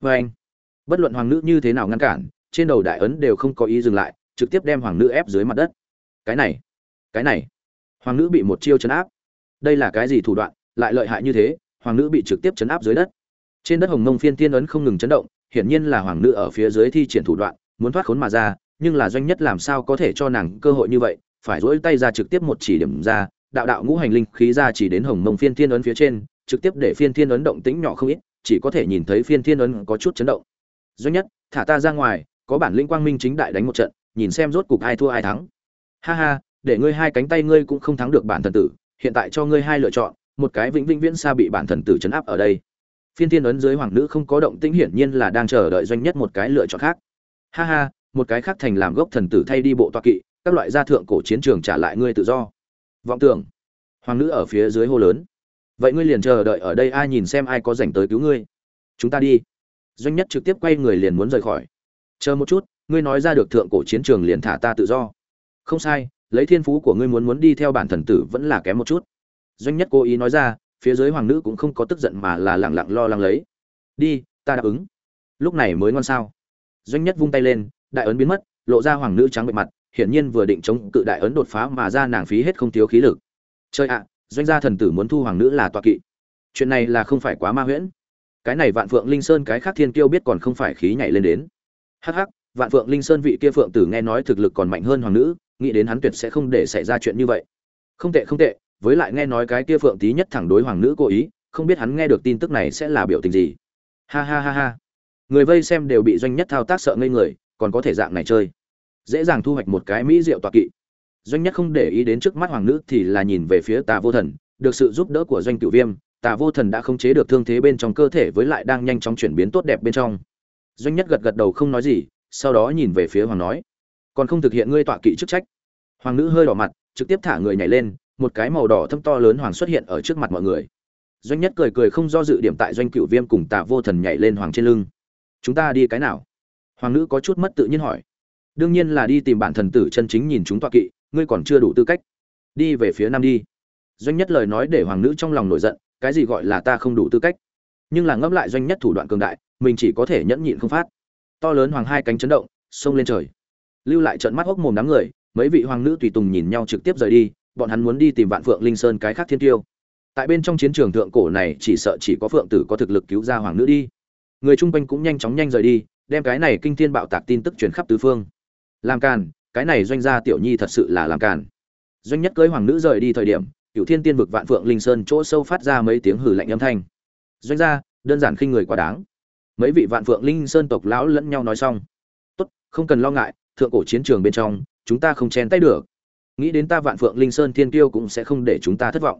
vê anh, bất luận hoàng nữ như thế nào ngăn cản, trên đầu đại ấn đều không có ý dừng lại, trực tiếp đem hoàng nữ ép dưới mặt đất. Cái này cái này, hoàng nữ bị một chiêu chấn áp. Đây là cái gì thủ đoạn, lại lợi hại như thế, hoàng nữ bị trực tiếp chấn áp dưới đất. Trên đất hồng mông phiên tiên ấn không ngừng chấn động, hiển nhiên là hoàng nữ ở phía dưới thi triển thủ đoạn, muốn thoát khốn mà ra, nhưng là doanh nhất làm sao có thể cho nàng cơ hội như vậy, phải dỗi tay ra trực tiếp một chỉ điểm ra, đạo đạo ngũ hành linh khí ra chỉ đến hồng mông phiên thiên ấn phía trên, trực tiếp để phiên thiên ấn động tĩnh nhỏ không ít chỉ có thể nhìn thấy phiên thiên ấn có chút chấn động. Doanh nhất, thả ta ra ngoài, có bản lĩnh quang minh chính đại đánh một trận, nhìn xem rốt cục ai thua ai thắng. Ha ha, để ngươi hai cánh tay ngươi cũng không thắng được bản thần tử, hiện tại cho ngươi hai lựa chọn, một cái vĩnh vĩnh viễn xa bị bản thần tử chấn áp ở đây. Phiên thiên ấn dưới hoàng nữ không có động tĩnh hiển nhiên là đang chờ đợi doanh nhất một cái lựa chọn khác. Ha ha, một cái khác thành làm gốc thần tử thay đi bộ toa kỵ, các loại gia thượng cổ chiến trường trả lại ngươi tự do. Vọng tưởng. Hoàng nữ ở phía dưới hô lớn vậy ngươi liền chờ đợi ở đây ai nhìn xem ai có dành tới cứu ngươi. Chúng ta đi. Doanh nhất trực tiếp quay người liền muốn rời khỏi. Chờ một chút, ngươi nói ra được thượng cổ chiến trường liền thả ta tự do. Không sai, lấy thiên phú của ngươi muốn muốn đi theo bản thần tử vẫn là kém một chút. Doanh nhất cố ý nói ra, phía dưới hoàng nữ cũng không có tức giận mà là lẳng lặng lo lắng lấy. Đi, ta đáp ứng. Lúc này mới ngon sao? Doanh nhất vung tay lên, đại ấn biến mất, lộ ra hoàng nữ trắng bệ mặt, hiển nhiên vừa định chống cự đại ấn đột phá mà ra nàng phí hết không thiếu khí lực. Chơi ạ doanh gia thần tử muốn thu hoàng nữ là tọa kỵ. Chuyện này là không phải quá ma huyễn. Cái này vạn phượng linh sơn cái khác thiên kiêu biết còn không phải khí nhảy lên đến. Hắc hắc, vạn phượng linh sơn vị kia phượng tử nghe nói thực lực còn mạnh hơn hoàng nữ, nghĩ đến hắn tuyệt sẽ không để xảy ra chuyện như vậy. Không tệ không tệ, với lại nghe nói cái kia phượng tí nhất thẳng đối hoàng nữ cố ý, không biết hắn nghe được tin tức này sẽ là biểu tình gì. Ha ha ha ha. Người vây xem đều bị doanh nhất thao tác sợ ngây người, còn có thể dạng này chơi. Dễ dàng thu hoạch một cái mỹ rượu tọa kỵ doanh nhất không để ý đến trước mắt hoàng nữ thì là nhìn về phía tà vô thần, được sự giúp đỡ của doanh cửu viêm, tà vô thần đã không chế được thương thế bên trong cơ thể với lại đang nhanh chóng chuyển biến tốt đẹp bên trong. Doanh nhất gật gật đầu không nói gì, sau đó nhìn về phía hoàng nói, còn không thực hiện ngươi tọa kỵ chức trách? Hoàng nữ hơi đỏ mặt, trực tiếp thả người nhảy lên, một cái màu đỏ thâm to lớn hoàng xuất hiện ở trước mặt mọi người. Doanh nhất cười cười không do dự điểm tại doanh cửu viêm cùng tạ vô thần nhảy lên hoàng trên lưng. Chúng ta đi cái nào? Hoàng nữ có chút mất tự nhiên hỏi. Đương nhiên là đi tìm bản thần tử chân chính nhìn chúng tọa kỵ ngươi còn chưa đủ tư cách. Đi về phía nam đi. Doanh nhất lời nói để hoàng nữ trong lòng nổi giận, cái gì gọi là ta không đủ tư cách? Nhưng là ngẫm lại doanh nhất thủ đoạn cường đại, mình chỉ có thể nhẫn nhịn không phát. To lớn hoàng hai cánh chấn động xông lên trời. Lưu lại trận mắt hốc mồm đám người, mấy vị hoàng nữ tùy tùng nhìn nhau trực tiếp rời đi, bọn hắn muốn đi tìm vạn phượng linh sơn cái khác thiên tiêu. Tại bên trong chiến trường thượng cổ này, chỉ sợ chỉ có phượng tử có thực lực cứu ra hoàng nữ đi. Người chung quanh cũng nhanh chóng nhanh rời đi, đem cái này kinh thiên bạo tạc tin tức truyền khắp tứ phương. Làm càn cái này doanh gia tiểu nhi thật sự là làm càn. Doanh nhất cưới hoàng nữ rời đi thời điểm cựu thiên tiên vực vạn phượng linh sơn chỗ sâu phát ra mấy tiếng hử lạnh âm thanh. Doanh gia, đơn giản khinh người quá đáng. Mấy vị vạn phượng linh sơn tộc lão lẫn nhau nói xong. Tốt, không cần lo ngại, thượng cổ chiến trường bên trong, chúng ta không chen tay được. Nghĩ đến ta vạn phượng linh sơn thiên tiêu cũng sẽ không để chúng ta thất vọng.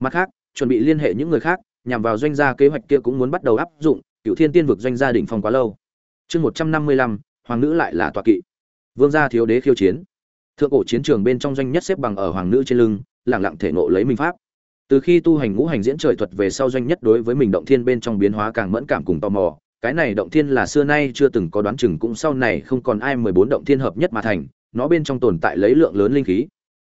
Mặt khác, chuẩn bị liên hệ những người khác, nhằm vào doanh gia kế hoạch kia cũng muốn bắt đầu áp dụng cựu thiên tiên vực doanh gia đỉnh phong quá lâu. Chương một trăm năm mươi lăm, hoàng nữ lại là tọa kỵ vương gia thiếu đế khiêu chiến. Thượng cổ chiến trường bên trong doanh nhất xếp bằng ở hoàng nữ trên lưng lẳng lặng thể nộ lấy minh pháp. Từ khi tu hành ngũ hành diễn trời thuật về sau doanh nhất đối với mình động thiên bên trong biến hóa càng mẫn cảm cùng tò mò. Cái này động thiên là xưa nay chưa từng có đoán chừng cũng sau này không còn ai mười bốn động thiên hợp nhất mà thành, nó bên trong tồn tại lấy lượng lớn linh khí.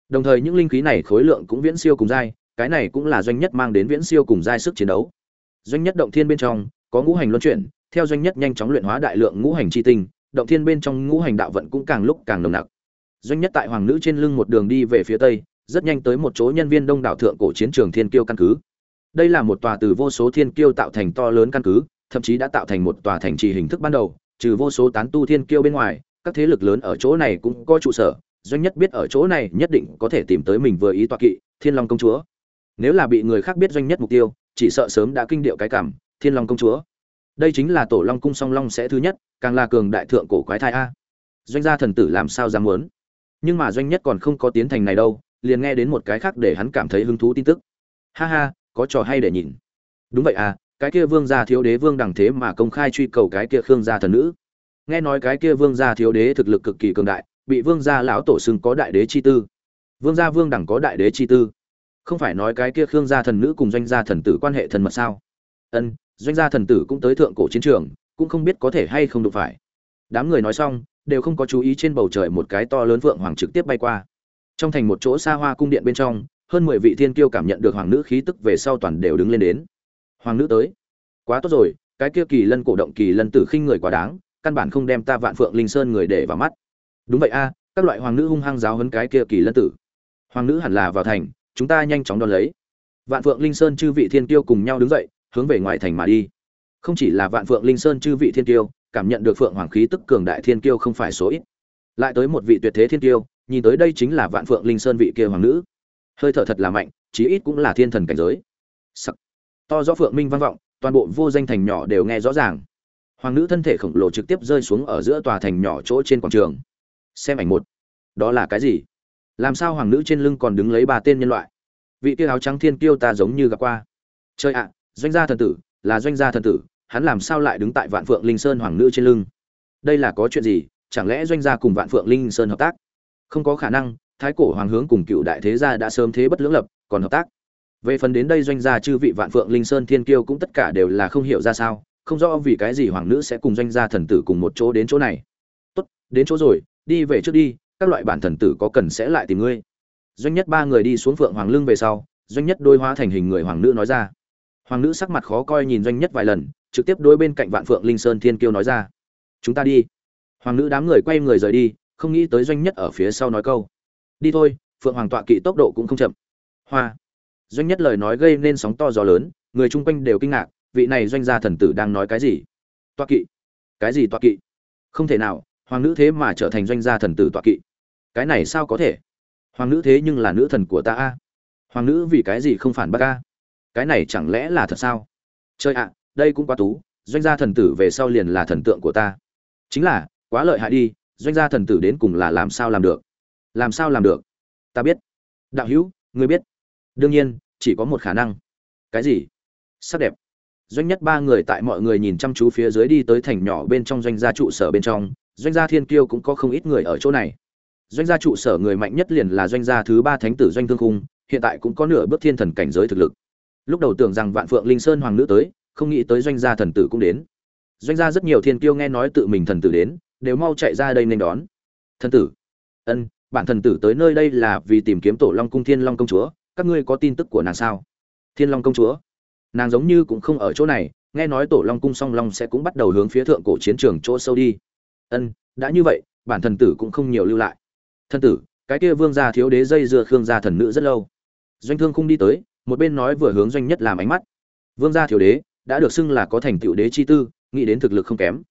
Đồng thời những linh khí này khối lượng cũng viễn siêu cùng giai, cái này cũng là doanh nhất mang đến viễn siêu cùng giai sức chiến đấu. Doanh nhất động thiên bên trong, có ngũ hành luân chuyển, theo doanh nhất nhanh chóng luyện hóa đại lượng ngũ hành chi tinh động thiên bên trong ngũ hành đạo vận cũng càng lúc càng nồng nặc. Doanh nhất tại hoàng nữ trên lưng một đường đi về phía tây, rất nhanh tới một chỗ nhân viên đông đảo thượng cổ chiến trường thiên kiêu căn cứ. Đây là một tòa từ vô số thiên kiêu tạo thành to lớn căn cứ, thậm chí đã tạo thành một tòa thành trì hình thức ban đầu, trừ vô số tán tu thiên kiêu bên ngoài, các thế lực lớn ở chỗ này cũng có trụ sở. Doanh nhất biết ở chỗ này nhất định có thể tìm tới mình vừa ý tọa kỵ, thiên long công chúa. Nếu là bị người khác biết doanh nhất mục tiêu, chỉ sợ sớm đã kinh điệu cái cảm, thiên long công chúa đây chính là tổ long cung song long sẽ thứ nhất, càng là cường đại thượng cổ quái thai a. Doanh gia thần tử làm sao dám muốn? Nhưng mà doanh nhất còn không có tiến thành này đâu, liền nghe đến một cái khác để hắn cảm thấy hứng thú tin tức. Ha ha, có trò hay để nhìn. Đúng vậy à cái kia vương gia thiếu đế vương đẳng thế mà công khai truy cầu cái kia khương gia thần nữ. Nghe nói cái kia vương gia thiếu đế thực lực cực kỳ cường đại, bị vương gia lão tổ xưng có đại đế chi tư. Vương gia vương đẳng có đại đế chi tư. Không phải nói cái kia khương gia thần nữ cùng doanh gia thần tử quan hệ thần mật sao? Ân doanh gia thần tử cũng tới thượng cổ chiến trường, cũng không biết có thể hay không đụng phải. Đám người nói xong, đều không có chú ý trên bầu trời một cái to lớn vượng hoàng trực tiếp bay qua. Trong thành một chỗ xa hoa cung điện bên trong, hơn mười vị thiên kiêu cảm nhận được hoàng nữ khí tức về sau toàn đều đứng lên đến. Hoàng nữ tới. Quá tốt rồi, cái kia kỳ lân cổ động kỳ lân tử khinh người quá đáng, căn bản không đem ta vạn phượng linh sơn người để vào mắt. Đúng vậy a, các loại hoàng nữ hung hăng giáo hấn cái kia kỳ lân tử. Hoàng nữ hẳn là vào thành, chúng ta nhanh chóng đón lấy. Vạn phượng linh sơn chư vị thiên tiêu cùng nhau đứng dậy hướng về ngoài thành mà đi. Không chỉ là vạn phượng linh sơn chư vị thiên tiêu cảm nhận được phượng hoàng khí tức cường đại thiên tiêu không phải số ít. Lại tới một vị tuyệt thế thiên tiêu nhìn tới đây chính là vạn phượng linh sơn vị kia hoàng nữ. Hơi thở thật là mạnh, chí ít cũng là thiên thần cảnh giới. Sắc. to rõ phượng minh vang vọng, toàn bộ vô danh thành nhỏ đều nghe rõ ràng. Hoàng nữ thân thể khổng lồ trực tiếp rơi xuống ở giữa tòa thành nhỏ chỗ trên quảng trường. Xem ảnh một. Đó là cái gì? Làm sao hoàng nữ trên lưng còn đứng lấy ba tên nhân loại? Vị kia áo trắng thiên kiêu ta giống như gặp qua. Chơi ạ doanh gia thần tử, là doanh gia thần tử, hắn làm sao lại đứng tại vạn phượng linh sơn hoàng nữ trên lưng? Đây là có chuyện gì? Chẳng lẽ doanh gia cùng vạn phượng linh sơn hợp tác? Không có khả năng, thái cổ hoàng hướng cùng cựu đại thế gia đã sớm thế bất lưỡng lập, còn hợp tác. Về phần đến đây doanh gia chư vị vạn phượng linh sơn thiên kiêu cũng tất cả đều là không hiểu ra sao, không rõ vì cái gì hoàng nữ sẽ cùng doanh gia thần tử cùng một chỗ đến chỗ này. Tốt, đến chỗ rồi, đi về trước đi, các loại bản thần tử có cần sẽ lại tìm ngươi. Doanh nhất ba người đi xuống phượng hoàng lưng về sau, doanh nhất đôi hóa thành hình người hoàng nữ nói ra hoàng nữ sắc mặt khó coi nhìn doanh nhất vài lần, trực tiếp đối bên cạnh vạn phượng linh sơn thiên kiêu nói ra, chúng ta đi. Hoàng nữ đám người quay người rời đi, không nghĩ tới doanh nhất ở phía sau nói câu, đi thôi, phượng hoàng tọa kỵ tốc độ cũng không chậm. Hoa. Doanh nhất lời nói gây nên sóng to gió lớn, người chung quanh đều kinh ngạc, vị này doanh gia thần tử đang nói cái gì? Tọa kỵ. Cái gì tọa kỵ? Không thể nào, hoàng nữ thế mà trở thành doanh gia thần tử tọa kỵ. Cái này sao có thể? Hoàng nữ thế nhưng là nữ thần của ta a. Hoàng nữ vì cái gì không phản bác a? Cái này chẳng lẽ là thật sao? Chơi ạ, đây cũng quá tú, doanh gia thần tử về sau liền là thần tượng của ta. Chính là, quá lợi hại đi, doanh gia thần tử đến cùng là làm sao làm được? Làm sao làm được? Ta biết. Đạo hữu, ngươi biết. Đương nhiên, chỉ có một khả năng. Cái gì? Sắc đẹp. Doanh nhất ba người tại mọi người nhìn chăm chú phía dưới đi tới thành nhỏ bên trong doanh gia trụ sở bên trong, doanh gia thiên kiêu cũng có không ít người ở chỗ này. Doanh gia trụ sở người mạnh nhất liền là doanh gia thứ ba thánh tử doanh thương cung hiện tại cũng có nửa bước thiên thần cảnh giới thực lực lúc đầu tưởng rằng vạn phượng linh sơn hoàng nữ tới, không nghĩ tới doanh gia thần tử cũng đến. Doanh gia rất nhiều thiên kiêu nghe nói tự mình thần tử đến, đều mau chạy ra đây nên đón. Thần tử. Ân, bản thần tử tới nơi đây là vì tìm kiếm tổ long cung thiên long công chúa, các ngươi có tin tức của nàng sao? Thiên long công chúa. Nàng giống như cũng không ở chỗ này, nghe nói tổ long cung song long sẽ cũng bắt đầu hướng phía thượng cổ chiến trường chỗ sâu đi. Ân, đã như vậy, bản thần tử cũng không nhiều lưu lại. Thần tử, cái kia vương gia thiếu đế dây dưa khương gia thần nữ rất lâu. Doanh thương không đi tới một bên nói vừa hướng doanh nhất làm ánh mắt. Vương gia thiếu đế, đã được xưng là có thành tựu đế chi tư, nghĩ đến thực lực không kém.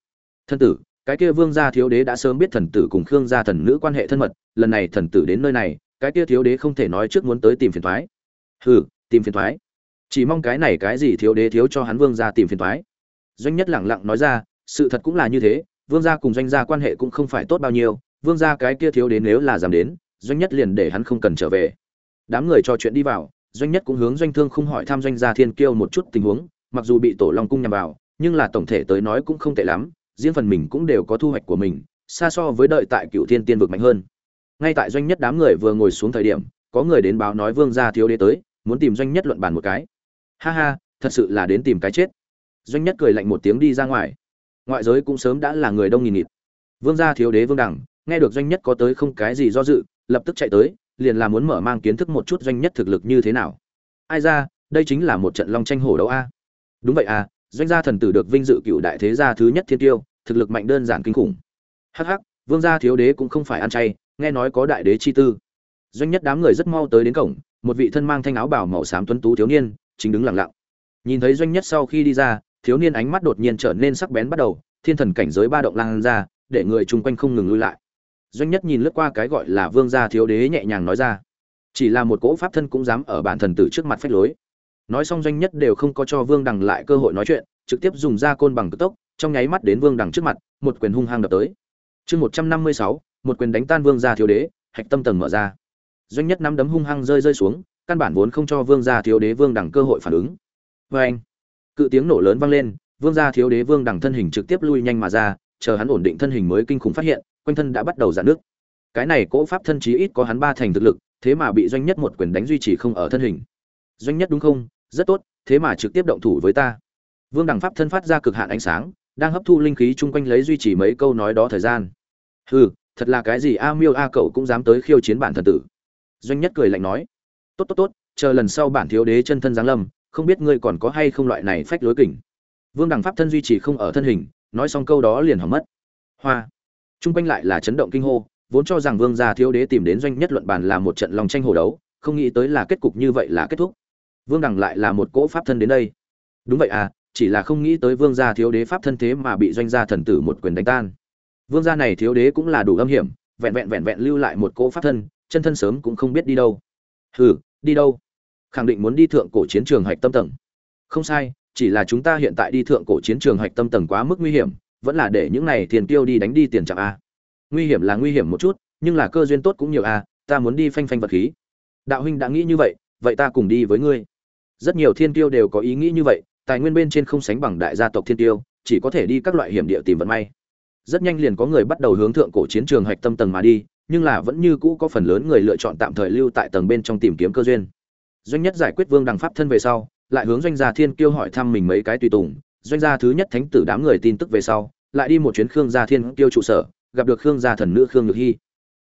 Thân tử, cái kia vương gia thiếu đế đã sớm biết thần tử cùng khương gia thần nữ quan hệ thân mật, lần này thần tử đến nơi này, cái kia thiếu đế không thể nói trước muốn tới tìm phiền thoái. Hừ, tìm phiền thoái. Chỉ mong cái này cái gì thiếu đế thiếu cho hắn vương gia tìm phiền thoái. Doanh nhất lẳng lặng nói ra, sự thật cũng là như thế, vương gia cùng doanh gia quan hệ cũng không phải tốt bao nhiêu, vương gia cái kia thiếu đế nếu là dám đến, doanh nhất liền để hắn không cần trở về. Đám người cho chuyện đi vào doanh nhất cũng hướng doanh thương không hỏi tham doanh gia thiên kiêu một chút tình huống, mặc dù bị tổ long cung nhằm vào, nhưng là tổng thể tới nói cũng không tệ lắm, riêng phần mình cũng đều có thu hoạch của mình, xa so với đợi tại cựu thiên tiên vực mạnh hơn. Ngay tại doanh nhất đám người vừa ngồi xuống thời điểm, có người đến báo nói vương gia thiếu đế tới, muốn tìm doanh nhất luận bàn một cái. Ha ha, thật sự là đến tìm cái chết. Doanh nhất cười lạnh một tiếng đi ra ngoài. Ngoại giới cũng sớm đã là người đông nghìn nghịt. Vương gia thiếu đế vương đẳng, nghe được doanh nhất có tới không cái gì do dự, lập tức chạy tới liền là muốn mở mang kiến thức một chút doanh nhất thực lực như thế nào. Ai ra, đây chính là một trận long tranh hổ đấu a. Đúng vậy à doanh gia thần tử được vinh dự cựu đại thế gia thứ nhất thiên tiêu, thực lực mạnh đơn giản kinh khủng. Hh vương gia thiếu đế cũng không phải ăn chay, nghe nói có đại đế chi tư. Doanh nhất đám người rất mau tới đến cổng, một vị thân mang thanh áo bảo màu xám tuấn tú thiếu niên, chính đứng lặng lặng. Nhìn thấy doanh nhất sau khi đi ra, thiếu niên ánh mắt đột nhiên trở nên sắc bén bắt đầu, thiên thần cảnh giới ba động lan ra, để người chung quanh không ngừng lui lại doanh nhất nhìn lướt qua cái gọi là vương gia thiếu đế nhẹ nhàng nói ra. Chỉ là một cỗ pháp thân cũng dám ở bản thần tử trước mặt phách lối. Nói xong doanh nhất đều không có cho vương đằng lại cơ hội nói chuyện, trực tiếp dùng ra côn bằng cực tốc, trong nháy mắt đến vương đằng trước mặt, một quyền hung hăng đập tới. Chương một trăm năm mươi sáu, một quyền đánh tan vương gia thiếu đế, hạch tâm tầng mở ra. Doanh nhất nắm đấm hung hăng rơi rơi xuống, căn bản vốn không cho vương gia thiếu đế vương đằng cơ hội phản ứng. Vê anh, cự tiếng nổ lớn vang lên, vương gia thiếu đế vương đằng thân hình trực tiếp lui nhanh mà ra, chờ hắn ổn định thân hình mới kinh khủng phát hiện quanh thân đã bắt đầu giãn nước. Cái này cỗ pháp thân chí ít có hắn ba thành thực lực, thế mà bị doanh nhất một quyền đánh duy trì không ở thân hình. Doanh nhất đúng không? Rất tốt, thế mà trực tiếp động thủ với ta. Vương đằng pháp thân phát ra cực hạn ánh sáng, đang hấp thu linh khí chung quanh lấy duy trì mấy câu nói đó thời gian. Hừ, thật là cái gì a miêu a cậu cũng dám tới khiêu chiến bản thần tử. Doanh nhất cười lạnh nói. Tốt tốt tốt, chờ lần sau bản thiếu đế chân thân giáng lâm, không biết ngươi còn có hay không loại này phách lối kình. Vương đằng pháp thân duy trì không ở thân hình, nói xong câu đó liền hỏng mất. Hoa. Trung quanh lại là chấn động kinh hô, vốn cho rằng vương gia thiếu đế tìm đến doanh nhất luận bàn là một trận lòng tranh hồ đấu, không nghĩ tới là kết cục như vậy là kết thúc. Vương đằng lại là một cỗ pháp thân đến đây. Đúng vậy à chỉ là không nghĩ tới vương gia thiếu đế pháp thân thế mà bị doanh gia thần tử một quyền đánh tan. Vương gia này thiếu đế cũng là đủ âm hiểm, vẹn vẹn vẹn vẹn lưu lại một cỗ pháp thân, chân thân sớm cũng không biết đi đâu. Hừ, đi đâu? Khẳng định muốn đi thượng cổ chiến trường hạch tâm tầng. Không sai, chỉ là chúng ta hiện tại đi thượng cổ chiến trường hạch tâm tầng quá mức nguy hiểm vẫn là để những này tiền tiêu đi đánh đi tiền trạng a. Nguy hiểm là nguy hiểm một chút, nhưng là cơ duyên tốt cũng nhiều a, ta muốn đi phanh phanh vật khí. Đạo huynh đã nghĩ như vậy vậy ta cùng đi với ngươi. Rất nhiều thiên tiêu đều có ý nghĩ như vậy, tài nguyên bên trên không sánh bằng đại gia tộc thiên tiêu chỉ có thể đi các loại hiểm địa tìm vận may. Rất nhanh liền có người bắt đầu hướng thượng cổ chiến trường hạch tâm tầng mà đi, nhưng là vẫn như cũ có phần lớn người lựa chọn tạm thời lưu tại tầng bên trong tìm kiếm cơ duyên. Doanh nhất giải quyết vương đằng pháp thân về sau, lại hướng doanh gia thiên kiêu hỏi thăm mình mấy cái tùy tùng doanh gia thứ nhất thánh tử đám người tin tức về sau, lại đi một chuyến khương gia thiên kiêu trụ sở, gặp được khương gia thần nữ khương nhược hy.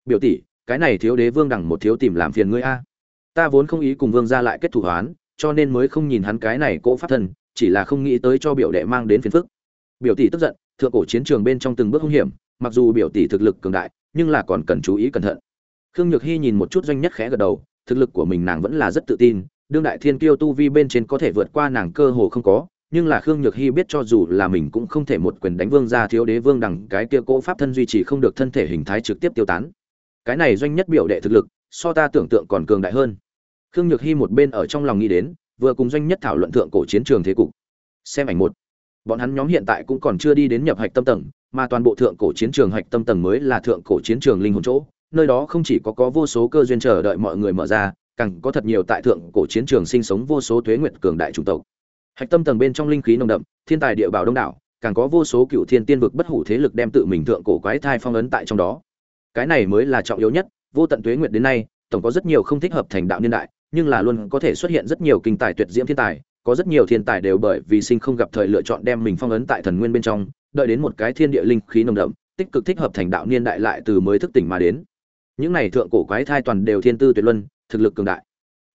Biểu tỷ, cái này thiếu đế vương đẳng một thiếu tìm làm phiền ngươi a. Ta vốn không ý cùng vương gia lại kết thủ hoán, cho nên mới không nhìn hắn cái này cỗ pháp thần chỉ là không nghĩ tới cho biểu đệ mang đến phiền phức. Biểu tỷ tức giận, thượng cổ chiến trường bên trong từng bước hung hiểm, mặc dù biểu tỷ thực lực cường đại, nhưng là còn cần chú ý cẩn thận. Khương nhược hy nhìn một chút doanh nhất khẽ gật đầu, thực lực của mình nàng vẫn là rất tự tin, đương đại thiên kiêu tu vi bên trên có thể vượt qua nàng cơ hồ không có nhưng là khương nhược hy biết cho dù là mình cũng không thể một quyền đánh vương ra thiếu đế vương đằng cái kia cỗ pháp thân duy trì không được thân thể hình thái trực tiếp tiêu tán. Cái này doanh nhất biểu đệ thực lực, so ta tưởng tượng còn cường đại hơn. Khương nhược hy một bên ở trong lòng nghĩ đến, vừa cùng doanh nhất thảo luận thượng cổ chiến trường thế cục. Xem ảnh một. Bọn hắn nhóm hiện tại cũng còn chưa đi đến nhập hạch tâm tầng, mà toàn bộ thượng cổ chiến trường hạch tâm tầng mới là thượng cổ chiến trường linh hồn chỗ. Nơi đó không chỉ có có vô số cơ duyên chờ đợi mọi người mở ra, càng có thật nhiều tại thượng cổ chiến trường sinh sống vô số thuế nguyệt cường đại chủng tộc hạch tâm tầng bên trong linh khí nồng đậm, thiên tài địa bảo đông đảo, càng có vô số cựu thiên tiên vực bất hủ thế lực đem tự mình thượng cổ quái thai phong ấn tại trong đó. Cái này mới là trọng yếu nhất, vô tận tuế nguyệt đến nay, tổng có rất nhiều không thích hợp thành đạo niên đại, nhưng là luôn có thể xuất hiện rất nhiều kinh tài tuyệt diễm thiên tài, có rất nhiều thiên tài đều bởi vì sinh không gặp thời lựa chọn đem mình phong ấn tại thần nguyên bên trong, đợi đến một cái thiên địa linh khí nồng đậm, tích cực thích hợp thành đạo niên đại lại từ mới thức tỉnh mà đến. Những này thượng cổ quái thai toàn đều thiên tư tuyệt luân, thực lực cường đại.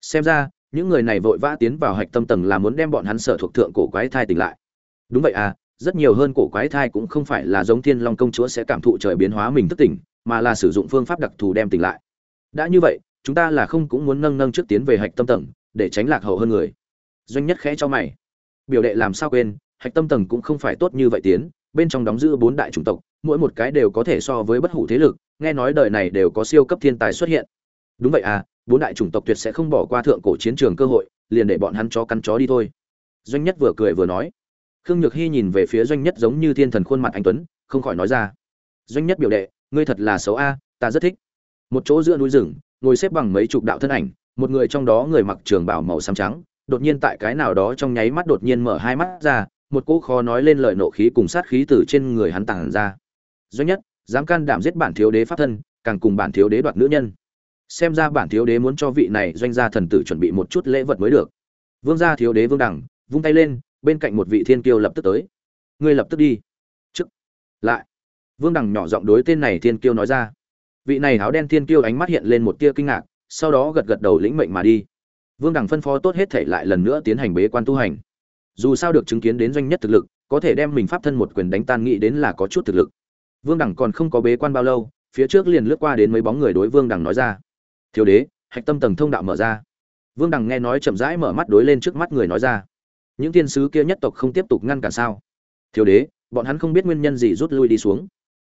Xem ra những người này vội vã tiến vào hạch tâm tầng là muốn đem bọn hắn sở thuộc thượng cổ quái thai tỉnh lại. Đúng vậy à rất nhiều hơn cổ quái thai cũng không phải là giống thiên long công chúa sẽ cảm thụ trời biến hóa mình thức tỉnh, mà là sử dụng phương pháp đặc thù đem tỉnh lại. Đã như vậy, chúng ta là không cũng muốn nâng nâng trước tiến về hạch tâm tầng, để tránh lạc hậu hơn người. Doanh nhất khẽ cho mày. Biểu đệ làm sao quên, hạch tâm tầng cũng không phải tốt như vậy tiến, bên trong đóng giữ bốn đại chủng tộc, mỗi một cái đều có thể so với bất hủ thế lực, nghe nói đời này đều có siêu cấp thiên tài xuất hiện. Đúng vậy à bốn đại chủng tộc tuyệt sẽ không bỏ qua thượng cổ chiến trường cơ hội, liền để bọn hắn chó cắn chó đi thôi. Doanh nhất vừa cười vừa nói. Khương nhược hy nhìn về phía doanh nhất giống như thiên thần khuôn mặt anh tuấn, không khỏi nói ra. Doanh nhất biểu đệ, ngươi thật là xấu a, ta rất thích. Một chỗ giữa núi rừng, ngồi xếp bằng mấy chục đạo thân ảnh, một người trong đó người mặc trường bảo màu xám trắng, đột nhiên tại cái nào đó trong nháy mắt đột nhiên mở hai mắt ra, một cỗ khó nói lên lời nộ khí cùng sát khí từ trên người hắn tàng ra. Doanh nhất, dám can đảm giết bản thiếu đế pháp thân, càng cùng bản thiếu đế đoạt nữ nhân xem ra bản thiếu đế muốn cho vị này doanh gia thần tử chuẩn bị một chút lễ vật mới được. Vương gia thiếu đế vương đẳng, vung tay lên, bên cạnh một vị thiên kiêu lập tức tới. Ngươi lập tức đi. Chức lại. Vương đẳng nhỏ giọng đối tên này thiên kiêu nói ra. Vị này áo đen thiên kiêu ánh mắt hiện lên một tia kinh ngạc, sau đó gật gật đầu lĩnh mệnh mà đi. Vương đẳng phân phó tốt hết thể lại lần nữa tiến hành bế quan tu hành. Dù sao được chứng kiến đến doanh nhất thực lực, có thể đem mình pháp thân một quyền đánh tan nghĩ đến là có chút thực lực. Vương đẳng còn không có bế quan bao lâu, phía trước liền lướt qua đến mấy bóng người đối vương đẳng nói ra thiếu đế, hạch tâm tầng thông đạo mở ra. Vương đằng nghe nói chậm rãi mở mắt đối lên trước mắt người nói ra. Những tiên sứ kia nhất tộc không tiếp tục ngăn cản sao? Thiếu đế, bọn hắn không biết nguyên nhân gì rút lui đi xuống.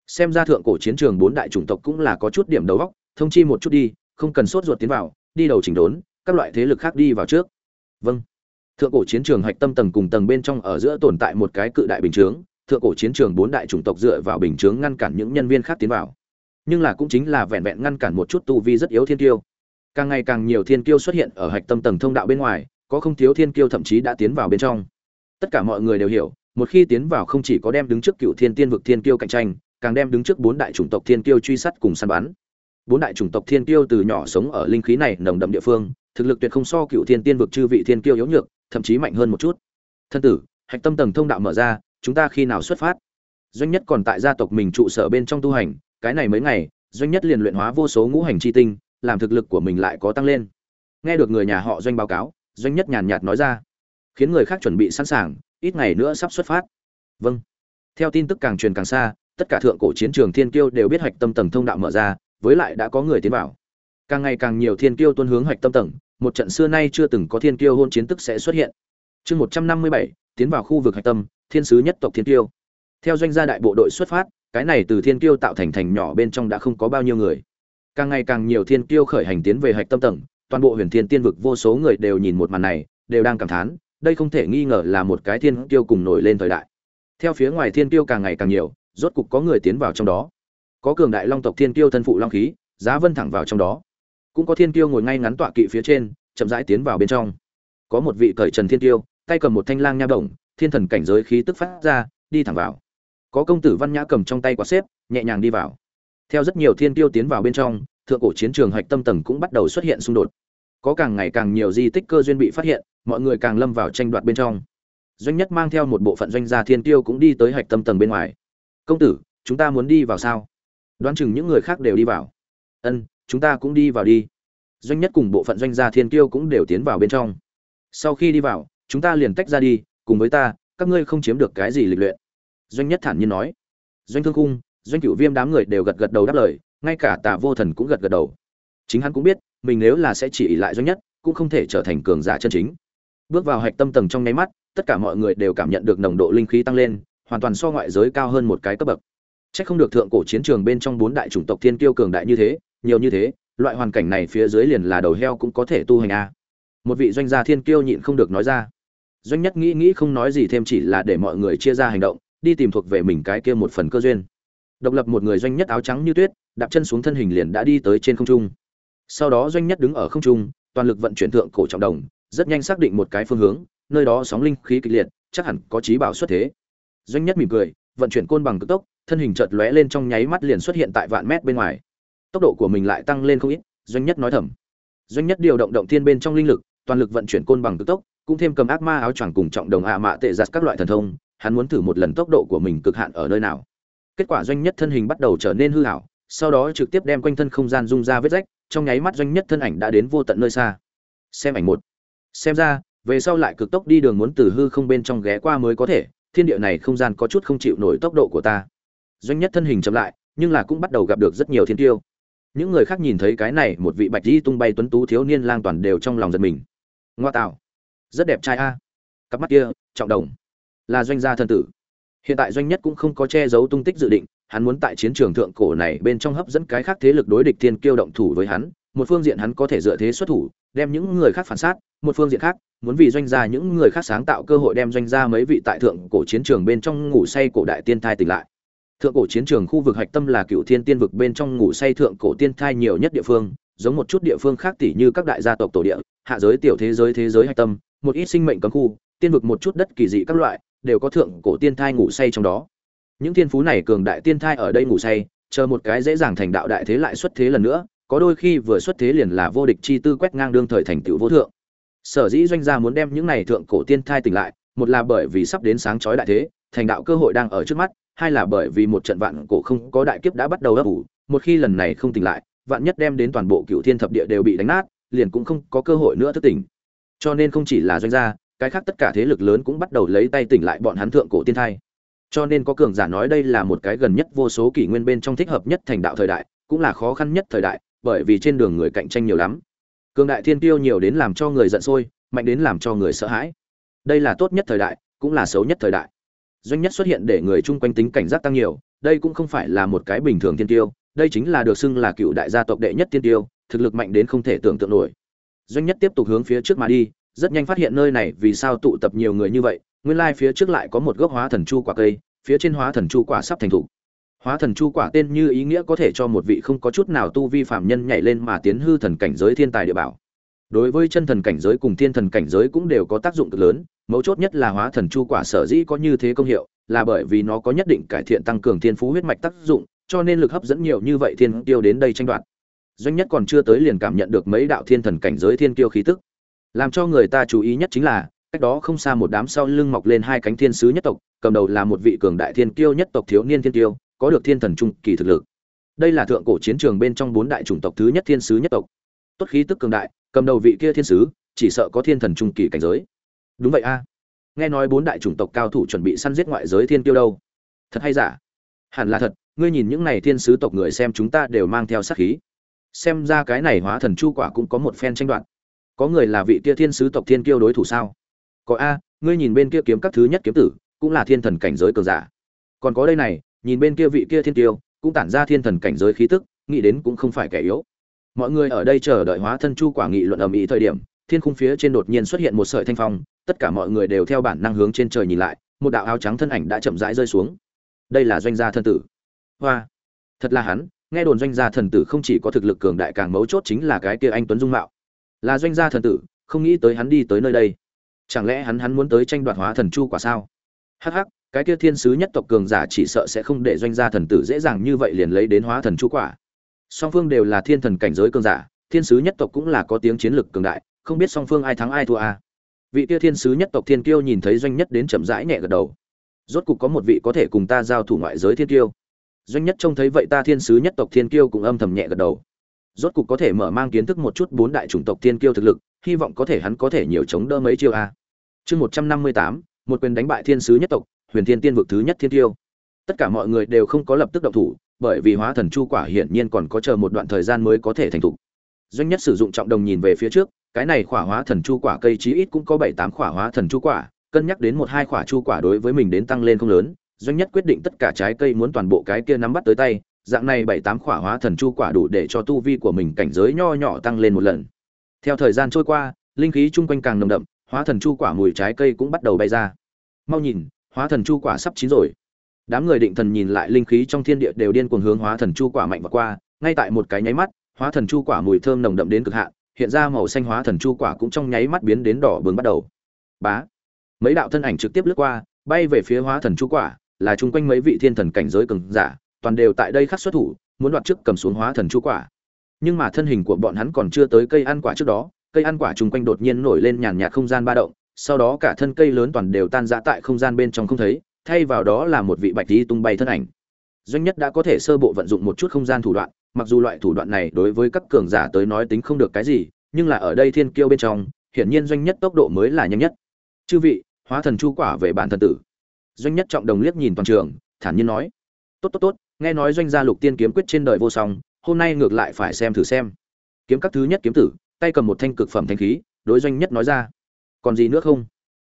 Xem ra thượng cổ chiến trường bốn đại chủng tộc cũng là có chút điểm đầu góc thông chi một chút đi, không cần sốt ruột tiến vào, đi đầu chỉnh đốn, các loại thế lực khác đi vào trước. Vâng. Thượng cổ chiến trường hạch tâm tầng cùng tầng bên trong ở giữa tồn tại một cái cự đại bình chướng, thượng cổ chiến trường bốn đại chủng tộc dựa vào bình chướng ngăn cản những nhân viên khác tiến vào nhưng là cũng chính là vẹn vẹn ngăn cản một chút tu vi rất yếu thiên kiêu. Càng ngày càng nhiều thiên kiêu xuất hiện ở hạch tâm tầng thông đạo bên ngoài, có không thiếu thiên kiêu thậm chí đã tiến vào bên trong. Tất cả mọi người đều hiểu, một khi tiến vào không chỉ có đem đứng trước cựu thiên tiên vực thiên kiêu cạnh tranh, càng đem đứng trước bốn đại chủng tộc thiên kiêu truy sát cùng săn bắn. Bốn đại chủng tộc thiên kiêu từ nhỏ sống ở linh khí này nồng đậm địa phương, thực lực tuyệt không so cựu thiên tiên vực chư vị thiên kiêu yếu nhược, thậm chí mạnh hơn một chút. Thân tử, hạch tâm tầng thông đạo mở ra, chúng ta khi nào xuất phát? Doanh nhất còn tại gia tộc mình trụ sở bên trong tu hành cái này mấy ngày, doanh nhất liền luyện hóa vô số ngũ hành chi tinh, làm thực lực của mình lại có tăng lên. Nghe được người nhà họ doanh báo cáo, doanh nhất nhàn nhạt nói ra, khiến người khác chuẩn bị sẵn sàng, ít ngày nữa sắp xuất phát. Vâng. Theo tin tức càng truyền càng xa, tất cả thượng cổ chiến trường thiên kiêu đều biết hạch tâm tầng thông đạo mở ra, với lại đã có người tiến vào. Càng ngày càng nhiều thiên kiêu tuân hướng hạch tâm tầng, một trận xưa nay chưa từng có thiên kiêu hôn chiến tức sẽ xuất hiện. Chương một trăm năm mươi bảy, tiến vào khu vực hạch tâm, thiên sứ nhất tộc thiên kiêu. Theo doanh gia đại bộ đội xuất phát cái này từ thiên kiêu tạo thành thành nhỏ bên trong đã không có bao nhiêu người. Càng ngày càng nhiều thiên kiêu khởi hành tiến về hạch tâm tầng, toàn bộ huyền thiên tiên vực vô số người đều nhìn một màn này, đều đang cảm thán, đây không thể nghi ngờ là một cái thiên kiêu cùng nổi lên thời đại. Theo phía ngoài thiên kiêu càng ngày càng nhiều, rốt cục có người tiến vào trong đó. Có cường đại long tộc thiên kiêu thân phụ long khí, giá vân thẳng vào trong đó. Cũng có thiên kiêu ngồi ngay ngắn tọa kỵ phía trên, chậm rãi tiến vào bên trong. Có một vị cởi trần thiên kiêu, tay cầm một thanh lang nha bổng, thiên thần cảnh giới khí tức phát ra, đi thẳng vào có công tử văn nhã cầm trong tay quả xếp, nhẹ nhàng đi vào. Theo rất nhiều thiên tiêu tiến vào bên trong, thượng cổ chiến trường hạch tâm tầng cũng bắt đầu xuất hiện xung đột. Có càng ngày càng nhiều di tích cơ duyên bị phát hiện, mọi người càng lâm vào tranh đoạt bên trong. Doanh nhất mang theo một bộ phận doanh gia thiên tiêu cũng đi tới hạch tâm tầng bên ngoài. Công tử, chúng ta muốn đi vào sao? Đoán chừng những người khác đều đi vào. Ân, chúng ta cũng đi vào đi. Doanh nhất cùng bộ phận doanh gia thiên tiêu cũng đều tiến vào bên trong. Sau khi đi vào, chúng ta liền tách ra đi, cùng với ta, các ngươi không chiếm được cái gì lịch luyện doanh nhất thản nhiên nói doanh thương cung doanh cựu viêm đám người đều gật gật đầu đáp lời ngay cả Tả vô thần cũng gật gật đầu chính hắn cũng biết mình nếu là sẽ chỉ ỉ lại doanh nhất cũng không thể trở thành cường giả chân chính bước vào hạch tâm tầng trong nháy mắt tất cả mọi người đều cảm nhận được nồng độ linh khí tăng lên hoàn toàn so ngoại giới cao hơn một cái cấp bậc Chắc không được thượng cổ chiến trường bên trong bốn đại chủng tộc thiên kiêu cường đại như thế, nhiều như thế, loại hoàn cảnh này phía dưới liền là đầu heo cũng có thể tu hành a. Một vị doanh gia thiên kiêu nhịn không được nói ra. Doanh nhất nghĩ nghĩ không nói gì thêm chỉ là để mọi người chia ra hành động, đi tìm thuộc về mình cái kia một phần cơ duyên. Độc lập một người doanh nhất áo trắng như tuyết, đạp chân xuống thân hình liền đã đi tới trên không trung. Sau đó doanh nhất đứng ở không trung, toàn lực vận chuyển thượng cổ trọng đồng, rất nhanh xác định một cái phương hướng, nơi đó sóng linh khí kịch liệt, chắc hẳn có chí bảo xuất thế. Doanh nhất mỉm cười, vận chuyển côn bằng cực tốc, thân hình chợt lóe lên trong nháy mắt liền xuất hiện tại vạn mét bên ngoài. Tốc độ của mình lại tăng lên không ít, doanh nhất nói thầm. Doanh nhất điều động động thiên bên trong linh lực, toàn lực vận chuyển côn bằng cực tốc, cũng thêm cầm ác ma áo choàng cùng trọng đồng ạ mạ tệ giặt các loại thần thông, hắn muốn thử một lần tốc độ của mình cực hạn ở nơi nào. Kết quả doanh nhất thân hình bắt đầu trở nên hư ảo, sau đó trực tiếp đem quanh thân không gian rung ra vết rách, trong nháy mắt doanh nhất thân ảnh đã đến vô tận nơi xa. Xem ảnh một. Xem ra, về sau lại cực tốc đi đường muốn từ hư không bên trong ghé qua mới có thể, thiên địa này không gian có chút không chịu nổi tốc độ của ta doanh nhất thân hình chậm lại nhưng là cũng bắt đầu gặp được rất nhiều thiên tiêu những người khác nhìn thấy cái này một vị bạch di tung bay tuấn tú thiếu niên lang toàn đều trong lòng giật mình ngoa tạo rất đẹp trai a cặp mắt kia trọng đồng là doanh gia thân tử. Hiện tại doanh nhất cũng không có che giấu tung tích dự định, hắn muốn tại chiến trường thượng cổ này bên trong hấp dẫn cái khác thế lực đối địch thiên kiêu động thủ với hắn, một phương diện hắn có thể dựa thế xuất thủ, đem những người khác phản sát, một phương diện khác, muốn vì doanh gia những người khác sáng tạo cơ hội đem doanh gia mấy vị tại thượng cổ chiến trường bên trong ngủ say cổ đại tiên thai tỉnh lại. Thượng cổ chiến trường khu vực hạch tâm là cựu thiên tiên vực bên trong ngủ say thượng cổ tiên thai nhiều nhất địa phương, giống một chút địa phương khác tỷ như các đại gia tộc tổ địa, hạ giới tiểu thế giới thế giới hạch tâm, một ít sinh mệnh cấm khu, tiên vực một chút đất kỳ dị các loại đều có thượng cổ tiên thai ngủ say trong đó. Những thiên phú này cường đại tiên thai ở đây ngủ say, chờ một cái dễ dàng thành đạo đại thế lại xuất thế lần nữa, có đôi khi vừa xuất thế liền là vô địch chi tư quét ngang đương thời thành tựu vô thượng. Sở dĩ doanh gia muốn đem những này thượng cổ tiên thai tỉnh lại, một là bởi vì sắp đến sáng chói đại thế, thành đạo cơ hội đang ở trước mắt, hai là bởi vì một trận vạn cổ không có đại kiếp đã bắt đầu ấp ủ, một khi lần này không tỉnh lại, vạn nhất đem đến toàn bộ cựu thiên thập địa đều bị đánh nát, liền cũng không có cơ hội nữa thức tỉnh. Cho nên không chỉ là doanh gia cái khác tất cả thế lực lớn cũng bắt đầu lấy tay tỉnh lại bọn hắn thượng cổ tiên thai. Cho nên có cường giả nói đây là một cái gần nhất vô số kỷ nguyên bên trong thích hợp nhất thành đạo thời đại, cũng là khó khăn nhất thời đại, bởi vì trên đường người cạnh tranh nhiều lắm. Cường đại thiên tiêu nhiều đến làm cho người giận sôi, mạnh đến làm cho người sợ hãi. Đây là tốt nhất thời đại, cũng là xấu nhất thời đại. Doanh nhất xuất hiện để người chung quanh tính cảnh giác tăng nhiều, đây cũng không phải là một cái bình thường thiên tiêu, đây chính là được xưng là cựu đại gia tộc đệ nhất thiên tiêu, thực lực mạnh đến không thể tưởng tượng nổi. Doanh nhất tiếp tục hướng phía trước mà đi rất nhanh phát hiện nơi này vì sao tụ tập nhiều người như vậy, nguyên lai phía trước lại có một gốc hóa thần chu quả cây, phía trên hóa thần chu quả sắp thành thục. Hóa thần chu quả tên như ý nghĩa có thể cho một vị không có chút nào tu vi phạm nhân nhảy lên mà tiến hư thần cảnh giới thiên tài địa bảo. Đối với chân thần cảnh giới cùng thiên thần cảnh giới cũng đều có tác dụng cực lớn, mấu chốt nhất là hóa thần chu quả sở dĩ có như thế công hiệu, là bởi vì nó có nhất định cải thiện tăng cường thiên phú huyết mạch tác dụng, cho nên lực hấp dẫn nhiều như vậy thiên tiêu đến đây tranh đoạt. Doanh nhất còn chưa tới liền cảm nhận được mấy đạo thiên thần cảnh giới thiên tiêu khí tức làm cho người ta chú ý nhất chính là, cách đó không xa một đám sau lưng mọc lên hai cánh thiên sứ nhất tộc, cầm đầu là một vị cường đại thiên kiêu nhất tộc thiếu niên thiên tiêu có được thiên thần trung kỳ thực lực. Đây là thượng cổ chiến trường bên trong bốn đại chủng tộc thứ nhất thiên sứ nhất tộc. Tốt khí tức cường đại, cầm đầu vị kia thiên sứ, chỉ sợ có thiên thần trung kỳ cảnh giới. Đúng vậy a. Nghe nói bốn đại chủng tộc cao thủ chuẩn bị săn giết ngoại giới thiên tiêu đâu? Thật hay giả? Hẳn là thật, ngươi nhìn những này thiên sứ tộc người xem chúng ta đều mang theo sát khí. Xem ra cái này hóa thần chu quả cũng có một phen tranh đoạt có người là vị kia thiên sứ tộc thiên kiêu đối thủ sao? Có a ngươi nhìn bên kia kiếm các thứ nhất kiếm tử cũng là thiên thần cảnh giới cường giả. Còn có đây này nhìn bên kia vị kia thiên kiêu, cũng tản ra thiên thần cảnh giới khí tức nghĩ đến cũng không phải kẻ yếu. Mọi người ở đây chờ đợi hóa thân chu quả nghị luận ầm ĩ thời điểm thiên khung phía trên đột nhiên xuất hiện một sợi thanh phong tất cả mọi người đều theo bản năng hướng trên trời nhìn lại một đạo áo trắng thân ảnh đã chậm rãi rơi xuống. Đây là doanh gia thân tử. Hoa thật là hắn nghe đồn doanh gia thần tử không chỉ có thực lực cường đại càng mấu chốt chính là cái kia anh tuấn dung mạo là doanh gia thần tử, không nghĩ tới hắn đi tới nơi đây. Chẳng lẽ hắn hắn muốn tới tranh đoạt hóa thần chu quả sao? Hắc hắc, cái kia thiên sứ nhất tộc cường giả chỉ sợ sẽ không để doanh gia thần tử dễ dàng như vậy liền lấy đến hóa thần chu quả. Song phương đều là thiên thần cảnh giới cường giả, thiên sứ nhất tộc cũng là có tiếng chiến lực cường đại, không biết song phương ai thắng ai thua à. vị kia thiên sứ nhất tộc thiên kiêu nhìn thấy doanh nhất đến chậm rãi nhẹ gật đầu. Rốt cục có một vị có thể cùng ta giao thủ ngoại giới thiên kiêu. Doanh nhất trông thấy vậy ta thiên sứ nhất tộc thiên kiêu cũng âm thầm nhẹ gật đầu rốt cục có thể mở mang kiến thức một chút bốn đại chủng tộc tiên kiêu thực lực, hy vọng có thể hắn có thể nhiều chống đỡ mấy chiêu a. Chương một trăm năm mươi tám, một quyền đánh bại thiên sứ nhất tộc, huyền thiên tiên vực thứ nhất thiên kiêu. Tất cả mọi người đều không có lập tức động thủ, bởi vì hóa thần chu quả hiển nhiên còn có chờ một đoạn thời gian mới có thể thành thục. Doanh nhất sử dụng trọng đồng nhìn về phía trước, cái này khỏa hóa thần chu quả cây chí ít cũng có bảy tám khỏa hóa thần chu quả, cân nhắc đến một hai khỏa chu quả đối với mình đến tăng lên không lớn. Doanh nhất quyết định tất cả trái cây muốn toàn bộ cái kia nắm bắt tới tay dạng này bảy tám khỏa hóa thần chu quả đủ để cho tu vi của mình cảnh giới nho nhỏ tăng lên một lần. Theo thời gian trôi qua, linh khí chung quanh càng nồng đậm, hóa thần chu quả mùi trái cây cũng bắt đầu bay ra. Mau nhìn, hóa thần chu quả sắp chín rồi. Đám người định thần nhìn lại linh khí trong thiên địa đều điên cuồng hướng hóa thần chu quả mạnh và qua, ngay tại một cái nháy mắt, hóa thần chu quả mùi thơm nồng đậm đến cực hạn, hiện ra màu xanh hóa thần chu quả cũng trong nháy mắt biến đến đỏ bừng bắt đầu. Bá! Mấy đạo thân ảnh trực tiếp lướt qua, bay về phía hóa thần chu quả, là chung quanh mấy vị thiên thần cảnh giới cường giả toàn đều tại đây khắc xuất thủ, muốn đoạt trước cầm xuống hóa thần chu quả. Nhưng mà thân hình của bọn hắn còn chưa tới cây ăn quả trước đó, cây ăn quả chung quanh đột nhiên nổi lên nhàn nhạt không gian ba động, sau đó cả thân cây lớn toàn đều tan rã tại không gian bên trong không thấy, thay vào đó là một vị bạch tí tung bay thân ảnh. Doanh nhất đã có thể sơ bộ vận dụng một chút không gian thủ đoạn, mặc dù loại thủ đoạn này đối với các cường giả tới nói tính không được cái gì, nhưng là ở đây thiên kiêu bên trong, hiển nhiên doanh nhất tốc độ mới là nhanh nhất. Chư vị, hóa thần chu quả về bản thần tử. Doanh nhất trọng đồng liếc nhìn toàn trường, thản nhiên nói. Tốt tốt tốt nghe nói doanh gia lục tiên kiếm quyết trên đời vô song, hôm nay ngược lại phải xem thử xem. Kiếm các thứ nhất kiếm tử, tay cầm một thanh cực phẩm thanh khí, đối doanh nhất nói ra. Còn gì nữa không?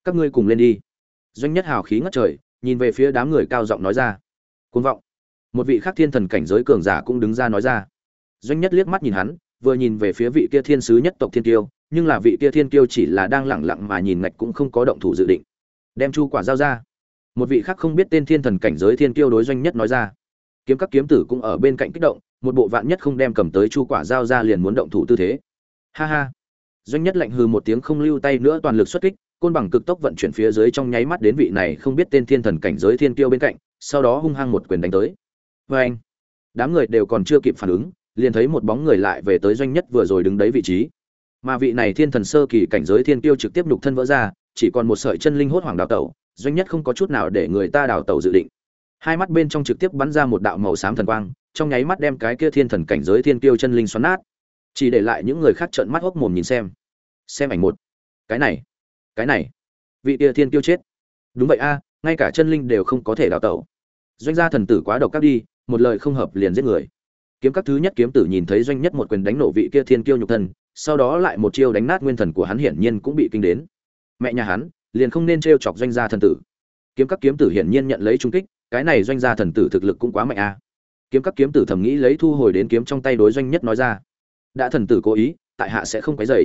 Các ngươi cùng lên đi. Doanh nhất hào khí ngất trời, nhìn về phía đám người cao giọng nói ra. Côn vọng. Một vị khác thiên thần cảnh giới cường giả cũng đứng ra nói ra. Doanh nhất liếc mắt nhìn hắn, vừa nhìn về phía vị kia thiên sứ nhất tộc thiên tiêu nhưng là vị kia thiên tiêu chỉ là đang lẳng lặng mà nhìn ngạch cũng không có động thủ dự định. Đem chu quả giao ra. Một vị khác không biết tên thiên thần cảnh giới thiên tiêu đối doanh nhất nói ra kiếm các kiếm tử cũng ở bên cạnh kích động, một bộ vạn nhất không đem cầm tới chu quả giao ra liền muốn động thủ tư thế. Ha ha. Doanh nhất lạnh hừ một tiếng không lưu tay nữa toàn lực xuất kích, côn bằng cực tốc vận chuyển phía dưới trong nháy mắt đến vị này không biết tên thiên thần cảnh giới thiên kiêu bên cạnh, sau đó hung hăng một quyền đánh tới. Vê anh, đám người đều còn chưa kịp phản ứng, liền thấy một bóng người lại về tới doanh nhất vừa rồi đứng đấy vị trí. Mà vị này thiên thần sơ kỳ cảnh giới thiên kiêu trực tiếp nhục thân vỡ ra, chỉ còn một sợi chân linh hốt hoàng đào tẩu, doanh nhất không có chút nào để người ta đào tẩu dự định hai mắt bên trong trực tiếp bắn ra một đạo màu xám thần quang, trong nháy mắt đem cái kia thiên thần cảnh giới thiên kiêu chân linh xoắn nát. Chỉ để lại những người khác trợn mắt hốc mồm nhìn xem. Xem ảnh một. Cái này cái này. Vị kia thiên kiêu chết. Đúng vậy a, ngay cả chân linh đều không có thể đào tẩu. Doanh gia thần tử quá độc các đi, một lời không hợp liền giết người. Kiếm các thứ nhất kiếm tử nhìn thấy doanh nhất một quyền đánh nổ vị kia thiên kiêu nhục thân, sau đó lại một chiêu đánh nát nguyên thần của hắn hiển nhiên cũng bị kinh đến. Mẹ nhà hắn, liền không nên trêu chọc doanh gia thần tử. Kiếm các kiếm tử hiển nhiên nhận lấy trung kích cái này doanh gia thần tử thực lực cũng quá mạnh a. Kiếm các kiếm tử thầm nghĩ lấy thu hồi đến kiếm trong tay đối doanh nhất nói ra. Đã thần tử cố ý, tại hạ sẽ không quấy dày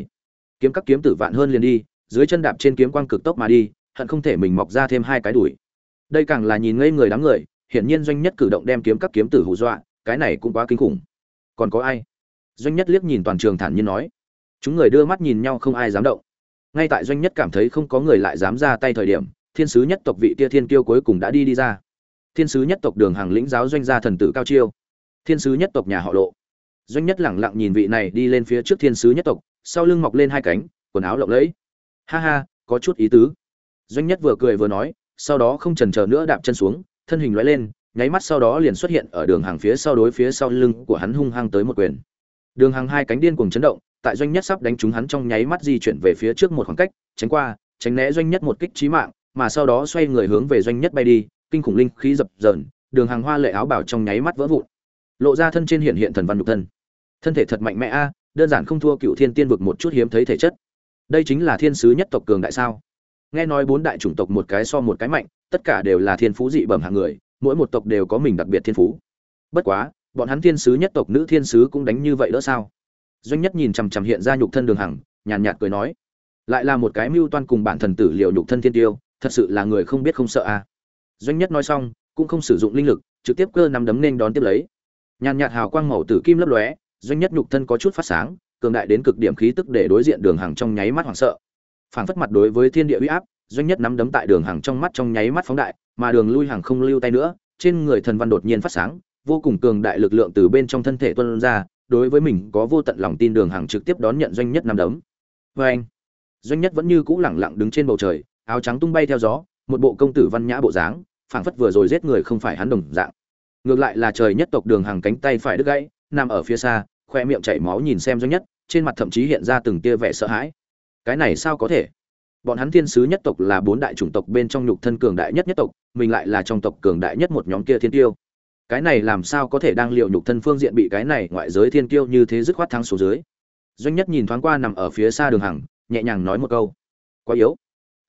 kiếm các kiếm tử vạn hơn liền đi, dưới chân đạp trên kiếm quang cực tốc mà đi, hận không thể mình mọc ra thêm hai cái đuổi đây càng là nhìn ngây người đám người, hiển nhiên doanh nhất cử động đem kiếm các kiếm tử hù dọa, cái này cũng quá kinh khủng. Còn có ai? Doanh nhất liếc nhìn toàn trường thản nhiên nói. Chúng người đưa mắt nhìn nhau không ai dám động. Ngay tại doanh nhất cảm thấy không có người lại dám ra tay thời điểm, thiên sứ nhất tộc vị tia thiên kiêu cuối cùng đã đi đi ra thiên sứ nhất tộc đường hàng lĩnh giáo doanh gia thần tử cao chiêu. Thiên sứ nhất tộc nhà họ lộ. Doanh nhất lẳng lặng nhìn vị này đi lên phía trước thiên sứ nhất tộc, sau lưng mọc lên hai cánh, quần áo lộng lẫy. Ha ha, có chút ý tứ. Doanh nhất vừa cười vừa nói, sau đó không chần chờ nữa đạp chân xuống, thân hình loại lên, nháy mắt sau đó liền xuất hiện ở đường hàng phía sau đối phía sau lưng của hắn hung hăng tới một quyền. Đường hàng hai cánh điên cuồng chấn động, tại doanh nhất sắp đánh trúng hắn trong nháy mắt di chuyển về phía trước một khoảng cách, tránh qua, tránh né doanh nhất một kích trí mạng, mà sau đó xoay người hướng về doanh nhất bay đi kinh khủng linh khí dập dờn, đường hàng hoa lệ áo bảo trong nháy mắt vỡ vụn. Lộ ra thân trên hiện hiện thần văn nhục thân. Thân thể thật mạnh mẽ a, đơn giản không thua cựu thiên tiên vực một chút hiếm thấy thể chất. Đây chính là thiên sứ nhất tộc cường đại sao? Nghe nói bốn đại chủng tộc một cái so một cái mạnh, tất cả đều là thiên phú dị bẩm hạng người, mỗi một tộc đều có mình đặc biệt thiên phú. Bất quá, bọn hắn thiên sứ nhất tộc nữ thiên sứ cũng đánh như vậy đỡ sao? Doanh nhất nhìn chằm chằm hiện ra nhục thân đường hằng, nhàn nhạt cười nói, lại là một cái mưu toan cùng bản thần tử liệu nhục thân thiên tiêu, thật sự là người không biết không sợ a doanh nhất nói xong, cũng không sử dụng linh lực, trực tiếp cơ nắm đấm nên đón tiếp lấy. Nhàn nhạt hào quang màu tử kim lấp lóe, doanh nhất nhục thân có chút phát sáng, cường đại đến cực điểm khí tức để đối diện đường hàng trong nháy mắt hoảng sợ. Phảng phất mặt đối với thiên địa uy áp, doanh nhất nắm đấm tại đường hàng trong mắt trong nháy mắt phóng đại, mà đường lui hàng không lưu tay nữa, trên người thần văn đột nhiên phát sáng, vô cùng cường đại lực lượng từ bên trong thân thể tuôn ra, đối với mình có vô tận lòng tin đường hàng trực tiếp đón nhận doanh nhất nắm đấm. Vê anh doanh nhất vẫn như cũ lẳng lặng đứng trên bầu trời, áo trắng tung bay theo gió, một bộ công tử văn nhã bộ dáng phảng phất vừa rồi giết người không phải hắn đồng dạng. Ngược lại là trời nhất tộc đường hàng cánh tay phải đứt gãy, nằm ở phía xa, khoe miệng chảy máu nhìn xem doanh nhất, trên mặt thậm chí hiện ra từng tia vẻ sợ hãi. Cái này sao có thể? Bọn hắn thiên sứ nhất tộc là bốn đại chủng tộc bên trong nhục thân cường đại nhất nhất tộc, mình lại là trong tộc cường đại nhất một nhóm kia thiên tiêu. Cái này làm sao có thể đang liệu nhục thân phương diện bị cái này ngoại giới thiên tiêu như thế dứt khoát thắng số dưới? Doanh nhất nhìn thoáng qua nằm ở phía xa đường hằng, nhẹ nhàng nói một câu. Quá yếu.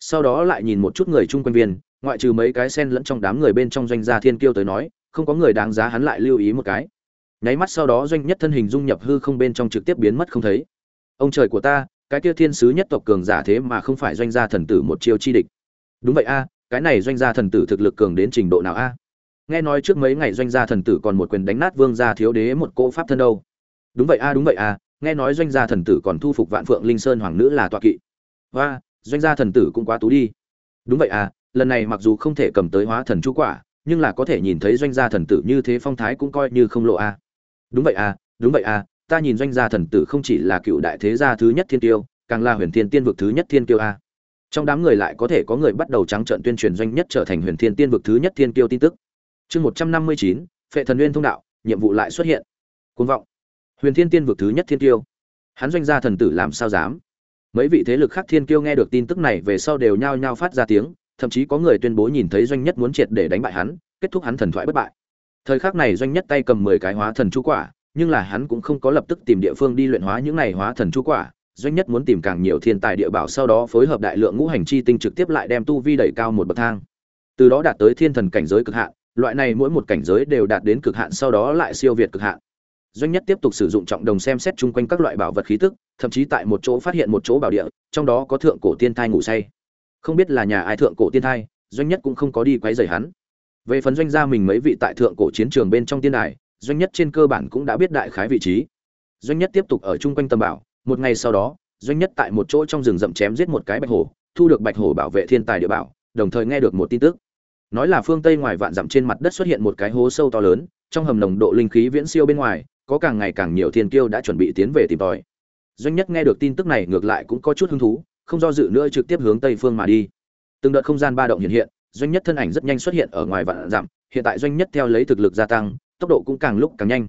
Sau đó lại nhìn một chút người chung quanh viên ngoại trừ mấy cái sen lẫn trong đám người bên trong doanh gia thiên kiêu tới nói, không có người đáng giá hắn lại lưu ý một cái. Nháy mắt sau đó doanh nhất thân hình dung nhập hư không bên trong trực tiếp biến mất không thấy. Ông trời của ta, cái kia thiên sứ nhất tộc cường giả thế mà không phải doanh gia thần tử một chiêu chi địch. Đúng vậy a, cái này doanh gia thần tử thực lực cường đến trình độ nào a? Nghe nói trước mấy ngày doanh gia thần tử còn một quyền đánh nát vương gia thiếu đế một cỗ pháp thân đâu. Đúng vậy a, đúng vậy a, nghe nói doanh gia thần tử còn thu phục vạn phượng linh sơn hoàng nữ là tọa kỵ. Và doanh gia thần tử cũng quá tú đi. Đúng vậy a lần này mặc dù không thể cầm tới hóa thần chú quả, nhưng là có thể nhìn thấy doanh gia thần tử như thế phong thái cũng coi như không lộ a. Đúng vậy a, đúng vậy a, ta nhìn doanh gia thần tử không chỉ là cựu đại thế gia thứ nhất thiên tiêu, càng là huyền thiên tiên vực thứ nhất thiên tiêu a. Trong đám người lại có thể có người bắt đầu trắng trợn tuyên truyền doanh nhất trở thành huyền thiên tiên vực thứ nhất thiên tiêu tin tức. Chương một trăm năm mươi chín, phệ thần nguyên thông đạo, nhiệm vụ lại xuất hiện. Côn vọng. Huyền thiên tiên vực thứ nhất thiên tiêu. Hắn doanh gia thần tử làm sao dám? Mấy vị thế lực khác thiên kiêu nghe được tin tức này về sau đều nhao nhao phát ra tiếng thậm chí có người tuyên bố nhìn thấy doanh nhất muốn triệt để đánh bại hắn, kết thúc hắn thần thoại bất bại. Thời khắc này doanh nhất tay cầm mười cái hóa thần chú quả, nhưng là hắn cũng không có lập tức tìm địa phương đi luyện hóa những này hóa thần chú quả. Doanh nhất muốn tìm càng nhiều thiên tài địa bảo sau đó phối hợp đại lượng ngũ hành chi tinh trực tiếp lại đem tu vi đẩy cao một bậc thang. Từ đó đạt tới thiên thần cảnh giới cực hạn, loại này mỗi một cảnh giới đều đạt đến cực hạn sau đó lại siêu việt cực hạn. Doanh nhất tiếp tục sử dụng trọng đồng xem xét chung quanh các loại bảo vật khí tức, thậm chí tại một chỗ phát hiện một chỗ bảo địa, trong đó có thượng cổ tiên thai ngủ say không biết là nhà ai thượng cổ tiên thai, doanh nhất cũng không có đi quấy rầy hắn. Về phần doanh gia mình mấy vị tại thượng cổ chiến trường bên trong tiên đài, doanh nhất trên cơ bản cũng đã biết đại khái vị trí. Doanh nhất tiếp tục ở chung quanh tâm bảo, một ngày sau đó, doanh nhất tại một chỗ trong rừng rậm chém giết một cái bạch hổ, thu được bạch hổ bảo vệ thiên tài địa bảo, đồng thời nghe được một tin tức. Nói là phương tây ngoài vạn dặm trên mặt đất xuất hiện một cái hố sâu to lớn, trong hầm nồng độ linh khí viễn siêu bên ngoài, có càng ngày càng nhiều thiên kiêu đã chuẩn bị tiến về tìm tòi. Doanh nhất nghe được tin tức này ngược lại cũng có chút hứng thú không do dự nữa trực tiếp hướng tây phương mà đi. Từng đợt không gian ba động hiện hiện, doanh nhất thân ảnh rất nhanh xuất hiện ở ngoài vạn dặm, hiện tại doanh nhất theo lấy thực lực gia tăng, tốc độ cũng càng lúc càng nhanh.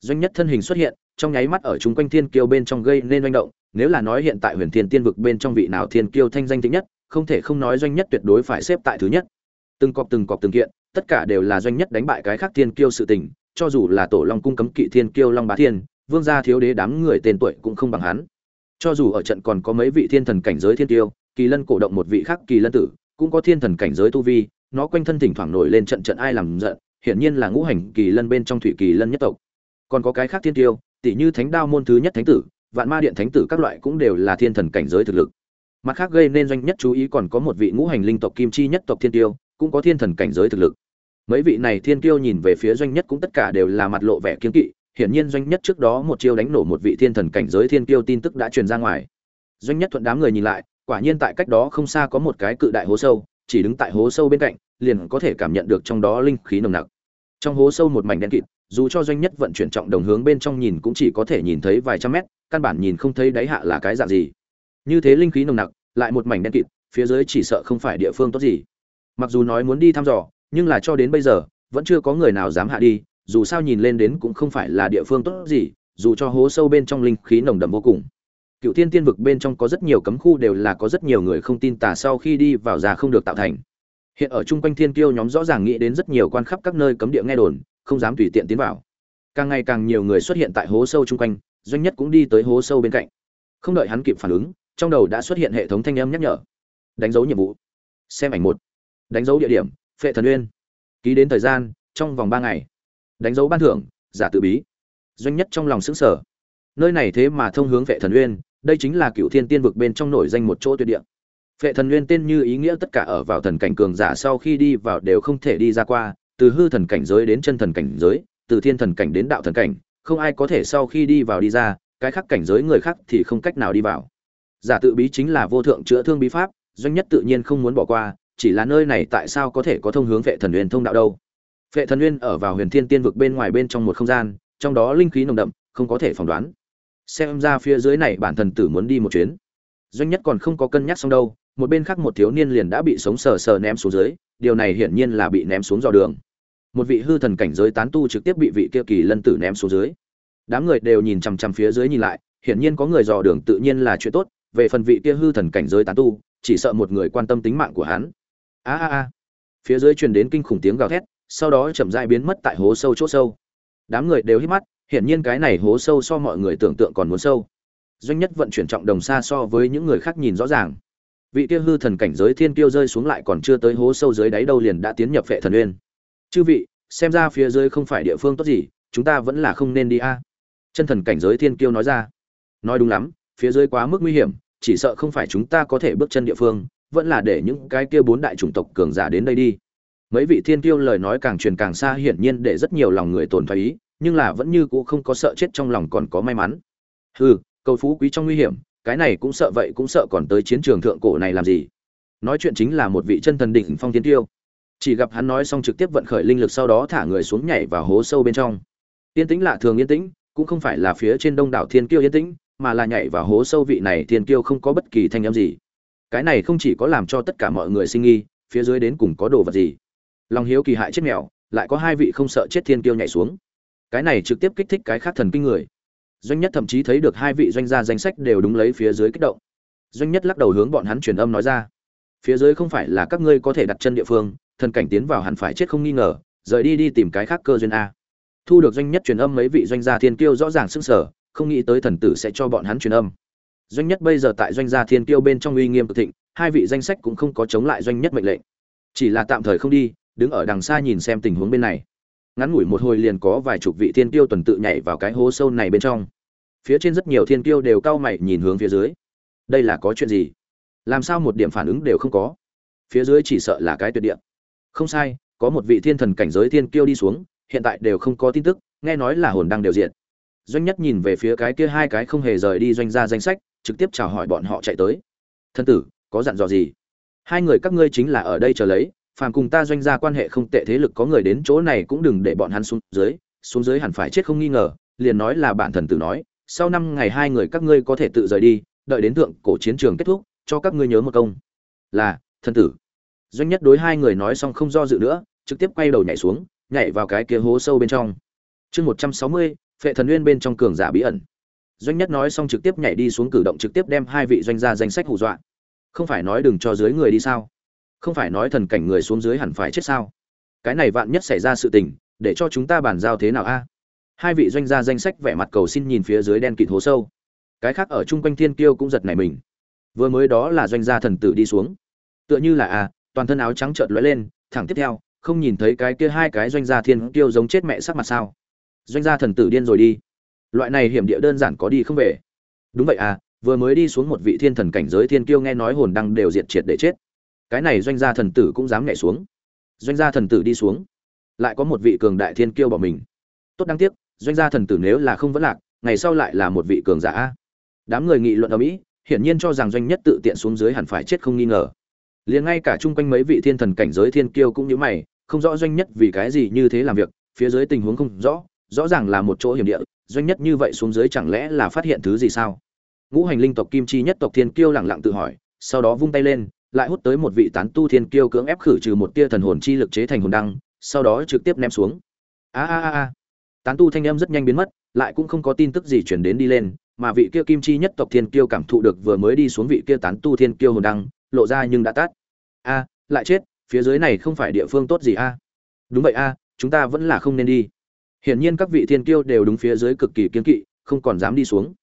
Doanh nhất thân hình xuất hiện, trong nháy mắt ở chúng quanh thiên kiêu bên trong gây nên doanh động, nếu là nói hiện tại huyền thiên tiên vực bên trong vị nào thiên kiêu thanh danh tính nhất, không thể không nói doanh nhất tuyệt đối phải xếp tại thứ nhất. Từng cọp từng cọp từng kiện, tất cả đều là doanh nhất đánh bại cái khác thiên kiêu sự tình, cho dù là tổ long cung cấm kỵ thiên kiêu long bá thiên, vương gia thiếu đế đám người tên tuổi cũng không bằng hắn cho dù ở trận còn có mấy vị thiên thần cảnh giới thiên tiêu, kỳ lân cổ động một vị khác kỳ lân tử cũng có thiên thần cảnh giới tu vi nó quanh thân thỉnh thoảng nổi lên trận trận ai làm giận hiển nhiên là ngũ hành kỳ lân bên trong thủy kỳ lân nhất tộc. Còn có cái khác thiên tiêu tỷ như thánh đao môn thứ nhất thánh tử vạn ma điện thánh tử các loại cũng đều là thiên thần cảnh giới thực lực. Mặt khác gây nên doanh nhất chú ý còn có một vị ngũ hành linh tộc kim chi nhất tộc thiên tiêu cũng có thiên thần cảnh giới thực lực. Mấy vị này thiên tiêu nhìn về phía doanh nhất cũng tất cả đều là mặt lộ vẻ kiên kỵ hiển nhiên doanh nhất trước đó một chiêu đánh nổ một vị thiên thần cảnh giới thiên tiêu tin tức đã truyền ra ngoài. Doanh nhất thuận đám người nhìn lại, quả nhiên tại cách đó không xa có một cái cự đại hố sâu, chỉ đứng tại hố sâu bên cạnh, liền có thể cảm nhận được trong đó linh khí nồng nặc. Trong hố sâu một mảnh đen kịt, dù cho doanh nhất vận chuyển trọng đồng hướng bên trong nhìn cũng chỉ có thể nhìn thấy vài trăm mét, căn bản nhìn không thấy đáy hạ là cái dạng gì. Như thế linh khí nồng nặc, lại một mảnh đen kịt, phía dưới chỉ sợ không phải địa phương tốt gì. Mặc dù nói muốn đi thăm dò, nhưng là cho đến bây giờ, vẫn chưa có người nào dám hạ đi dù sao nhìn lên đến cũng không phải là địa phương tốt gì, dù cho hố sâu bên trong linh khí nồng đậm vô cùng. Cựu thiên tiên vực bên trong có rất nhiều cấm khu đều là có rất nhiều người không tin tà sau khi đi vào già không được tạo thành. Hiện ở chung quanh thiên kiêu nhóm rõ ràng nghĩ đến rất nhiều quan khắp các nơi cấm địa nghe đồn, không dám tùy tiện tiến vào. Càng ngày càng nhiều người xuất hiện tại hố sâu chung quanh, doanh nhất cũng đi tới hố sâu bên cạnh. Không đợi hắn kịp phản ứng, trong đầu đã xuất hiện hệ thống thanh âm nhắc nhở. Đánh dấu nhiệm vụ. Xem ảnh một. Đánh dấu địa điểm, phệ thần uyên. Ký đến thời gian, trong vòng ba ngày đánh dấu ban thưởng, giả tự bí. Doanh nhất trong lòng xứng sở nơi này thế mà thông hướng vệ thần uyên, đây chính là cựu thiên tiên vực bên trong nổi danh một chỗ tuyệt địa. Vệ thần uyên tên như ý nghĩa tất cả ở vào thần cảnh cường giả sau khi đi vào đều không thể đi ra qua, từ hư thần cảnh giới đến chân thần cảnh giới, từ thiên thần cảnh đến đạo thần cảnh, không ai có thể sau khi đi vào đi ra, cái khác cảnh giới người khác thì không cách nào đi vào. Giả tự bí chính là vô thượng chữa thương bí pháp, doanh nhất tự nhiên không muốn bỏ qua, chỉ là nơi này tại sao có thể có thông hướng vệ thần uyên thông đạo đâu? Vệ thần Nguyên ở vào huyền thiên tiên vực bên ngoài bên trong một không gian, trong đó linh khí nồng đậm, không có thể phỏng đoán. Xem ra phía dưới này bản thần tử muốn đi một chuyến. Doanh nhất còn không có cân nhắc xong đâu, một bên khác một thiếu niên liền đã bị sống sờ sờ ném xuống dưới, điều này hiển nhiên là bị ném xuống dò đường. Một vị hư thần cảnh giới tán tu trực tiếp bị vị kia kỳ lân tử ném xuống dưới. Đám người đều nhìn chằm chằm phía dưới nhìn lại, hiển nhiên có người dò đường tự nhiên là chuyện tốt, về phần vị kia hư thần cảnh giới tán tu, chỉ sợ một người quan tâm tính mạng của hắn. A a a. Phía dưới truyền đến kinh khủng tiếng gào thét sau đó chậm rãi biến mất tại hố sâu chỗ sâu. Đám người đều hít mắt, hiển nhiên cái này hố sâu so mọi người tưởng tượng còn muốn sâu. Doanh nhất vận chuyển trọng đồng xa so với những người khác nhìn rõ ràng. Vị kia hư thần cảnh giới thiên kiêu rơi xuống lại còn chưa tới hố sâu dưới đáy đâu liền đã tiến nhập phệ thần uyên. Chư vị, xem ra phía dưới không phải địa phương tốt gì, chúng ta vẫn là không nên đi a. Chân thần cảnh giới thiên kiêu nói ra. Nói đúng lắm, phía dưới quá mức nguy hiểm, chỉ sợ không phải chúng ta có thể bước chân địa phương, vẫn là để những cái kia bốn đại chủng tộc cường giả đến đây đi mấy vị thiên Tiêu lời nói càng truyền càng xa hiển nhiên để rất nhiều lòng người tổn thoái ý, nhưng là vẫn như cũ không có sợ chết trong lòng còn có may mắn. Hừ, cầu phú quý trong nguy hiểm, cái này cũng sợ vậy cũng sợ còn tới chiến trường thượng cổ này làm gì? Nói chuyện chính là một vị chân thần đỉnh phong thiên tiêu chỉ gặp hắn nói xong trực tiếp vận khởi linh lực sau đó thả người xuống nhảy vào hố sâu bên trong. Yên tĩnh lạ thường yên tĩnh, cũng không phải là phía trên đông đảo thiên kiêu yên tĩnh, mà là nhảy vào hố sâu vị này thiên kiêu không có bất kỳ thanh âm gì. Cái này không chỉ có làm cho tất cả mọi người sinh nghi, phía dưới đến cùng có đồ vật gì? Lòng hiếu kỳ hại chết mèo, lại có hai vị không sợ chết thiên kiêu nhảy xuống. Cái này trực tiếp kích thích cái khác thần kinh người. Doanh nhất thậm chí thấy được hai vị doanh gia danh sách đều đúng lấy phía dưới kích động. Doanh nhất lắc đầu hướng bọn hắn truyền âm nói ra. Phía dưới không phải là các ngươi có thể đặt chân địa phương, thần cảnh tiến vào hẳn phải chết không nghi ngờ, rời đi đi tìm cái khác cơ duyên a. Thu được doanh nhất truyền âm mấy vị doanh gia thiên kiêu rõ ràng sững sở không nghĩ tới thần tử sẽ cho bọn hắn truyền âm. Doanh nhất bây giờ tại doanh gia thiên kiêu bên trong uy nghiêm cực thịnh, hai vị danh sách cũng không có chống lại doanh nhất mệnh lệnh. Chỉ là tạm thời không đi đứng ở đằng xa nhìn xem tình huống bên này. Ngắn ngủi một hồi liền có vài chục vị thiên tiêu tuần tự nhảy vào cái hố sâu này bên trong. Phía trên rất nhiều thiên tiêu đều cau mày nhìn hướng phía dưới. Đây là có chuyện gì? Làm sao một điểm phản ứng đều không có? Phía dưới chỉ sợ là cái tuyệt địa. Không sai, có một vị thiên thần cảnh giới thiên kiêu đi xuống, hiện tại đều không có tin tức, nghe nói là hồn đang đều diện doanh nhất nhìn về phía cái kia hai cái không hề rời đi doanh ra danh sách, trực tiếp chào hỏi bọn họ chạy tới. Thân tử, có dặn dò gì? Hai người các ngươi chính là ở đây chờ lấy phàm cùng ta doanh gia quan hệ không tệ thế lực có người đến chỗ này cũng đừng để bọn hắn xuống dưới xuống dưới hẳn phải chết không nghi ngờ, liền nói là bản thần tử nói, sau năm ngày hai người các ngươi có thể tự rời đi, đợi đến thượng cổ chiến trường kết thúc, cho các ngươi nhớ một công. Là, thần tử. Doanh nhất đối hai người nói xong không do dự nữa, trực tiếp quay đầu nhảy xuống, nhảy vào cái kia hố sâu bên trong. Chương một trăm sáu mươi, phệ thần nguyên bên trong cường giả bí ẩn. Doanh nhất nói xong trực tiếp nhảy đi xuống cử động trực tiếp đem hai vị doanh gia danh sách hù dọa. Không phải nói đừng cho dưới người đi sao? Không phải nói thần cảnh người xuống dưới hẳn phải chết sao? Cái này vạn nhất xảy ra sự tình, để cho chúng ta bàn giao thế nào a? Hai vị doanh gia danh sách vẻ mặt cầu xin nhìn phía dưới đen kịt hố sâu. Cái khác ở chung quanh thiên kiêu cũng giật nảy mình. Vừa mới đó là doanh gia thần tử đi xuống. Tựa như là a, toàn thân áo trắng trợt lóe lên, thẳng tiếp theo, không nhìn thấy cái kia hai cái doanh gia thiên kiêu giống chết mẹ sắc mặt sao? Doanh gia thần tử điên rồi đi. Loại này hiểm địa đơn giản có đi không về. Đúng vậy à vừa mới đi xuống một vị thiên thần cảnh giới thiên kiêu nghe nói hồn đăng đều diệt triệt để chết cái này doanh gia thần tử cũng dám nhảy xuống. Doanh gia thần tử đi xuống. Lại có một vị cường đại thiên kiêu bỏ mình. Tốt đáng tiếc, doanh gia thần tử nếu là không vẫn lạc, ngày sau lại là một vị cường giả. Đám người nghị luận ở mỹ, hiển nhiên cho rằng doanh nhất tự tiện xuống dưới hẳn phải chết không nghi ngờ. Liền ngay cả chung quanh mấy vị thiên thần cảnh giới thiên kiêu cũng như mày, không rõ doanh nhất vì cái gì như thế làm việc, phía dưới tình huống không rõ rõ ràng là một chỗ hiểm địa, doanh nhất như vậy xuống dưới chẳng lẽ là phát hiện thứ gì sao? Ngũ hành linh tộc kim chi nhất tộc thiên kiêu lẳng lặng tự hỏi, sau đó vung tay lên lại hút tới một vị tán tu thiên kiêu cưỡng ép khử trừ một tia thần hồn chi lực chế thành hồn đăng sau đó trực tiếp ném xuống. A a a a, tán tu thanh âm rất nhanh biến mất lại cũng không có tin tức gì truyền đến đi lên mà vị kia kim chi nhất tộc thiên kiêu cảm thụ được vừa mới đi xuống vị kia tán tu thiên kiêu hồn đăng lộ ra nhưng đã tắt. A lại chết phía dưới này không phải địa phương tốt gì a? Đúng vậy a chúng ta vẫn là không nên đi. Hiển nhiên các vị thiên kiêu đều đúng phía dưới cực kỳ kiên kỵ không còn dám đi xuống.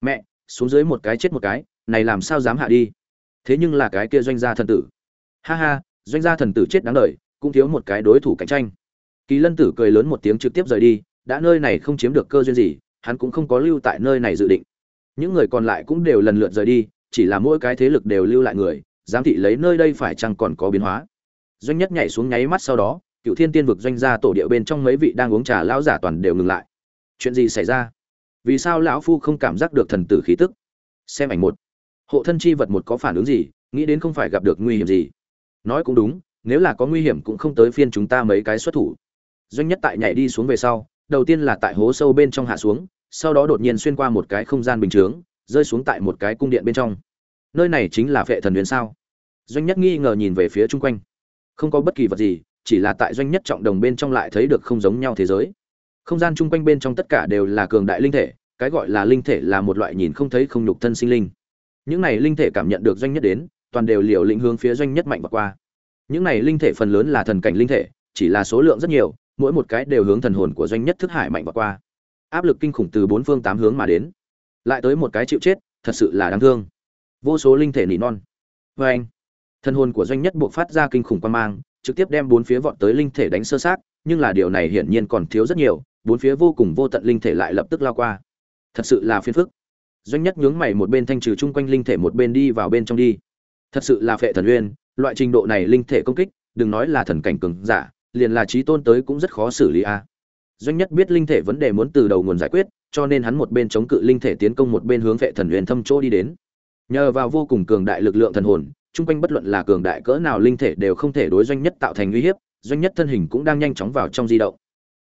Mẹ xuống dưới một cái chết một cái này làm sao dám hạ đi? Thế nhưng là cái kia doanh gia thần tử. Ha ha, doanh gia thần tử chết đáng đời, cũng thiếu một cái đối thủ cạnh tranh. Kỳ lân tử cười lớn một tiếng trực tiếp rời đi, đã nơi này không chiếm được cơ duyên gì, hắn cũng không có lưu tại nơi này dự định. Những người còn lại cũng đều lần lượt rời đi, chỉ là mỗi cái thế lực đều lưu lại người, giám thị lấy nơi đây phải chăng còn có biến hóa. Doanh nhất nhảy xuống nháy mắt sau đó cựu thiên tiên vực doanh gia tổ địa bên trong mấy vị đang uống trà lão giả toàn đều ngừng lại. Chuyện gì xảy ra? Vì sao lão phu không cảm giác được thần tử khí tức? Xem ảnh một hộ thân chi vật một có phản ứng gì, nghĩ đến không phải gặp được nguy hiểm gì. Nói cũng đúng, nếu là có nguy hiểm cũng không tới phiên chúng ta mấy cái xuất thủ. Doanh nhất tại nhảy đi xuống về sau, đầu tiên là tại hố sâu bên trong hạ xuống, sau đó đột nhiên xuyên qua một cái không gian bình chướng, rơi xuống tại một cái cung điện bên trong. Nơi này chính là vệ thần huyền sao? Doanh nhất nghi ngờ nhìn về phía chung quanh. Không có bất kỳ vật gì, chỉ là tại doanh nhất trọng đồng bên trong lại thấy được không giống nhau thế giới. Không gian chung quanh bên trong tất cả đều là cường đại linh thể, cái gọi là linh thể là một loại nhìn không thấy không nhục thân sinh linh những này linh thể cảm nhận được doanh nhất đến, toàn đều liều lĩnh hướng phía doanh nhất mạnh và qua. Những này linh thể phần lớn là thần cảnh linh thể, chỉ là số lượng rất nhiều, mỗi một cái đều hướng thần hồn của doanh nhất thức hải mạnh và qua. Áp lực kinh khủng từ bốn phương tám hướng mà đến. Lại tới một cái chịu chết, thật sự là đáng thương. Vô số linh thể nỉ non. Vê anh, thần hồn của doanh nhất buộc phát ra kinh khủng quan mang, trực tiếp đem bốn phía vọt tới linh thể đánh sơ sát nhưng là điều này hiển nhiên còn thiếu rất nhiều, bốn phía vô cùng vô tận linh thể lại lập tức lao qua. Thật sự là phiền phức doanh nhất nhướng mày một bên thanh trừ chung quanh linh thể một bên đi vào bên trong đi. Thật sự là phệ thần uyên, loại trình độ này linh thể công kích, đừng nói là thần cảnh cường giả, liền là trí tôn tới cũng rất khó xử lý a. Doanh nhất biết linh thể vấn đề muốn từ đầu nguồn giải quyết, cho nên hắn một bên chống cự linh thể tiến công một bên hướng vệ thần uyên thâm chỗ đi đến. Nhờ vào vô cùng cường đại lực lượng thần hồn, chung quanh bất luận là cường đại cỡ nào linh thể đều không thể đối doanh nhất tạo thành uy hiếp, doanh nhất thân hình cũng đang nhanh chóng vào trong di động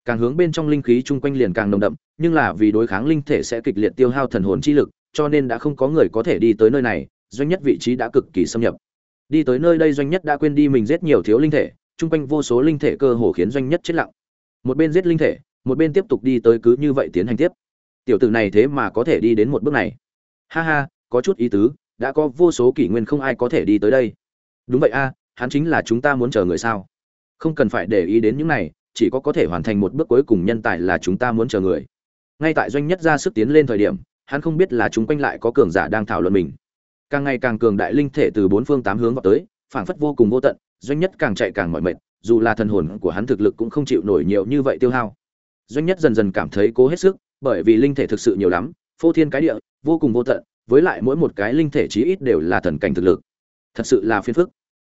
càng hướng bên trong linh khí chung quanh liền càng nồng đậm, nhưng là vì đối kháng linh thể sẽ kịch liệt tiêu hao thần hồn chi lực, cho nên đã không có người có thể đi tới nơi này, doanh nhất vị trí đã cực kỳ xâm nhập. Đi tới nơi đây doanh nhất đã quên đi mình giết nhiều thiếu linh thể, chung quanh vô số linh thể cơ hồ khiến doanh nhất chết lặng. Một bên giết linh thể, một bên tiếp tục đi tới cứ như vậy tiến hành tiếp. Tiểu tử này thế mà có thể đi đến một bước này. Ha ha, có chút ý tứ, đã có vô số kỷ nguyên không ai có thể đi tới đây. Đúng vậy a, hắn chính là chúng ta muốn chờ người sao? Không cần phải để ý đến những này chỉ có có thể hoàn thành một bước cuối cùng nhân tài là chúng ta muốn chờ người. Ngay tại doanh nhất ra sức tiến lên thời điểm, hắn không biết là chúng quanh lại có cường giả đang thảo luận mình. Càng ngày càng cường đại linh thể từ bốn phương tám hướng vào tới, phảng phất vô cùng vô tận, doanh nhất càng chạy càng mỏi mệt, dù là thần hồn của hắn thực lực cũng không chịu nổi nhiều như vậy tiêu hao. Doanh nhất dần dần cảm thấy cố hết sức, bởi vì linh thể thực sự nhiều lắm, phô thiên cái địa, vô cùng vô tận, với lại mỗi một cái linh thể chí ít đều là thần cảnh thực lực. Thật sự là phiền phức.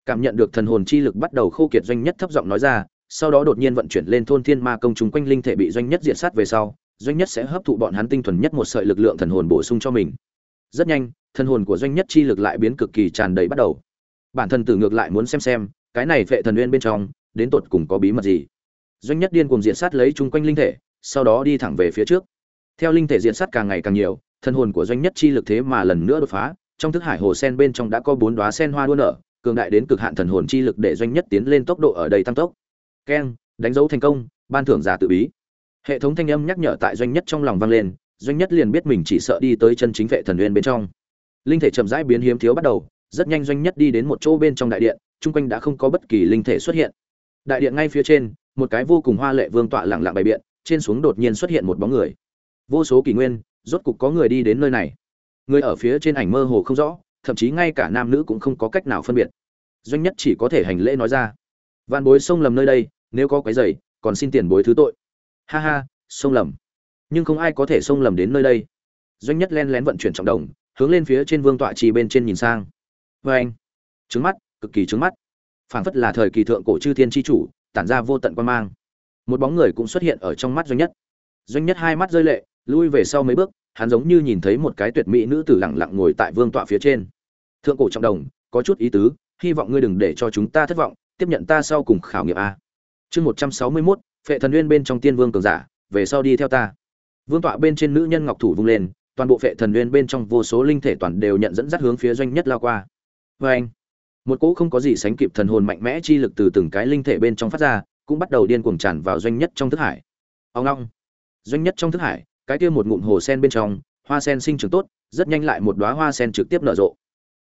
Cảm nhận được thần hồn chi lực bắt đầu khô kiệt, doanh nhất thấp giọng nói ra sau đó đột nhiên vận chuyển lên thôn thiên ma công chúng quanh linh thể bị doanh nhất diệt sát về sau, doanh nhất sẽ hấp thụ bọn hắn tinh thuần nhất một sợi lực lượng thần hồn bổ sung cho mình. Rất nhanh, thần hồn của doanh nhất chi lực lại biến cực kỳ tràn đầy bắt đầu. Bản thân tử ngược lại muốn xem xem, cái này vệ thần nguyên bên trong, đến tột cùng có bí mật gì. Doanh nhất điên cùng diện sát lấy chung quanh linh thể, sau đó đi thẳng về phía trước. Theo linh thể diện sát càng ngày càng nhiều, thần hồn của doanh nhất chi lực thế mà lần nữa đột phá, trong thức hải hồ sen bên trong đã có bốn đoá sen hoa đua nở, cường đại đến cực hạn thần hồn chi lực để doanh nhất tiến lên tốc độ ở đây tăng tốc keng, đánh dấu thành công, ban thưởng giả tự bí. Hệ thống thanh âm nhắc nhở tại doanh nhất trong lòng vang lên, doanh nhất liền biết mình chỉ sợ đi tới chân chính vệ thần nguyên bên trong. Linh thể chậm rãi biến hiếm thiếu bắt đầu, rất nhanh doanh nhất đi đến một chỗ bên trong đại điện, chung quanh đã không có bất kỳ linh thể xuất hiện. Đại điện ngay phía trên, một cái vô cùng hoa lệ vương tọa lẳng lặng bày biện, trên xuống đột nhiên xuất hiện một bóng người. Vô số kỷ nguyên, rốt cục có người đi đến nơi này. Người ở phía trên ảnh mơ hồ không rõ, thậm chí ngay cả nam nữ cũng không có cách nào phân biệt. Doanh nhất chỉ có thể hành lễ nói ra. Vạn bối sông lầm nơi đây nếu có quấy rầy, còn xin tiền bối thứ tội. Ha ha sông lầm. Nhưng không ai có thể sông lầm đến nơi đây. Doanh nhất len lén vận chuyển trọng đồng hướng lên phía trên vương tọa trì bên trên nhìn sang. Và anh trứng mắt cực kỳ trứng mắt. Phảng phất là thời kỳ thượng cổ chư thiên chi chủ tản ra vô tận quan mang. Một bóng người cũng xuất hiện ở trong mắt doanh nhất. Doanh nhất hai mắt rơi lệ lui về sau mấy bước hắn giống như nhìn thấy một cái tuyệt mỹ nữ tử lẳng lặng ngồi tại vương tọa phía trên. Thượng cổ trọng đồng có chút ý tứ hy vọng ngươi đừng để cho chúng ta thất vọng tiếp nhận ta sau cùng khảo nghiệm a chương một trăm sáu mươi mốt, phệ thần nguyên bên trong tiên vương cường giả, về sau đi theo ta. Vương tọa bên trên nữ nhân ngọc thủ vung lên, toàn bộ phệ thần nguyên bên trong vô số linh thể toàn đều nhận dẫn dắt hướng phía doanh nhất lao qua. Vê anh, một cỗ không có gì sánh kịp thần hồn mạnh mẽ chi lực từ từng cái linh thể bên trong phát ra, cũng bắt đầu điên cuồng tràn vào doanh nhất trong thức hải. Ông long, doanh nhất trong thức hải, cái kia một ngụm hồ sen bên trong, hoa sen sinh trưởng tốt, rất nhanh lại một đóa hoa sen trực tiếp nở rộ.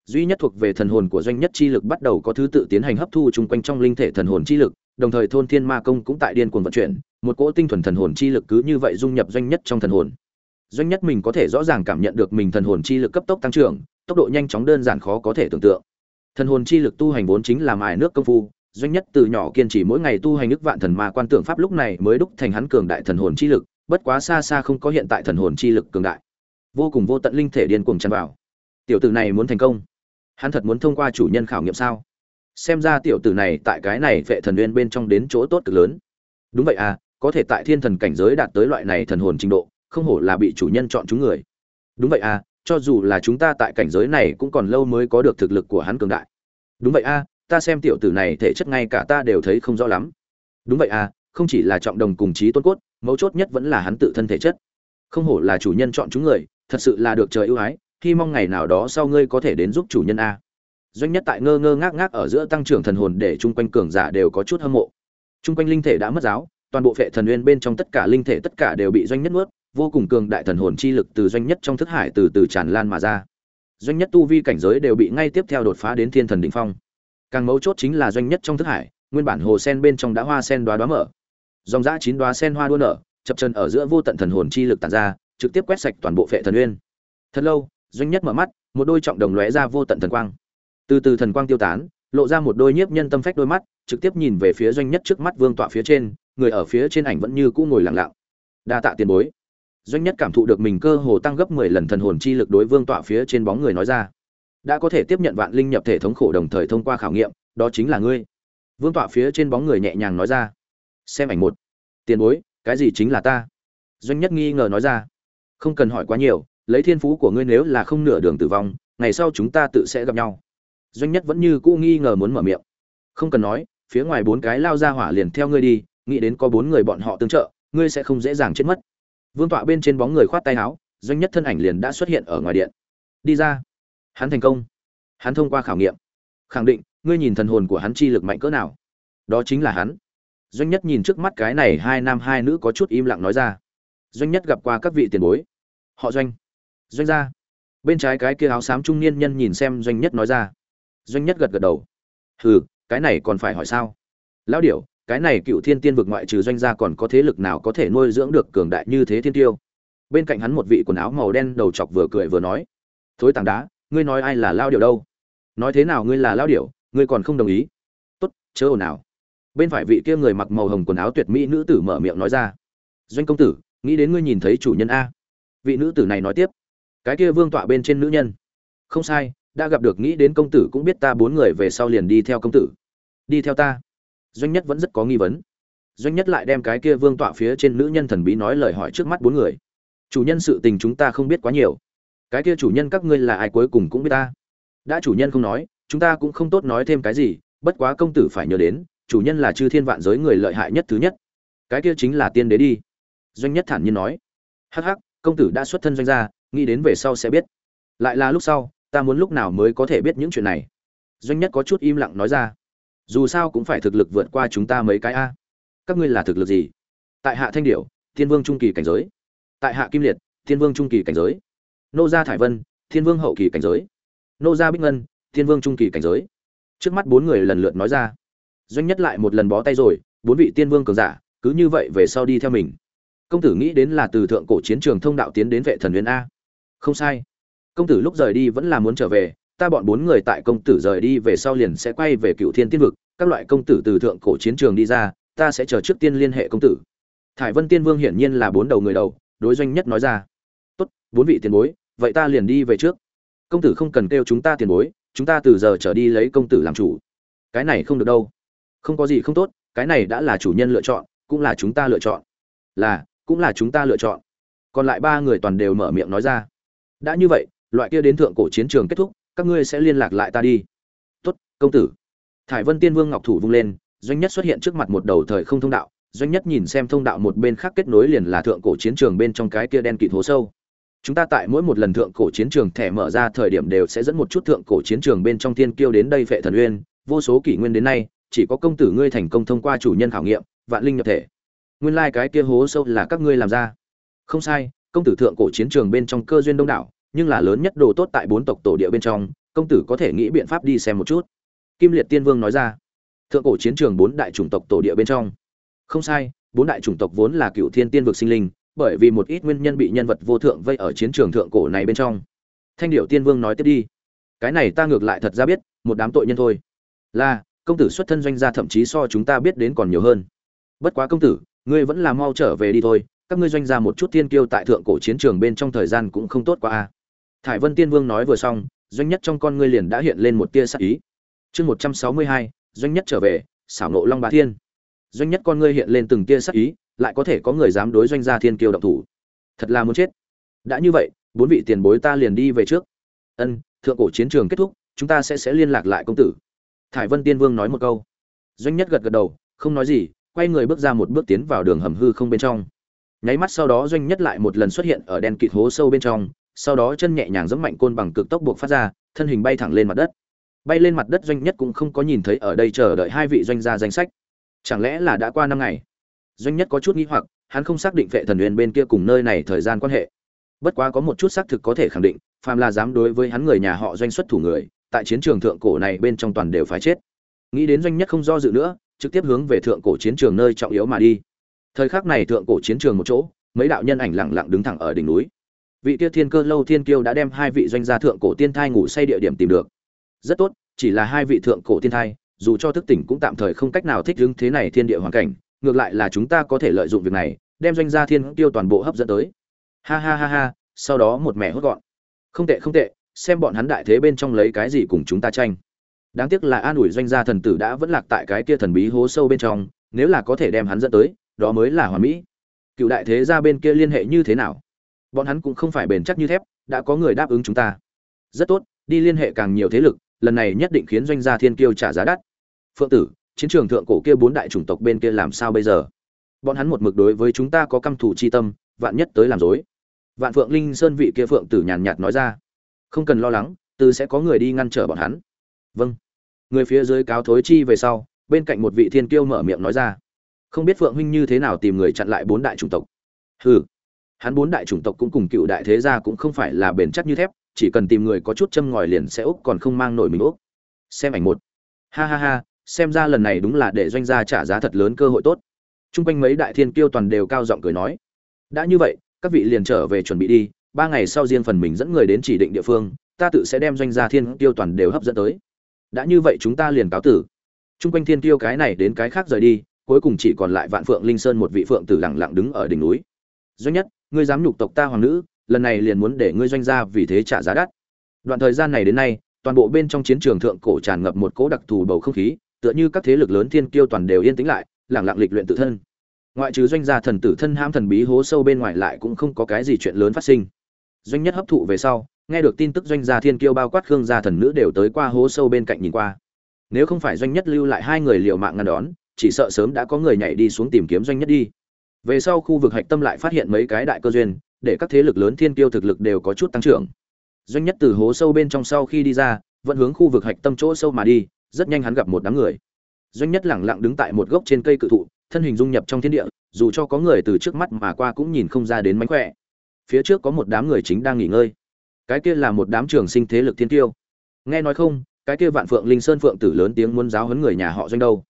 Duy nhất thuộc về thần hồn của doanh nhất chi lực bắt đầu có thứ tự tiến hành hấp thu chung quanh trong linh thể thần hồn chi lực đồng thời thôn thiên ma công cũng tại điên cuồng vận chuyển, một cỗ tinh thuần thần hồn chi lực cứ như vậy dung nhập doanh nhất trong thần hồn. Doanh nhất mình có thể rõ ràng cảm nhận được mình thần hồn chi lực cấp tốc tăng trưởng, tốc độ nhanh chóng đơn giản khó có thể tưởng tượng. Thần hồn chi lực tu hành vốn chính là mài nước công phu, doanh nhất từ nhỏ kiên trì mỗi ngày tu hành nước vạn thần ma quan tưởng pháp lúc này mới đúc thành hắn cường đại thần hồn chi lực, bất quá xa xa không có hiện tại thần hồn chi lực cường đại. Vô cùng vô tận linh thể điên cuồng tràn vào. Tiểu tử này muốn thành công. Hắn thật muốn thông qua chủ nhân khảo nghiệm sao? Xem ra tiểu tử này tại cái này vệ thần nguyên bên trong đến chỗ tốt cực lớn. Đúng vậy à có thể tại thiên thần cảnh giới đạt tới loại này thần hồn trình độ, không hổ là bị chủ nhân chọn chúng người. Đúng vậy à cho dù là chúng ta tại cảnh giới này cũng còn lâu mới có được thực lực của hắn cường đại. Đúng vậy à ta xem tiểu tử này thể chất ngay cả ta đều thấy không rõ lắm. Đúng vậy à không chỉ là trọng đồng cùng trí tôn cốt, mấu chốt nhất vẫn là hắn tự thân thể chất. Không hổ là chủ nhân chọn chúng người, thật sự là được trời ưu ái, hy mong ngày nào đó sau ngươi có thể đến giúp chủ nhân a doanh nhất tại ngơ ngơ ngác ngác ở giữa tăng trưởng thần hồn để chung quanh cường giả đều có chút hâm mộ. Chung quanh linh thể đã mất giáo, toàn bộ phệ thần nguyên bên trong tất cả linh thể tất cả đều bị doanh nhất nuốt, vô cùng cường đại thần hồn chi lực từ doanh nhất trong thức hải từ từ tràn lan mà ra. Doanh nhất tu vi cảnh giới đều bị ngay tiếp theo đột phá đến thiên thần đỉnh phong. Càng mấu chốt chính là doanh nhất trong thức hải, nguyên bản hồ sen bên trong đã hoa sen đoá đoá mở. Dòng dã chín đoá sen hoa đua nở, chập chân ở giữa vô tận thần hồn chi lực tàn ra, trực tiếp quét sạch toàn bộ phệ thần nguyên. Thật lâu, doanh nhất mở mắt, một đôi trọng đồng lóe ra vô tận thần quang từ từ thần quang tiêu tán, lộ ra một đôi nhiếp nhân tâm phách đôi mắt, trực tiếp nhìn về phía doanh nhất trước mắt vương tọa phía trên, người ở phía trên ảnh vẫn như cũ ngồi lặng lặng. Đa tạ tiền bối. Doanh nhất cảm thụ được mình cơ hồ tăng gấp mười lần thần hồn chi lực đối vương tọa phía trên bóng người nói ra. Đã có thể tiếp nhận vạn linh nhập thể thống khổ đồng thời thông qua khảo nghiệm, đó chính là ngươi. Vương tọa phía trên bóng người nhẹ nhàng nói ra. Xem ảnh một. Tiền bối, cái gì chính là ta? Doanh nhất nghi ngờ nói ra. Không cần hỏi quá nhiều, lấy thiên phú của ngươi nếu là không nửa đường tử vong, ngày sau chúng ta tự sẽ gặp nhau doanh nhất vẫn như cũ nghi ngờ muốn mở miệng. Không cần nói, phía ngoài bốn cái lao ra hỏa liền theo ngươi đi, nghĩ đến có bốn người bọn họ tương trợ, ngươi sẽ không dễ dàng chết mất. Vương tọa bên trên bóng người khoát tay áo, doanh nhất thân ảnh liền đã xuất hiện ở ngoài điện. Đi ra. Hắn thành công. Hắn thông qua khảo nghiệm. Khẳng định, ngươi nhìn thần hồn của hắn chi lực mạnh cỡ nào. Đó chính là hắn. Doanh nhất nhìn trước mắt cái này hai nam hai nữ có chút im lặng nói ra. Doanh nhất gặp qua các vị tiền bối. Họ doanh. Doanh gia. Bên trái cái kia áo xám trung niên nhân nhìn xem doanh nhất nói ra doanh nhất gật gật đầu. Hừ, cái này còn phải hỏi sao? Lão điểu, cái này cựu thiên tiên vực ngoại trừ doanh gia còn có thế lực nào có thể nuôi dưỡng được cường đại như thế thiên tiêu? Bên cạnh hắn một vị quần áo màu đen đầu chọc vừa cười vừa nói, thối tảng đá, ngươi nói ai là lao điểu đâu? Nói thế nào ngươi là lao điểu, ngươi còn không đồng ý. Tốt, chớ ồn nào bên phải vị kia người mặc màu hồng quần áo tuyệt mỹ nữ tử mở miệng nói ra, doanh công tử, nghĩ đến ngươi nhìn thấy chủ nhân a. Vị nữ tử này nói tiếp, cái kia vương tọa bên trên nữ nhân. Không sai đã gặp được, nghĩ đến công tử cũng biết ta bốn người về sau liền đi theo công tử. Đi theo ta. Doanh nhất vẫn rất có nghi vấn. Doanh nhất lại đem cái kia vương tọa phía trên nữ nhân thần bí nói lời hỏi trước mắt bốn người. Chủ nhân sự tình chúng ta không biết quá nhiều. Cái kia chủ nhân các ngươi là ai cuối cùng cũng biết ta. Đã chủ nhân không nói, chúng ta cũng không tốt nói thêm cái gì, bất quá công tử phải nhớ đến, chủ nhân là chư thiên vạn giới người lợi hại nhất thứ nhất. Cái kia chính là tiên đế đi. Doanh nhất thản nhiên nói. Hắc hắc, công tử đã xuất thân doanh gia, nghĩ đến về sau sẽ biết. Lại là lúc sau ta muốn lúc nào mới có thể biết những chuyện này? Doanh nhất có chút im lặng nói ra. Dù sao cũng phải thực lực vượt qua chúng ta mấy cái a. Các ngươi là thực lực gì? Tại hạ thanh điểu, thiên vương trung kỳ cảnh giới. Tại hạ kim liệt, thiên vương trung kỳ cảnh giới. Nô gia thải vân, thiên vương hậu kỳ cảnh giới. Nô gia bích ngân, thiên vương trung kỳ cảnh giới. Trước mắt bốn người lần lượt nói ra. Doanh nhất lại một lần bó tay rồi, bốn vị tiên vương cường giả, cứ như vậy về sau đi theo mình. Công tử nghĩ đến là từ thượng cổ chiến trường thông đạo tiến đến vệ thần huyền a. Không sai công tử lúc rời đi vẫn là muốn trở về, ta bọn bốn người tại công tử rời đi về sau liền sẽ quay về cựu thiên tiên vực, các loại công tử từ thượng cổ chiến trường đi ra, ta sẽ chờ trước tiên liên hệ công tử. Thải vân tiên vương hiển nhiên là bốn đầu người đầu, đối doanh nhất nói ra. Tốt, bốn vị tiền bối, vậy ta liền đi về trước. Công tử không cần kêu chúng ta tiền bối, chúng ta từ giờ trở đi lấy công tử làm chủ. Cái này không được đâu. Không có gì không tốt, cái này đã là chủ nhân lựa chọn, cũng là chúng ta lựa chọn. Là, cũng là chúng ta lựa chọn. Còn lại ba người toàn đều mở miệng nói ra. Đã như vậy loại kia đến thượng cổ chiến trường kết thúc, các ngươi sẽ liên lạc lại ta đi. Tốt, công tử. Thải vân tiên vương ngọc thủ vung lên, doanh nhất xuất hiện trước mặt một đầu thời không thông đạo, doanh nhất nhìn xem thông đạo một bên khác kết nối liền là thượng cổ chiến trường bên trong cái kia đen kịt hố sâu. Chúng ta tại mỗi một lần thượng cổ chiến trường thẻ mở ra thời điểm đều sẽ dẫn một chút thượng cổ chiến trường bên trong tiên kiêu đến đây phệ thần uyên, vô số kỷ nguyên đến nay, chỉ có công tử ngươi thành công thông qua chủ nhân khảo nghiệm, vạn linh nhập thể. Nguyên lai like cái kia hố sâu là các ngươi làm ra. Không sai, công tử thượng cổ chiến trường bên trong cơ duyên đông đảo nhưng là lớn nhất đồ tốt tại bốn tộc tổ địa bên trong, công tử có thể nghĩ biện pháp đi xem một chút. Kim liệt tiên vương nói ra. Thượng cổ chiến trường bốn đại chủng tộc tổ địa bên trong. Không sai, bốn đại chủng tộc vốn là cựu thiên tiên vực sinh linh, bởi vì một ít nguyên nhân bị nhân vật vô thượng vây ở chiến trường thượng cổ này bên trong. Thanh điệu tiên vương nói tiếp đi. Cái này ta ngược lại thật ra biết, một đám tội nhân thôi. Là, công tử xuất thân doanh gia thậm chí so chúng ta biết đến còn nhiều hơn. Bất quá công tử, ngươi vẫn là mau trở về đi thôi, các ngươi doanh gia một chút thiên kiêu tại thượng cổ chiến trường bên trong thời gian cũng không tốt quá a thải vân tiên vương nói vừa xong, doanh nhất trong con ngươi liền đã hiện lên một tia sắc ý. Chương một trăm sáu mươi hai, doanh nhất trở về, xảo nộ long bá thiên. Doanh nhất con ngươi hiện lên từng tia sắc ý, lại có thể có người dám đối doanh gia thiên kiêu động thủ. Thật là muốn chết. Đã như vậy, bốn vị tiền bối ta liền đi về trước. Ân, thượng cổ chiến trường kết thúc, chúng ta sẽ sẽ liên lạc lại công tử. Thải vân tiên vương nói một câu. Doanh nhất gật gật đầu, không nói gì, quay người bước ra một bước tiến vào đường hầm hư không bên trong. Nháy mắt sau đó doanh nhất lại một lần xuất hiện ở đen kịt hố sâu bên trong sau đó chân nhẹ nhàng giẫm mạnh côn bằng cực tốc buộc phát ra, thân hình bay thẳng lên mặt đất. Bay lên mặt đất doanh nhất cũng không có nhìn thấy ở đây chờ đợi hai vị doanh gia danh sách. Chẳng lẽ là đã qua năm ngày? Doanh nhất có chút nghi hoặc, hắn không xác định vệ thần uyên bên kia cùng nơi này thời gian quan hệ. Bất quá có một chút xác thực có thể khẳng định, phàm là dám đối với hắn người nhà họ doanh xuất thủ người, tại chiến trường thượng cổ này bên trong toàn đều phải chết. Nghĩ đến doanh nhất không do dự nữa, trực tiếp hướng về thượng cổ chiến trường nơi trọng yếu mà đi. Thời khắc này thượng cổ chiến trường một chỗ, mấy đạo nhân ảnh lặng lặng đứng thẳng ở đỉnh núi vị kia thiên cơ lâu thiên kiêu đã đem hai vị doanh gia thượng cổ tiên thai ngủ say địa điểm tìm được. Rất tốt, chỉ là hai vị thượng cổ tiên thai, dù cho thức tỉnh cũng tạm thời không cách nào thích ứng thế này thiên địa hoàn cảnh, ngược lại là chúng ta có thể lợi dụng việc này, đem doanh gia thiên tiêu toàn bộ hấp dẫn tới. Ha ha ha ha, sau đó một mẻ hốt gọn. Không tệ không tệ, xem bọn hắn đại thế bên trong lấy cái gì cùng chúng ta tranh. Đáng tiếc là an ủi doanh gia thần tử đã vẫn lạc tại cái kia thần bí hố sâu bên trong, nếu là có thể đem hắn dẫn tới, đó mới là hoàn mỹ. Cựu đại thế gia bên kia liên hệ như thế nào? Bọn hắn cũng không phải bền chắc như thép, đã có người đáp ứng chúng ta. Rất tốt, đi liên hệ càng nhiều thế lực, lần này nhất định khiến doanh gia thiên kiêu trả giá đắt. Phượng tử, chiến trường thượng cổ kia bốn đại chủng tộc bên kia làm sao bây giờ? Bọn hắn một mực đối với chúng ta có căm thù chi tâm, vạn nhất tới làm dối vạn phượng linh sơn vị kia phượng tử nhàn nhạt nói ra. Không cần lo lắng, từ sẽ có người đi ngăn trở bọn hắn. Vâng. Người phía dưới cáo thối chi về sau, bên cạnh một vị thiên kiêu mở miệng nói ra. Không biết phượng huynh như thế nào tìm người chặn lại bốn đại chủng tộc? Hừ hắn bốn đại chủng tộc cũng cùng cựu đại thế gia cũng không phải là bền chắc như thép, chỉ cần tìm người có chút châm ngòi liền sẽ úc còn không mang nổi mình úc xem ảnh một. Ha ha ha, xem ra lần này đúng là để doanh gia trả giá thật lớn cơ hội tốt. T r u n g quanh mấy đại thiên kiêu toàn đều cao giọng cười nói. Đã như vậy, các vị liền trở về chuẩn bị đi, ba ngày sau riêng phần mình dẫn người đến chỉ định địa phương, ta tự sẽ đem doanh gia thiên kiêu toàn đều hấp dẫn tới. Đã như vậy chúng ta liền cáo tử. T r u n g quanh thiên kiêu cái này đến cái khác rời đi, cuối cùng chỉ còn lại vạn phượng linh sơn một vị phượng tử lẳng lặng đứng ở đỉnh núi. Doanh nhất ngươi dám nhục tộc ta hoàng nữ, lần này liền muốn để ngươi doanh gia vì thế trả giá đắt. Đoạn thời gian này đến nay, toàn bộ bên trong chiến trường thượng cổ tràn ngập một cỗ đặc thù bầu không khí, tựa như các thế lực lớn thiên kiêu toàn đều yên tĩnh lại lẳng lặng lịch luyện tự thân. Ngoại trừ doanh gia thần tử thân ham thần bí hố sâu bên ngoài lại cũng không có cái gì chuyện lớn phát sinh. Doanh nhất hấp thụ về sau, nghe được tin tức doanh gia thiên kiêu bao quát khương gia thần nữ đều tới qua hố sâu bên cạnh nhìn qua. Nếu không phải doanh nhất lưu lại hai người liều mạng ngăn đón, chỉ sợ sớm đã có người nhảy đi xuống tìm kiếm doanh nhất đi về sau khu vực hạch tâm lại phát hiện mấy cái đại cơ duyên, để các thế lực lớn thiên kiêu thực lực đều có chút tăng trưởng. Doanh nhất từ hố sâu bên trong sau khi đi ra, vẫn hướng khu vực hạch tâm chỗ sâu mà đi, rất nhanh hắn gặp một đám người. Doanh nhất lẳng lặng đứng tại một gốc trên cây cự thụ, thân hình dung nhập trong thiên địa, dù cho có người từ trước mắt mà qua cũng nhìn không ra đến mánh khỏe. Phía trước có một đám người chính đang nghỉ ngơi. Cái kia là một đám trưởng sinh thế lực thiên tiêu nghe nói không, cái kia vạn phượng linh sơn phượng tử lớn tiếng muốn giáo huấn người nhà họ doanh đâu?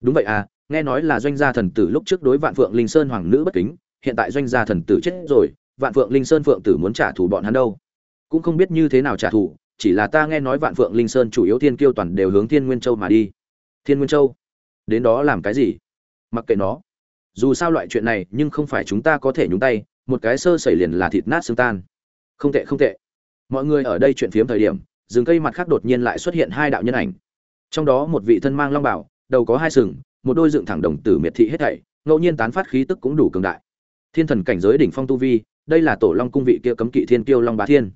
Đúng vậy à nghe nói là doanh gia thần tử lúc trước đối vạn phượng linh sơn hoàng nữ bất kính, hiện tại doanh gia thần tử chết rồi, vạn phượng linh sơn phượng tử muốn trả thù bọn hắn đâu? Cũng không biết như thế nào trả thù, chỉ là ta nghe nói vạn phượng linh sơn chủ yếu thiên kiêu toàn đều hướng thiên nguyên châu mà đi. Thiên nguyên châu? Đến đó làm cái gì? Mặc kệ nó. Dù sao loại chuyện này, nhưng không phải chúng ta có thể nhúng tay, một cái sơ xảy liền là thịt nát xương tan. Không tệ không tệ. Mọi người ở đây chuyện phiếm thời điểm, rừng cây mặt khác đột nhiên lại xuất hiện hai đạo nhân ảnh. Trong đó một vị thân mang long bảo, đầu có hai sừng một đôi dựng thẳng đồng tử miệt thị hết thảy, ngẫu nhiên tán phát khí tức cũng đủ cường đại. Thiên thần cảnh giới đỉnh phong tu vi, đây là tổ long cung vị kia cấm kỵ thiên kiêu long bá thiên.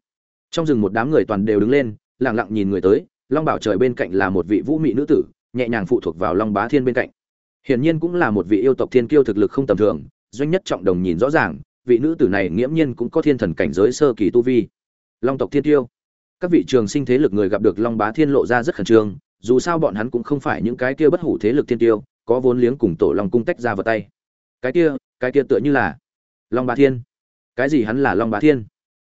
Trong rừng một đám người toàn đều đứng lên, lặng lặng nhìn người tới, long bảo trời bên cạnh là một vị vũ mỹ nữ tử, nhẹ nhàng phụ thuộc vào long bá thiên bên cạnh. Hiển nhiên cũng là một vị yêu tộc thiên kiêu thực lực không tầm thường doanh nhất trọng đồng nhìn rõ ràng, vị nữ tử này nghiễm nhiên cũng có thiên thần cảnh giới sơ kỳ tu vi. Long tộc thiên kiêu. Các vị trường sinh thế lực người gặp được long bá thiên lộ ra rất khẩn trương, dù sao bọn hắn cũng không phải những cái kia bất hủ thế lực thiên tiêu có vốn liếng cùng tổ long cung tách ra vào tay. Cái kia cái kia tựa như là long bá thiên. Cái gì hắn là long bá thiên?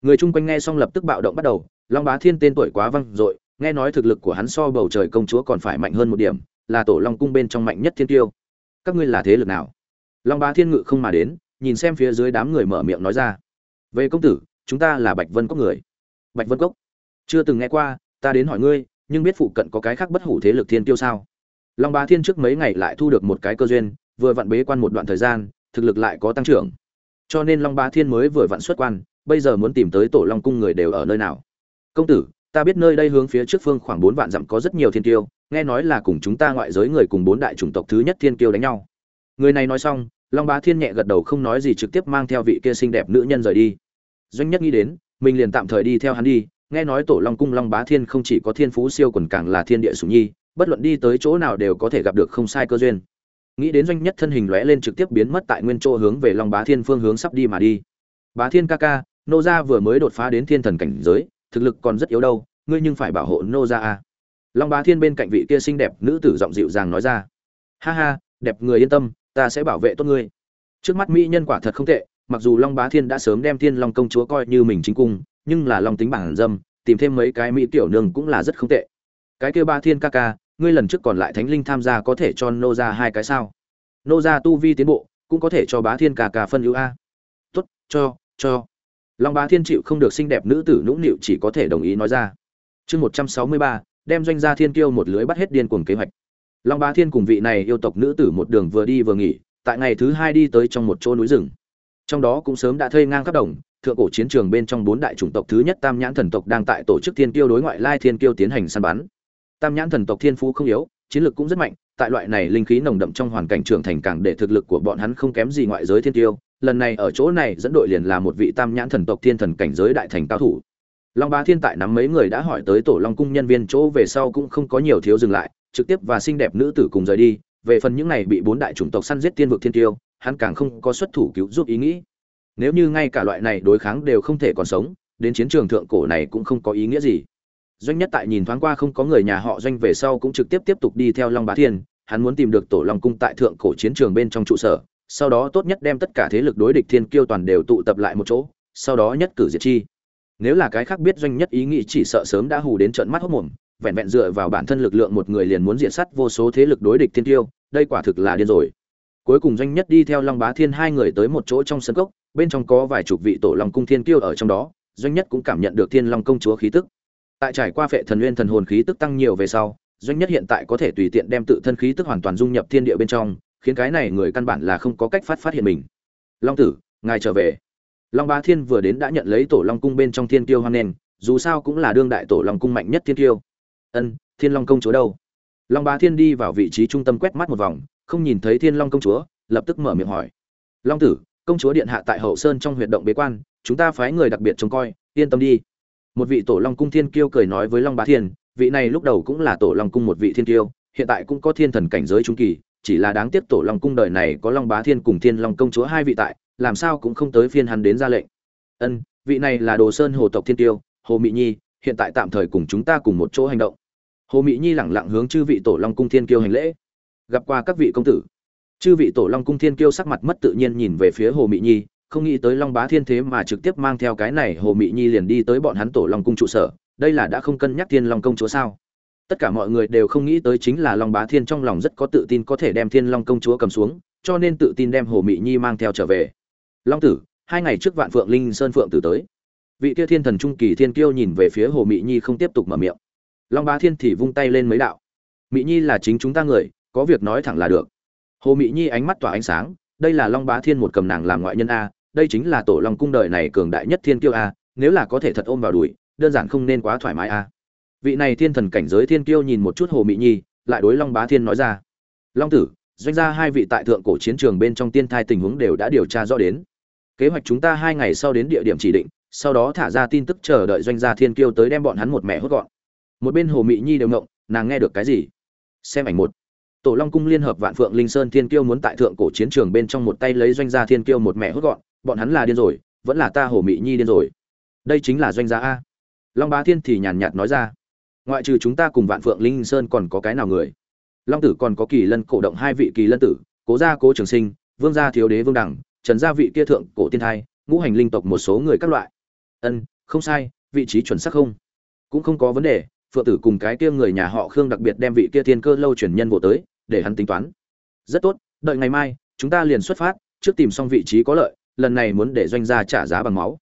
Người chung quanh nghe xong lập tức bạo động bắt đầu, long bá thiên tên tuổi quá văng dội, nghe nói thực lực của hắn so bầu trời công chúa còn phải mạnh hơn một điểm, là tổ long cung bên trong mạnh nhất thiên tiêu. Các ngươi là thế lực nào? Long bá thiên ngự không mà đến, nhìn xem phía dưới đám người mở miệng nói ra. Về công tử, chúng ta là bạch vân cốc người. Bạch vân cốc? Chưa từng nghe qua, ta đến hỏi ngươi, nhưng biết phụ cận có cái khác bất hủ thế lực thiên tiêu sao? Long bá thiên trước mấy ngày lại thu được một cái cơ duyên, vừa vặn bế quan một đoạn thời gian, thực lực lại có tăng trưởng. Cho nên long bá thiên mới vừa vặn xuất quan, bây giờ muốn tìm tới tổ long cung người đều ở nơi nào? Công tử, ta biết nơi đây hướng phía trước phương khoảng bốn vạn dặm có rất nhiều thiên tiêu nghe nói là cùng chúng ta ngoại giới người cùng bốn đại chủng tộc thứ nhất thiên tiêu đánh nhau. Người này nói xong, long bá thiên nhẹ gật đầu không nói gì trực tiếp mang theo vị kia xinh đẹp nữ nhân rời đi. Doanh nhất nghĩ đến, mình liền tạm thời đi theo hắn đi, nghe nói tổ long cung long bá thiên không chỉ có thiên phú siêu quần càng là thiên địa sủng nhi bất luận đi tới chỗ nào đều có thể gặp được không sai cơ duyên. Nghĩ đến doanh nhất thân hình lóe lên trực tiếp biến mất tại nguyên chỗ hướng về long bá thiên phương hướng sắp đi mà đi. Bá thiên ca ca, nô gia vừa mới đột phá đến thiên thần cảnh giới, thực lực còn rất yếu đâu, ngươi nhưng phải bảo hộ nô gia a long bá thiên bên cạnh vị kia xinh đẹp nữ tử giọng dịu dàng nói ra. Ha ha, đẹp người yên tâm, ta sẽ bảo vệ tốt ngươi. Trước mắt mỹ nhân quả thật không tệ, mặc dù long bá thiên đã sớm đem thiên long công chúa coi như mình chính cung, nhưng là long tính bản dâm, tìm thêm mấy cái mỹ tiểu nương cũng là rất không tệ. Cái kia ba thiên ca ca ngươi lần trước còn lại thánh linh tham gia có thể cho nô ra hai cái sao? Nô ra tu vi tiến bộ, cũng có thể cho bá thiên cà cà phân ưu a. Tốt, cho cho. Long bá thiên chịu không được xinh đẹp nữ tử nũng nịu chỉ có thể đồng ý nói ra. Chương một trăm sáu mươi ba, đem doanh gia thiên kiêu một lưới bắt hết điên cuồng kế hoạch. Long bá thiên cùng vị này yêu tộc nữ tử một đường vừa đi vừa nghỉ, tại ngày thứ hai đi tới trong một chỗ núi rừng. Trong đó cũng sớm đã thây ngang khắp đồng, thượng cổ chiến trường bên trong bốn đại chủng tộc thứ nhất tam nhãn thần tộc đang tại tổ chức thiên kiêu đối ngoại lai thiên kiêu tiến hành săn bắn tam nhãn thần tộc thiên phú không yếu, chiến lược cũng rất mạnh, tại loại này linh khí nồng đậm trong hoàn cảnh trưởng thành càng để thực lực của bọn hắn không kém gì ngoại giới thiên tiêu, lần này ở chỗ này dẫn đội liền là một vị tam nhãn thần tộc thiên thần cảnh giới đại thành cao thủ. Long bá thiên tại nắm mấy người đã hỏi tới tổ long cung nhân viên chỗ về sau cũng không có nhiều thiếu dừng lại, trực tiếp và xinh đẹp nữ tử cùng rời đi, về phần những này bị bốn đại chủng tộc săn giết tiên vực thiên tiêu, hắn càng không có xuất thủ cứu giúp ý nghĩ. Nếu như ngay cả loại này đối kháng đều không thể còn sống, đến chiến trường thượng cổ này cũng không có ý nghĩa gì doanh nhất tại nhìn thoáng qua không có người nhà họ doanh về sau cũng trực tiếp tiếp tục đi theo long bá thiên. Hắn muốn tìm được tổ long cung tại thượng cổ chiến trường bên trong trụ sở, sau đó tốt nhất đem tất cả thế lực đối địch thiên kiêu toàn đều tụ tập lại một chỗ, sau đó nhất cử diệt chi. Nếu là cái khác biết doanh nhất ý nghĩ chỉ sợ sớm đã hù đến trận mắt hốc mồm, vẹn vẹn dựa vào bản thân lực lượng một người liền muốn diện sắt vô số thế lực đối địch thiên kiêu, đây quả thực là điên rồi. Cuối cùng doanh nhất đi theo long bá thiên hai người tới một chỗ trong sân cốc, bên trong có vài chục vị tổ long cung thiên kiêu ở trong đó, doanh nhất cũng cảm nhận được thiên long công chúa khí tức tại trải qua phệ thần nguyên thần hồn khí tức tăng nhiều về sau, doanh nhất hiện tại có thể tùy tiện đem tự thân khí tức hoàn toàn dung nhập thiên địa bên trong, khiến cái này người căn bản là không có cách phát phát hiện mình. Long tử, ngài trở về. Long bá thiên vừa đến đã nhận lấy tổ long cung bên trong thiên tiêu hoan nghênh, dù sao cũng là đương đại tổ long cung mạnh nhất thiên tiêu. ân, thiên long công chúa đâu? Long bá thiên đi vào vị trí trung tâm quét mắt một vòng, không nhìn thấy thiên long công chúa, lập tức mở miệng hỏi. Long tử, công chúa điện hạ tại hậu sơn trong huyệt động bế quan, chúng ta phái người đặc biệt trông coi, yên tâm đi một vị tổ long cung thiên kiêu cười nói với long bá thiên, vị này lúc đầu cũng là tổ long cung một vị thiên kiêu, hiện tại cũng có thiên thần cảnh giới trung kỳ, chỉ là đáng tiếc tổ long cung đời này có long bá thiên cùng thiên long công chúa hai vị tại, làm sao cũng không tới phiên hắn đến ra lệnh. Ân, vị này là đồ sơn hồ tộc thiên tiêu hồ mỹ nhi, hiện tại tạm thời cùng chúng ta cùng một chỗ hành động. Hồ mỹ nhi lẳng lặng hướng chư vị tổ long cung thiên kiêu hành lễ. Gặp qua các vị công tử. Chư vị tổ long cung thiên kiêu sắc mặt mất tự nhiên nhìn về phía hồ mỹ nhi không nghĩ tới long bá thiên thế mà trực tiếp mang theo cái này hồ Mị nhi liền đi tới bọn hắn tổ long cung trụ sở, đây là đã không cân nhắc thiên long công chúa sao? Tất cả mọi người đều không nghĩ tới chính là long bá thiên trong lòng rất có tự tin có thể đem thiên long công chúa cầm xuống, cho nên tự tin đem hồ Mị nhi mang theo trở về. Long tử, hai ngày trước vạn phượng linh sơn phượng tử tới. Vị kia thiên thần trung kỳ thiên kiêu nhìn về phía hồ Mị nhi không tiếp tục mở miệng. Long bá thiên thì vung tay lên mấy đạo. Mị nhi là chính chúng ta người, có việc nói thẳng là được. Hồ Mị nhi ánh mắt tỏa ánh sáng, đây là long bá thiên một cầm nàng làm ngoại nhân a đây chính là tổ long cung đời này cường đại nhất thiên kiêu a, nếu là có thể thật ôm vào đùi, đơn giản không nên quá thoải mái a. Vị này thiên thần cảnh giới thiên kiêu nhìn một chút hồ mỹ nhi, lại đối long bá thiên nói ra. Long tử, doanh gia hai vị tại thượng cổ chiến trường bên trong tiên thai tình huống đều đã điều tra rõ đến. Kế hoạch chúng ta hai ngày sau đến địa điểm chỉ định, sau đó thả ra tin tức chờ đợi doanh gia thiên kiêu tới đem bọn hắn một mẹ hốt gọn. Một bên hồ mỹ nhi đều ngộng, nàng nghe được cái gì? Xem ảnh một. Tổ long cung liên hợp vạn phượng linh sơn thiên kiêu muốn tại thượng cổ chiến trường bên trong một tay lấy doanh gia thiên kiêu một mẹ hốt gọn bọn hắn là điên rồi, vẫn là ta hồ mị nhi điên rồi. Đây chính là doanh gia a. Long bá thiên thì nhàn nhạt nói ra. Ngoại trừ chúng ta cùng vạn phượng linh sơn còn có cái nào người? Long tử còn có kỳ lân cổ động hai vị kỳ lân tử, cố gia cố trường sinh, vương gia thiếu đế vương đẳng, trần gia vị kia thượng cổ tiên thai, ngũ hành linh tộc một số người các loại. Ân, không sai, vị trí chuẩn xác không? Cũng không có vấn đề, phượng tử cùng cái kia người nhà họ khương đặc biệt đem vị kia thiên cơ lâu chuyển nhân bộ tới, để hắn tính toán. Rất tốt, đợi ngày mai, chúng ta liền xuất phát, trước tìm xong vị trí có lợi lần này muốn để doanh gia trả giá bằng máu.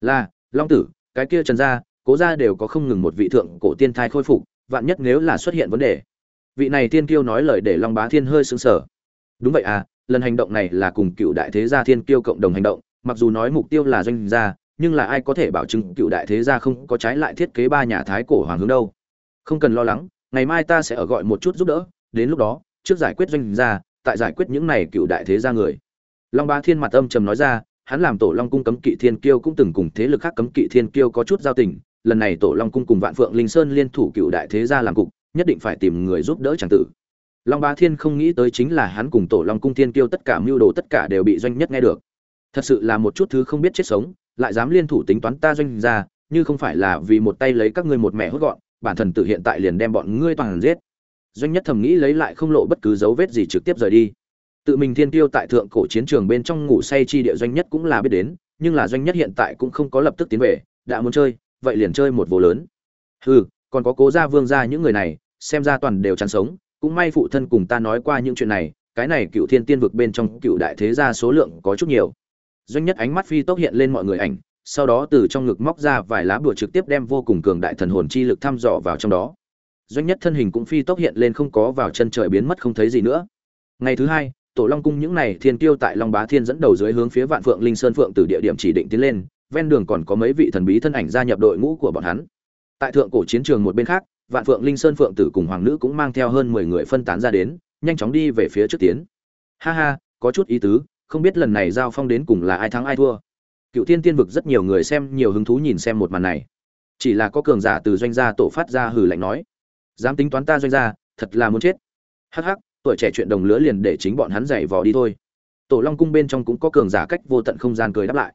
Là, long tử, cái kia trần gia, cố gia đều có không ngừng một vị thượng cổ tiên thai khôi phục, vạn nhất nếu là xuất hiện vấn đề. Vị này tiên kiêu nói lời để long bá thiên hơi sững sờ. Đúng vậy à lần hành động này là cùng cựu đại thế gia thiên kiêu cộng đồng hành động, mặc dù nói mục tiêu là doanh gia, nhưng là ai có thể bảo chứng cựu đại thế gia không có trái lại thiết kế ba nhà thái cổ hoàng hướng đâu. Không cần lo lắng, ngày mai ta sẽ ở gọi một chút giúp đỡ, đến lúc đó, trước giải quyết doanh gia, tại giải quyết những này cựu đại thế gia người long bá thiên mặt âm trầm nói ra hắn làm tổ long cung cấm kỵ thiên kiêu cũng từng cùng thế lực khác cấm kỵ thiên kiêu có chút giao tình lần này tổ long cung cùng vạn phượng linh sơn liên thủ cựu đại thế gia làm cục nhất định phải tìm người giúp đỡ chẳng tử. Long bá thiên không nghĩ tới chính là hắn cùng tổ long cung thiên kiêu tất cả mưu đồ tất cả đều bị doanh nhất nghe được. Thật sự là một chút thứ không biết chết sống lại dám liên thủ tính toán ta doanh gia, như không phải là vì một tay lấy các ngươi một mẹ hốt gọn bản thần tử hiện tại liền đem bọn ngươi toàn giết. Doanh nhất thầm nghĩ lấy lại không lộ bất cứ dấu vết gì trực tiếp rời đi tự mình thiên tiêu tại thượng cổ chiến trường bên trong ngủ say chi địa doanh nhất cũng là biết đến, nhưng là doanh nhất hiện tại cũng không có lập tức tiến về, đã muốn chơi, vậy liền chơi một vô lớn. Hừ, còn có cố gia vương gia những người này, xem ra toàn đều chán sống, cũng may phụ thân cùng ta nói qua những chuyện này, cái này cựu thiên tiên vực bên trong cựu đại thế gia số lượng có chút nhiều. Doanh nhất ánh mắt phi tốc hiện lên mọi người ảnh, sau đó từ trong ngực móc ra vài lá bùa trực tiếp đem vô cùng cường đại thần hồn chi lực thăm dò vào trong đó. Doanh nhất thân hình cũng phi tốc hiện lên không có vào chân trời biến mất không thấy gì nữa. Ngày thứ hai tổ long cung những này thiên tiêu tại long bá thiên dẫn đầu dưới hướng phía vạn phượng linh sơn phượng từ địa điểm chỉ định tiến lên, ven đường còn có mấy vị thần bí thân ảnh gia nhập đội ngũ của bọn hắn. Tại thượng cổ chiến trường một bên khác, vạn phượng linh sơn phượng tử cùng hoàng nữ cũng mang theo hơn mười người phân tán ra đến, nhanh chóng đi về phía trước tiến. Ha ha, có chút ý tứ, không biết lần này giao phong đến cùng là ai thắng ai thua. Cựu Thiên tiên vực rất nhiều người xem nhiều hứng thú nhìn xem một màn này. Chỉ là có cường giả từ doanh gia tổ phát ra hừ lạnh nói. Dám tính toán ta doanh gia, thật là muốn chết. Hắc hắc tuổi trẻ chuyện đồng lứa liền để chính bọn hắn giày vò đi thôi. Tổ long cung bên trong cũng có cường giả cách vô tận không gian cười đáp lại.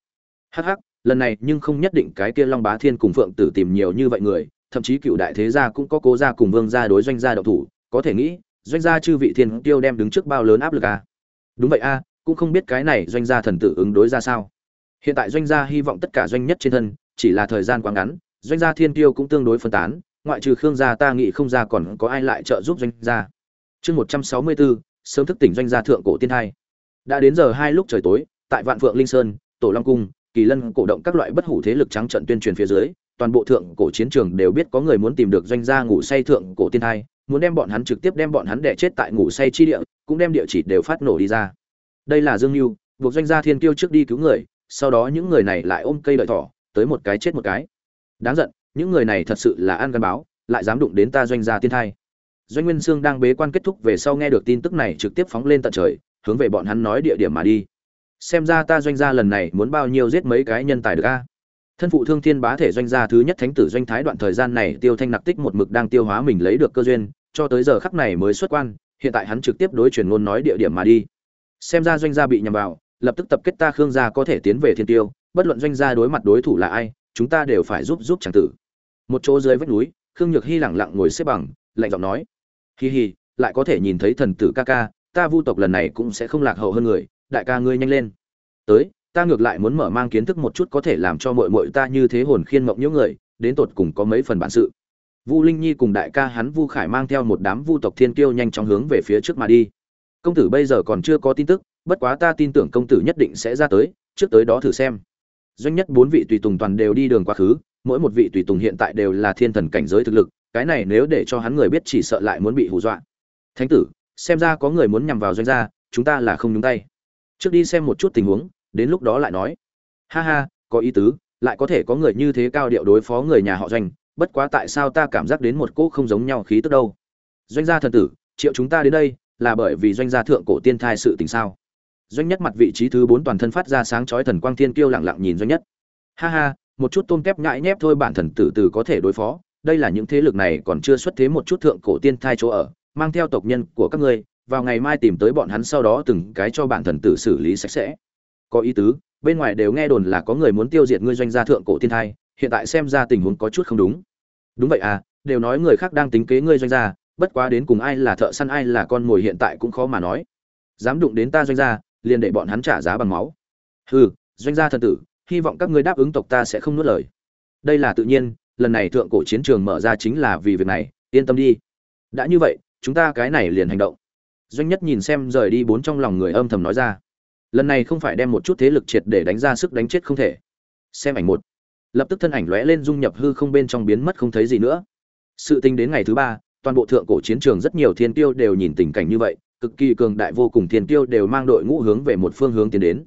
Hắc hắc, lần này nhưng không nhất định cái kia long bá thiên cùng phượng tử tìm nhiều như vậy người, thậm chí cựu đại thế gia cũng có cố gia cùng vương gia đối doanh gia độc thủ, có thể nghĩ, doanh gia chư vị thiên tiêu đem đứng trước bao lớn áp lực à. đúng vậy a, cũng không biết cái này doanh gia thần tử ứng đối ra sao. Hiện tại doanh gia hy vọng tất cả doanh nhất trên thân, chỉ là thời gian quá ngắn, doanh gia thiên tiêu cũng tương đối phân tán, ngoại trừ khương gia ta nghĩ không ra còn có ai lại trợ giúp doanh gia chương một trăm sáu mươi bốn sớm thức tỉnh doanh gia thượng cổ tiên hai. Đã đến giờ hai lúc trời tối, tại vạn phượng linh sơn, tổ long cung, kỳ lân cổ động các loại bất hủ thế lực trắng trận tuyên truyền phía dưới, toàn bộ thượng cổ chiến trường đều biết có người muốn tìm được doanh gia ngủ say thượng cổ tiên hai, muốn đem bọn hắn trực tiếp đem bọn hắn đẻ chết tại ngủ say chi địa, cũng đem địa chỉ đều phát nổ đi ra. Đây là dương mưu buộc doanh gia thiên kiêu trước đi cứu người, sau đó những người này lại ôm cây đợi thỏ, tới một cái chết một cái. Đáng giận, những người này thật sự là ăn gắn báo, lại dám đụng đến ta doanh gia tiên thai doanh nguyên sương đang bế quan kết thúc về sau nghe được tin tức này trực tiếp phóng lên tận trời, hướng về bọn hắn nói địa điểm mà đi. Xem ra ta doanh gia lần này muốn bao nhiêu giết mấy cái nhân tài được a? Thân phụ thương thiên bá thể doanh gia thứ nhất thánh tử doanh thái đoạn thời gian này tiêu thanh nặc tích một mực đang tiêu hóa mình lấy được cơ duyên, cho tới giờ khắc này mới xuất quan, hiện tại hắn trực tiếp đối chuyển ngôn nói địa điểm mà đi. Xem ra doanh gia bị nhầm vào, lập tức tập kết ta khương gia có thể tiến về thiên tiêu, bất luận doanh gia đối mặt đối thủ là ai, chúng ta đều phải giúp giúp chàng tử. Một chỗ dưới vách núi, khương nhược hy lẳng lặng ngồi xếp bằng, lạnh giọng nói hi hi, lại có thể nhìn thấy thần tử ca ca, ta vu tộc lần này cũng sẽ không lạc hậu hơn người, đại ca ngươi nhanh lên. Tới, ta ngược lại muốn mở mang kiến thức một chút có thể làm cho mội mội ta như thế hồn khiên mộng những người, đến tột cùng có mấy phần bản sự. Vu linh nhi cùng đại ca hắn vu khải mang theo một đám vu tộc thiên kiêu nhanh chóng hướng về phía trước mà đi. Công tử bây giờ còn chưa có tin tức, bất quá ta tin tưởng công tử nhất định sẽ ra tới, trước tới đó thử xem. Doanh nhất bốn vị tùy tùng toàn đều đi đường quá khứ, mỗi một vị tùy tùng hiện tại đều là thiên thần cảnh giới thực lực cái này nếu để cho hắn người biết chỉ sợ lại muốn bị hù dọa. Thánh tử, xem ra có người muốn nhằm vào doanh gia, chúng ta là không nhúng tay. Trước đi xem một chút tình huống, đến lúc đó lại nói. Ha ha, có ý tứ, lại có thể có người như thế cao điệu đối phó người nhà họ doanh, bất quá tại sao ta cảm giác đến một cỗ không giống nhau khí tức đâu? Doanh gia thần tử, triệu chúng ta đến đây, là bởi vì doanh gia thượng cổ tiên thai sự tình sao? Doanh nhất mặt vị trí thứ bốn toàn thân phát ra sáng chói thần quang thiên kiêu lặng lặng nhìn doanh nhất. Ha ha, một chút tôm tép nhãi nhép thôi bản thần tử từ có thể đối phó đây là những thế lực này còn chưa xuất thế một chút thượng cổ tiên thai chỗ ở, mang theo tộc nhân của các ngươi, vào ngày mai tìm tới bọn hắn sau đó từng cái cho bản thần tử xử lý sạch sẽ. Có ý tứ, bên ngoài đều nghe đồn là có người muốn tiêu diệt ngươi doanh gia thượng cổ tiên thai, hiện tại xem ra tình huống có chút không đúng. Đúng vậy à đều nói người khác đang tính kế ngươi doanh gia, bất quá đến cùng ai là thợ săn ai là con mồi hiện tại cũng khó mà nói. Dám đụng đến ta doanh gia, liền để bọn hắn trả giá bằng máu. Hừ, doanh gia thần tử, hy vọng các ngươi đáp ứng tộc ta sẽ không nuốt lời. Đây là tự nhiên lần này thượng cổ chiến trường mở ra chính là vì việc này, yên tâm đi. Đã như vậy, chúng ta cái này liền hành động. Doanh nhất nhìn xem rời đi bốn trong lòng người âm thầm nói ra. Lần này không phải đem một chút thế lực triệt để đánh ra sức đánh chết không thể. Xem ảnh một. Lập tức thân ảnh lóe lên dung nhập hư không bên trong biến mất không thấy gì nữa. Sự tình đến ngày thứ ba, toàn bộ thượng cổ chiến trường rất nhiều thiên tiêu đều nhìn tình cảnh như vậy, cực kỳ cường đại vô cùng thiên tiêu đều mang đội ngũ hướng về một phương hướng tiến đến.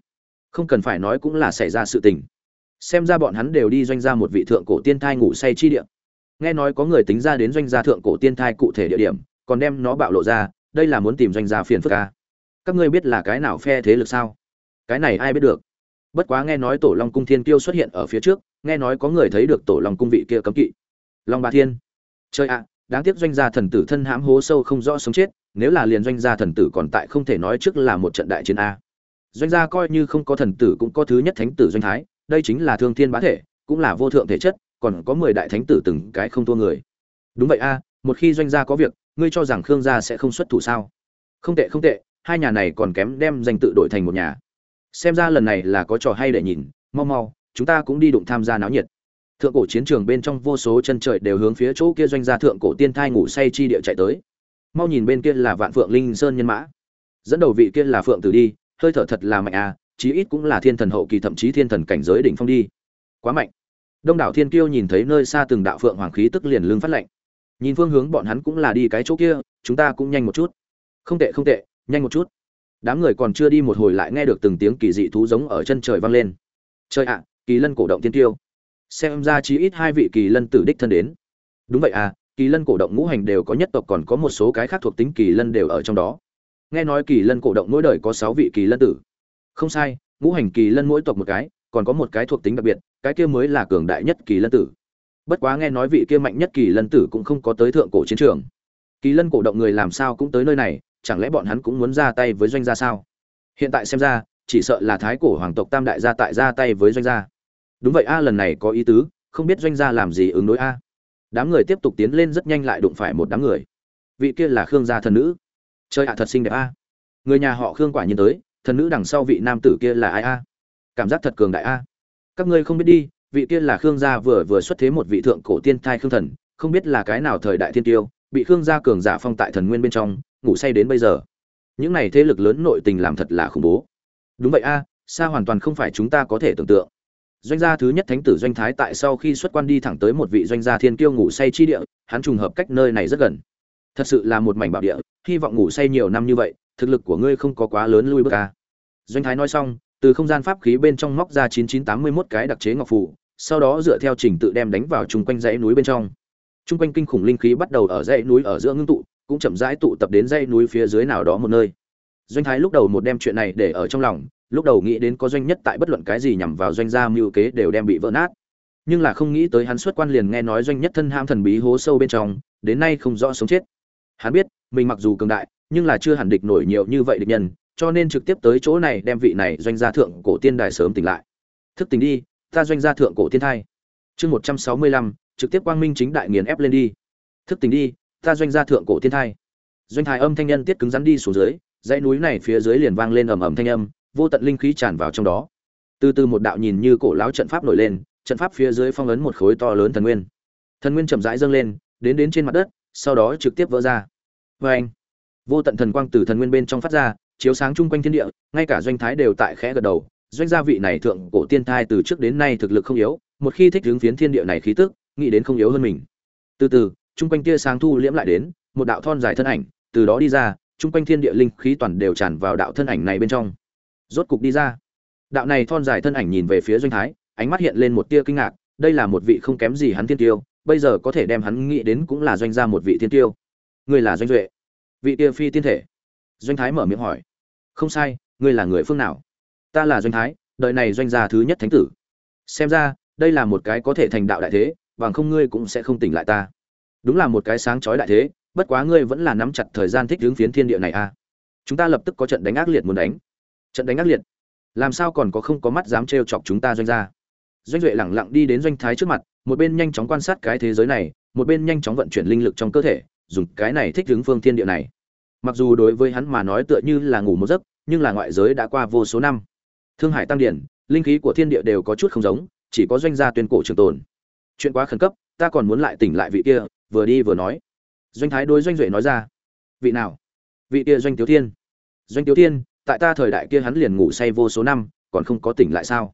Không cần phải nói cũng là xảy ra sự tình xem ra bọn hắn đều đi doanh ra một vị thượng cổ tiên thai ngủ say chi địa. Nghe nói có người tính ra đến doanh gia thượng cổ tiên thai cụ thể địa điểm, còn đem nó bạo lộ ra, đây là muốn tìm doanh gia phiền phức ca các ngươi biết là cái nào phe thế lực sao? Cái này ai biết được? Bất quá nghe nói tổ long cung thiên kiêu xuất hiện ở phía trước, nghe nói có người thấy được tổ long cung vị kia cấm kỵ. Long ba thiên. Chơi ạ, đáng tiếc doanh gia thần tử thân hãm hố sâu không rõ sống chết, nếu là liền doanh gia thần tử còn tại không thể nói trước là một trận đại chiến a. Doanh gia coi như không có thần tử cũng có thứ nhất thánh tử doanh thái đây chính là thương thiên bá thể, cũng là vô thượng thể chất, còn có mười đại thánh tử từng cái không thua người. Đúng vậy a, một khi doanh gia có việc, ngươi cho rằng khương gia sẽ không xuất thủ sao? Không tệ không tệ, hai nhà này còn kém đem danh tự đổi thành một nhà. Xem ra lần này là có trò hay để nhìn, mau mau, chúng ta cũng đi đụng tham gia náo nhiệt. Thượng cổ chiến trường bên trong vô số chân trời đều hướng phía chỗ kia doanh gia thượng cổ tiên thai ngủ say chi địa chạy tới. Mau nhìn bên kia là vạn phượng linh sơn nhân mã. Dẫn đầu vị kia là phượng tử đi, hơi thở thật là mạnh à chí ít cũng là thiên thần hậu kỳ, thậm chí thiên thần cảnh giới đỉnh phong đi. Quá mạnh. Đông đảo thiên kiêu nhìn thấy nơi xa từng đạo phượng hoàng khí tức liền lưng phát lạnh. Nhìn phương hướng bọn hắn cũng là đi cái chỗ kia, chúng ta cũng nhanh một chút. Không tệ không tệ, nhanh một chút. Đám người còn chưa đi một hồi lại nghe được từng tiếng kỳ dị thú giống ở chân trời vang lên. Trời ạ, kỳ lân cổ động tiên tiêu xem ra chí ít hai vị kỳ lân tử đích thân đến. Đúng vậy à kỳ lân cổ động ngũ hành đều có nhất tộc, còn có một số cái khác thuộc tính kỳ lân đều ở trong đó. Nghe nói kỳ lân cổ động mỗi đời có sáu vị kỳ lân tử không sai, ngũ hành kỳ lân mỗi tộc một cái, còn có một cái thuộc tính đặc biệt, cái kia mới là cường đại nhất kỳ lân tử. Bất quá nghe nói vị kia mạnh nhất kỳ lân tử cũng không có tới thượng cổ chiến trường. Kỳ lân cổ động người làm sao cũng tới nơi này, chẳng lẽ bọn hắn cũng muốn ra tay với doanh gia sao? Hiện tại xem ra, chỉ sợ là thái cổ hoàng tộc tam đại gia tại ra tay với doanh gia. Đúng vậy a, lần này có ý tứ, không biết doanh gia làm gì ứng đối a. Đám người tiếp tục tiến lên rất nhanh lại đụng phải một đám người. Vị kia là khương gia thần nữ. Chơi ạ, thật xinh đẹp a. Người nhà họ khương quả nhiên tới thần nữ đằng sau vị nam tử kia là ai a? Cảm giác thật cường đại a. Các ngươi không biết đi, vị kia là khương gia vừa vừa xuất thế một vị thượng cổ tiên thai khương thần, không biết là cái nào thời đại thiên tiêu, bị khương gia cường giả phong tại thần nguyên bên trong, ngủ say đến bây giờ. Những này thế lực lớn nội tình làm thật là khủng bố. Đúng vậy a, xa hoàn toàn không phải chúng ta có thể tưởng tượng. Doanh gia thứ nhất thánh tử doanh thái tại sau khi xuất quan đi thẳng tới một vị doanh gia thiên kiêu ngủ say chi địa, hắn trùng hợp cách nơi này rất gần. Thật sự là một mảnh bảo địa, hy vọng ngủ say nhiều năm như vậy thực lực của ngươi không có quá lớn lui bước ca doanh thái nói xong, từ không gian pháp khí bên trong móc ra 9981 cái đặc chế ngọc phù, sau đó dựa theo trình tự đem đánh vào chung quanh dãy núi bên trong. Chung quanh kinh khủng linh khí bắt đầu ở dãy núi ở giữa ngưng tụ, cũng chậm rãi tụ tập đến dãy núi phía dưới nào đó một nơi. Doanh thái lúc đầu một đem chuyện này để ở trong lòng, lúc đầu nghĩ đến có doanh nhất tại bất luận cái gì nhằm vào doanh gia mưu kế đều đem bị vỡ nát. Nhưng là không nghĩ tới hắn xuất quan liền nghe nói doanh nhất thân ham thần bí hố sâu bên trong, đến nay không rõ sống chết. Hắn biết, mình mặc dù cường đại nhưng là chưa hẳn địch nổi nhiều như vậy địch nhân, cho nên trực tiếp tới chỗ này đem vị này doanh gia thượng cổ tiên đài sớm tỉnh lại. Thức tỉnh đi, ta doanh gia thượng cổ tiên thai. Chương một trăm sáu mươi lăm, trực tiếp quang minh chính đại nghiền ép lên đi. Thức tỉnh đi, ta doanh gia thượng cổ tiên thai. Doanh thái âm thanh nhân tiết cứng rắn đi xuống dưới, dãy núi này phía dưới liền vang lên ầm ầm thanh âm, vô tận linh khí tràn vào trong đó. Từ từ một đạo nhìn như cổ lão trận pháp nổi lên, trận pháp phía dưới phong ấn một khối to lớn thần nguyên. Thần nguyên chậm rãi dâng lên, đến đến trên mặt đất, sau đó trực tiếp vỡ ra. Vê anh vô tận thần quang từ thần nguyên bên trong phát ra, chiếu sáng chung quanh thiên địa, ngay cả doanh thái đều tại khẽ gật đầu. Doanh gia vị này thượng cổ tiên thai từ trước đến nay thực lực không yếu, một khi thích hướng phiến thiên địa này khí tức, nghĩ đến không yếu hơn mình. Từ từ, chung quanh tia sáng thu liễm lại đến, một đạo thon dài thân ảnh, từ đó đi ra, chung quanh thiên địa linh khí toàn đều tràn vào đạo thân ảnh này bên trong. Rốt cục đi ra. Đạo này thon dài thân ảnh nhìn về phía doanh thái, ánh mắt hiện lên một tia kinh ngạc, đây là một vị không kém gì hắn thiên tiêu, bây giờ có thể đem hắn nghĩ đến cũng là doanh gia một vị thiên tiêu. Ngươi là doanh duệ vị tia phi tiên thể. Doanh thái mở miệng hỏi. Không sai, ngươi là người phương nào? Ta là doanh thái, đời này doanh gia thứ nhất thánh tử. Xem ra, đây là một cái có thể thành đạo đại thế, bằng không ngươi cũng sẽ không tỉnh lại ta. Đúng là một cái sáng chói đại thế, bất quá ngươi vẫn là nắm chặt thời gian thích hướng phiến thiên địa này a. À. chúng ta lập tức có trận đánh ác liệt muốn đánh. Trận đánh ác liệt? Làm sao còn có không có mắt dám trêu chọc chúng ta doanh gia? Doanh duệ lẳng lặng đi đến doanh thái trước mặt, một bên nhanh chóng quan sát cái thế giới này, một bên nhanh chóng vận chuyển linh lực trong cơ thể dùng cái này thích hướng phương thiên địa này. Mặc dù đối với hắn mà nói tựa như là ngủ một giấc, nhưng là ngoại giới đã qua vô số năm. Thương hải tăng điển, linh khí của thiên địa đều có chút không giống, chỉ có doanh gia tuyên cổ trường tồn. Chuyện quá khẩn cấp, ta còn muốn lại tỉnh lại vị kia, vừa đi vừa nói. Doanh thái đối doanh duệ nói ra. Vị nào? Vị kia doanh tiếu thiên. Doanh tiếu thiên, tại ta thời đại kia hắn liền ngủ say vô số năm, còn không có tỉnh lại sao?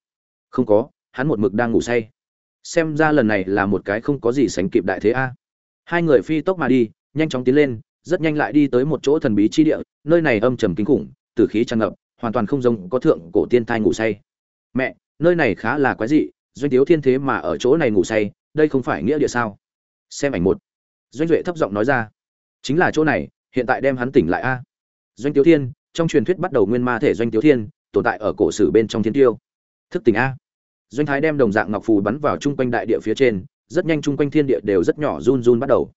Không có, hắn một mực đang ngủ say. Xem ra lần này là một cái không có gì sánh kịp đại thế a. Hai người phi tốc mà đi nhanh chóng tiến lên, rất nhanh lại đi tới một chỗ thần bí chi địa, nơi này âm trầm kinh khủng, tử khí tràn ngập, hoàn toàn không giống có thượng cổ tiên thai ngủ say. Mẹ, nơi này khá là quái dị, doanh tiếu thiên thế mà ở chỗ này ngủ say, đây không phải nghĩa địa sao? Xem ảnh một. Doanh duệ thấp giọng nói ra. Chính là chỗ này, hiện tại đem hắn tỉnh lại a. Doanh tiếu thiên, trong truyền thuyết bắt đầu nguyên ma thể doanh tiếu thiên, tồn tại ở cổ sử bên trong thiên tiêu. Thức tỉnh a. Doanh thái đem đồng dạng ngọc phù bắn vào chung quanh đại địa phía trên, rất nhanh chung quanh thiên địa đều rất nhỏ run run bắt đầu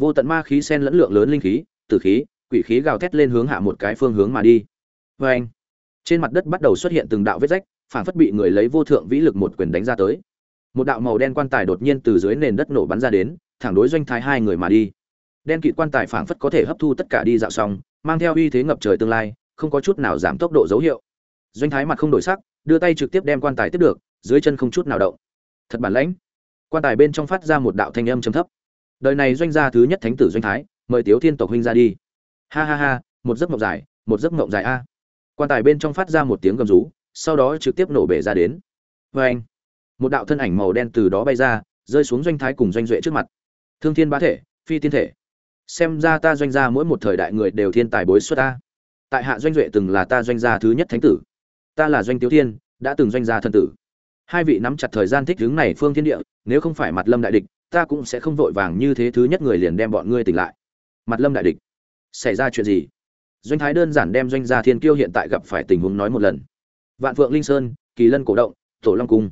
vô tận ma khí sen lẫn lượng lớn linh khí, tử khí, quỷ khí gào thét lên hướng hạ một cái phương hướng mà đi. Vê anh, trên mặt đất bắt đầu xuất hiện từng đạo vết rách phản phất bị người lấy vô thượng vĩ lực một quyền đánh ra tới. Một đạo màu đen quan tài đột nhiên từ dưới nền đất nổ bắn ra đến, thẳng đối doanh thái hai người mà đi. Đen kịt quan tài phảng phất có thể hấp thu tất cả đi dạo xong, mang theo uy thế ngập trời tương lai, không có chút nào giảm tốc độ dấu hiệu. Doanh thái mặt không đổi sắc, đưa tay trực tiếp đem quan tài tiếp được, dưới chân không chút nào động. Thật bản lãnh. Quan tài bên trong phát ra một đạo thanh âm trầm thấp đời này doanh gia thứ nhất thánh tử doanh thái, mời tiếu thiên tộc huynh ra đi. Ha ha ha, một giấc mộng dài, một giấc mộng dài a. Quan tài bên trong phát ra một tiếng gầm rú, sau đó trực tiếp nổ bể ra đến. Vê anh, một đạo thân ảnh màu đen từ đó bay ra, rơi xuống doanh thái cùng doanh duệ trước mặt. Thương thiên bá thể, phi tiên thể. Xem ra ta doanh gia mỗi một thời đại người đều thiên tài bối xuất ta. Tại hạ doanh duệ từng là ta doanh gia thứ nhất thánh tử. Ta là doanh tiếu thiên, đã từng doanh gia thân tử. Hai vị nắm chặt thời gian thích hướng này phương thiên địa, nếu không phải mặt lâm đại địch ta cũng sẽ không vội vàng như thế, thứ nhất người liền đem bọn ngươi tỉnh lại. Mặt lâm đại địch, xảy ra chuyện gì? Doanh thái đơn giản đem doanh gia thiên kiêu hiện tại gặp phải tình huống nói một lần. Vạn phượng linh sơn, kỳ lân cổ động, tổ long cung.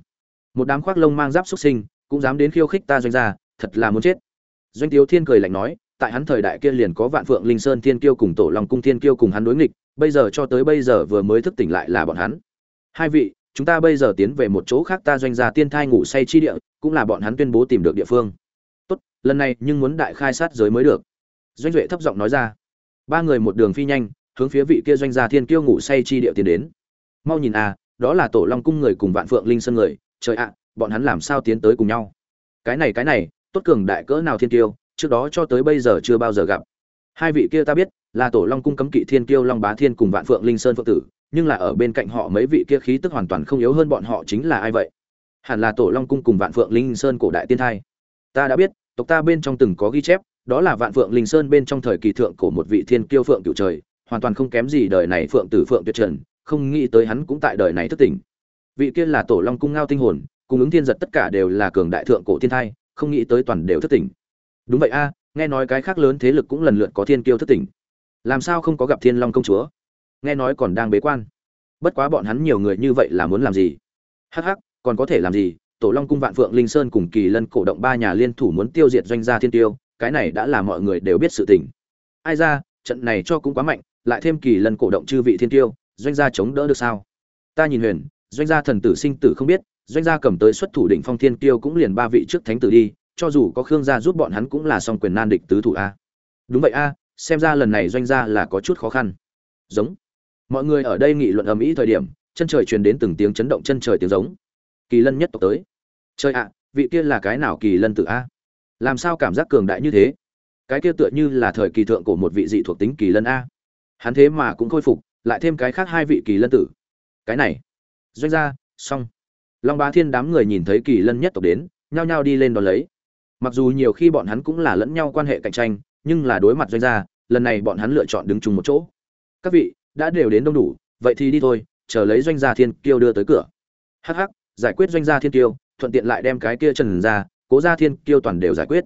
Một đám khoác lông mang giáp xuất sinh, cũng dám đến khiêu khích ta doanh gia, thật là muốn chết. Doanh tiếu thiên cười lạnh nói, tại hắn thời đại kia liền có vạn phượng linh sơn thiên kiêu cùng tổ long cung thiên kiêu cùng hắn đối nghịch, bây giờ cho tới bây giờ vừa mới thức tỉnh lại là bọn hắn. Hai vị, chúng ta bây giờ tiến về một chỗ khác, ta doanh gia tiên thai ngủ say chi địa cũng là bọn hắn tuyên bố tìm được địa phương. Tốt, lần này nhưng muốn đại khai sát giới mới được. Doanh duệ thấp giọng nói ra. Ba người một đường phi nhanh, hướng phía vị kia doanh gia thiên kiêu ngủ say chi địa tiến đến. Mau nhìn à đó là tổ long cung người cùng vạn phượng linh sơn người. Trời ạ, bọn hắn làm sao tiến tới cùng nhau? Cái này cái này, tốt cường đại cỡ nào thiên kiêu, trước đó cho tới bây giờ chưa bao giờ gặp. Hai vị kia ta biết, là tổ long cung cấm kỵ thiên kiêu long bá thiên cùng vạn phượng linh sơn phượng tử, nhưng là ở bên cạnh họ mấy vị kia khí tức hoàn toàn không yếu hơn bọn họ chính là ai vậy? Hẳn là tổ long cung cùng vạn phượng linh sơn cổ đại tiên thai. Ta đã biết, tộc ta bên trong từng có ghi chép, đó là vạn phượng linh sơn bên trong thời kỳ thượng của một vị thiên kiêu phượng cựu trời, hoàn toàn không kém gì đời này phượng tử phượng tuyệt trần, không nghĩ tới hắn cũng tại đời này thất tỉnh. Vị kia là tổ long cung ngao tinh hồn cung ứng thiên giật tất cả đều là cường đại thượng cổ thiên thai, không nghĩ tới toàn đều thất tỉnh. Đúng vậy a, nghe nói cái khác lớn thế lực cũng lần lượt có thiên kiêu thất tỉnh. Làm sao không có gặp thiên long công chúa? Nghe nói còn đang bế quan. Bất quá bọn hắn nhiều người như vậy là muốn làm gì? Hắc hắc còn có thể làm gì? Tổ long cung vạn phượng linh sơn cùng kỳ lân cổ động ba nhà liên thủ muốn tiêu diệt doanh gia thiên tiêu, cái này đã là mọi người đều biết sự tình. Ai ra, trận này cho cũng quá mạnh, lại thêm kỳ lân cổ động chư vị thiên tiêu, doanh gia chống đỡ được sao? Ta nhìn huyền, doanh gia thần tử sinh tử không biết, doanh gia cầm tới xuất thủ đỉnh phong thiên tiêu cũng liền ba vị trước thánh tử đi, cho dù có khương gia giúp bọn hắn cũng là song quyền nan địch tứ thủ a. Đúng vậy a, xem ra lần này doanh gia là có chút khó khăn. Giống. Mọi người ở đây nghị luận ầm ĩ thời điểm, chân trời truyền đến từng tiếng chấn động chân trời tiếng giống kỳ lân nhất tộc tới. Trời ạ, vị kia là cái nào kỳ lân tử a? Làm sao cảm giác cường đại như thế? Cái kia tựa như là thời kỳ thượng của một vị dị thuộc tính kỳ lân a. Hắn thế mà cũng khôi phục, lại thêm cái khác hai vị kỳ lân tử. Cái này, doanh gia, xong. Long bá thiên đám người nhìn thấy kỳ lân nhất tộc đến, nhao nhao đi lên đón lấy. Mặc dù nhiều khi bọn hắn cũng là lẫn nhau quan hệ cạnh tranh, nhưng là đối mặt doanh gia, lần này bọn hắn lựa chọn đứng chung một chỗ. Các vị, đã đều đến đông đủ, vậy thì đi thôi, chờ lấy doanh gia thiên kiêu đưa tới cửa. Hh giải quyết doanh gia thiên kiêu thuận tiện lại đem cái kia trần ra cố gia thiên kiêu toàn đều giải quyết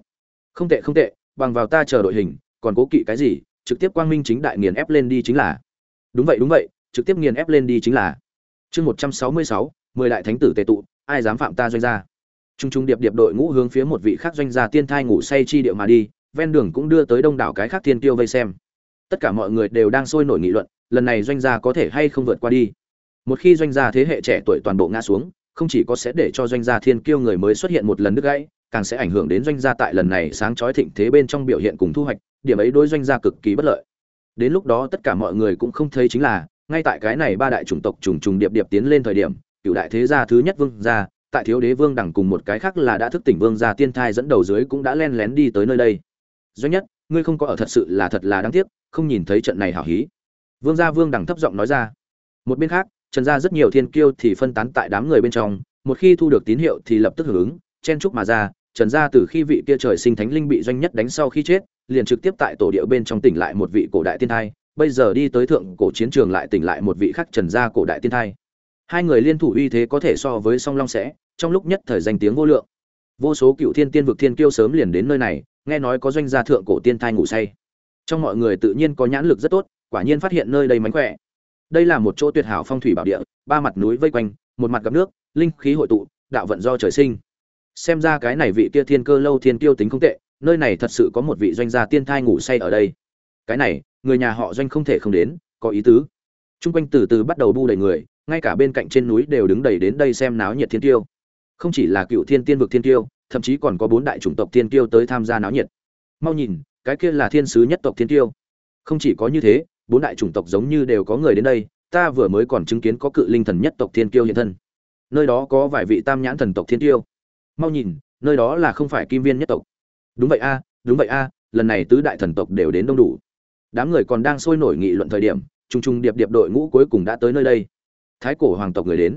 không tệ không tệ bằng vào ta chờ đội hình còn cố kỵ cái gì trực tiếp quang minh chính đại nghiền ép lên đi chính là đúng vậy đúng vậy trực tiếp nghiền ép lên đi chính là chương một trăm sáu mươi sáu mười đại thánh tử tề tụ ai dám phạm ta doanh gia Trung trung điệp điệp đội ngũ hướng phía một vị khác doanh gia tiên thai ngủ say chi địa mà đi, ven đường cũng đưa tới đông đảo cái khác thiên tiêu vây xem. Tất cả mọi người đều đang sôi nổi nghị luận, lần này doanh gia có thể hay không vượt qua đi. Một khi doanh gia thế hệ trẻ tuổi toàn bộ ngã xuống, không chỉ có sẽ để cho doanh gia thiên kiêu người mới xuất hiện một lần đứt gãy, càng sẽ ảnh hưởng đến doanh gia tại lần này sáng chói thịnh thế bên trong biểu hiện cùng thu hoạch, điểm ấy đối doanh gia cực kỳ bất lợi. Đến lúc đó tất cả mọi người cũng không thấy chính là, ngay tại cái này ba đại chủng tộc trùng trùng điệp điệp tiến lên thời điểm, cựu đại thế gia thứ nhất vương gia tại thiếu đế vương đẳng cùng một cái khác là đã thức tỉnh vương gia tiên thai dẫn đầu dưới cũng đã len lén đi tới nơi đây. Doanh nhất ngươi không có ở thật sự là thật là đáng tiếc không nhìn thấy trận này hảo hí. Vương gia vương đẳng thấp giọng nói ra. Một bên khác trần gia rất nhiều thiên kiêu thì phân tán tại đám người bên trong, một khi thu được tín hiệu thì lập tức hưởng ứng, chen trúc mà ra, trần gia từ khi vị kia trời sinh thánh linh bị doanh nhất đánh sau khi chết, liền trực tiếp tại tổ địa bên trong tỉnh lại một vị cổ đại tiên thai, bây giờ đi tới thượng cổ chiến trường lại tỉnh lại một vị khác trần gia cổ đại tiên thai. Hai người liên thủ uy thế có thể so với song long sẽ, trong lúc nhất thời danh tiếng vô lượng. Vô số cựu thiên tiên vực thiên kiêu sớm liền đến nơi này, nghe nói có doanh gia thượng cổ tiên thai ngủ say. Trong mọi người tự nhiên có nhãn lực rất tốt, quả nhiên phát hiện nơi đây mánh khỏe đây là một chỗ tuyệt hảo phong thủy bảo địa, ba mặt núi vây quanh, một mặt gặp nước, linh khí hội tụ, đạo vận do trời sinh. Xem ra cái này vị kia thiên cơ lâu thiên tiêu tính không tệ, nơi này thật sự có một vị doanh gia tiên thai ngủ say ở đây. Cái này, người nhà họ doanh không thể không đến, có ý tứ. Trung quanh từ từ bắt đầu bu đầy người, ngay cả bên cạnh trên núi đều đứng đầy đến đây xem náo nhiệt thiên tiêu không chỉ là cựu thiên tiên vực thiên tiêu thậm chí còn có bốn đại chủng tộc thiên tiêu tới tham gia náo nhiệt. Mau nhìn, cái kia là thiên sứ nhất tộc thiên tiêu không chỉ có như thế bốn đại chủng tộc giống như đều có người đến đây, ta vừa mới còn chứng kiến có cự linh thần nhất tộc thiên kiêu hiện thân. Nơi đó có vài vị tam nhãn thần tộc thiên tiêu mau nhìn, nơi đó là không phải kim viên nhất tộc. Đúng vậy a, đúng vậy a, lần này tứ đại thần tộc đều đến đông đủ. Đám người còn đang sôi nổi nghị luận thời điểm t r u n g t r u n g điệp điệp đội ngũ cuối cùng đã tới nơi đây. Thái cổ hoàng tộc người đến.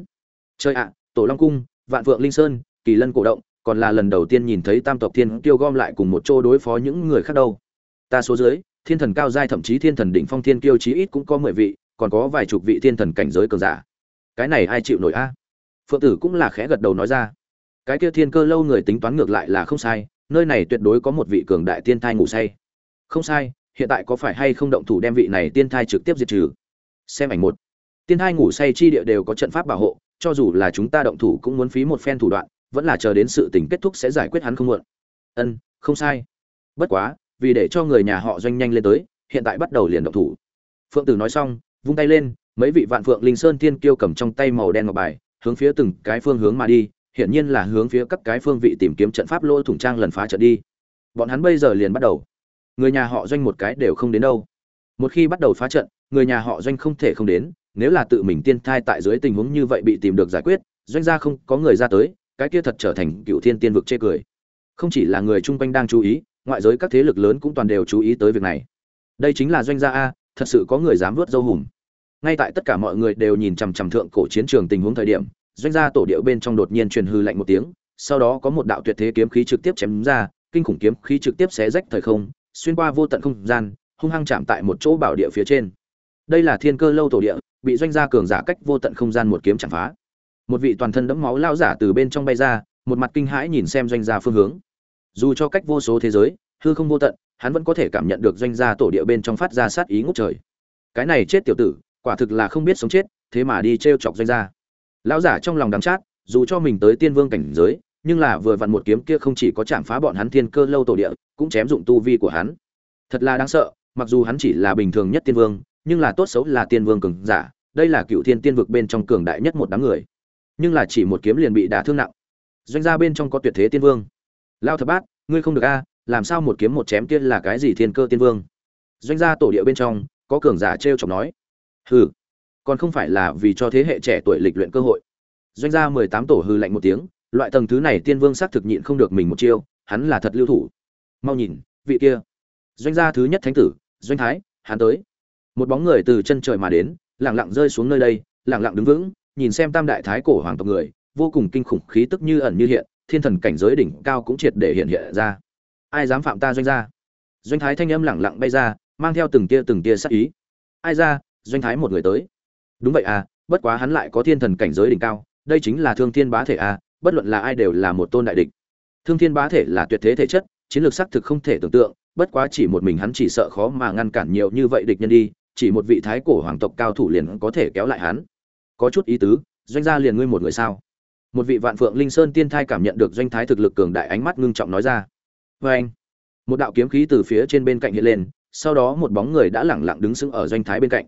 Chơi ạ, tổ long cung, vạn vượng linh sơn, kỳ lân cổ động, còn là lần đầu tiên nhìn thấy tam tộc thiên tiêu gom lại cùng một chỗ đối phó những người khác đâu. Ta số dưới thiên thần cao giai thậm chí thiên thần đỉnh phong thiên kiêu chí ít cũng có mười vị, còn có vài chục vị thiên thần cảnh giới cường giả. Cái này ai chịu nổi a? Phượng tử cũng là khẽ gật đầu nói ra. Cái kia thiên cơ lâu người tính toán ngược lại là không sai, nơi này tuyệt đối có một vị cường đại tiên thai ngủ say. Không sai, hiện tại có phải hay không động thủ đem vị này tiên thai trực tiếp diệt trừ? Xem ảnh một. Tiên thai ngủ say chi địa đều có trận pháp bảo hộ, cho dù là chúng ta động thủ cũng muốn phí một phen thủ đoạn, vẫn là chờ đến sự tình kết thúc sẽ giải quyết hắn không muộn. Ân, không sai. Bất quá vì để cho người nhà họ doanh nhanh lên tới hiện tại bắt đầu liền động thủ phượng tử nói xong vung tay lên mấy vị vạn phượng linh sơn tiên kiêu cầm trong tay màu đen ngọc bài hướng phía từng cái phương hướng mà đi hiển nhiên là hướng phía các cái phương vị tìm kiếm trận pháp lỗ thủng trang lần phá trận đi. Bọn hắn bây giờ liền bắt đầu. Người nhà họ doanh một cái đều không đến đâu. Một khi bắt đầu phá trận, người nhà họ doanh không thể không đến, nếu là tự mình tiên thai tại dưới tình huống như vậy bị tìm được giải quyết, doanh gia không có người ra tới, cái kia thật trở thành cựu thiên tiên vực chê cười. Không chỉ là người chung quanh đang chú ý, ngoại giới các thế lực lớn cũng toàn đều chú ý tới việc này. Đây chính là doanh gia a, thật sự có người dám vớt dâu hùm. Ngay tại tất cả mọi người đều nhìn chằm chằm thượng cổ chiến trường tình huống thời điểm, doanh gia tổ điệu bên trong đột nhiên truyền hư lạnh một tiếng, sau đó có một đạo tuyệt thế kiếm khí trực tiếp chém ra, kinh khủng kiếm khí trực tiếp xé rách thời không, xuyên qua vô tận không gian, hung hăng chạm tại một chỗ bảo địa phía trên. Đây là Thiên Cơ lâu tổ địa, bị doanh gia cường giả cách vô tận không gian một kiếm chạm phá. Một vị toàn thân đẫm máu lao giả từ bên trong bay ra, một mặt kinh hãi nhìn xem doanh gia phương hướng. Dù cho cách vô số thế giới, hư không vô tận, hắn vẫn có thể cảm nhận được doanh gia tổ địa bên trong phát ra sát ý ngút trời. Cái này chết tiểu tử, quả thực là không biết sống chết, thế mà đi trêu chọc doanh gia. Lão giả trong lòng đắng chát dù cho mình tới tiên vương cảnh giới nhưng là vừa vặn một kiếm kia không chỉ có chạm phá bọn hắn thiên cơ lâu tổ địa cũng chém dụng tu vi của hắn. Thật là đáng sợ mặc dù hắn chỉ là bình thường nhất tiên vương nhưng là tốt xấu là tiên vương cường giả đây là cựu thiên tiên vực bên trong cường đại nhất một đám người. Nhưng là chỉ một kiếm liền bị đả thương nặng. Doanh gia bên trong có tuyệt thế tiên vương lao thập bát, ngươi không được a, làm sao một kiếm một chém kia là cái gì thiên cơ tiên vương? Doanh gia tổ địa bên trong, có cường giả t r chọc nói. Hừ, còn không phải là vì cho thế hệ trẻ tuổi lịch luyện cơ hội. Doanh gia mười tám tổ hư lạnh một tiếng, loại tầng thứ này tiên vương xác thực nhịn không được mình một chiêu, hắn là thật lưu thủ. Mau nhìn, vị kia. Doanh gia thứ nhất thánh tử, doanh thái, hắn tới. Một bóng người từ chân trời mà đến lẳng lặng rơi xuống nơi đây lẳng lặng đứng vững, nhìn xem tam đại thái cổ hoàng tộc người, vô cùng kinh khủng khí tức như ẩn như hiện thiên thần cảnh giới đỉnh cao cũng triệt để hiện hiện ra. Ai dám phạm ta doanh gia? Doanh thái thanh âm lẳng lặng bay ra, mang theo từng tia từng tia sắc ý. Ai ra? Doanh thái một người tới. Đúng vậy à bất quá hắn lại có thiên thần cảnh giới đỉnh cao, đây chính là thương thiên bá thể à bất luận là ai đều là một tôn đại địch. Thương thiên bá thể là tuyệt thế thể chất, chiến lược xác thực không thể tưởng tượng, bất quá chỉ một mình hắn chỉ sợ khó mà ngăn cản nhiều như vậy địch nhân đi, chỉ một vị thái cổ hoàng tộc cao thủ liền có thể kéo lại hắn. Có chút ý tứ, doanh gia liền ngươi một người sao? Một vị vạn phượng linh sơn tiên thai cảm nhận được doanh thái thực lực cường đại ánh mắt ngưng trọng nói ra. Vê anh, một đạo kiếm khí từ phía trên bên cạnh hiện lên, sau đó một bóng người đã lẳng lặng đứng sững ở doanh thái bên cạnh.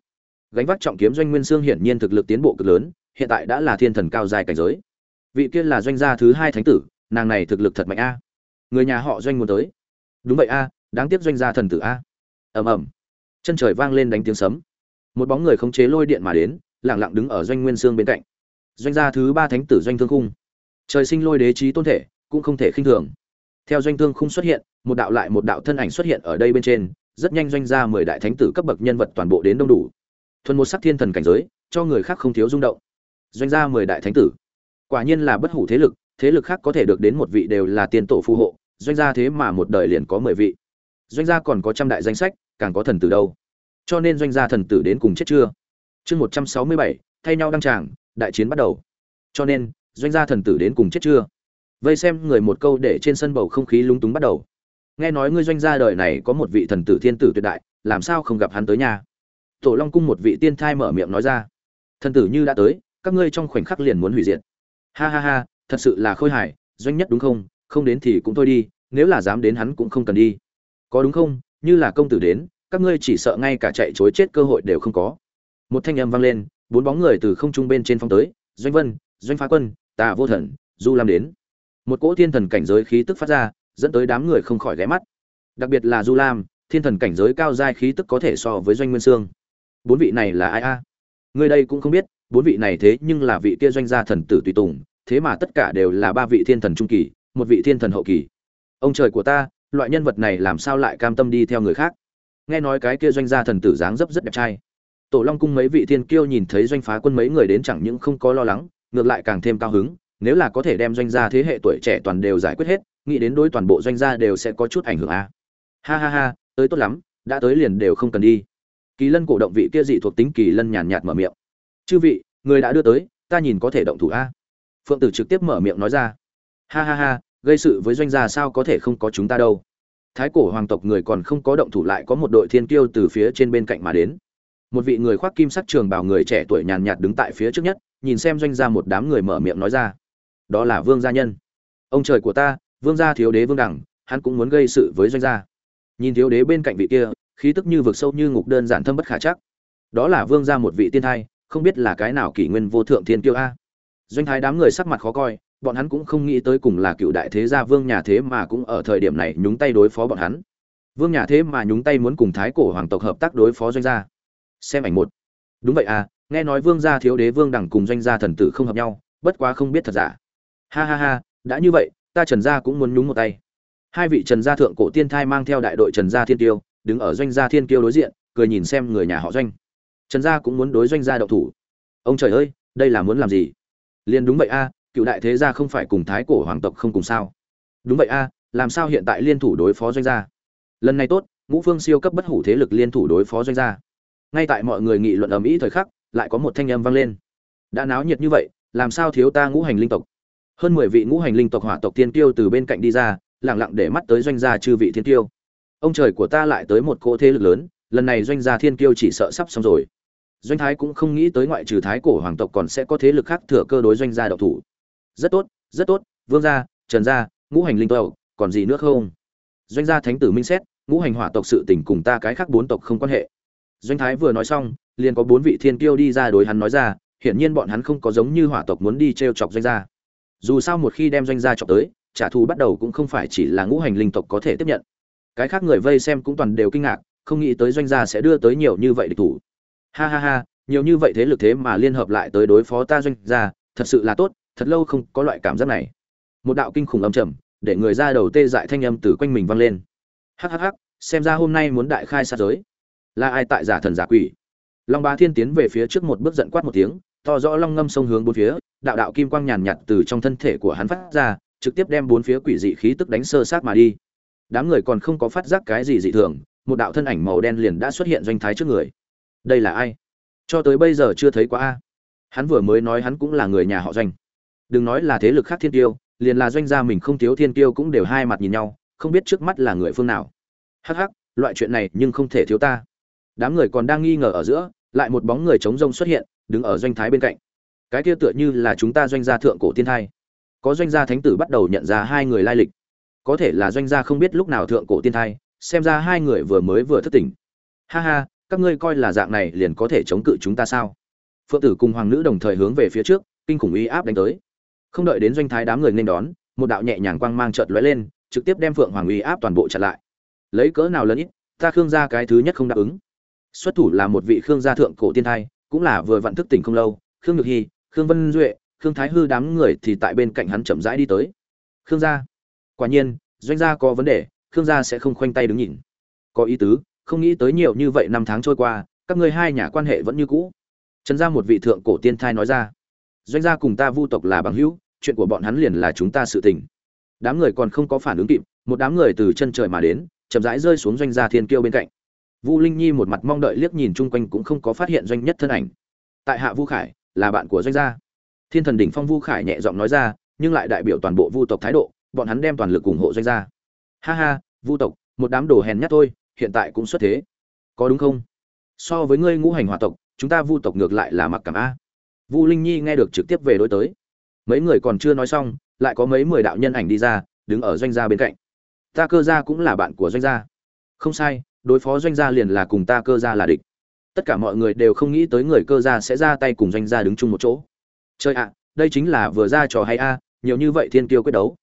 Gánh vác trọng kiếm doanh nguyên sương hiển nhiên thực lực tiến bộ cực lớn, hiện tại đã là thiên thần cao dài cảnh giới. Vị kia là doanh gia thứ hai thánh tử, nàng này thực lực thật mạnh a. Người nhà họ doanh muốn tới. Đúng vậy a, đáng tiếc doanh gia thần tử a. Ầm ầm. Chân trời vang lên đánh tiếng sấm. Một bóng người khống chế lôi điện mà đến, lẳng lặng đứng ở doanh nguyên sương bên cạnh doanh gia thứ ba thánh tử doanh thương khung. Trời sinh lôi đế trí tôn thể, cũng không thể khinh thường. Theo doanh thương khung xuất hiện, một đạo lại một đạo thân ảnh xuất hiện ở đây bên trên, rất nhanh doanh gia mười đại thánh tử cấp bậc nhân vật toàn bộ đến đông đủ. Thuần một sắc thiên thần cảnh giới, cho người khác không thiếu rung động. Doanh gia mười đại thánh tử. Quả nhiên là bất hủ thế lực thế lực khác có thể được đến một vị đều là tiền tổ phù hộ, doanh gia thế mà một đời liền có mười vị. Doanh gia còn có trăm đại danh sách, càng có thần tử đâu. Cho nên doanh gia thần tử đến cùng chết chưa? Chương một trăm sáu mươi bảy, thay nhau đăng tràng đại chiến bắt đầu. Cho nên, doanh gia thần tử đến cùng chết chưa? Vây xem người một câu để trên sân bầu không khí lúng túng bắt đầu. Nghe nói ngươi doanh gia đời này có một vị thần tử thiên tử tuyệt đại, làm sao không gặp hắn tới nhà? Tổ long cung một vị tiên thai mở miệng nói ra. Thần tử như đã tới, các ngươi trong khoảnh khắc liền muốn hủy diệt. Ha ha ha, thật sự là khôi hài, doanh nhất đúng không? Không đến thì cũng thôi đi, nếu là dám đến hắn cũng không cần đi. Có đúng không? Như là công tử đến, các ngươi chỉ sợ ngay cả chạy chối chết cơ hội đều không có. Một thanh âm vang lên bốn bóng người từ không trung bên trên phong tới, doanh vân, doanh phá quân, tà vô thần, du lam đến. Một cỗ thiên thần cảnh giới khí tức phát ra, dẫn tới đám người không khỏi ghé mắt. Đặc biệt là du lam, thiên thần cảnh giới cao giai khí tức có thể so với doanh nguyên sương. Bốn vị này là ai a? Người đây cũng không biết, bốn vị này thế nhưng là vị kia doanh gia thần tử tùy tùng, thế mà tất cả đều là ba vị thiên thần trung kỳ, một vị thiên thần hậu kỳ. Ông trời của ta, loại nhân vật này làm sao lại cam tâm đi theo người khác? Nghe nói cái kia doanh gia thần tử dáng dấp rất đẹp trai tổ long cung mấy vị thiên kiêu nhìn thấy doanh phá quân mấy người đến chẳng những không có lo lắng, ngược lại càng thêm cao hứng, nếu là có thể đem doanh gia thế hệ tuổi trẻ toàn đều giải quyết hết, nghĩ đến đối toàn bộ doanh gia đều sẽ có chút ảnh hưởng a à. ha ha ha, tới tốt lắm, đã tới liền đều không cần đi. Kỳ lân cổ động vị kia dị thuộc tính kỳ lân nhàn nhạt mở miệng. Chư vị, người đã đưa tới, ta nhìn có thể động thủ a phượng tử trực tiếp mở miệng nói ra. Ha ha ha, gây sự với doanh gia sao có thể không có chúng ta đâu. Thái cổ hoàng tộc người còn không có động thủ lại có một đội thiên kiêu từ phía trên bên cạnh mà đến một vị người khoác kim sắc trường bảo người trẻ tuổi nhàn nhạt đứng tại phía trước nhất, nhìn xem doanh gia một đám người mở miệng nói ra. Đó là vương gia nhân. Ông trời của ta, vương gia thiếu đế vương đẳng, hắn cũng muốn gây sự với doanh gia. Nhìn thiếu đế bên cạnh vị kia, khí tức như vực sâu như ngục đơn giản thâm bất khả chắc. Đó là vương gia một vị tiên thai, không biết là cái nào kỷ nguyên vô thượng thiên kiêu a. Doanh thái đám người sắc mặt khó coi, bọn hắn cũng không nghĩ tới cùng là cựu đại thế gia vương nhà thế mà cũng ở thời điểm này nhúng tay đối phó bọn hắn. Vương nhà thế mà nhúng tay muốn cùng thái cổ hoàng tộc hợp tác đối phó doanh gia xem ảnh một. Đúng vậy à nghe nói vương gia thiếu đế vương đẳng cùng doanh gia thần tử không hợp nhau, bất quá không biết thật giả. Ha ha ha, đã như vậy, ta trần gia cũng muốn nhúng một tay. Hai vị trần gia thượng cổ tiên thai mang theo đại đội trần gia thiên tiêu, đứng ở doanh gia thiên tiêu đối diện, cười nhìn xem người nhà họ doanh. Trần gia cũng muốn đối doanh gia đậu thủ. Ông trời ơi, đây là muốn làm gì? Liền đúng vậy a cựu đại thế gia không phải cùng thái cổ hoàng tộc không cùng sao? Đúng vậy a làm sao hiện tại liên thủ đối phó doanh gia? Lần này tốt, ngũ phương siêu cấp bất hủ thế lực liên thủ đối phó doanh gia ngay tại mọi người nghị luận ầm ĩ thời khắc, lại có một thanh âm vang lên. Đã náo nhiệt như vậy, làm sao thiếu ta ngũ hành linh tộc? Hơn mười vị ngũ hành linh tộc hỏa tộc tiên tiêu từ bên cạnh đi ra lẳng lặng để mắt tới doanh gia chư vị thiên tiêu ông trời của ta lại tới một cỗ thế lực lớn, lần này doanh gia thiên Tiêu chỉ sợ sắp xong rồi. Doanh thái cũng không nghĩ tới ngoại trừ thái cổ hoàng tộc còn sẽ có thế lực khác thừa cơ đối doanh gia độc thủ. Rất tốt rất tốt, vương gia, trần gia, ngũ hành linh tộc, còn gì nữa không? Doanh gia thánh tử minh xét, ngũ hành hỏa tộc sự tình cùng ta cái khác bốn tộc không quan hệ doanh thái vừa nói xong, liền có bốn vị thiên kiêu đi ra đối hắn nói ra, hiển nhiên bọn hắn không có giống như hỏa tộc muốn đi t r e o chọc doanh gia. Dù sao một khi đem doanh gia chọc tới, trả thù bắt đầu cũng không phải chỉ là ngũ hành linh tộc có thể tiếp nhận. Cái khác người vây xem cũng toàn đều kinh ngạc, không nghĩ tới doanh gia sẽ đưa tới nhiều như vậy địch thủ. Ha ha ha, nhiều như vậy thế lực thế mà liên hợp lại tới đối phó ta doanh gia, thật sự là tốt, thật lâu không có loại cảm giác này. Một đạo kinh khủng âm trầm, để người ra đầu tê dại thanh âm từ quanh mình vang lên. Hắc hắc hắc xem ra hôm nay muốn đại khai sát giới là ai tại giả thần giả quỷ? Long bá thiên tiến về phía trước một bước giận quát một tiếng, to rõ long ngâm sông hướng bốn phía, đạo đạo kim quang nhàn nhạt từ trong thân thể của hắn phát ra, trực tiếp đem bốn phía quỷ dị khí tức đánh sơ sát mà đi. Đám người còn không có phát giác cái gì dị thường, một đạo thân ảnh màu đen liền đã xuất hiện doanh thái trước người. Đây là ai? Cho tới bây giờ chưa thấy quá a. Hắn vừa mới nói hắn cũng là người nhà họ doanh. Đừng nói là thế lực khác thiên tiêu, liền là doanh gia mình không thiếu thiên tiêu cũng đều hai mặt nhìn nhau, không biết trước mắt là người phương nào. Hắc hắc, loại chuyện này nhưng không thể thiếu ta đám người còn đang nghi ngờ ở giữa, lại một bóng người chống rông xuất hiện, đứng ở doanh thái bên cạnh. Cái kia tựa như là chúng ta doanh gia thượng cổ tiên thai. Có doanh gia thánh tử bắt đầu nhận ra hai người lai lịch. Có thể là doanh gia không biết lúc nào thượng cổ tiên thai, xem ra hai người vừa mới vừa thất tỉnh. Ha ha, các ngươi coi là dạng này liền có thể chống cự chúng ta sao? Phượng tử cùng hoàng nữ đồng thời hướng về phía trước, kinh khủng uy áp đánh tới. Không đợi đến doanh thái đám người nên đón, một đạo nhẹ nhàng quang mang chợt lóe lên, trực tiếp đem phượng hoàng uy áp toàn bộ chặn lại. Lấy cỡ nào lớn ít, ta khương gia cái thứ nhất không đáp ứng xuất thủ là một vị khương gia thượng cổ tiên thai, cũng là vừa vặn thức tỉnh không lâu, khương nhược hy khương vân duệ, khương thái hư đám người thì tại bên cạnh hắn chậm rãi đi tới. Khương gia? Quả nhiên, doanh gia có vấn đề, khương gia sẽ không khoanh tay đứng nhìn. Có ý tứ, không nghĩ tới nhiều như vậy năm tháng trôi qua, các ngươi hai nhà quan hệ vẫn như cũ. Trần gia một vị thượng cổ tiên thai nói ra. Doanh gia cùng ta vu tộc là bằng hữu, chuyện của bọn hắn liền là chúng ta sự tình. Đám người còn không có phản ứng kịp, một đám người từ chân trời mà đến, chậm rãi rơi xuống doanh gia thiên kiêu bên cạnh vu linh nhi một mặt mong đợi liếc nhìn chung quanh cũng không có phát hiện doanh nhất thân ảnh. Tại hạ vu khải, là bạn của doanh gia. Thiên thần đỉnh phong vu khải nhẹ giọng nói ra, nhưng lại đại biểu toàn bộ vu tộc thái độ, bọn hắn đem toàn lực ủng hộ doanh gia. Ha ha, vu tộc, một đám đồ hèn nhát thôi, hiện tại cũng xuất thế. Có đúng không? So với ngươi ngũ hành hỏa tộc, chúng ta vu tộc ngược lại là mặc cảm a. Vu linh nhi nghe được trực tiếp về đối tới. Mấy người còn chưa nói xong, lại có mấy mười đạo nhân ảnh đi ra, đứng ở doanh gia bên cạnh. Ta cơ gia cũng là bạn của doanh gia. Không sai đối phó doanh gia liền là cùng ta cơ gia là địch. Tất cả mọi người đều không nghĩ tới người cơ gia sẽ ra tay cùng doanh gia đứng chung một chỗ. Chơi ạ, đây chính là vừa ra trò hay a, nhiều như vậy thiên tiêu quyết đấu.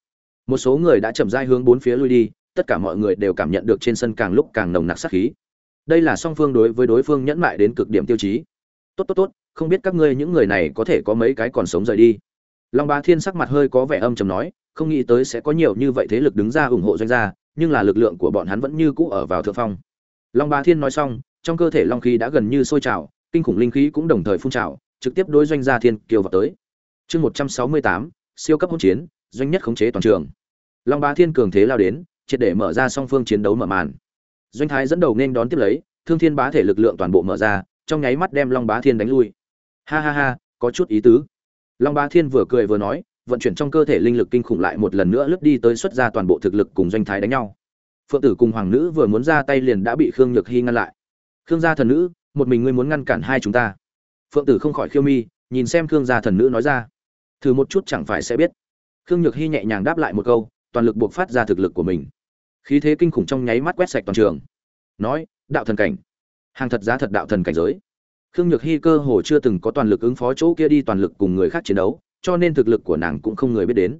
Một số người đã chậm rãi hướng bốn phía lui đi, tất cả mọi người đều cảm nhận được trên sân càng lúc càng nồng nặc sát khí. Đây là song phương đối với đối phương nhẫn mại đến cực điểm tiêu chí. Tốt tốt tốt, không biết các ngươi những người này có thể có mấy cái còn sống rời đi. Long bá thiên sắc mặt hơi có vẻ âm trầm nói, không nghĩ tới sẽ có nhiều như vậy thế lực đứng ra ủng hộ doanh gia, nhưng là lực lượng của bọn hắn vẫn như cũ ở vào thượng phong long bá thiên nói xong, trong cơ thể long khí đã gần như sôi trào, kinh khủng linh khí cũng đồng thời phun trào, trực tiếp đối doanh gia thiên kiều vào tới. Chương một trăm sáu mươi tám, siêu cấp hỗn chiến, doanh nhất khống chế toàn trường. Long bá thiên cường thế lao đến, triệt để mở ra song phương chiến đấu mở màn. Doanh thái dẫn đầu nên đón tiếp lấy, thương thiên bá thể lực lượng toàn bộ mở ra, trong nháy mắt đem long bá thiên đánh lui. Ha ha ha, có chút ý tứ. Long bá thiên vừa cười vừa nói, vận chuyển trong cơ thể linh lực kinh khủng lại một lần nữa lướt đi tới xuất ra toàn bộ thực lực cùng doanh thái đánh nhau phượng tử cùng hoàng nữ vừa muốn ra tay liền đã bị khương nhược hy ngăn lại. Khương gia thần nữ, một mình ngươi muốn ngăn cản hai chúng ta. Phượng tử không khỏi khiêu mi, nhìn xem khương gia thần nữ nói ra. Thử một chút chẳng phải sẽ biết. Khương nhược hy nhẹ nhàng đáp lại một câu, toàn lực buộc phát ra thực lực của mình. Khí thế kinh khủng trong nháy mắt quét sạch toàn trường. Nói, đạo thần cảnh. Hàng thật giá thật đạo thần cảnh giới. Khương nhược hy cơ hồ chưa từng có toàn lực ứng phó chỗ kia đi toàn lực cùng người khác chiến đấu, cho nên thực lực của nàng cũng không người biết đến.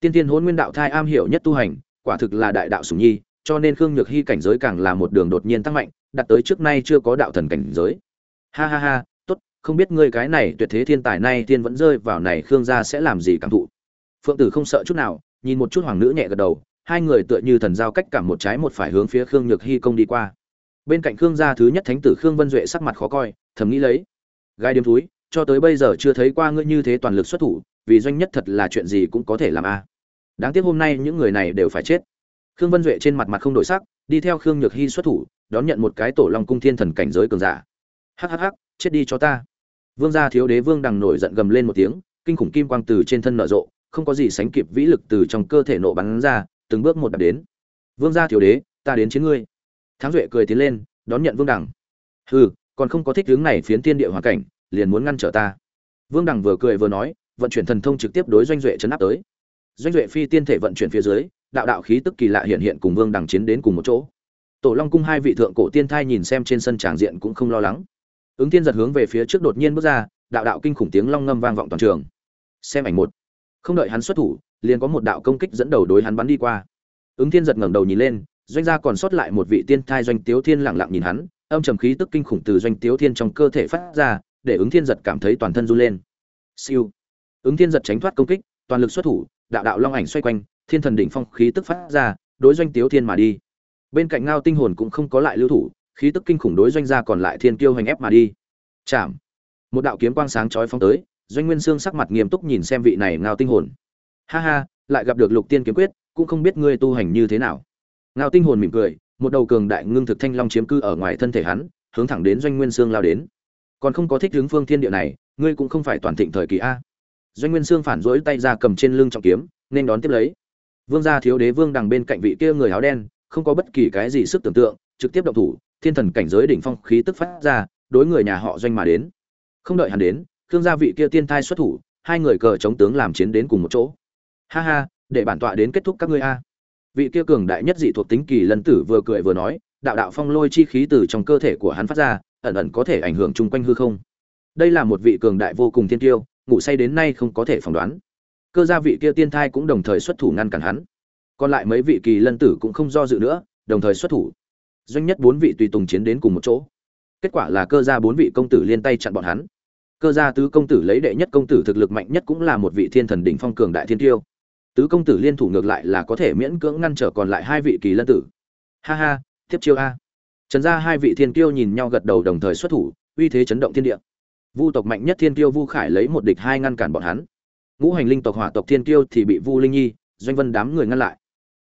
Tiên tiên hôn nguyên đạo thai am hiểu nhất tu hành, quả thực là đại đạo sủng nhi cho nên khương nhược hy cảnh giới càng là một đường đột nhiên tăng mạnh đặt tới trước nay chưa có đạo thần cảnh giới. Ha ha ha, tốt, không biết ngươi cái này tuyệt thế thiên tài nay tiên vẫn rơi vào này khương gia sẽ làm gì cảm thụ. Phượng tử không sợ chút nào, nhìn một chút hoàng nữ nhẹ gật đầu, hai người tựa như thần giao cách cả một trái một phải hướng phía khương nhược hy công đi qua. Bên cạnh khương gia thứ nhất thánh tử khương vân duệ sắc mặt khó coi, thầm nghĩ lấy. Gai điếm túi cho tới bây giờ chưa thấy qua ngươi như thế toàn lực xuất thủ, vì doanh nhất thật là chuyện gì cũng có thể làm a. Đáng tiếc hôm nay những người này đều phải chết khương vân duệ trên mặt mặt không đổi sắc, đi theo khương nhược hy xuất thủ, đón nhận một cái tổ long cung thiên thần cảnh giới cường giả. Hhh chết đi cho ta. Vương gia thiếu đế vương đằng nổi giận gầm lên một tiếng, kinh khủng kim quang từ trên thân nở rộ, không có gì sánh kịp vĩ lực từ trong cơ thể nổ bắn ra, từng bước một đạp đến. Vương gia thiếu đế, ta đến chiến ngươi. Thắng duệ cười tiến lên, đón nhận vương đằng. Hừ, còn không có thích hướng này phiến tiên địa hoàn cảnh, liền muốn ngăn trở ta. Vương đằng vừa cười vừa nói, vận chuyển thần thông trực tiếp đối doanh duệ chấn áp tới. Doanh duệ phi tiên thể vận chuyển phía dưới đạo đạo khí tức kỳ lạ hiện hiện cùng vương đằng chiến đến cùng một chỗ. Tổ long cung hai vị thượng cổ tiên thai nhìn xem trên sân tràng diện cũng không lo lắng. Ứng tiên giật hướng về phía trước đột nhiên bước ra, đạo đạo kinh khủng tiếng long ngâm vang vọng toàn trường. Xem ảnh một. Không đợi hắn xuất thủ, liền có một đạo công kích dẫn đầu đối hắn bắn đi qua. Ứng thiên giật ngẩng đầu nhìn lên, doanh gia còn sót lại một vị tiên thai doanh tiếu thiên lặng lặng nhìn hắn, âm trầm khí tức kinh khủng từ doanh tiếu thiên trong cơ thể phát ra, để ứng thiên giật cảm thấy toàn thân run lên. Siêu. Ứng thiên giật tránh thoát công kích, toàn lực xuất thủ, đạo đạo long ảnh xoay quanh thiên thần đỉnh phong khí tức phát ra, đối doanh tiếu thiên mà đi. Bên cạnh ngao tinh hồn cũng không có lại lưu thủ, khí tức kinh khủng đối doanh gia còn lại thiên kiêu hành ép mà đi. Chạm. Một đạo kiếm quang sáng chói phong tới, doanh nguyên sương sắc mặt nghiêm túc nhìn xem vị này ngao tinh hồn. Ha ha, lại gặp được lục tiên kiếm quyết, cũng không biết ngươi tu hành như thế nào. Ngao tinh hồn mỉm cười, một đầu cường đại ngưng thực thanh long chiếm cư ở ngoài thân thể hắn, hướng thẳng đến doanh nguyên sương lao đến. Còn không có thích hướng phương thiên địa này, ngươi cũng không phải toàn thịnh thời kỳ a. Doanh nguyên sương phản rỗi tay ra cầm trên lưng trọng kiếm, nên đón tiếp lấy vương gia thiếu đế vương đằng bên cạnh vị kia người áo đen, không có bất kỳ cái gì sức tưởng tượng, trực tiếp động thủ, thiên thần cảnh giới đỉnh phong khí tức phát ra, đối người nhà họ doanh mà đến. Không đợi hắn đến, khương gia vị kia tiên thai xuất thủ, hai người cờ chống tướng làm chiến đến cùng một chỗ. Ha ha, để bản tọa đến kết thúc các ngươi a. Vị kia cường đại nhất dị thuộc tính kỳ lân tử vừa cười vừa nói, đạo đạo phong lôi chi khí từ trong cơ thể của hắn phát ra, ẩn ẩn có thể ảnh hưởng chung quanh hư không. Đây là một vị cường đại vô cùng thiên tiêu, ngủ say đến nay không có thể phỏng đoán cơ gia vị kia tiên thai cũng đồng thời xuất thủ ngăn cản hắn. Còn lại mấy vị kỳ lân tử cũng không do dự nữa, đồng thời xuất thủ. Doanh nhất bốn vị tùy tùng chiến đến cùng một chỗ. Kết quả là cơ gia bốn vị công tử liên tay chặn bọn hắn. Cơ gia tứ công tử lấy đệ nhất công tử thực lực mạnh nhất cũng là một vị thiên thần đỉnh phong cường đại thiên tiêu. Tứ công tử liên thủ ngược lại là có thể miễn cưỡng ngăn trở còn lại hai vị kỳ lân tử. Ha ha, tiếp chiêu a. Trần gia hai vị thiên tiêu nhìn nhau gật đầu đồng thời xuất thủ, uy thế chấn động thiên địa. Vu tộc mạnh nhất thiên tiêu vu khải lấy một địch hai ngăn cản bọn hắn ngũ hành linh tộc hỏa tộc thiên kiêu thì bị vu linh nhi doanh vân đám người ngăn lại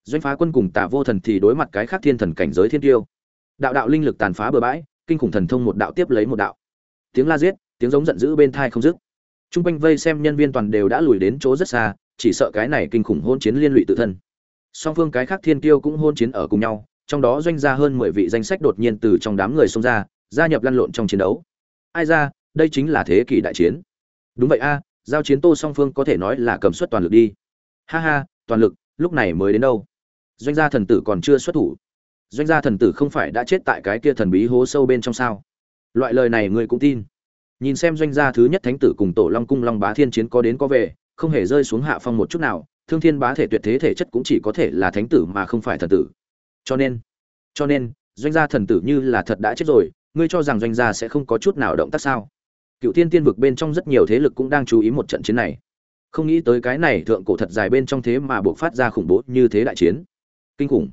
doanh phá quân cùng tả vô thần thì đối mặt cái khác thiên thần cảnh giới thiên kiêu đạo đạo linh lực tàn phá bừa bãi kinh khủng thần thông một đạo tiếp lấy một đạo tiếng la giết tiếng giống giận dữ bên thai không dứt Trung quanh vây xem nhân viên toàn đều đã lùi đến chỗ rất xa, chỉ sợ cái này kinh khủng hôn chiến liên lụy tự thân. Song phương cái khác thiên tiêu cũng hôn chiến ở cùng nhau, trong đó doanh ra hơn mười vị danh sách đột nhiên từ trong đám người xông ra, gia nhập lăn lộn trong chiến đấu. Ai ra, đây chính là thế kỷ đại chiến. Đúng vậy a, giao chiến Tô song phương có thể nói là cầm suất toàn lực đi. Ha ha, toàn lực, lúc này mới đến đâu? Doanh gia thần tử còn chưa xuất thủ. Doanh gia thần tử không phải đã chết tại cái kia thần bí hố sâu bên trong sao? Loại lời này ngươi cũng tin nhìn xem doanh gia thứ nhất thánh tử cùng tổ long cung long bá thiên chiến có đến có về không hề rơi xuống hạ phong một chút nào thương thiên bá thể tuyệt thế thể chất cũng chỉ có thể là thánh tử mà không phải thần tử cho nên cho nên doanh gia thần tử như là thật đã chết rồi ngươi cho rằng doanh gia sẽ không có chút nào động tác sao cựu thiên tiên vực bên trong rất nhiều thế lực cũng đang chú ý một trận chiến này. Không nghĩ tới cái này thượng cổ thật dài bên trong thế mà buộc phát ra khủng bố như thế đại chiến. Kinh khủng.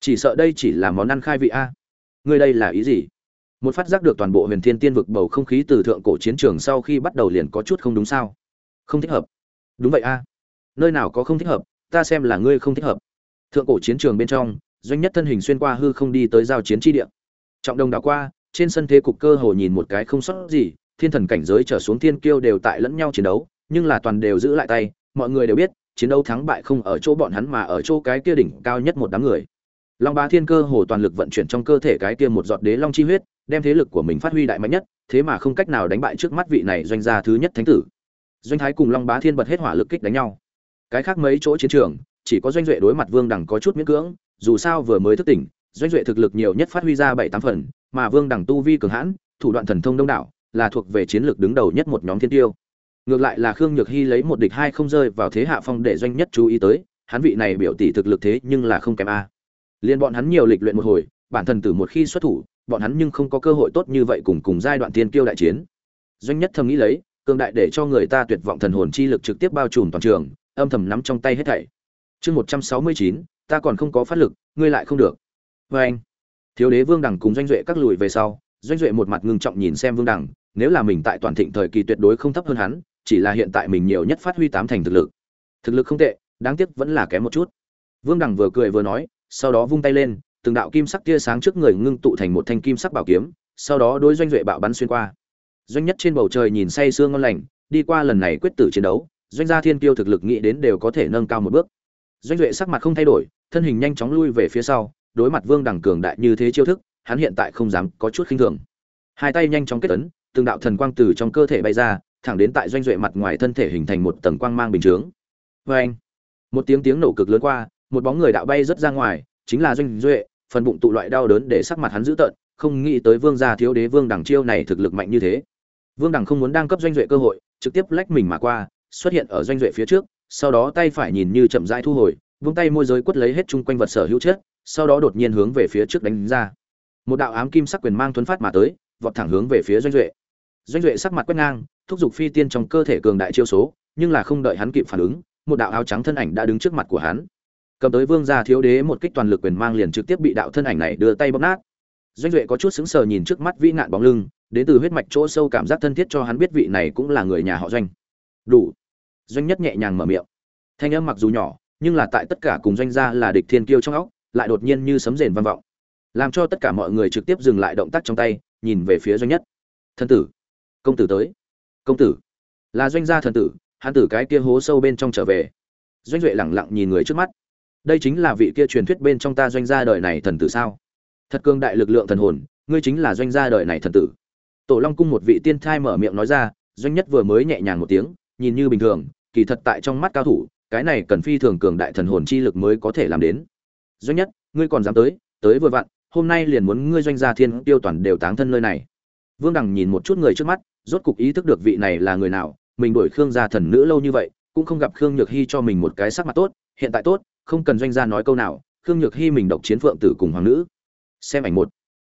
Chỉ sợ đây chỉ là món ăn khai vị a. Ngươi đây là ý gì? Một phát giác được toàn bộ huyền thiên tiên vực bầu không khí từ thượng cổ chiến trường sau khi bắt đầu liền có chút không đúng sao? Không thích hợp. Đúng vậy a. Nơi nào có không thích hợp, ta xem là ngươi không thích hợp. Thượng cổ chiến trường bên trong, doanh nhất thân hình xuyên qua hư không đi tới giao chiến tri địa. Trọng đồng đảo qua, trên sân thế cục cơ hồ nhìn một cái không sót gì thiên thần cảnh giới trở xuống thiên kiêu đều tại lẫn nhau chiến đấu, nhưng là toàn đều giữ lại tay, mọi người đều biết, chiến đấu thắng bại không ở chỗ bọn hắn mà ở chỗ cái kia đỉnh cao nhất một đám người. Long bá thiên cơ hồ toàn lực vận chuyển trong cơ thể cái kia một giọt đế long chi huyết, đem thế lực của mình phát huy đại mạnh nhất, thế mà không cách nào đánh bại trước mắt vị này doanh gia thứ nhất thánh tử. Doanh thái cùng long bá thiên bật hết hỏa lực kích đánh nhau. Cái khác mấy chỗ chiến trường, chỉ có doanh duệ đối mặt vương đẳng có chút miễn cưỡng, dù sao vừa mới thức tỉnh, doanh duệ thực lực nhiều nhất phát huy ra bảy tám phần, mà vương đẳng tu vi cường hãn, thủ đoạn thần thông đông đảo là thuộc về chiến lược đứng đầu nhất một nhóm thiên tiêu. Ngược lại là khương nhược hy lấy một địch hai không rơi vào thế hạ phong để doanh nhất chú ý tới, hắn vị này biểu tỷ thực lực thế nhưng là không kém a. Liên bọn hắn nhiều lịch luyện một hồi, bản thân từ một khi xuất thủ, bọn hắn nhưng không có cơ hội tốt như vậy cùng cùng giai đoạn tiên kiêu đại chiến. Doanh nhất thầm nghĩ lấy, cường đại để cho người ta tuyệt vọng thần hồn chi lực trực tiếp bao trùm toàn trường, âm thầm nắm trong tay hết thảy. Chương một trăm sáu mươi chín, ta còn không có phát lực, ngươi lại không được. Vê anh thiếu đế vương đẳng cùng doanh duệ các lùi về sau, doanh duệ một mặt ngưng trọng nhìn xem vương đẳng nếu là mình tại toàn thịnh thời kỳ tuyệt đối không thấp hơn hắn chỉ là hiện tại mình nhiều nhất phát huy tám thành thực lực thực lực không tệ đáng tiếc vẫn là kém một chút vương Đằng vừa cười vừa nói sau đó vung tay lên từng đạo kim sắc tia sáng trước người ngưng tụ thành một thanh kim sắc bảo kiếm, sau đó đối doanh duệ bạo bắn xuyên qua. Doanh nhất trên bầu trời nhìn say sương ngon lành, đi qua lần này quyết tử chiến đấu, doanh gia thiên kiêu thực lực nghĩ đến đều có thể nâng cao một bước. Doanh duệ sắc mặt không thay đổi, thân hình nhanh chóng lui về phía sau, đối mặt Vương Đằng cường đại như thế chiêu thức, hắn hiện tại không dám có chút khinh thường. Hai tay nhanh chóng kết ấn, từng đạo thần quang từ trong cơ thể bay ra, thẳng đến tại doanh duệ mặt ngoài thân thể hình thành một tầng quang mang bình chướng. Oeng! Một tiếng tiếng nổ cực lớn qua, một bóng người đạo bay rất ra ngoài, chính là doanh duệ, phần bụng tụ loại đau đớn để sắc mặt hắn dữ tợn, không nghĩ tới vương gia thiếu đế vương đẳng chiêu này thực lực mạnh như thế. Vương đẳng không muốn đang cấp doanh duệ cơ hội, trực tiếp lách mình mà qua, xuất hiện ở doanh duệ phía trước, sau đó tay phải nhìn như chậm rãi thu hồi, vung tay môi giới quất lấy hết chung quanh vật sở hữu chết. sau đó đột nhiên hướng về phía trước đánh ra. Một đạo ám kim sắc quyền mang tuấn phát mà tới, vọt thẳng hướng về phía doanh duệ. Doanh duệ sắc mặt quét ngang, thúc giục phi tiên trong cơ thể cường đại chiêu số, nhưng là không đợi hắn kịp phản ứng, một đạo áo trắng thân ảnh đã đứng trước mặt của hắn. Cầm tới vương gia thiếu đế một kích toàn lực quyền mang liền trực tiếp bị đạo thân ảnh này đưa tay bóp nát. Doanh duệ có chút sững sờ nhìn trước mắt vĩ nạn bóng lưng đến từ huyết mạch chỗ sâu cảm giác thân thiết cho hắn biết vị này cũng là người nhà họ doanh. Đủ. Doanh nhất nhẹ nhàng mở miệng. Thanh âm mặc dù nhỏ nhưng là tại tất cả cùng doanh gia là địch thiên kiêu trong óc lại đột nhiên như sấm rền vang vọng. Làm cho tất cả mọi người trực tiếp dừng lại động tác trong tay nhìn về phía doanh nhất. Thân tử công tử tới. Công tử? Là doanh gia thần tử, hắn tử cái kia hố sâu bên trong trở về. Doanh duệ lẳng lặng nhìn người trước mắt. Đây chính là vị kia truyền thuyết bên trong ta doanh gia đời này thần tử sao? Thật cương đại lực lượng thần hồn, ngươi chính là doanh gia đời này thần tử. Tổ long cung một vị tiên thai mở miệng nói ra, doanh nhất vừa mới nhẹ nhàng một tiếng, nhìn như bình thường, kỳ thật tại trong mắt cao thủ, cái này cần phi thường cường đại thần hồn chi lực mới có thể làm đến. Doanh nhất, ngươi còn dám tới tới vừa vặn, hôm nay liền muốn ngươi doanh gia thiên tiêu toàn đều táng thân nơi này vương đằng nhìn một chút người trước mắt rốt cục ý thức được vị này là người nào mình đuổi khương gia thần nữ lâu như vậy cũng không gặp khương nhược Hi cho mình một cái sắc mặt tốt hiện tại tốt không cần doanh gia nói câu nào khương nhược Hi mình độc chiến phượng tử cùng hoàng nữ. Xem ảnh một.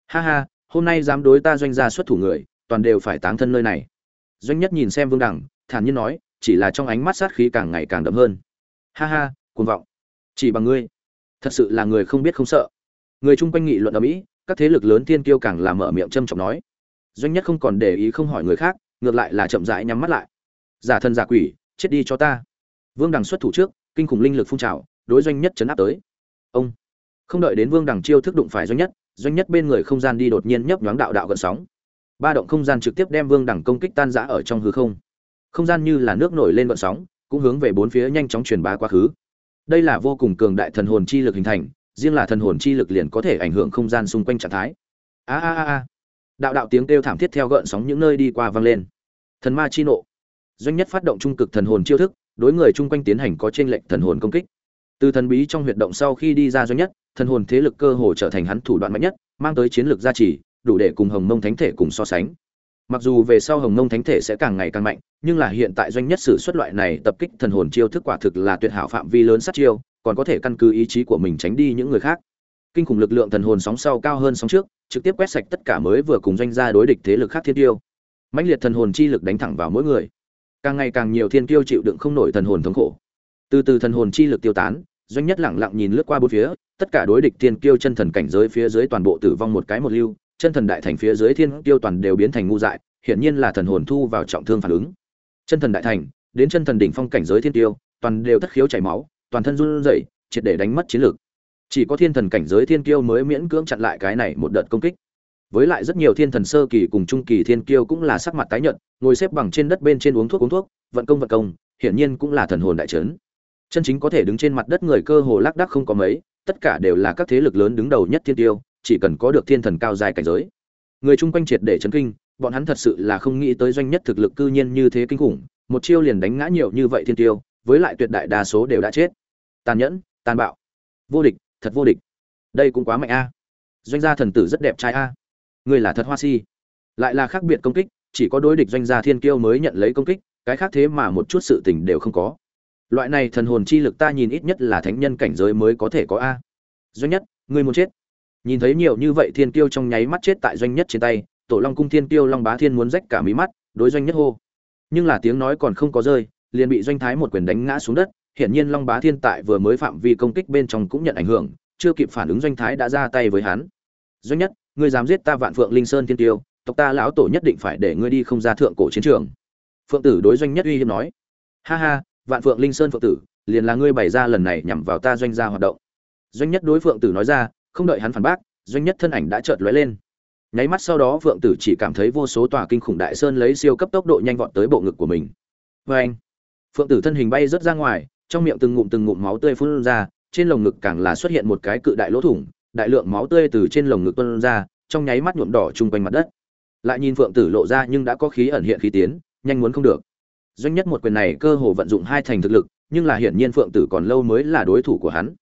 Ha ha hôm nay dám đối ta doanh gia xuất thủ người toàn đều phải táng thân nơi này. Doanh nhất nhìn xem vương Đằng, thản nhiên nói chỉ là trong ánh mắt sát khí càng ngày càng đậm hơn. Ha ha cuồng vọng. Chỉ bằng ngươi. Thật sự là người không biết không sợ. Người chung quanh nghị luận ở mỹ các thế lực lớn tiên kiêu càng là mở miệng châm trọng nói doanh nhất không còn để ý không hỏi người khác, ngược lại là chậm rãi nhắm mắt lại. Giả thân giả quỷ, chết đi cho ta. Vương đằng xuất thủ trước, kinh khủng linh lực phun trào, đối doanh nhất chấn áp tới. Ông. Không đợi đến vương đằng chiêu thức đụng phải doanh nhất doanh nhất bên người không gian đi đột nhiên nhấp nhoáng đạo đạo gần sóng. Ba động không gian trực tiếp đem vương đằng công kích tan rã ở trong hư không. Không gian như là nước nổi lên vận sóng, cũng hướng về bốn phía nhanh chóng truyền bá quá khứ. Đây là vô cùng cường đại thần hồn chi lực hình thành, riêng là thần hồn chi lực liền có thể ảnh hưởng không gian xung quanh trạng thái. A a a đạo đạo tiếng kêu thảm thiết theo gợn sóng những nơi đi qua vang lên. Thần ma chi nộ. Doanh nhất phát động trung cực thần hồn chiêu thức, đối người chung quanh tiến hành có trên lệnh thần hồn công kích. Từ thần bí trong huyệt động sau khi đi ra doanh nhất, thần hồn thế lực cơ hồ trở thành hắn thủ đoạn mạnh nhất, mang tới chiến lược gia trì, đủ để cùng hồng mông thánh thể cùng so sánh. Mặc dù về sau hồng mông thánh thể sẽ càng ngày càng mạnh, nhưng là hiện tại doanh nhất sử xuất loại này tập kích thần hồn chiêu thức quả thực là tuyệt hảo phạm vi lớn sát chiêu, còn có thể căn cứ ý chí của mình tránh đi những người khác kinh khủng lực lượng thần hồn sóng sau cao hơn sóng trước, trực tiếp quét sạch tất cả mới vừa cùng doanh gia đối địch thế lực khác thiên tiêu. Mãnh liệt thần hồn chi lực đánh thẳng vào mỗi người. Càng ngày càng nhiều thiên tiêu chịu đựng không nổi thần hồn thống khổ. Từ từ thần hồn chi lực tiêu tán, doanh nhất lẳng lặng nhìn lướt qua bốn phía, tất cả đối địch thiên tiêu chân thần cảnh giới phía dưới toàn bộ tử vong một cái một lưu, chân thần đại thành phía dưới thiên tiêu toàn đều biến thành ngu dại, hiển nhiên là thần hồn thu vào trọng thương phản ứng. Chân thần đại thành, đến chân thần đỉnh phong cảnh giới thiên tiêu, toàn đều thất khiếu chảy máu, toàn thân run rẩy, triệt để đánh mất chiến lược chỉ có thiên thần cảnh giới thiên kiêu mới miễn cưỡng chặn lại cái này một đợt công kích. Với lại rất nhiều thiên thần sơ kỳ cùng trung kỳ thiên kiêu cũng là sắc mặt tái nhợt, ngồi xếp bằng trên đất bên trên uống thuốc uống thuốc, vận công vận công, hiển nhiên cũng là thần hồn đại trấn chân chính có thể đứng trên mặt đất người cơ hồ lác đác không có mấy, tất cả đều là các thế lực lớn đứng đầu nhất thiên tiêu chỉ cần có được thiên thần cao dài cảnh giới. Người chung quanh triệt để chấn kinh, bọn hắn thật sự là không nghĩ tới doanh nhất thực lực cư nhiên như thế kinh khủng, một chiêu liền đánh ngã nhiều như vậy thiên tiêu với lại tuyệt đại đa số đều đã chết. Tàn nhẫn, tàn bạo, vô địch thật vô địch. Đây cũng quá mạnh a. Doanh gia thần tử rất đẹp trai a. À. người là thật hoa si. Lại là khác biệt công kích, chỉ có đối địch doanh gia thiên kiêu mới nhận lấy công kích, cái khác thế mà một chút sự tình đều không có. Loại này thần hồn chi lực ta nhìn ít nhất là thánh nhân cảnh giới mới có thể có a. Doanh nhất người muốn chết. Nhìn thấy nhiều như vậy thiên kiêu trong nháy mắt chết tại doanh nhất trên tay, tổ long cung thiên kiêu long bá thiên muốn rách cả mí mắt, đối doanh nhất hô. Nhưng là tiếng nói còn không có rơi, liền bị doanh thái một quyền đánh ngã xuống đất hiển nhiên long bá thiên tại vừa mới phạm vi công kích bên trong cũng nhận ảnh hưởng, chưa kịp phản ứng doanh thái đã ra tay với hắn. Doanh nhất, ngươi dám giết ta vạn phượng linh sơn thiên tiêu, tộc ta lão tổ nhất định phải để ngươi đi không ra thượng cổ chiến trường. Phượng tử đối doanh nhất uy hiếp nói. Ha ha, vạn phượng linh sơn phượng tử, liền là ngươi bày ra lần này nhằm vào ta doanh gia hoạt động. Doanh nhất đối phượng tử nói ra, không đợi hắn phản bác, doanh nhất thân ảnh đã chợt lóe lên. Nháy mắt sau đó phượng tử chỉ cảm thấy vô số tòa kinh khủng đại sơn lấy siêu cấp tốc độ nhanh vọt tới bộ ngực của mình. Vô anh phượng tử thân hình bay rất ra ngoài trong miệng từng ngụm từng ngụm máu tươi phun ra, trên lồng ngực càng là xuất hiện một cái cự đại lỗ thủng, đại lượng máu tươi từ trên lồng ngực tuôn ra, trong nháy mắt nhuộm đỏ chung quanh mặt đất. Lại nhìn phượng tử lộ ra nhưng đã có khí ẩn hiện khí tiến, nhanh muốn không được. Doanh nhất một quyền này cơ hồ vận dụng hai thành thực lực, nhưng là hiển nhiên phượng tử còn lâu mới là đối thủ của hắn.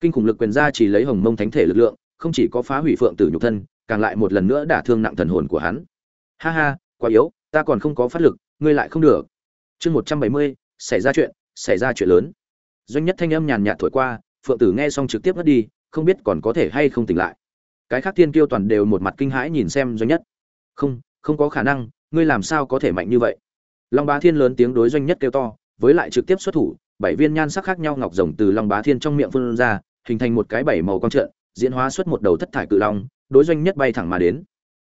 Kinh khủng lực quyền ra chỉ lấy hồng mông thánh thể lực lượng, không chỉ có phá hủy phượng tử nhục thân, càng lại một lần nữa đả thương nặng thần hồn của hắn. Ha ha, quá yếu, ta còn không có phát lực, ngươi lại không được. Chương một trăm bảy mươi, xảy ra chuyện xảy ra chuyện lớn. Doanh nhất thanh âm nhàn nhạt thổi qua, phượng tử nghe xong trực tiếp mất đi, không biết còn có thể hay không tỉnh lại. Cái khác thiên kiêu toàn đều một mặt kinh hãi nhìn xem doanh nhất. Không không có khả năng, ngươi làm sao có thể mạnh như vậy? Long bá thiên lớn tiếng đối doanh nhất kêu to, với lại trực tiếp xuất thủ, bảy viên nhan sắc khác nhau ngọc rồng từ long bá thiên trong miệng phun ra, hình thành một cái bảy màu quang trợn diễn hóa xuất một đầu thất thải cự long, đối doanh nhất bay thẳng mà đến.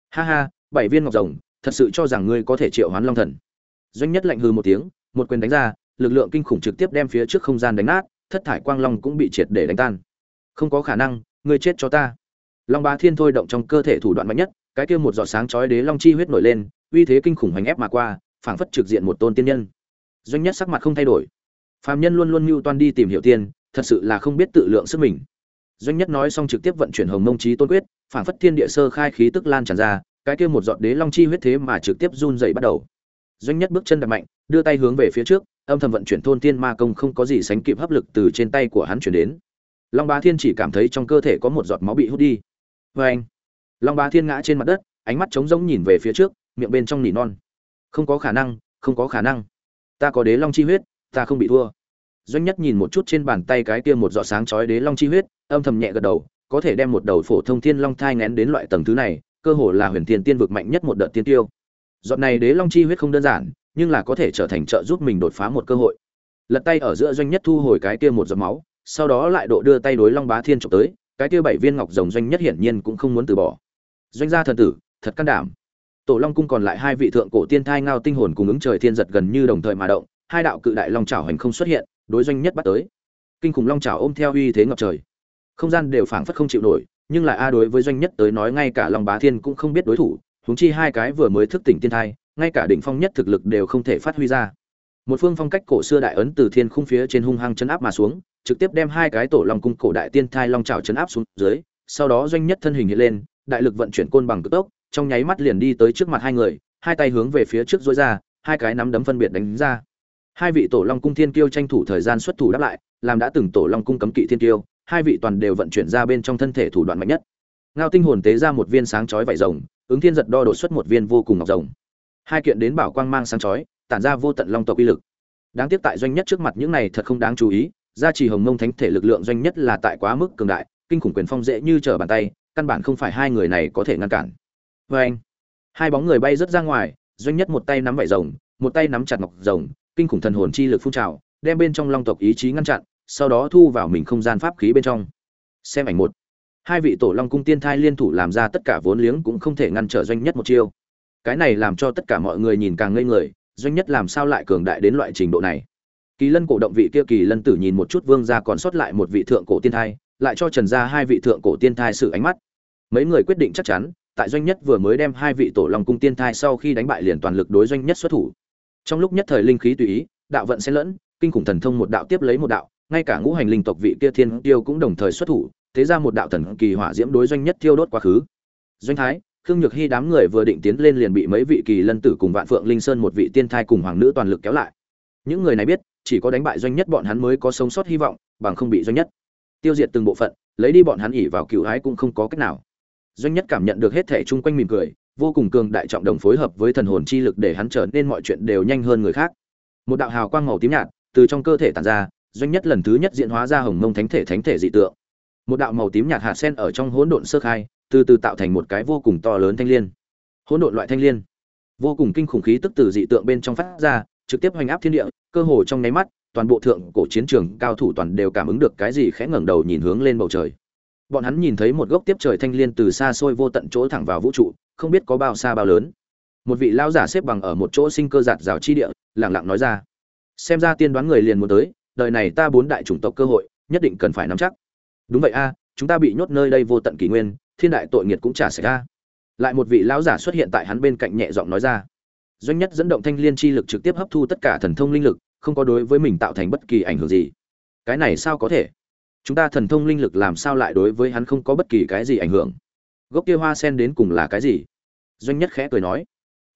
Ha ha, bảy viên ngọc rồng, thật sự cho rằng ngươi có thể triệu hoán long thần. Doanh nhất lạnh hư một tiếng, một quyền đánh ra lực lượng kinh khủng trực tiếp đem phía trước không gian đánh nát, thất thải quang long cũng bị triệt để đánh tan. Không có khả năng, ngươi chết cho ta. Long bá thiên thôi động trong cơ thể thủ đoạn mạnh nhất, cái kia một giọt sáng chói đế long chi huyết nổi lên, uy thế kinh khủng hành ép mà qua, phảng phất trực diện một tôn tiên nhân. Doanh nhất sắc mặt không thay đổi. Phàm nhân luôn luôn mưu toan đi tìm hiểu tiên, thật sự là không biết tự lượng sức mình. Doanh nhất nói xong trực tiếp vận chuyển hồng mông chí tôn quyết, phảng phất thiên địa sơ khai khí tức lan tràn ra, cái kia một giọt đế long chi huyết thế mà trực tiếp run rẩy bắt đầu. Doanh nhất bước chân đập mạnh, đưa tay hướng về phía trước âm thầm vận chuyển thôn thiên ma công không có gì sánh kịp hấp lực từ trên tay của hắn chuyển đến. Long bá thiên chỉ cảm thấy trong cơ thể có một giọt máu bị hút đi. Vê anh long bá thiên ngã trên mặt đất ánh mắt trống rỗng nhìn về phía trước miệng bên trong nỉ non. Không có khả năng không có khả năng. Ta có đế long chi huyết ta không bị thua. Doanh nhất nhìn một chút trên bàn tay cái kia một giọt sáng chói đế long chi huyết âm thầm nhẹ gật đầu có thể đem một đầu phổ thông thiên long thai ngén đến loại tầng thứ này cơ hồ là huyền thiên tiên vực mạnh nhất một đợt tiên tiêu. Giọt này đế long chi huyết không đơn giản, nhưng là có thể trở thành trợ giúp mình đột phá một cơ hội. Lật tay ở giữa doanh nhất thu hồi cái kia một giọt máu, sau đó lại độ đưa tay đối Long Bá Thiên chụp tới, cái kia bảy viên ngọc rồng doanh nhất hiển nhiên cũng không muốn từ bỏ. Doanh gia thần tử, thật can đảm. Tổ Long cung còn lại hai vị thượng cổ tiên thai ngao tinh hồn cùng ứng trời thiên giật gần như đồng thời mà động, hai đạo cự đại long chảo hành không xuất hiện, đối doanh nhất bắt tới. Kinh khủng long chảo ôm theo uy thế ngập trời. Không gian đều phảng phất không chịu nổi, nhưng lại a đối với doanh nhất tới nói ngay cả Long Bá Thiên cũng không biết đối thủ, huống chi hai cái vừa mới thức tỉnh tiên thai, ngay cả đỉnh phong nhất thực lực đều không thể phát huy ra. Một phương phong cách cổ xưa đại ấn từ thiên khung phía trên hung hăng chấn áp mà xuống, trực tiếp đem hai cái tổ long cung cổ đại tiên thai long chảo chấn áp xuống dưới, sau đó doanh nhất thân hình hiện lên, đại lực vận chuyển côn bằng cực tốc, trong nháy mắt liền đi tới trước mặt hai người, hai tay hướng về phía trước duỗi ra, hai cái nắm đấm phân biệt đánh ra. Hai vị tổ long cung thiên kiêu tranh thủ thời gian xuất thủ đáp lại, làm đã từng tổ long cung cấm kỵ thiên kiêu, hai vị toàn đều vận chuyển ra bên trong thân thể thủ đoạn mạnh nhất. Ngao tinh hồn tế ra một viên sáng chói vảy rồng, ứng thiên giật đo đột xuất một viên vô cùng ngọc rồng. Hai kiện đến bảo quang mang sáng chói, tản ra vô tận long tộc uy lực. Đáng tiếc tại doanh nhất trước mặt những này thật không đáng chú ý, gia trì hồng mông thánh thể lực lượng doanh nhất là tại quá mức cường đại, kinh khủng quyền phong dễ như trở bàn tay, căn bản không phải hai người này có thể ngăn cản. vê anh, hai bóng người bay rất ra ngoài, doanh nhất một tay nắm vải rồng, một tay nắm chặt ngọc rồng, kinh khủng thần hồn chi lực phun trào, đem bên trong long tộc ý chí ngăn chặn, sau đó thu vào mình không gian pháp khí bên trong. Xem ảnh một. Hai vị tổ long cung tiên thai liên thủ làm ra tất cả vốn liếng cũng không thể ngăn trở doanh nhất một chiêu. Cái này làm cho tất cả mọi người nhìn càng ngây người, doanh nhất làm sao lại cường đại đến loại trình độ này? Kỳ Lân cổ động vị kia Kỳ Lân tử nhìn một chút vương gia còn sót lại một vị thượng cổ tiên thai, lại cho Trần gia hai vị thượng cổ tiên thai sự ánh mắt. Mấy người quyết định chắc chắn, tại doanh nhất vừa mới đem hai vị tổ long cung tiên thai sau khi đánh bại liền toàn lực đối doanh nhất xuất thủ trong lúc nhất thời linh khí tùy ý đạo vận xen lẫn kinh khủng thần thông một đạo tiếp lấy một đạo ngay cả ngũ hành linh tộc vị kia thiên tiêu cũng đồng thời xuất thủ thế ra một đạo thần kỳ hỏa diễm đối doanh nhất thiêu đốt quá khứ doanh thái khương nhược hy đám người vừa định tiến lên liền bị mấy vị kỳ lân tử cùng vạn phượng linh sơn một vị tiên thai cùng hoàng nữ toàn lực kéo lại. Những người này biết, chỉ có đánh bại doanh nhất bọn hắn mới có sống sót hy vọng, bằng không bị doanh nhất tiêu diệt từng bộ phận, lấy đi bọn hắn ỉ vào cựu ái cũng không có cách nào. Doanh nhất cảm nhận được hết thể chung quanh mỉm cười, vô cùng cường đại trọng đồng phối hợp với thần hồn chi lực để hắn trở nên mọi chuyện đều nhanh hơn người khác. Một đạo hào quang màu tím nhạt từ trong cơ thể tàn ra, doanh nhất lần thứ nhất diễn hóa ra hồng mông thánh thể thánh thể dị tượng. Một đạo màu tím nhạt hạt sen ở trong hỗn độn sơ khai từ từ tạo thành một cái vô cùng to lớn thanh liên. Hỗn độn loại thanh liên. Vô cùng kinh khủng khí tức từ dị tượng bên trong phát ra, trực tiếp hoành áp thiên địa, cơ hồ trong nháy mắt, toàn bộ thượng cổ chiến trường, cao thủ toàn đều cảm ứng được cái gì khẽ ngẩng đầu nhìn hướng lên bầu trời. Bọn hắn nhìn thấy một gốc tiếp trời thanh liên từ xa xôi vô tận chỗ thẳng vào vũ trụ, không biết có bao xa bao lớn. Một vị lão giả xếp bằng ở một chỗ sinh cơ giạt rào chi địa lẳng lặng nói ra. Xem ra tiên đoán người liền muốn tới, đời này ta bốn đại chủng tộc cơ hội, nhất định cần phải nắm chắc. Đúng vậy a, chúng ta bị nhốt nơi đây vô tận kỷ nguyên thiên đại tội nghiệt cũng trả xảy ra. Lại một vị lão giả xuất hiện tại hắn bên cạnh nhẹ giọng nói ra. Doanh nhất dẫn động thanh liên chi lực trực tiếp hấp thu tất cả thần thông linh lực, không có đối với mình tạo thành bất kỳ ảnh hưởng gì. Cái này sao có thể? Chúng ta thần thông linh lực làm sao lại đối với hắn không có bất kỳ cái gì ảnh hưởng? Gốc kia hoa sen đến cùng là cái gì? Doanh nhất khẽ cười nói.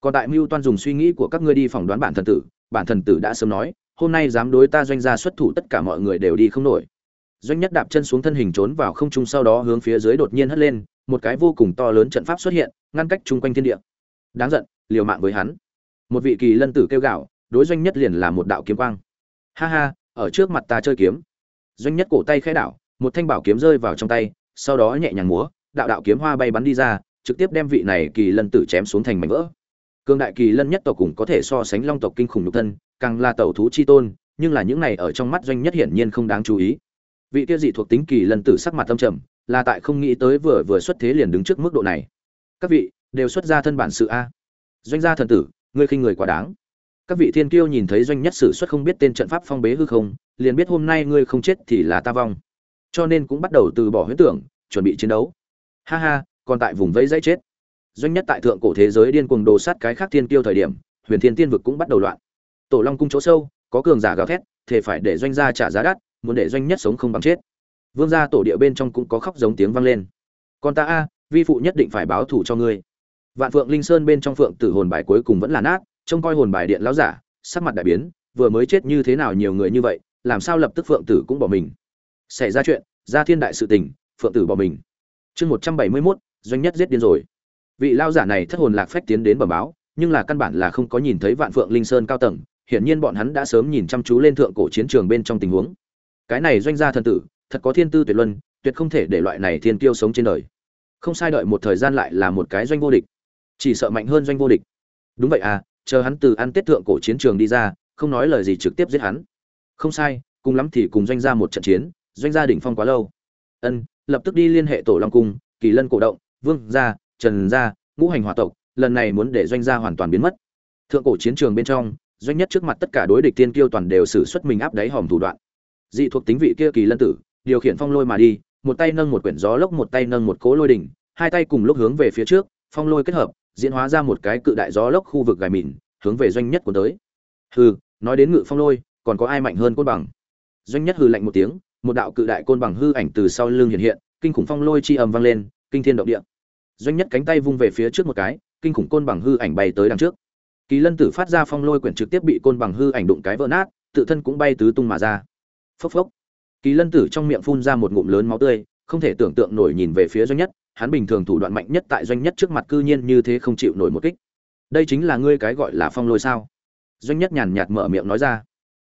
Còn tại mưu toan dùng suy nghĩ của các ngươi đi phỏng đoán bản thần tử, bản thần tử đã sớm nói, hôm nay dám đối ta doanh gia xuất thủ tất cả mọi người đều đi không nổi doanh nhất đạp chân xuống thân hình trốn vào không trung sau đó hướng phía dưới đột nhiên hất lên, một cái vô cùng to lớn trận pháp xuất hiện, ngăn cách chung quanh thiên địa. Đáng giận, liều mạng với hắn. Một vị kỳ lân tử kêu gạo đối doanh nhất liền là một đạo kiếm quang. Ha ha, ở trước mặt ta chơi kiếm. Doanh nhất cổ tay khẽ đảo, một thanh bảo kiếm rơi vào trong tay, sau đó nhẹ nhàng múa, đạo đạo kiếm hoa bay bắn đi ra, trực tiếp đem vị này kỳ lân tử chém xuống thành mảnh vỡ. Cương đại kỳ lân nhất tộc cũng có thể so sánh long tộc kinh khủng nhục thân, càng là tẩu thú chi tôn, nhưng là những này ở trong mắt doanh nhất hiển nhiên không đáng chú ý vị kia dị thuộc tính kỳ lần tử sắc mặt tâm trầm, là tại không nghĩ tới vừa vừa xuất thế liền đứng trước mức độ này. Các vị, đều xuất ra thân bản sự a. Doanh gia thần tử, ngươi khinh người quá đáng. Các vị thiên kiêu nhìn thấy doanh nhất sử xuất không biết tên trận pháp phong bế hư không, liền biết hôm nay ngươi không chết thì là ta vong. Cho nên cũng bắt đầu từ bỏ huyết tưởng, chuẩn bị chiến đấu. Ha ha, còn tại vùng vẫy dãy chết. Doanh nhất tại thượng cổ thế giới điên cuồng đồ sát cái khác thiên kiêu thời điểm, huyền thiên tiên vực cũng bắt đầu loạn. Tổ long cung chỗ sâu, có cường giả gào thét thể phải để doanh gia trả giá đắt muốn để doanh nhất sống không bằng chết. Vương gia tổ địa bên trong cũng có khóc giống tiếng vang lên. Còn ta a, vi phụ nhất định phải báo thù cho ngươi. Vạn phượng linh sơn bên trong phượng tử hồn bài cuối cùng vẫn là nát, trông coi hồn bài điện lão giả, sắc mặt đại biến, vừa mới chết như thế nào nhiều người như vậy, làm sao lập tức phượng tử cũng bỏ mình. Xảy ra chuyện ra thiên đại sự tình, phượng tử bỏ mình. Chương một trăm bảy mươi mốt, doanh nhất giết điên rồi. Vị lao giả này thất hồn lạc phách tiến đến bẩm báo, nhưng là căn bản là không có nhìn thấy vạn phượng linh sơn cao tầng, hiển nhiên bọn hắn đã sớm nhìn chăm chú lên thượng cổ chiến trường bên trong tình huống cái này doanh gia thần tử, thật có thiên tư tuyệt luân, tuyệt không thể để loại này thiên tiêu sống trên đời. Không sai đợi một thời gian lại là một cái doanh vô địch. Chỉ sợ mạnh hơn doanh vô địch. Đúng vậy à chờ hắn từ ăn tết thượng cổ chiến trường đi ra, không nói lời gì trực tiếp giết hắn. Không sai, cùng lắm thì cùng doanh gia một trận chiến, doanh gia đỉnh phong quá lâu. Ân, lập tức đi liên hệ tổ long cung, kỳ lân cổ động, vương gia, trần gia, ngũ hành hòa tộc, lần này muốn để doanh gia hoàn toàn biến mất. Thượng cổ chiến trường bên trong, doanh nhất trước mặt tất cả đối địch tiên kiêu toàn đều xử xuất mình áp đáy hòm thủ đoạn dị thuộc tính vị kia kỳ lân tử, điều khiển phong lôi mà đi, một tay nâng một quyển gió lốc, một tay nâng một cố lôi đỉnh, hai tay cùng lúc hướng về phía trước, phong lôi kết hợp, diễn hóa ra một cái cự đại gió lốc khu vực gài mìn hướng về doanh nhất của tới. Hừ, nói đến ngự phong lôi, còn có ai mạnh hơn côn bằng? Doanh nhất hừ lạnh một tiếng, một đạo cự đại côn bằng hư ảnh từ sau lưng hiện hiện, kinh khủng phong lôi chi ầm vang lên, kinh thiên động địa. Doanh nhất cánh tay vung về phía trước một cái, kinh khủng côn bằng hư ảnh bay tới đằng trước. Kỳ lân tử phát ra phong lôi quyển trực tiếp bị côn bằng hư ảnh đụng cái vỡ nát, tự thân cũng bay tứ tung mà ra phốc phốc. Kỳ lân tử trong miệng phun ra một ngụm lớn máu tươi, không thể tưởng tượng nổi nhìn về phía doanh nhất, hắn bình thường thủ đoạn mạnh nhất tại doanh nhất trước mặt cư nhiên như thế không chịu nổi một kích. Đây chính là ngươi cái gọi là phong lôi sao? Doanh nhất nhàn nhạt mở miệng nói ra.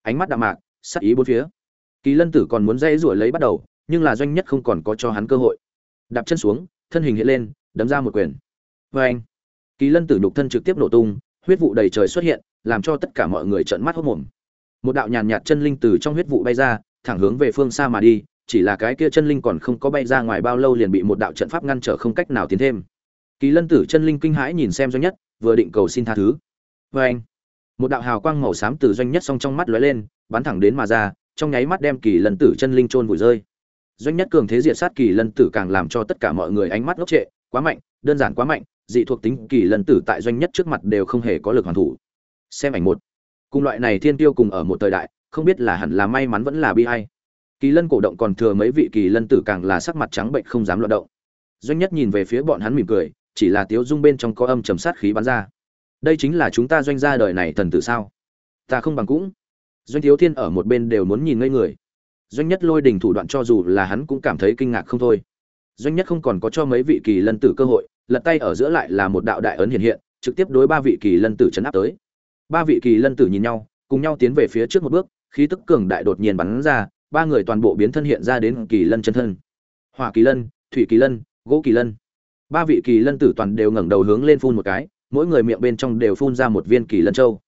Ánh mắt đạm mạc, sắc ý bốn phía. Kỳ lân tử còn muốn dây rủi lấy bắt đầu, nhưng là doanh nhất không còn có cho hắn cơ hội. Đạp chân xuống, thân hình hiện lên, đấm ra một quyền. Vê anh kỳ lân tử nhục thân trực tiếp nổ tung, huyết vụ đầy trời xuất hiện, làm cho tất cả mọi người trợn mắt hốt mồm một đạo nhàn nhạt chân linh từ trong huyết vụ bay ra, thẳng hướng về phương xa mà đi, chỉ là cái kia chân linh còn không có bay ra ngoài bao lâu liền bị một đạo trận pháp ngăn trở không cách nào tiến thêm. Kỳ lân tử chân linh kinh hãi nhìn xem doanh nhất, vừa định cầu xin tha thứ. Vê anh, một đạo hào quang màu xám từ doanh nhất song trong mắt lóe lên, bắn thẳng đến mà ra, trong nháy mắt đem kỳ lân tử chân linh trôn vùi rơi. Doanh nhất cường thế diệt sát kỳ lân tử càng làm cho tất cả mọi người ánh mắt ngốc trệ, quá mạnh, đơn giản quá mạnh, dị thuộc tính kỳ lân tử tại doanh nhất trước mặt đều không hề có lực hoàn thủ. Xem ảnh một cùng loại này thiên tiêu cùng ở một thời đại, không biết là hẳn là may mắn vẫn là bi hay kỳ lân cổ động còn thừa mấy vị kỳ lân tử càng là sắc mặt trắng bệnh không dám loạt động. Doanh nhất nhìn về phía bọn hắn mỉm cười, chỉ là tiếu dung bên trong có âm trầm sát khí bắn ra. Đây chính là chúng ta doanh gia đời này thần tử sao? Ta không bằng cũng. Doanh thiếu thiên ở một bên đều muốn nhìn ngây người. Doanh nhất lôi đình thủ đoạn cho dù là hắn cũng cảm thấy kinh ngạc không thôi. Doanh nhất không còn có cho mấy vị kỳ lân tử cơ hội, lật tay ở giữa lại là một đạo đại ấn hiện hiện, trực tiếp đối ba vị kỳ lân tử chấn áp tới ba vị kỳ lân tử nhìn nhau, cùng nhau tiến về phía trước một bước, khí tức cường đại đột nhiên bắn ra, ba người toàn bộ biến thân hiện ra đến kỳ lân chân thân. Hỏa kỳ lân, thủy kỳ lân, gỗ kỳ lân. Ba vị kỳ lân tử toàn đều ngẩng đầu hướng lên phun một cái, mỗi người miệng bên trong đều phun ra một viên kỳ lân châu.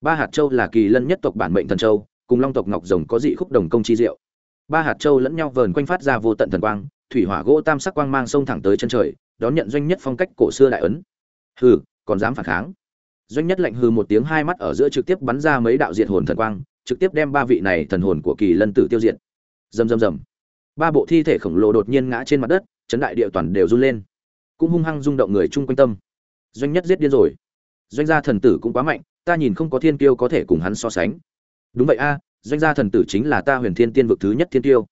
Ba hạt châu là kỳ lân nhất tộc bản mệnh thần châu, cùng long tộc ngọc rồng có dị khúc đồng công chi diệu. Ba hạt châu lẫn nhau vờn quanh phát ra vô tận thần quang, thủy hỏa gỗ tam sắc quang mang sông thẳng tới chân trời, đón nhận doanh nhất phong cách cổ xưa đại ấn. Hừ, còn dám phản kháng? Doanh nhất lạnh hư một tiếng hai mắt ở giữa trực tiếp bắn ra mấy đạo diệt hồn thần quang, trực tiếp đem ba vị này thần hồn của kỳ lân tử tiêu diệt. Rầm rầm rầm. Ba bộ thi thể khổng lồ đột nhiên ngã trên mặt đất, chấn đại địa toàn đều run lên. Cũng hung hăng rung động người chung quanh tâm. Doanh nhất giết điên rồi. Doanh gia thần tử cũng quá mạnh, ta nhìn không có thiên kiêu có thể cùng hắn so sánh. Đúng vậy a, doanh gia thần tử chính là ta huyền thiên tiên vực thứ nhất thiên tiêu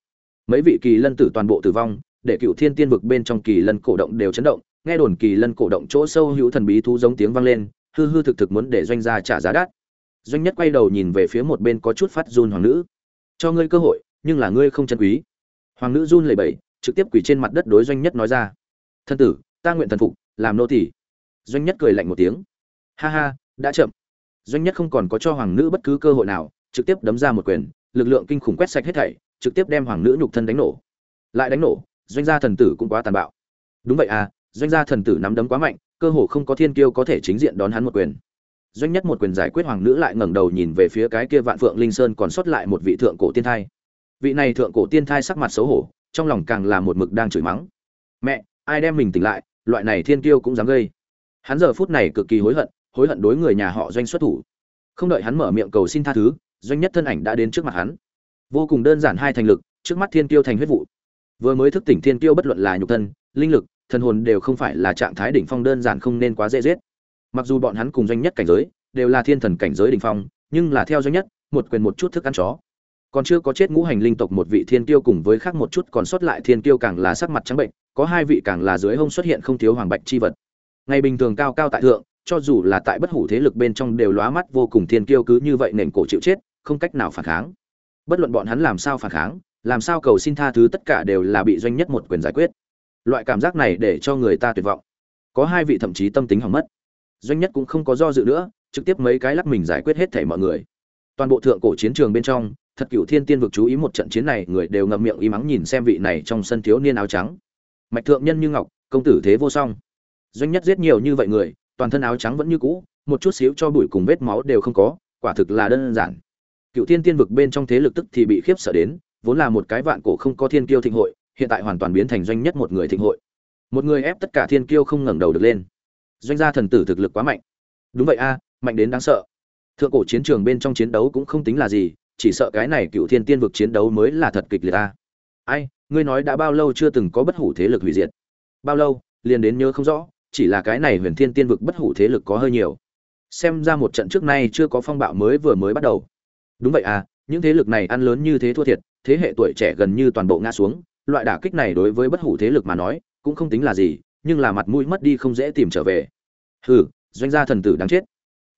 mấy vị kỳ lân tử toàn bộ tử vong, để cựu thiên tiên vực bên trong kỳ lân cổ động đều chấn động, nghe đồn kỳ lân cổ động chỗ sâu hữu thần bí thú giống tiếng vang lên hư hư thực thực muốn để doanh gia trả giá đắt. Doanh nhất quay đầu nhìn về phía một bên có chút phát run hoàng nữ. Cho ngươi cơ hội, nhưng là ngươi không chân quý. Hoàng nữ run lẩy bẩy, trực tiếp quỳ trên mặt đất đối doanh nhất nói ra. Thân tử, ta nguyện thần phục, làm nô tỷ doanh nhất cười lạnh một tiếng. Ha ha, đã chậm. Doanh nhất không còn có cho hoàng nữ bất cứ cơ hội nào, trực tiếp đấm ra một quyền, lực lượng kinh khủng quét sạch hết thảy, trực tiếp đem hoàng nữ nhục thân đánh nổ. Lại đánh nổ, doanh gia thần tử cũng quá tàn bạo. Đúng vậy à doanh gia thần tử nắm đấm quá mạnh cơ hồ không có thiên kiêu có thể chính diện đón hắn một quyền. Doanh nhất một quyền giải quyết hoàng nữ lại ngẩng đầu nhìn về phía cái kia vạn phượng linh sơn còn sót lại một vị thượng cổ tiên thai. Vị này thượng cổ tiên thai sắc mặt xấu hổ, trong lòng càng là một mực đang chửi mắng. Mẹ, ai đem mình tỉnh lại, loại này thiên kiêu cũng dám gây. Hắn giờ phút này cực kỳ hối hận hối hận đối người nhà họ doanh xuất thủ. Không đợi hắn mở miệng cầu xin tha thứ, doanh nhất thân ảnh đã đến trước mặt hắn. Vô cùng đơn giản hai thành lực, trước mắt thiên kiêu thành huyết vụ. Vừa mới thức tỉnh thiên kiêu bất luận là nhục thân, linh lực thần hồn đều không phải là trạng thái đỉnh phong đơn giản không nên quá dễ giết. Mặc dù bọn hắn cùng doanh nhất cảnh giới đều là thiên thần cảnh giới đỉnh phong, nhưng là theo doanh nhất, một quyền một chút thức ăn chó. Còn chưa có chết ngũ hành linh tộc một vị thiên tiêu cùng với khác một chút còn sót lại thiên tiêu càng là sắc mặt trắng bệnh, có hai vị càng là dưới hông xuất hiện không thiếu hoàng bạch chi vật. Ngày bình thường cao cao tại thượng, cho dù là tại bất hủ thế lực bên trong đều lóa mắt vô cùng thiên kiêu cứ như vậy nền cổ chịu chết, không cách nào phản kháng. Bất luận bọn hắn làm sao phản kháng, làm sao cầu xin tha thứ tất cả đều là bị doanh nhất một quyền giải quyết loại cảm giác này để cho người ta tuyệt vọng. Có hai vị thậm chí tâm tính hỏng mất. Doanh nhất cũng không có do dự nữa, trực tiếp mấy cái lắc mình giải quyết hết thảy mọi người. Toàn bộ thượng cổ chiến trường bên trong, thật cựu thiên tiên vực chú ý một trận chiến này, người đều ngậm miệng y mắng nhìn xem vị này trong sân thiếu niên áo trắng. Mạch thượng nhân như ngọc, công tử thế vô song. Doanh nhất giết nhiều như vậy người, toàn thân áo trắng vẫn như cũ, một chút xíu cho bụi cùng vết máu đều không có, quả thực là đơn giản. Cựu thiên tiên vực bên trong thế lực tức thì bị khiếp sợ đến, vốn là một cái vạn cổ không có thiên kiêu thịnh hội hiện tại hoàn toàn biến thành doanh nhất một người thịnh hội. Một người ép tất cả thiên kiêu không ngẩng đầu được lên. Doanh gia thần tử thực lực quá mạnh. Đúng vậy a, mạnh đến đáng sợ. Thượng cổ chiến trường bên trong chiến đấu cũng không tính là gì, chỉ sợ cái này cựu thiên tiên vực chiến đấu mới là thật kịch liệt a. Ai, ngươi nói đã bao lâu chưa từng có bất hủ thế lực hủy diệt? Bao lâu, liền đến nhớ không rõ, chỉ là cái này huyền thiên tiên vực bất hủ thế lực có hơi nhiều. Xem ra một trận trước nay chưa có phong bạo mới vừa mới bắt đầu. Đúng vậy à những thế lực này ăn lớn như thế thua thiệt, thế hệ tuổi trẻ gần như toàn bộ ngã xuống loại đả kích này đối với bất hủ thế lực mà nói, cũng không tính là gì, nhưng là mặt mũi mất đi không dễ tìm trở về. Hừ, doanh gia thần tử đáng chết.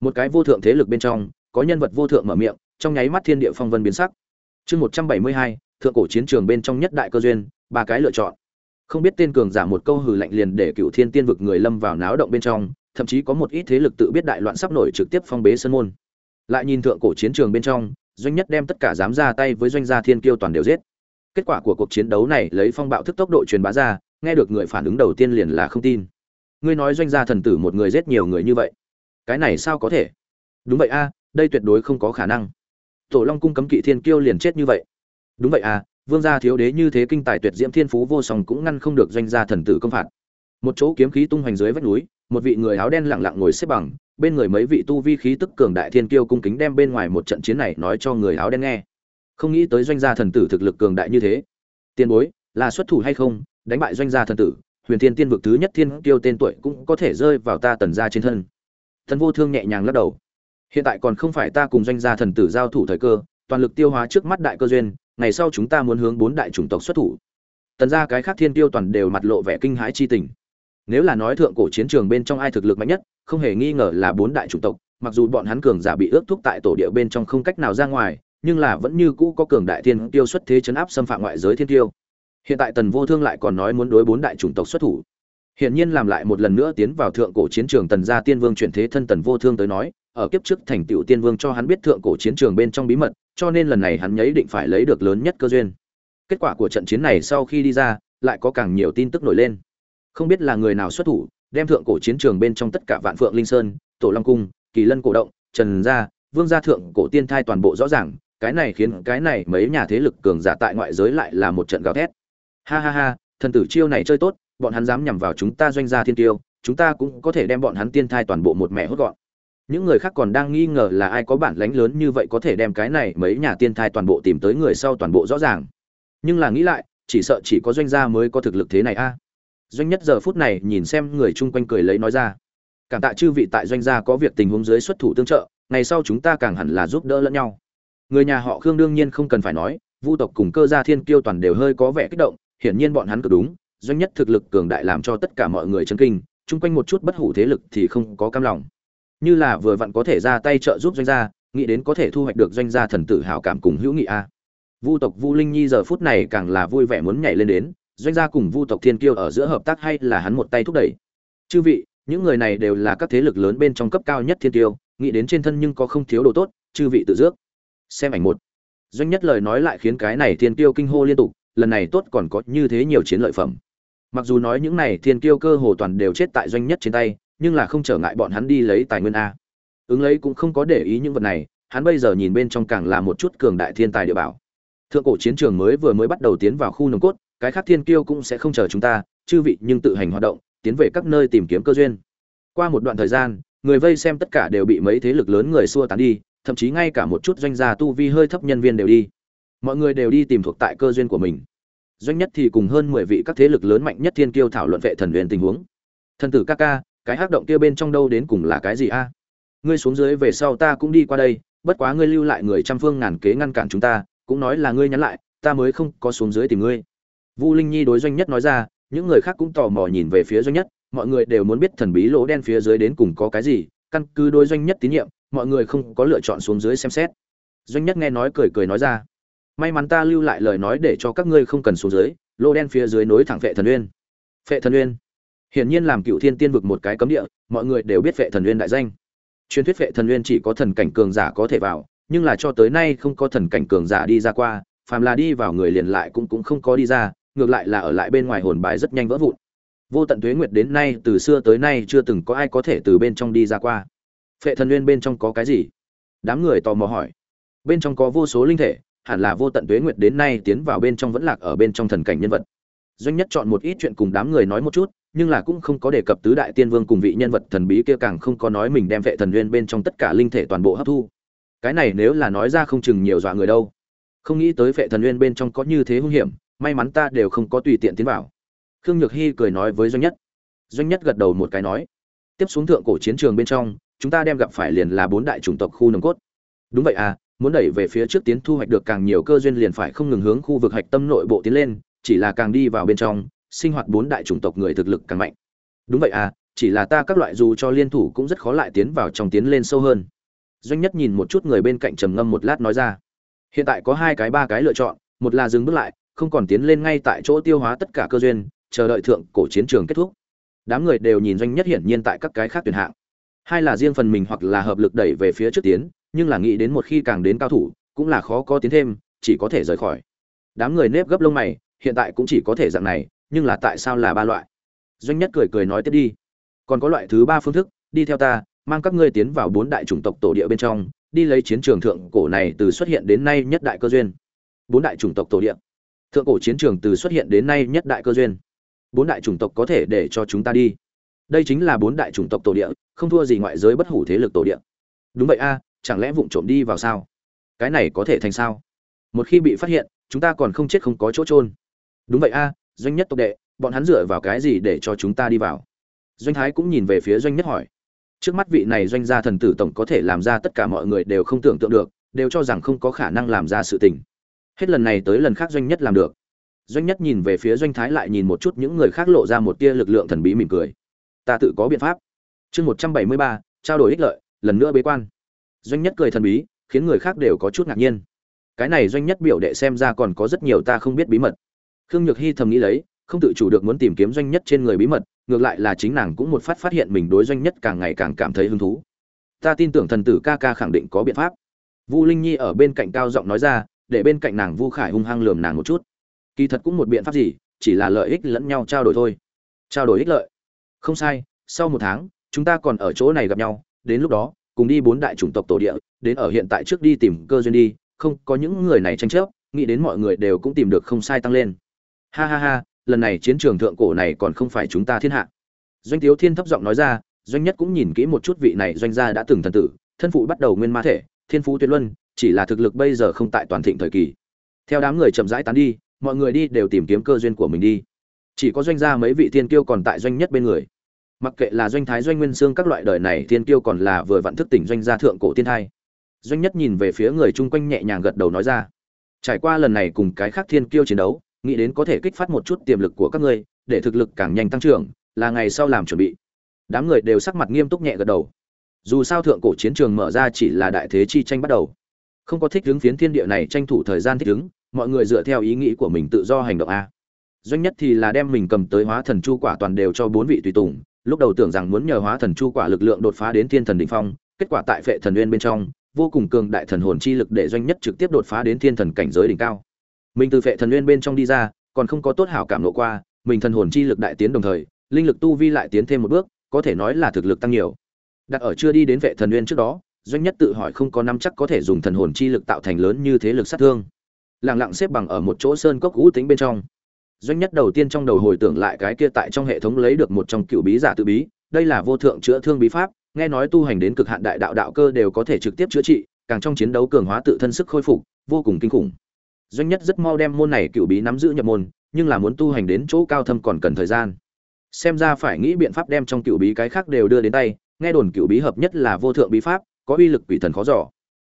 Một cái vô thượng thế lực bên trong, có nhân vật vô thượng mở miệng, trong nháy mắt thiên địa phong vân biến sắc. Chương một trăm bảy mươi hai, thượng cổ chiến trường bên trong nhất đại cơ duyên, ba cái lựa chọn. Không biết tên cường giả một câu hừ lạnh liền để cựu thiên tiên vực người lâm vào náo động bên trong, thậm chí có một ít thế lực tự biết đại loạn sắp nổi trực tiếp phong bế sân môn. Lại nhìn thượng cổ chiến trường bên trong, doanh nhất đem tất cả dám ra tay với doanh gia thiên kiêu toàn đều giết kết quả của cuộc chiến đấu này lấy phong bạo thức tốc độ truyền bá ra, nghe được người phản ứng đầu tiên liền là không tin. Ngươi nói doanh gia thần tử một người giết nhiều người như vậy, cái này sao có thể? Đúng vậy a, đây tuyệt đối không có khả năng. Tổ long cung cấm kỵ thiên kiêu liền chết như vậy. Đúng vậy a, vương gia thiếu đế như thế kinh tài tuyệt diễm thiên phú vô song cũng ngăn không được doanh gia thần tử công phạt. Một chỗ kiếm khí tung hoành dưới vách núi, một vị người áo đen lặng lặng ngồi xếp bằng, bên người mấy vị tu vi khí tức cường đại thiên kiêu cung kính đem bên ngoài một trận chiến này nói cho người áo đen nghe không nghĩ tới doanh gia thần tử thực lực cường đại như thế. Tiền bối, là xuất thủ hay không, đánh bại doanh gia thần tử, huyền thiên tiên vực thứ nhất thiên kiêu tên tuổi cũng có thể rơi vào ta tần gia trên thân. Thần vô thương nhẹ nhàng lắc đầu. Hiện tại còn không phải ta cùng doanh gia thần tử giao thủ thời cơ, toàn lực tiêu hóa trước mắt đại cơ duyên, ngày sau chúng ta muốn hướng bốn đại chủng tộc xuất thủ. Tần gia cái khác thiên tiêu toàn đều mặt lộ vẻ kinh hãi chi tình. Nếu là nói thượng cổ chiến trường bên trong ai thực lực mạnh nhất, không hề nghi ngờ là bốn đại chủng tộc, mặc dù bọn hắn cường giả bị ước thúc tại tổ địa bên trong không cách nào ra ngoài nhưng là vẫn như cũ có cường đại thiên tiêu xuất thế chấn áp xâm phạm ngoại giới thiên tiêu hiện tại tần vô thương lại còn nói muốn đối bốn đại chủng tộc xuất thủ hiện nhiên làm lại một lần nữa tiến vào thượng cổ chiến trường tần gia tiên vương chuyển thế thân tần vô thương tới nói, ở kiếp trước thành tựu tiên vương cho hắn biết thượng cổ chiến trường bên trong bí mật, cho nên lần này hắn nhấy định phải lấy được lớn nhất cơ duyên. Kết quả của trận chiến này sau khi đi ra, lại có càng nhiều tin tức nổi lên. Không biết là người nào xuất thủ, đem thượng cổ chiến trường bên trong tất cả Vạn Phượng Linh Sơn, Tổ Long cung, Kỳ Lân cổ động, Trần gia, Vương gia thượng cổ tiên thai toàn bộ rõ ràng, cái này khiến cái này mấy nhà thế lực cường giả tại ngoại giới lại là một trận gào thét. Ha ha ha, thần tử chiêu này chơi tốt, bọn hắn dám nhằm vào chúng ta doanh gia thiên tiêu, chúng ta cũng có thể đem bọn hắn tiên thai toàn bộ một mẹ hốt gọn. Những người khác còn đang nghi ngờ là ai có bản lãnh lớn như vậy có thể đem cái này mấy nhà tiên thai toàn bộ tìm tới người sau toàn bộ rõ ràng. Nhưng là nghĩ lại, chỉ sợ chỉ có doanh gia mới có thực lực thế này a. Doanh nhất giờ phút này nhìn xem người chung quanh cười lấy nói ra, cảm tạ chư vị tại doanh gia có việc tình huống dưới xuất thủ tương trợ, ngày sau chúng ta càng hẳn là giúp đỡ lẫn nhau. Người nhà họ Khương đương nhiên không cần phải nói, Vu tộc cùng cơ gia thiên kiêu toàn đều hơi có vẻ kích động, hiển nhiên bọn hắn cực đúng, doanh nhất thực lực cường đại làm cho tất cả mọi người chấn kinh, chung quanh một chút bất hủ thế lực thì không có cam lòng. Như là vừa vặn có thể ra tay trợ giúp doanh gia, nghĩ đến có thể thu hoạch được doanh gia thần tử hảo cảm cùng hữu nghị a. Vu tộc Vu Linh Nhi giờ phút này càng là vui vẻ muốn nhảy lên đến, doanh gia cùng Vu tộc Thiên Kiêu ở giữa hợp tác hay là hắn một tay thúc đẩy. Chư vị, những người này đều là các thế lực lớn bên trong cấp cao nhất Thiên Kiêu, nghĩ đến trên thân nhưng có không thiếu đồ tốt, chư vị tự dước. Xem ảnh một. Doanh nhất lời nói lại khiến cái này Thiên tiêu kinh hô liên tục, lần này tốt còn có như thế nhiều chiến lợi phẩm. Mặc dù nói những này thiên tiêu cơ hồ toàn đều chết tại doanh nhất trên tay nhưng là không trở ngại bọn hắn đi lấy tài nguyên a. Ứng lấy cũng không có để ý những vật này hắn bây giờ nhìn bên trong càng là một chút cường đại thiên tài địa bảo. Thượng cổ chiến trường mới vừa mới bắt đầu tiến vào khu nồng cốt cái khác thiên kiêu cũng sẽ không chờ chúng ta chư vị nhưng tự hành hoạt động tiến về các nơi tìm kiếm cơ duyên. Qua một đoạn thời gian người vây xem tất cả đều bị mấy thế lực lớn người xua tán đi thậm chí ngay cả một chút doanh gia tu vi hơi thấp nhân viên đều đi. Mọi người đều đi tìm thuộc tại cơ duyên của mình. Doanh nhất thì cùng hơn mười vị các thế lực lớn mạnh nhất thiên kiêu thảo luận vệ thần huyền tình huống. Thần tử ca ca, cái hắc động kia bên trong đâu đến cùng là cái gì a? Ngươi xuống dưới về sau ta cũng đi qua đây, bất quá ngươi lưu lại người trăm phương ngàn kế ngăn cản chúng ta, cũng nói là ngươi nhắn lại, ta mới không có xuống dưới tìm ngươi. Vu linh nhi đối doanh nhất nói ra, những người khác cũng tò mò nhìn về phía doanh nhất, mọi người đều muốn biết thần bí lỗ đen phía dưới đến cùng có cái gì, căn cứ đối doanh nhất tín nhiệm mọi người không có lựa chọn xuống dưới xem xét. Doanh nhất nghe nói cười cười nói ra, may mắn ta lưu lại lời nói để cho các ngươi không cần xuống dưới, lô đen phía dưới nối thẳng phệ thần uyên. Phệ thần uyên? Hiển nhiên làm cựu thiên tiên vực một cái cấm địa, mọi người đều biết phệ thần uyên đại danh. Truyền thuyết phệ thần uyên chỉ có thần cảnh cường giả có thể vào, nhưng là cho tới nay không có thần cảnh cường giả đi ra qua, phàm là đi vào người liền lại cũng cũng không có đi ra, ngược lại là ở lại bên ngoài hồn bài rất nhanh vỡ vụn. Vô tận tuế nguyệt đến nay, từ xưa tới nay chưa từng có ai có thể từ bên trong đi ra qua phệ thần nguyên bên trong có cái gì? Đám người tò mò hỏi. Bên trong có vô số linh thể, hẳn là vô tận tuế nguyệt đến nay tiến vào bên trong vẫn lạc ở bên trong thần cảnh nhân vật. Doanh nhất chọn một ít chuyện cùng đám người nói một chút, nhưng là cũng không có đề cập tứ đại tiên vương cùng vị nhân vật thần bí kia càng không có nói mình đem vệ thần nguyên bên trong tất cả linh thể toàn bộ hấp thu. Cái này nếu là nói ra không chừng nhiều dọa người đâu. Không nghĩ tới vệ thần nguyên bên trong có như thế hung hiểm, may mắn ta đều không có tùy tiện tiến vào. Khương nhược hy cười nói với doanh nhất. Doanh nhất gật đầu một cái nói. Tiếp xuống thượng cổ chiến trường bên trong chúng ta đem gặp phải liền là bốn đại chủng tộc khu nồng cốt. Đúng vậy à muốn đẩy về phía trước tiến thu hoạch được càng nhiều cơ duyên liền phải không ngừng hướng khu vực hạch tâm nội bộ tiến lên, chỉ là càng đi vào bên trong, sinh hoạt bốn đại chủng tộc người thực lực càng mạnh. Đúng vậy à chỉ là ta các loại dù cho liên thủ cũng rất khó lại tiến vào trong tiến lên sâu hơn. Doanh nhất nhìn một chút người bên cạnh trầm ngâm một lát nói ra. Hiện tại có hai cái, ba cái lựa chọn, một là dừng bước lại, không còn tiến lên ngay tại chỗ tiêu hóa tất cả cơ duyên, chờ đợi thượng cổ chiến trường kết thúc. Đám người đều nhìn doanh nhất hiển nhiên tại các cái khác tuyển hạng hai là riêng phần mình hoặc là hợp lực đẩy về phía trước tiến, nhưng là nghĩ đến một khi càng đến cao thủ, cũng là khó có tiến thêm, chỉ có thể rời khỏi. Đám người nếp gấp lông mày, hiện tại cũng chỉ có thể dạng này, nhưng là tại sao là ba loại? Doanh nhất cười cười nói tiếp đi. Còn có loại thứ ba phương thức, đi theo ta, mang các ngươi tiến vào bốn đại chủng tộc tổ địa bên trong, đi lấy chiến trường thượng cổ này từ xuất hiện đến nay nhất đại cơ duyên. Bốn đại chủng tộc tổ địa. Thượng cổ chiến trường từ xuất hiện đến nay nhất đại cơ duyên. Bốn đại chủng tộc có thể để cho chúng ta đi đây chính là bốn đại chủng tộc tổ địa, không thua gì ngoại giới bất hủ thế lực tổ địa. Đúng vậy a, chẳng lẽ vụng trộm đi vào sao? Cái này có thể thành sao? Một khi bị phát hiện, chúng ta còn không chết không có chỗ trôn đúng vậy a, doanh nhất tộc đệ, bọn hắn dựa vào cái gì để cho chúng ta đi vào? Doanh thái cũng nhìn về phía doanh nhất hỏi. Trước mắt vị này doanh gia thần tử tổng có thể làm ra tất cả mọi người đều không tưởng tượng được, đều cho rằng không có khả năng làm ra sự tình. Hết lần này tới lần khác doanh nhất làm được. Doanh nhất nhìn về phía doanh thái lại nhìn một chút những người khác lộ ra một tia lực lượng thần bí mỉm cười ta tự có biện pháp. Chương một trăm bảy mươi ba, trao đổi ích lợi, lần nữa bế quan. Doanh nhất cười thần bí, khiến người khác đều có chút ngạc nhiên. Cái này doanh nhất biểu đệ xem ra còn có rất nhiều ta không biết bí mật. Khương nhược hy thầm nghĩ lấy, không tự chủ được muốn tìm kiếm doanh nhất trên người bí mật, ngược lại là chính nàng cũng một phát phát hiện mình đối doanh nhất càng ngày càng cảm thấy hứng thú. Ta tin tưởng thần tử ca ca khẳng định có biện pháp. Vu linh nhi ở bên cạnh cao giọng nói ra, để bên cạnh nàng vu khải hung hăng lườm nàng một chút. Kỳ thật cũng một biện pháp gì, chỉ là lợi ích lẫn nhau trao đổi thôi. Trao đổi ích lợi không sai, sau một tháng, chúng ta còn ở chỗ này gặp nhau, đến lúc đó, cùng đi bốn đại chủng tộc tổ địa, đến ở hiện tại trước đi tìm cơ duyên đi, không có những người này tranh chấp, nghĩ đến mọi người đều cũng tìm được không sai tăng lên. Ha ha ha, lần này chiến trường thượng cổ này còn không phải chúng ta thiên hạ. Doanh tiếu thiên thấp giọng nói ra, doanh nhất cũng nhìn kỹ một chút vị này doanh gia đã từng thần tử, thân phụ bắt đầu nguyên ma thể, thiên phú tuyệt luân, chỉ là thực lực bây giờ không tại toàn thịnh thời kỳ. Theo đám người chậm rãi tán đi, mọi người đi đều tìm kiếm cơ duyên của mình đi. Chỉ có doanh gia mấy vị thiên kiêu còn tại doanh nhất bên người mặc kệ là doanh thái doanh nguyên xương các loại đời này, thiên kiêu còn là vừa vặn thức tỉnh doanh gia thượng cổ tiên thai. Doanh nhất nhìn về phía người chung quanh nhẹ nhàng gật đầu nói ra, trải qua lần này cùng cái khác thiên kiêu chiến đấu, nghĩ đến có thể kích phát một chút tiềm lực của các ngươi, để thực lực càng nhanh tăng trưởng, là ngày sau làm chuẩn bị. Đám người đều sắc mặt nghiêm túc nhẹ gật đầu. Dù sao thượng cổ chiến trường mở ra chỉ là đại thế chi tranh bắt đầu. Không có thích hướng phiến thiên địa này tranh thủ thời gian thích ứng, mọi người dựa theo ý nghĩ của mình tự do hành động a. Doanh nhất thì là đem mình cầm tới hóa thần chu quả toàn đều cho bốn vị tùy tùng lúc đầu tưởng rằng muốn nhờ hóa thần chu quả lực lượng đột phá đến thiên thần đỉnh phong, kết quả tại phệ thần nguyên bên trong, vô cùng cường đại thần hồn chi lực để doanh nhất trực tiếp đột phá đến thiên thần cảnh giới đỉnh cao. Mình từ phệ thần nguyên bên trong đi ra, còn không có tốt hảo cảm lộ qua, mình thần hồn chi lực đại tiến đồng thời, linh lực tu vi lại tiến thêm một bước, có thể nói là thực lực tăng nhiều. Đặt ở chưa đi đến vệ thần nguyên trước đó, doanh nhất tự hỏi không có năm chắc có thể dùng thần hồn chi lực tạo thành lớn như thế lực sát thương. Lặng lặng xếp bằng ở một chỗ sơn cốc cũ tính bên trong doanh nhất đầu tiên trong đầu hồi tưởng lại cái kia tại trong hệ thống lấy được một trong cựu bí giả tự bí, đây là vô thượng chữa thương bí pháp, nghe nói tu hành đến cực hạn đại đạo đạo cơ đều có thể trực tiếp chữa trị, càng trong chiến đấu cường hóa tự thân sức khôi phục, vô cùng kinh khủng. Doanh nhất rất mau đem môn này cựu bí nắm giữ nhập môn, nhưng là muốn tu hành đến chỗ cao thâm còn cần thời gian. Xem ra phải nghĩ biện pháp đem trong cựu bí cái khác đều đưa đến tay, nghe đồn cựu bí hợp nhất là vô thượng bí pháp, có uy lực quỷ thần khó giỏ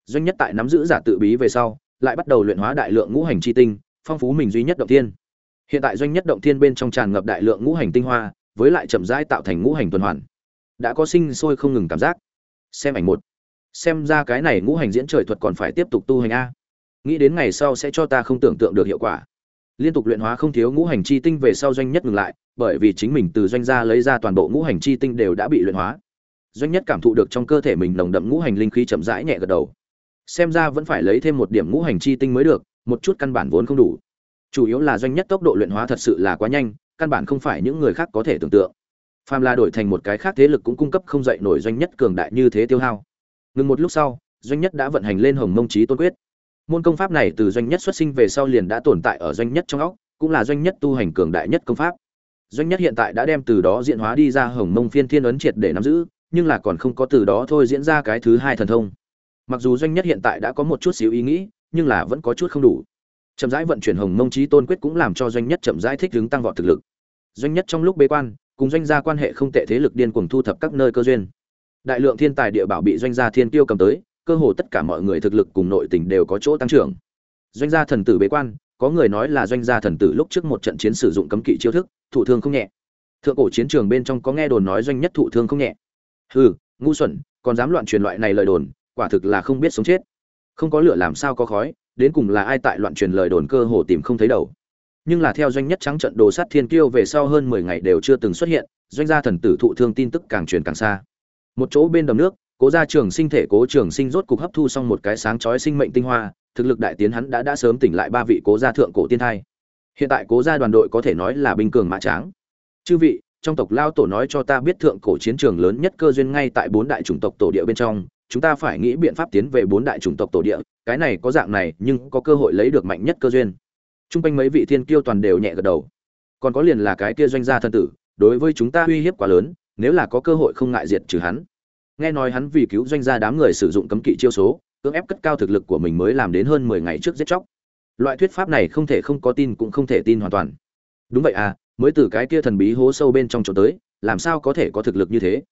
doanh nhất tại nắm giữ giả tự bí về sau, lại bắt đầu luyện hóa đại lượng ngũ hành chi tinh, phong phú mình duy nhất động thiên hiện tại doanh nhất động thiên bên trong tràn ngập đại lượng ngũ hành tinh hoa, với lại chậm rãi tạo thành ngũ hành tuần hoàn. Đã có sinh sôi không ngừng cảm giác. Xem ảnh một. Xem ra cái này ngũ hành diễn trời thuật còn phải tiếp tục tu hành a. Nghĩ đến ngày sau sẽ cho ta không tưởng tượng được hiệu quả. Liên tục luyện hóa không thiếu ngũ hành chi tinh về sau doanh nhất ngừng lại, bởi vì chính mình từ doanh gia lấy ra toàn bộ ngũ hành chi tinh đều đã bị luyện hóa. Doanh nhất cảm thụ được trong cơ thể mình nồng đậm ngũ hành linh khí chậm rãi nhẹ gật đầu. Xem ra vẫn phải lấy thêm một điểm ngũ hành chi tinh mới được, một chút căn bản vốn không đủ chủ yếu là doanh nhất tốc độ luyện hóa thật sự là quá nhanh, căn bản không phải những người khác có thể tưởng tượng. Phàm là đổi thành một cái khác thế lực cũng cung cấp không dậy nổi doanh nhất cường đại như thế tiêu hao. Ngừng một lúc sau, doanh nhất đã vận hành lên hồng mông trí tôn quyết. Môn công pháp này từ doanh nhất xuất sinh về sau liền đã tồn tại ở doanh nhất trong óc, cũng là doanh nhất tu hành cường đại nhất công pháp. Doanh nhất hiện tại đã đem từ đó diễn hóa đi ra hồng mông phiên thiên ấn triệt để nắm giữ, nhưng là còn không có từ đó thôi diễn ra cái thứ hai thần thông. Mặc dù doanh nhất hiện tại đã có một chút xíu ý nghĩ, nhưng là vẫn có chút không đủ chậm rãi vận chuyển hồng mông trí tôn quyết cũng làm cho doanh nhất chậm rãi thích ứng tăng vọt thực lực. Doanh nhất trong lúc bế quan, cùng doanh gia quan hệ không tệ thế lực điên cuồng thu thập các nơi cơ duyên. Đại lượng thiên tài địa bảo bị doanh gia thiên tiêu cầm tới, cơ hồ tất cả mọi người thực lực cùng nội tình đều có chỗ tăng trưởng. Doanh gia thần tử bế quan, có người nói là doanh gia thần tử lúc trước một trận chiến sử dụng cấm kỵ chiêu thức, thụ thương không nhẹ. Thượng cổ chiến trường bên trong có nghe đồn nói doanh nhất thụ thương không nhẹ. Hừ, ngu xuẩn, còn dám loạn truyền loại này lời đồn, quả thực là không biết sống chết. Không có lửa làm sao có khói đến cùng là ai tại loạn truyền lời đồn cơ hồ tìm không thấy đầu. Nhưng là theo doanh nhất trắng trận đồ sát thiên kiêu về sau hơn mười ngày đều chưa từng xuất hiện, doanh gia thần tử thụ thương tin tức càng truyền càng xa. Một chỗ bên đầm nước, cố gia trưởng sinh thể cố trưởng sinh rốt cục hấp thu xong một cái sáng chói sinh mệnh tinh hoa, thực lực đại tiến hắn đã đã sớm tỉnh lại ba vị cố gia thượng cổ tiên thai. Hiện tại cố gia đoàn đội có thể nói là binh cường mã tráng. Chư vị, trong tộc lao tổ nói cho ta biết thượng cổ chiến trường lớn nhất cơ duyên ngay tại bốn đại chủng tộc tổ địa bên trong chúng ta phải nghĩ biện pháp tiến về bốn đại chủng tộc tổ địa cái này có dạng này nhưng có cơ hội lấy được mạnh nhất cơ duyên Trung quanh mấy vị thiên kiêu toàn đều nhẹ gật đầu. Còn có liền là cái kia doanh gia thân tử, đối với chúng ta uy hiếp quá lớn, nếu là có cơ hội không ngại diệt trừ hắn. Nghe nói hắn vì cứu doanh gia đám người sử dụng cấm kỵ chiêu số, cưỡng ép cất cao thực lực của mình mới làm đến hơn 10 ngày trước giết chóc. Loại thuyết pháp này không thể không có tin cũng không thể tin hoàn toàn. Đúng vậy à, mới từ cái kia thần bí hố sâu bên trong chỗ tới, làm sao có thể có thực lực như thế?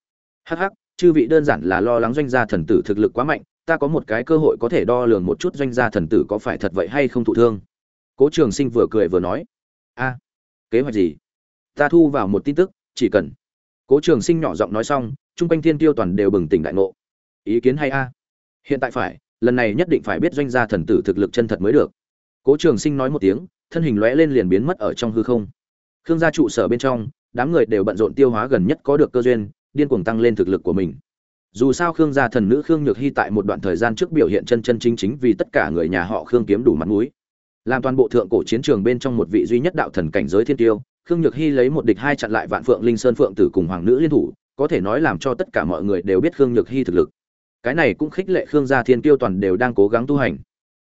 Hắc hắc, chư vị đơn giản là lo lắng doanh gia thần tử thực lực quá mạnh, ta có một cái cơ hội có thể đo lường một chút doanh gia thần tử có phải thật vậy hay không thụ thương. Cố trường sinh vừa cười vừa nói a kế hoạch gì? Ta thu vào một tin tức chỉ cần. Cố trường sinh nhỏ giọng nói xong chung quanh thiên tiêu toàn đều bừng tỉnh đại ngộ. Ý kiến hay a? Hiện tại phải lần này nhất định phải biết doanh gia thần tử thực lực chân thật mới được. Cố trường sinh nói một tiếng thân hình lóe lên liền biến mất ở trong hư không. Khương gia trụ sở bên trong đám người đều bận rộn tiêu hóa gần nhất có được cơ duyên điên cuồng tăng lên thực lực của mình. Dù sao khương gia thần nữ khương nhược hy tại một đoạn thời gian trước biểu hiện chân chân chính chính vì tất cả người nhà họ khương kiếm đủ mặt mũi. Làm toàn bộ thượng cổ chiến trường bên trong một vị duy nhất đạo thần cảnh giới thiên tiêu, khương nhược hy lấy một địch hai chặn lại vạn phượng linh sơn phượng tử cùng hoàng nữ liên thủ, có thể nói làm cho tất cả mọi người đều biết khương nhược hy thực lực. Cái này cũng khích lệ khương gia thiên tiêu toàn đều đang cố gắng tu hành.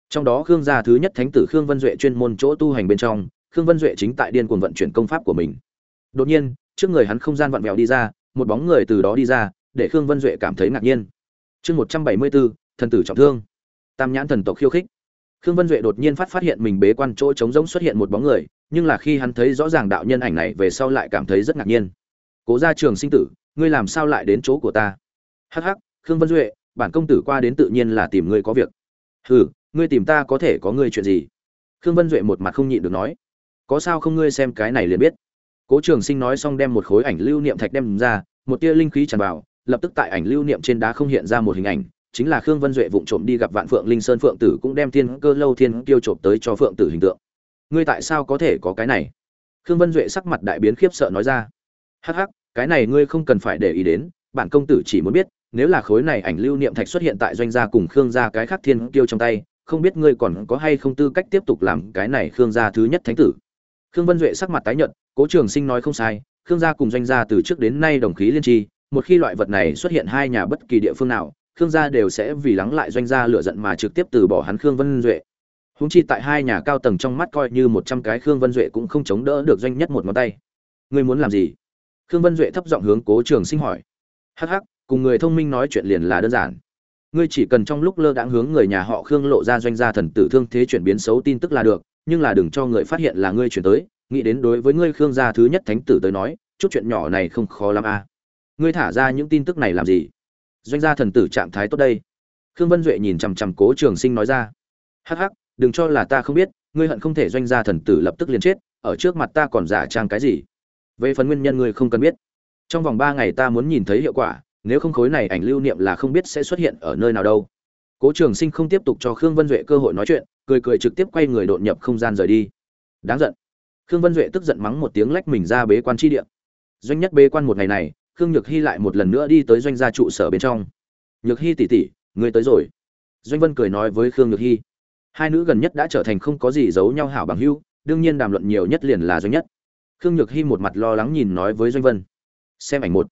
Trong đó khương gia thứ nhất thánh tử khương vân duệ chuyên môn chỗ tu hành bên trong, khương vân duệ chính tại điên cuồng vận chuyển công pháp của mình. Đột nhiên, trước người hắn không gian vặn vẹo đi ra một bóng người từ đó đi ra, để khương vân duệ cảm thấy ngạc nhiên. Chương một trăm bảy mươi bốn, thần tử trọng thương. Tam nhãn thần tộc khiêu khích. Khương vân duệ đột nhiên phát phát hiện mình bế quan chỗ trống rỗng xuất hiện một bóng người, nhưng là khi hắn thấy rõ ràng đạo nhân ảnh này về sau lại cảm thấy rất ngạc nhiên. Cố ra trường sinh tử, ngươi làm sao lại đến chỗ của ta? Hắc hắc, khương vân duệ, bản công tử qua đến tự nhiên là tìm ngươi có việc. Hừ, ngươi tìm ta có thể có ngươi chuyện gì? Khương vân duệ một mặt không nhịn được nói. Có sao không ngươi xem cái này liền biết? Cố trường sinh nói xong đem một khối ảnh lưu niệm thạch đem ra, một tia linh khí tràn vào, lập tức tại ảnh lưu niệm trên đá không hiện ra một hình ảnh, chính là khương vân duệ vụng trộm đi gặp vạn phượng linh sơn phượng tử cũng đem thiên cơ lâu thiên tiêu trộm tới cho phượng tử hình tượng. Ngươi tại sao có thể có cái này? Khương vân duệ sắc mặt đại biến khiếp sợ nói ra. Hắc hắc, cái này ngươi không cần phải để ý đến, bản công tử chỉ muốn biết, nếu là khối này ảnh lưu niệm thạch xuất hiện tại doanh gia cùng khương gia cái khác thiên tiêu trong tay, không biết ngươi còn có hay không tư cách tiếp tục làm cái này khương gia thứ nhất thánh tử khương vân duệ sắc mặt tái nhợt, cố trường sinh nói không sai, khương gia cùng doanh gia từ trước đến nay đồng khí liên tri, một khi loại vật này xuất hiện hai nhà bất kỳ địa phương nào, khương gia đều sẽ vì lắng lại doanh gia lựa giận mà trực tiếp từ bỏ hắn khương vân duệ. Húng chi tại hai nhà cao tầng trong mắt coi như một trăm cái khương vân duệ cũng không chống đỡ được doanh nhất một ngón tay. Ngươi muốn làm gì? Khương vân duệ thấp giọng hướng cố trường sinh hỏi. Hắc hắc, cùng người thông minh nói chuyện liền là đơn giản. Ngươi chỉ cần trong lúc lơ đãng hướng người nhà họ khương lộ ra doanh gia thần tử thương thế chuyển biến xấu tin tức là được nhưng là đừng cho người phát hiện là ngươi chuyển tới, nghĩ đến đối với ngươi khương gia thứ nhất thánh tử tới nói, chút chuyện nhỏ này không khó lắm à. ngươi thả ra những tin tức này làm gì? Doanh gia thần tử trạng thái tốt đây. Khương vân duệ nhìn chằm chằm cố trường sinh nói ra. Hắc hắc, đừng cho là ta không biết, ngươi hận không thể doanh gia thần tử lập tức liền chết, ở trước mặt ta còn giả trang cái gì? Về phần nguyên nhân ngươi không cần biết. Trong vòng ba ngày ta muốn nhìn thấy hiệu quả, nếu không khối này ảnh lưu niệm là không biết sẽ xuất hiện ở nơi nào đâu cố trường sinh không tiếp tục cho khương vân duệ cơ hội nói chuyện, cười cười trực tiếp quay người đột nhập không gian rời đi. Đáng giận. Khương vân duệ tức giận mắng một tiếng lách mình ra bế quan tri địa. Doanh nhất bế quan một ngày này, khương nhược hy lại một lần nữa đi tới doanh gia trụ sở bên trong. Nhược hy tỉ tỉ người tới rồi. Doanh vân cười nói với khương nhược hy hai nữ gần nhất đã trở thành không có gì giấu nhau hảo bằng hưu đương nhiên đàm luận nhiều nhất liền là doanh nhất. Khương nhược hy một mặt lo lắng nhìn nói với doanh vân. Xem ảnh một.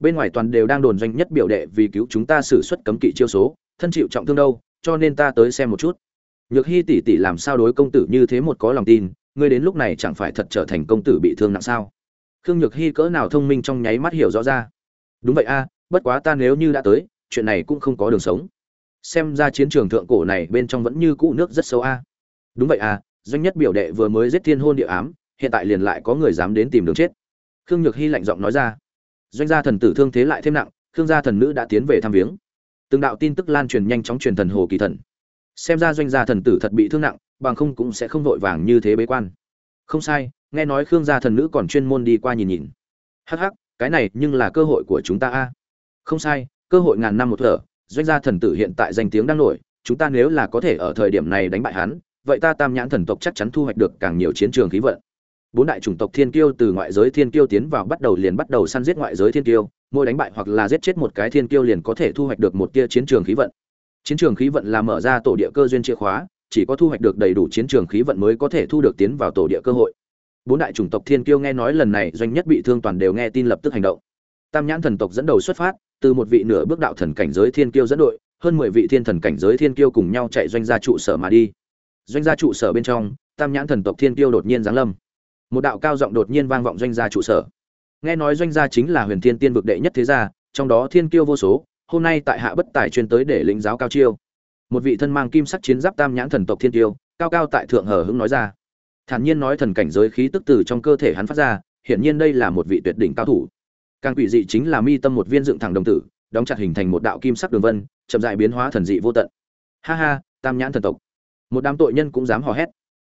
Bên ngoài toàn đều đang đồn doanh nhất biểu đệ vì cứu chúng ta xử suất cấm kỵ chiêu số thân chịu trọng thương đâu, cho nên ta tới xem một chút. Nhược hy tỷ tỷ làm sao đối công tử như thế một có lòng tin, ngươi đến lúc này chẳng phải thật trở thành công tử bị thương nặng sao? Khương nhược hy cỡ nào thông minh trong nháy mắt hiểu rõ ra. Đúng vậy a, bất quá ta nếu như đã tới, chuyện này cũng không có đường sống. Xem ra chiến trường thượng cổ này bên trong vẫn như cũ nước rất sâu a. Đúng vậy a, doanh nhất biểu đệ vừa mới giết thiên hôn địa ám, hiện tại liền lại có người dám đến tìm đường chết. Khương nhược hy lạnh giọng nói ra. Doanh gia thần tử thương thế lại thêm nặng, khương gia thần nữ đã tiến về thăm viếng từng đạo tin tức lan truyền nhanh chóng truyền thần hồ kỳ thần. Xem ra doanh gia thần tử thật bị thương nặng, bằng không cũng sẽ không vội vàng như thế bế quan. Không sai, nghe nói khương gia thần nữ còn chuyên môn đi qua nhìn nhìn. Hắc hắc, cái này nhưng là cơ hội của chúng ta a. Không sai, cơ hội ngàn năm một thở, doanh gia thần tử hiện tại danh tiếng đang nổi, chúng ta nếu là có thể ở thời điểm này đánh bại hắn, vậy ta tam nhãn thần tộc chắc chắn thu hoạch được càng nhiều chiến trường khí vận. Bốn đại chủng tộc thiên kiêu từ ngoại giới thiên kiêu tiến vào bắt đầu liền bắt đầu săn giết ngoại giới thiên kiêu mỗi đánh bại hoặc là giết chết một cái thiên kiêu liền có thể thu hoạch được một tia chiến trường khí vận. Chiến trường khí vận là mở ra tổ địa cơ duyên chìa khóa, chỉ có thu hoạch được đầy đủ chiến trường khí vận mới có thể thu được tiến vào tổ địa cơ hội. Bốn đại chủng tộc thiên kiêu nghe nói lần này doanh nhất bị thương toàn đều nghe tin lập tức hành động. Tam nhãn thần tộc dẫn đầu xuất phát, từ một vị nửa bước đạo thần cảnh giới thiên kiêu dẫn đội, hơn mười vị thiên thần cảnh giới thiên kiêu cùng nhau chạy doanh gia trụ sở mà đi. Doanh gia trụ sở bên trong, tam nhãn thần tộc thiên kiêu đột nhiên giáng lâm. Một đạo cao giọng đột nhiên vang vọng doanh gia trụ sở nghe nói doanh gia chính là huyền thiên tiên vực đệ nhất thế gia, trong đó thiên kiêu vô số, hôm nay tại hạ bất tài chuyên tới để lĩnh giáo cao chiêu. Một vị thân mang kim sắc chiến giáp tam nhãn thần tộc thiên kiêu, cao cao tại thượng hở hững nói ra. Thản nhiên nói thần cảnh giới khí tức từ trong cơ thể hắn phát ra, hiển nhiên đây là một vị tuyệt đỉnh cao thủ. Càng quỷ dị chính là mi tâm một viên dựng thẳng đồng tử, đóng chặt hình thành một đạo kim sắc đường vân, chậm dại biến hóa thần dị vô tận. Ha ha, tam nhãn thần tộc. Một đám tội nhân cũng dám hò hét.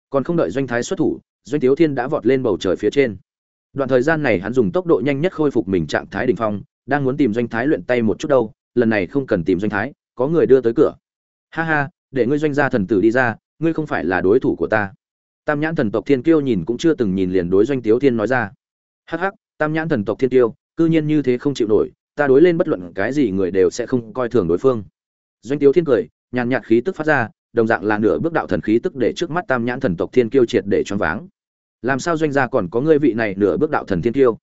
Còn không đợi doanh thái xuất thủ, doanh tiếu thiên đã vọt lên bầu trời phía trên đoạn thời gian này hắn dùng tốc độ nhanh nhất khôi phục mình trạng thái đỉnh phong, đang muốn tìm doanh thái luyện tay một chút đâu, lần này không cần tìm doanh thái, có người đưa tới cửa. Ha ha, để ngươi doanh gia thần tử đi ra, ngươi không phải là đối thủ của ta. Tam nhãn thần tộc thiên kiêu nhìn cũng chưa từng nhìn liền đối doanh tiếu thiên nói ra. Hắc hắc, tam nhãn thần tộc thiên kiêu, cư nhiên như thế không chịu nổi, ta đối lên bất luận cái gì người đều sẽ không coi thường đối phương. Doanh tiếu thiên cười, nhàn nhạt khí tức phát ra, đồng dạng là nửa bước đạo thần khí tức để trước mắt tam nhãn thần tộc thiên kiêu triệt để choáng váng làm sao doanh gia còn có ngươi vị này nửa bước đạo thần thiên kiêu?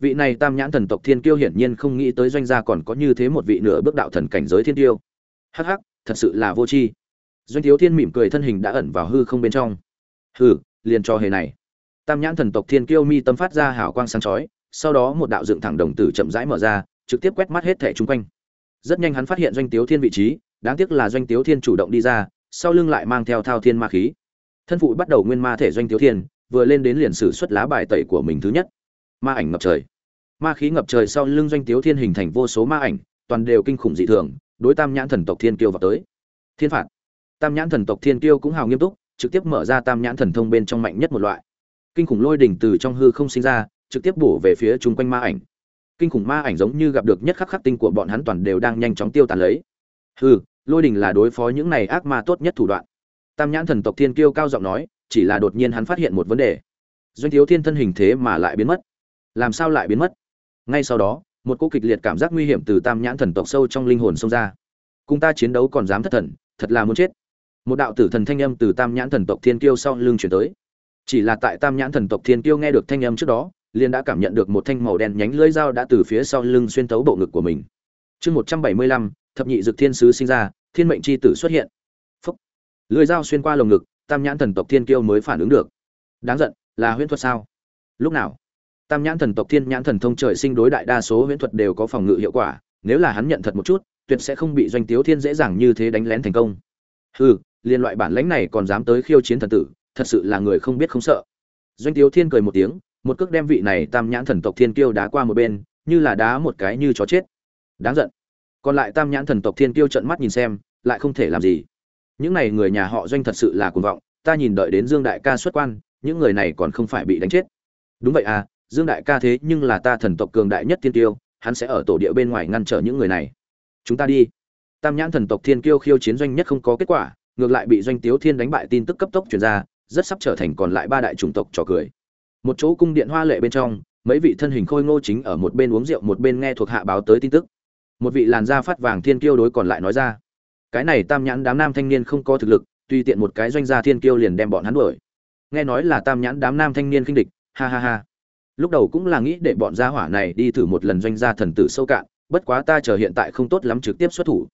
Vị này tam nhãn thần tộc thiên kiêu hiển nhiên không nghĩ tới doanh gia còn có như thế một vị nửa bước đạo thần cảnh giới thiên kiêu. Hắc hắc, thật sự là vô tri. Doanh thiếu thiên mỉm cười thân hình đã ẩn vào hư không bên trong. Hừ, liền cho hề này. Tam nhãn thần tộc thiên kiêu mi tâm phát ra hào quang sáng chói, sau đó một đạo dựng thẳng đồng tử chậm rãi mở ra, trực tiếp quét mắt hết thẻ chung quanh. Rất nhanh hắn phát hiện doanh tiếu thiên vị trí, đáng tiếc là doanh tiếu thiên chủ động đi ra, sau lưng lại mang theo thao thiên ma khí. Thân phụ bắt đầu nguyên ma thể doanh tiếu thiên vừa lên đến liền sử xuất lá bài tẩy của mình thứ nhất. Ma ảnh ngập trời. Ma khí ngập trời sau lưng doanh tiếu thiên hình thành vô số ma ảnh, toàn đều kinh khủng dị thường, đối tam nhãn thần tộc thiên kiêu vào tới. Thiên phạt. Tam nhãn thần tộc thiên kiêu cũng hào nghiêm túc, trực tiếp mở ra tam nhãn thần thông bên trong mạnh nhất một loại. Kinh khủng lôi đỉnh từ trong hư không sinh ra, trực tiếp bổ về phía chung quanh ma ảnh. Kinh khủng ma ảnh giống như gặp được nhất khắc khắc tinh của bọn hắn toàn đều đang nhanh chóng tiêu tàn lấy. Hư lôi đỉnh là đối phó những này ác ma tốt nhất thủ đoạn. Tam nhãn thần tộc thiên kiêu cao giọng nói chỉ là đột nhiên hắn phát hiện một vấn đề. Doanh thiếu thiên thân hình thế mà lại biến mất. Làm sao lại biến mất? Ngay sau đó, một cô kịch liệt cảm giác nguy hiểm từ tam nhãn thần tộc sâu trong linh hồn xông ra. Cùng ta chiến đấu còn dám thất thần, thật là muốn chết. Một đạo tử thần thanh âm từ tam nhãn thần tộc thiên kiêu sau lưng chuyển tới. Chỉ là tại tam nhãn thần tộc thiên kiêu nghe được thanh âm trước đó, liền đã cảm nhận được một thanh màu đen nhánh lưỡi dao đã từ phía sau lưng xuyên tấu bộ ngực của mình. Chương một trăm bảy mươi lăm, thập nhị dực thiên sứ sinh ra, thiên mệnh c h i tử xuất hiện. Phúc. Lưỡi dao xuyên qua lồng ngực tam nhãn thần tộc thiên kiêu mới phản ứng được. Đáng giận, là huyễn thuật sao? Lúc nào? Tam nhãn thần tộc thiên nhãn thần thông trời sinh đối đại đa số huyễn thuật đều có phòng ngự hiệu quả, nếu là hắn nhận thật một chút, tuyệt sẽ không bị doanh tiếu thiên dễ dàng như thế đánh lén thành công. Hừ, liên loại bản lãnh này còn dám tới khiêu chiến thần tử, thật sự là người không biết không sợ. Doanh tiếu thiên cười một tiếng, một cước đem vị này tam nhãn thần tộc thiên kiêu đá qua một bên, như là đá một cái như chó chết. Đáng giận. Còn lại tam nhãn thần tộc thiên kiêu trợn mắt nhìn xem, lại không thể làm gì những này người nhà họ doanh thật sự là cuồng vọng, ta nhìn đợi đến dương đại ca xuất quan, những người này còn không phải bị đánh chết. Đúng vậy à dương đại ca thế nhưng là ta thần tộc cường đại nhất thiên tiêu hắn sẽ ở tổ địa bên ngoài ngăn trở những người này. Chúng ta đi. Tam nhãn thần tộc thiên kiêu khiêu chiến doanh nhất không có kết quả, ngược lại bị doanh tiếu thiên đánh bại tin tức cấp tốc truyền ra, rất sắp trở thành còn lại ba đại chủng tộc trò cười. Một chỗ cung điện hoa lệ bên trong, mấy vị thân hình khôi ngô chính ở một bên uống rượu một bên nghe thuộc hạ báo tới tin tức. Một vị làn da phát vàng thiên kiêu đối còn lại nói ra cái này tam nhãn đám nam thanh niên không có thực lực, tùy tiện một cái doanh gia thiên kiêu liền đem bọn hắn đuổi. Nghe nói là tam nhãn đám nam thanh niên khinh địch, ha ha ha. Lúc đầu cũng là nghĩ để bọn gia hỏa này đi thử một lần doanh gia thần tử sâu cạn, bất quá ta chờ hiện tại không tốt lắm trực tiếp xuất thủ.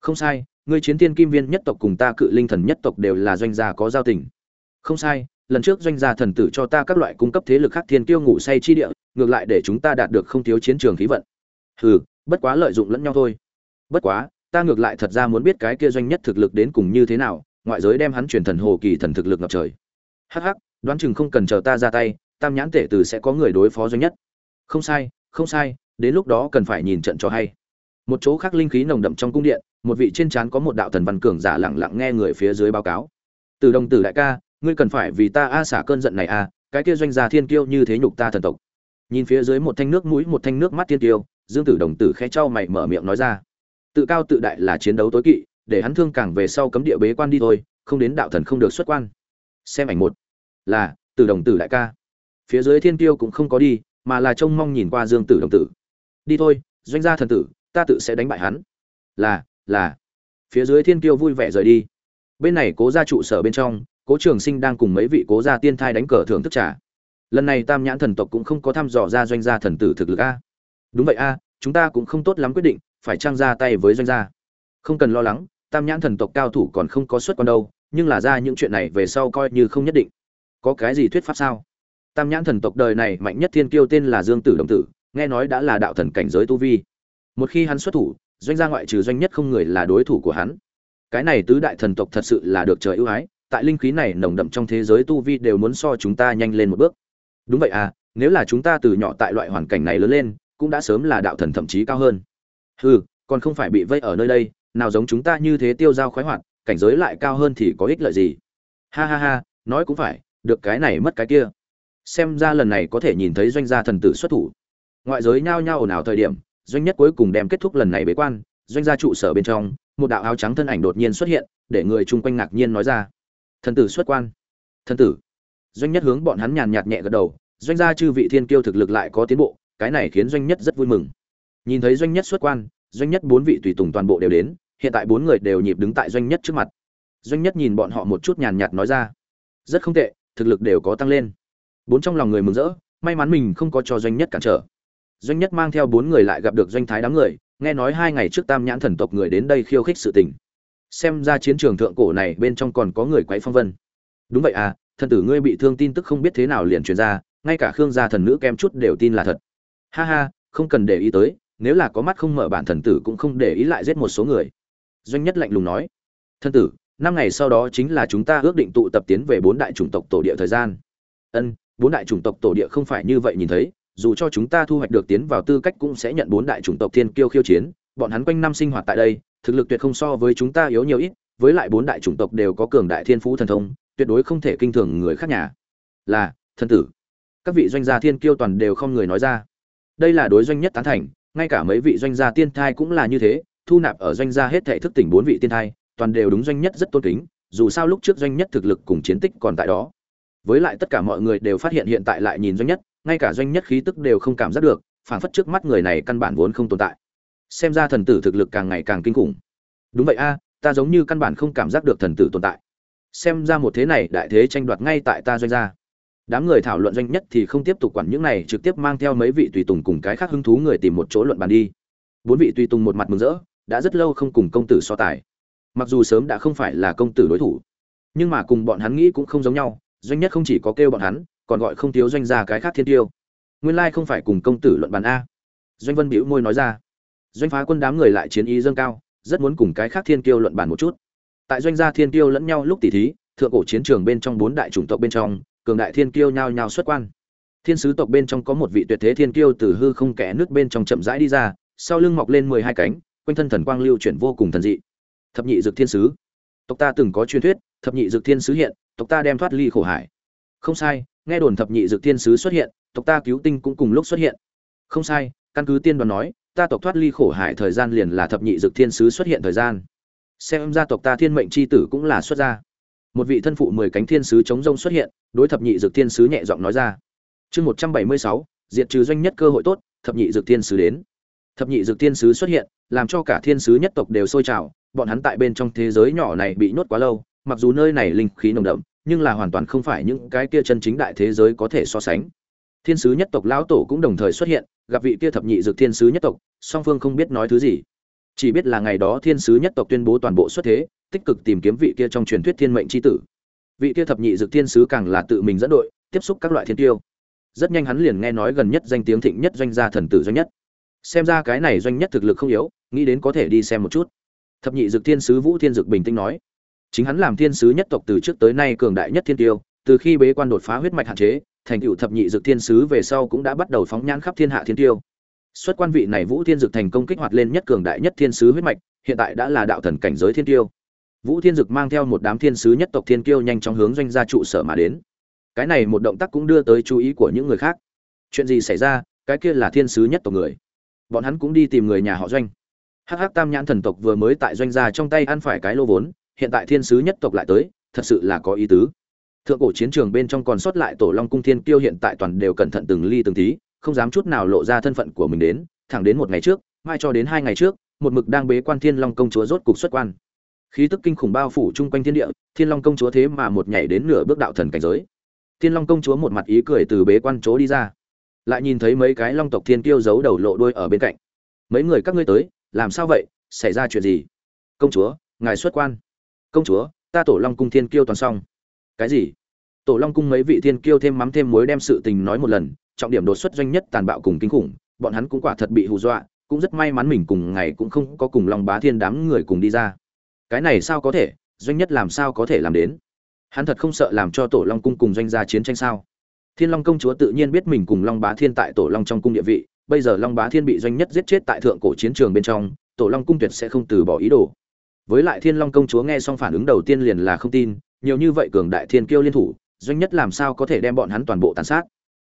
Không sai, ngươi chiến thiên kim viên nhất tộc cùng ta cự linh thần nhất tộc đều là doanh gia có giao tình. Không sai, lần trước doanh gia thần tử cho ta các loại cung cấp thế lực khác thiên kiêu ngủ say chi địa, ngược lại để chúng ta đạt được không thiếu chiến trường khí vận. Hừ, bất quá lợi dụng lẫn nhau thôi. Bất quá ta ngược lại thật ra muốn biết cái kia doanh nhất thực lực đến cùng như thế nào, ngoại giới đem hắn truyền thần hồ kỳ thần thực lực ngập trời. Hắc hắc, đoán chừng không cần chờ ta ra tay, tam nhãn tể tử sẽ có người đối phó doanh nhất. Không sai không sai, đến lúc đó cần phải nhìn trận cho hay. Một chỗ khác linh khí nồng đậm trong cung điện, một vị trên trán có một đạo thần văn cường giả lặng lặng nghe người phía dưới báo cáo. Từ đồng tử đại ca, ngươi cần phải vì ta a xả cơn giận này a, cái kia doanh gia thiên kiêu như thế nhục ta thần tộc. Nhìn phía dưới một thanh nước mũi, một thanh nước mắt thiên kiêu dương tử đồng tử khẽ trao mày mở miệng nói ra tự cao tự đại là chiến đấu tối kỵ, để hắn thương càng về sau cấm địa bế quan đi thôi, không đến đạo thần không được xuất quan. Xem ảnh một, là từ đồng tử đại ca. Phía dưới thiên tiêu cũng không có đi, mà là trông mong nhìn qua dương tử đồng tử. Đi thôi, doanh gia thần tử, ta tự sẽ đánh bại hắn. Là là. Phía dưới thiên tiêu vui vẻ rời đi. Bên này cố gia trụ sở bên trong, cố trường sinh đang cùng mấy vị cố gia tiên thai đánh cờ thưởng thức trả lần này tam nhãn thần tộc cũng không có thăm dò ra doanh gia thần tử thực lực a. Đúng vậy a, chúng ta cũng không tốt lắm quyết định phải trang ra tay với doanh gia. Không cần lo lắng, tam nhãn thần tộc cao thủ còn không có xuất quan đâu, nhưng là ra những chuyện này về sau coi như không nhất định. Có cái gì thuyết pháp sao? Tam nhãn thần tộc đời này mạnh nhất thiên kiêu tên là dương tử đồng tử, nghe nói đã là đạo thần cảnh giới tu vi. Một khi hắn xuất thủ, doanh gia ngoại trừ doanh nhất không người là đối thủ của hắn. Cái này tứ đại thần tộc thật sự là được trời ưu ái, tại linh khí này nồng đậm trong thế giới tu vi đều muốn so chúng ta nhanh lên một bước. Đúng vậy à nếu là chúng ta từ nhỏ tại loại hoàn cảnh này lớn lên, cũng đã sớm là đạo thần thậm chí cao hơn hừ, còn không phải bị vây ở nơi đây, nào giống chúng ta như thế tiêu dao khoái hoạt, cảnh giới lại cao hơn thì có ích lợi gì? Ha ha ha, nói cũng phải, được cái này mất cái kia. Xem ra lần này có thể nhìn thấy doanh gia thần tử xuất thủ. Ngoại giới nhao nhao ồn ào thời điểm, doanh nhất cuối cùng đem kết thúc lần này bế quan, doanh gia trụ sở bên trong, một đạo áo trắng thân ảnh đột nhiên xuất hiện, để người chung quanh ngạc nhiên nói ra. Thần tử xuất quan. Thần tử. Doanh nhất hướng bọn hắn nhàn nhạt nhẹ gật đầu, doanh gia chư vị thiên kiêu thực lực lại có tiến bộ, cái này khiến doanh nhất rất vui mừng nhìn thấy doanh nhất xuất quan, doanh nhất bốn vị tùy tùng toàn bộ đều đến, hiện tại bốn người đều nhịp đứng tại doanh nhất trước mặt. Doanh nhất nhìn bọn họ một chút nhàn nhạt nói ra, rất không tệ, thực lực đều có tăng lên. Bốn trong lòng người mừng rỡ, may mắn mình không có cho doanh nhất cản trở. Doanh nhất mang theo bốn người lại gặp được doanh thái đám người, nghe nói hai ngày trước tam nhãn thần tộc người đến đây khiêu khích sự tình. Xem ra chiến trường thượng cổ này bên trong còn có người quấy phong vân. Đúng vậy à thần tử ngươi bị thương tin tức không biết thế nào liền truyền ra, ngay cả khương gia thần nữ kém chút đều tin là thật. Ha ha, không cần để ý tới nếu là có mắt không mở bản thần tử cũng không để ý lại giết một số người. Doanh nhất lạnh lùng nói, thần tử, năm ngày sau đó chính là chúng ta ước định tụ tập tiến về bốn đại chủng tộc tổ địa thời gian. Ân, bốn đại chủng tộc tổ địa không phải như vậy nhìn thấy, dù cho chúng ta thu hoạch được tiến vào tư cách cũng sẽ nhận bốn đại chủng tộc thiên kiêu khiêu chiến, bọn hắn quanh năm sinh hoạt tại đây, thực lực tuyệt không so với chúng ta yếu nhiều ít, với lại bốn đại chủng tộc đều có cường đại thiên phú thần thông, tuyệt đối không thể kinh thường người khác nhà. Là, thần tử, các vị doanh gia thiên kiêu toàn đều không người nói ra. Đây là đối doanh nhất tán thành ngay cả mấy vị doanh gia tiên thai cũng là như thế, thu nạp ở doanh gia hết thể thức tỉnh bốn vị tiên thai, toàn đều đúng doanh nhất rất tôn kính, dù sao lúc trước doanh nhất thực lực cùng chiến tích còn tại đó. Với lại tất cả mọi người đều phát hiện hiện tại lại nhìn doanh nhất, ngay cả doanh nhất khí tức đều không cảm giác được, phảng phất trước mắt người này căn bản vốn không tồn tại. Xem ra thần tử thực lực càng ngày càng kinh khủng. Đúng vậy a, ta giống như căn bản không cảm giác được thần tử tồn tại. Xem ra một thế này đại thế tranh đoạt ngay tại ta doanh gia đám người thảo luận doanh nhất thì không tiếp tục quản những này, trực tiếp mang theo mấy vị tùy tùng cùng cái khác hứng thú người tìm một chỗ luận bàn đi. Bốn vị tùy tùng một mặt mừng rỡ, đã rất lâu không cùng công tử so tài. Mặc dù sớm đã không phải là công tử đối thủ, nhưng mà cùng bọn hắn nghĩ cũng không giống nhau, doanh nhất không chỉ có kêu bọn hắn, còn gọi không thiếu doanh gia cái khác thiên tiêu. Nguyên lai không phải cùng công tử luận bàn a. Doanh vân bĩu môi nói ra. Doanh phá quân đám người lại chiến ý dâng cao, rất muốn cùng cái khác thiên tiêu luận bàn một chút. Tại doanh gia thiên tiêu lẫn nhau lúc tỉ thí, thượng cổ chiến trường bên trong bốn đại chủng tộc bên trong cường đại thiên kiêu nhao nhao xuất quan. Thiên sứ tộc bên trong có một vị tuyệt thế thiên kiêu từ hư không kẽ nước bên trong chậm rãi đi ra, sau lưng mọc lên mười hai cánh, quanh thân thần quang lưu chuyển vô cùng thần dị. Thập nhị dược thiên sứ. Tộc ta từng có truyền thuyết, thập nhị dược thiên sứ hiện, tộc ta đem thoát ly khổ hải. Không sai, nghe đồn thập nhị dược thiên sứ xuất hiện, tộc ta cứu tinh cũng cùng lúc xuất hiện. Không sai, căn cứ tiên đoán nói, ta tộc thoát ly khổ hải thời gian liền là thập nhị dược thiên sứ xuất hiện thời gian. Xem ra tộc ta thiên mệnh chi tử cũng là xuất ra. một vị thân phụ mười cánh thiên sứ chống rông xuất hiện đối thập nhị dược thiên sứ nhẹ giọng nói ra. Chương một trăm bảy mươi sáu, diệt trừ doanh nhất cơ hội tốt, thập nhị dược thiên sứ đến. Thập nhị dược thiên sứ xuất hiện, làm cho cả thiên sứ nhất tộc đều sôi trào, bọn hắn tại bên trong thế giới nhỏ này bị nhốt quá lâu, mặc dù nơi này linh khí nồng đậm, nhưng là hoàn toàn không phải những cái kia chân chính đại thế giới có thể so sánh. Thiên sứ nhất tộc lão tổ cũng đồng thời xuất hiện, gặp vị kia thập nhị dược thiên sứ nhất tộc, song phương không biết nói thứ gì. Chỉ biết là ngày đó thiên sứ nhất tộc tuyên bố toàn bộ xuất thế, tích cực tìm kiếm vị kia trong truyền thuyết thiên mệnh c tử vị kia thập nhị dược thiên sứ càng là tự mình dẫn đội, tiếp xúc các loại thiên tiêu. Rất nhanh hắn liền nghe nói gần nhất danh tiếng thịnh nhất doanh gia thần tử doanh nhất. Xem ra cái này doanh nhất thực lực không yếu, nghĩ đến có thể đi xem một chút. Thập nhị dược thiên sứ vũ thiên dược bình tĩnh nói. Chính hắn làm thiên sứ nhất tộc từ trước tới nay cường đại nhất thiên tiêu, từ khi bế quan đột phá huyết mạch hạn chế, thành tựu thập nhị dược thiên sứ về sau cũng đã bắt đầu phóng nhãn khắp thiên hạ thiên tiêu. Xuất quan vị này vũ thiên dược thành công kích hoạt lên nhất cường đại nhất thiên sứ huyết mạch, hiện tại đã là đạo thần cảnh giới thiên tiêu vũ thiên dực mang theo một đám thiên sứ nhất tộc thiên kiêu nhanh chóng hướng doanh gia trụ sở mà đến. Cái này một động tác cũng đưa tới chú ý của những người khác. Chuyện gì xảy ra? Cái kia là thiên sứ nhất tộc người. Bọn hắn cũng đi tìm người nhà họ doanh. Hắc hắc tam nhãn thần tộc vừa mới tại doanh gia trong tay ăn phải cái lô vốn, hiện tại thiên sứ nhất tộc lại tới, thật sự là có ý tứ. Thượng cổ chiến trường bên trong còn sót lại tổ long cung thiên kiêu hiện tại toàn đều cẩn thận từng ly từng tí, không dám chút nào lộ ra thân phận của mình đến, thẳng đến một ngày trước, mai cho đến hai ngày trước, một mực đang bế quan thiên long công chúa rốt cục xuất quan khí tức kinh khủng bao phủ chung quanh thiên địa, thiên long công chúa thế mà một nhảy đến nửa bước đạo thần cảnh giới. Thiên long công chúa một mặt ý cười từ bế quan chỗ đi ra, lại nhìn thấy mấy cái long tộc thiên kiêu giấu đầu lộ đuôi ở bên cạnh. Mấy người các ngươi tới, làm sao vậy? Xảy ra chuyện gì? Công chúa, ngài xuất quan. Công chúa, ta tổ long cung thiên kiêu toàn xong. Cái gì? Tổ long cung mấy vị thiên kiêu thêm mắm thêm muối đem sự tình nói một lần, trọng điểm đột xuất doanh nhất tàn bạo cùng kinh khủng, bọn hắn cũng quả thật bị hù dọa, cũng rất may mắn mình cùng ngày cũng không có cùng long bá thiên đám người cùng đi ra cái này sao có thể, doanh nhất làm sao có thể làm đến? Hắn thật không sợ làm cho tổ long cung cùng doanh gia chiến tranh sao? Thiên long công chúa tự nhiên biết mình cùng long bá thiên tại tổ long trong cung địa vị, bây giờ long bá thiên bị doanh nhất giết chết tại thượng cổ chiến trường bên trong, tổ long cung tuyệt sẽ không từ bỏ ý đồ. Với lại thiên long công chúa nghe xong phản ứng đầu tiên liền là không tin, nhiều như vậy cường đại thiên kiêu liên thủ, doanh nhất làm sao có thể đem bọn hắn toàn bộ tàn sát?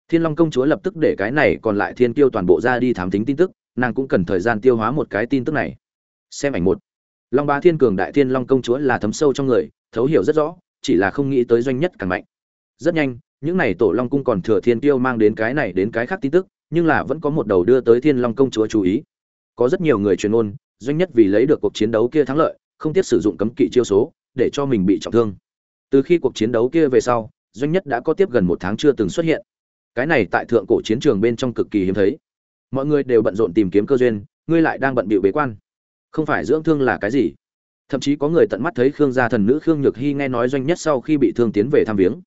Thiên long công chúa lập tức để cái này còn lại thiên kiêu toàn bộ ra đi thám tính tin tức, nàng cũng cần thời gian tiêu hóa một cái tin tức này. Xem ảnh một long Ba thiên cường đại thiên long công chúa là thấm sâu trong người, thấu hiểu rất rõ, chỉ là không nghĩ tới doanh nhất càng mạnh. Rất nhanh, những này tổ long cung còn thừa thiên tiêu mang đến cái này đến cái khác tin tức, nhưng là vẫn có một đầu đưa tới thiên long công chúa chú ý. Có rất nhiều người truyền ôn, doanh nhất vì lấy được cuộc chiến đấu kia thắng lợi, không tiếc sử dụng cấm kỵ chiêu số, để cho mình bị trọng thương. Từ khi cuộc chiến đấu kia về sau, doanh nhất đã có tiếp gần một tháng chưa từng xuất hiện. Cái này tại thượng cổ chiến trường bên trong cực kỳ hiếm thấy. Mọi người đều bận rộn tìm kiếm cơ duyên, ngươi lại đang bận bịu bế quan không phải dưỡng thương là cái gì? Thậm chí có người tận mắt thấy khương gia thần nữ khương nhược hy nghe nói doanh nhất sau khi bị thương tiến về thăm viếng.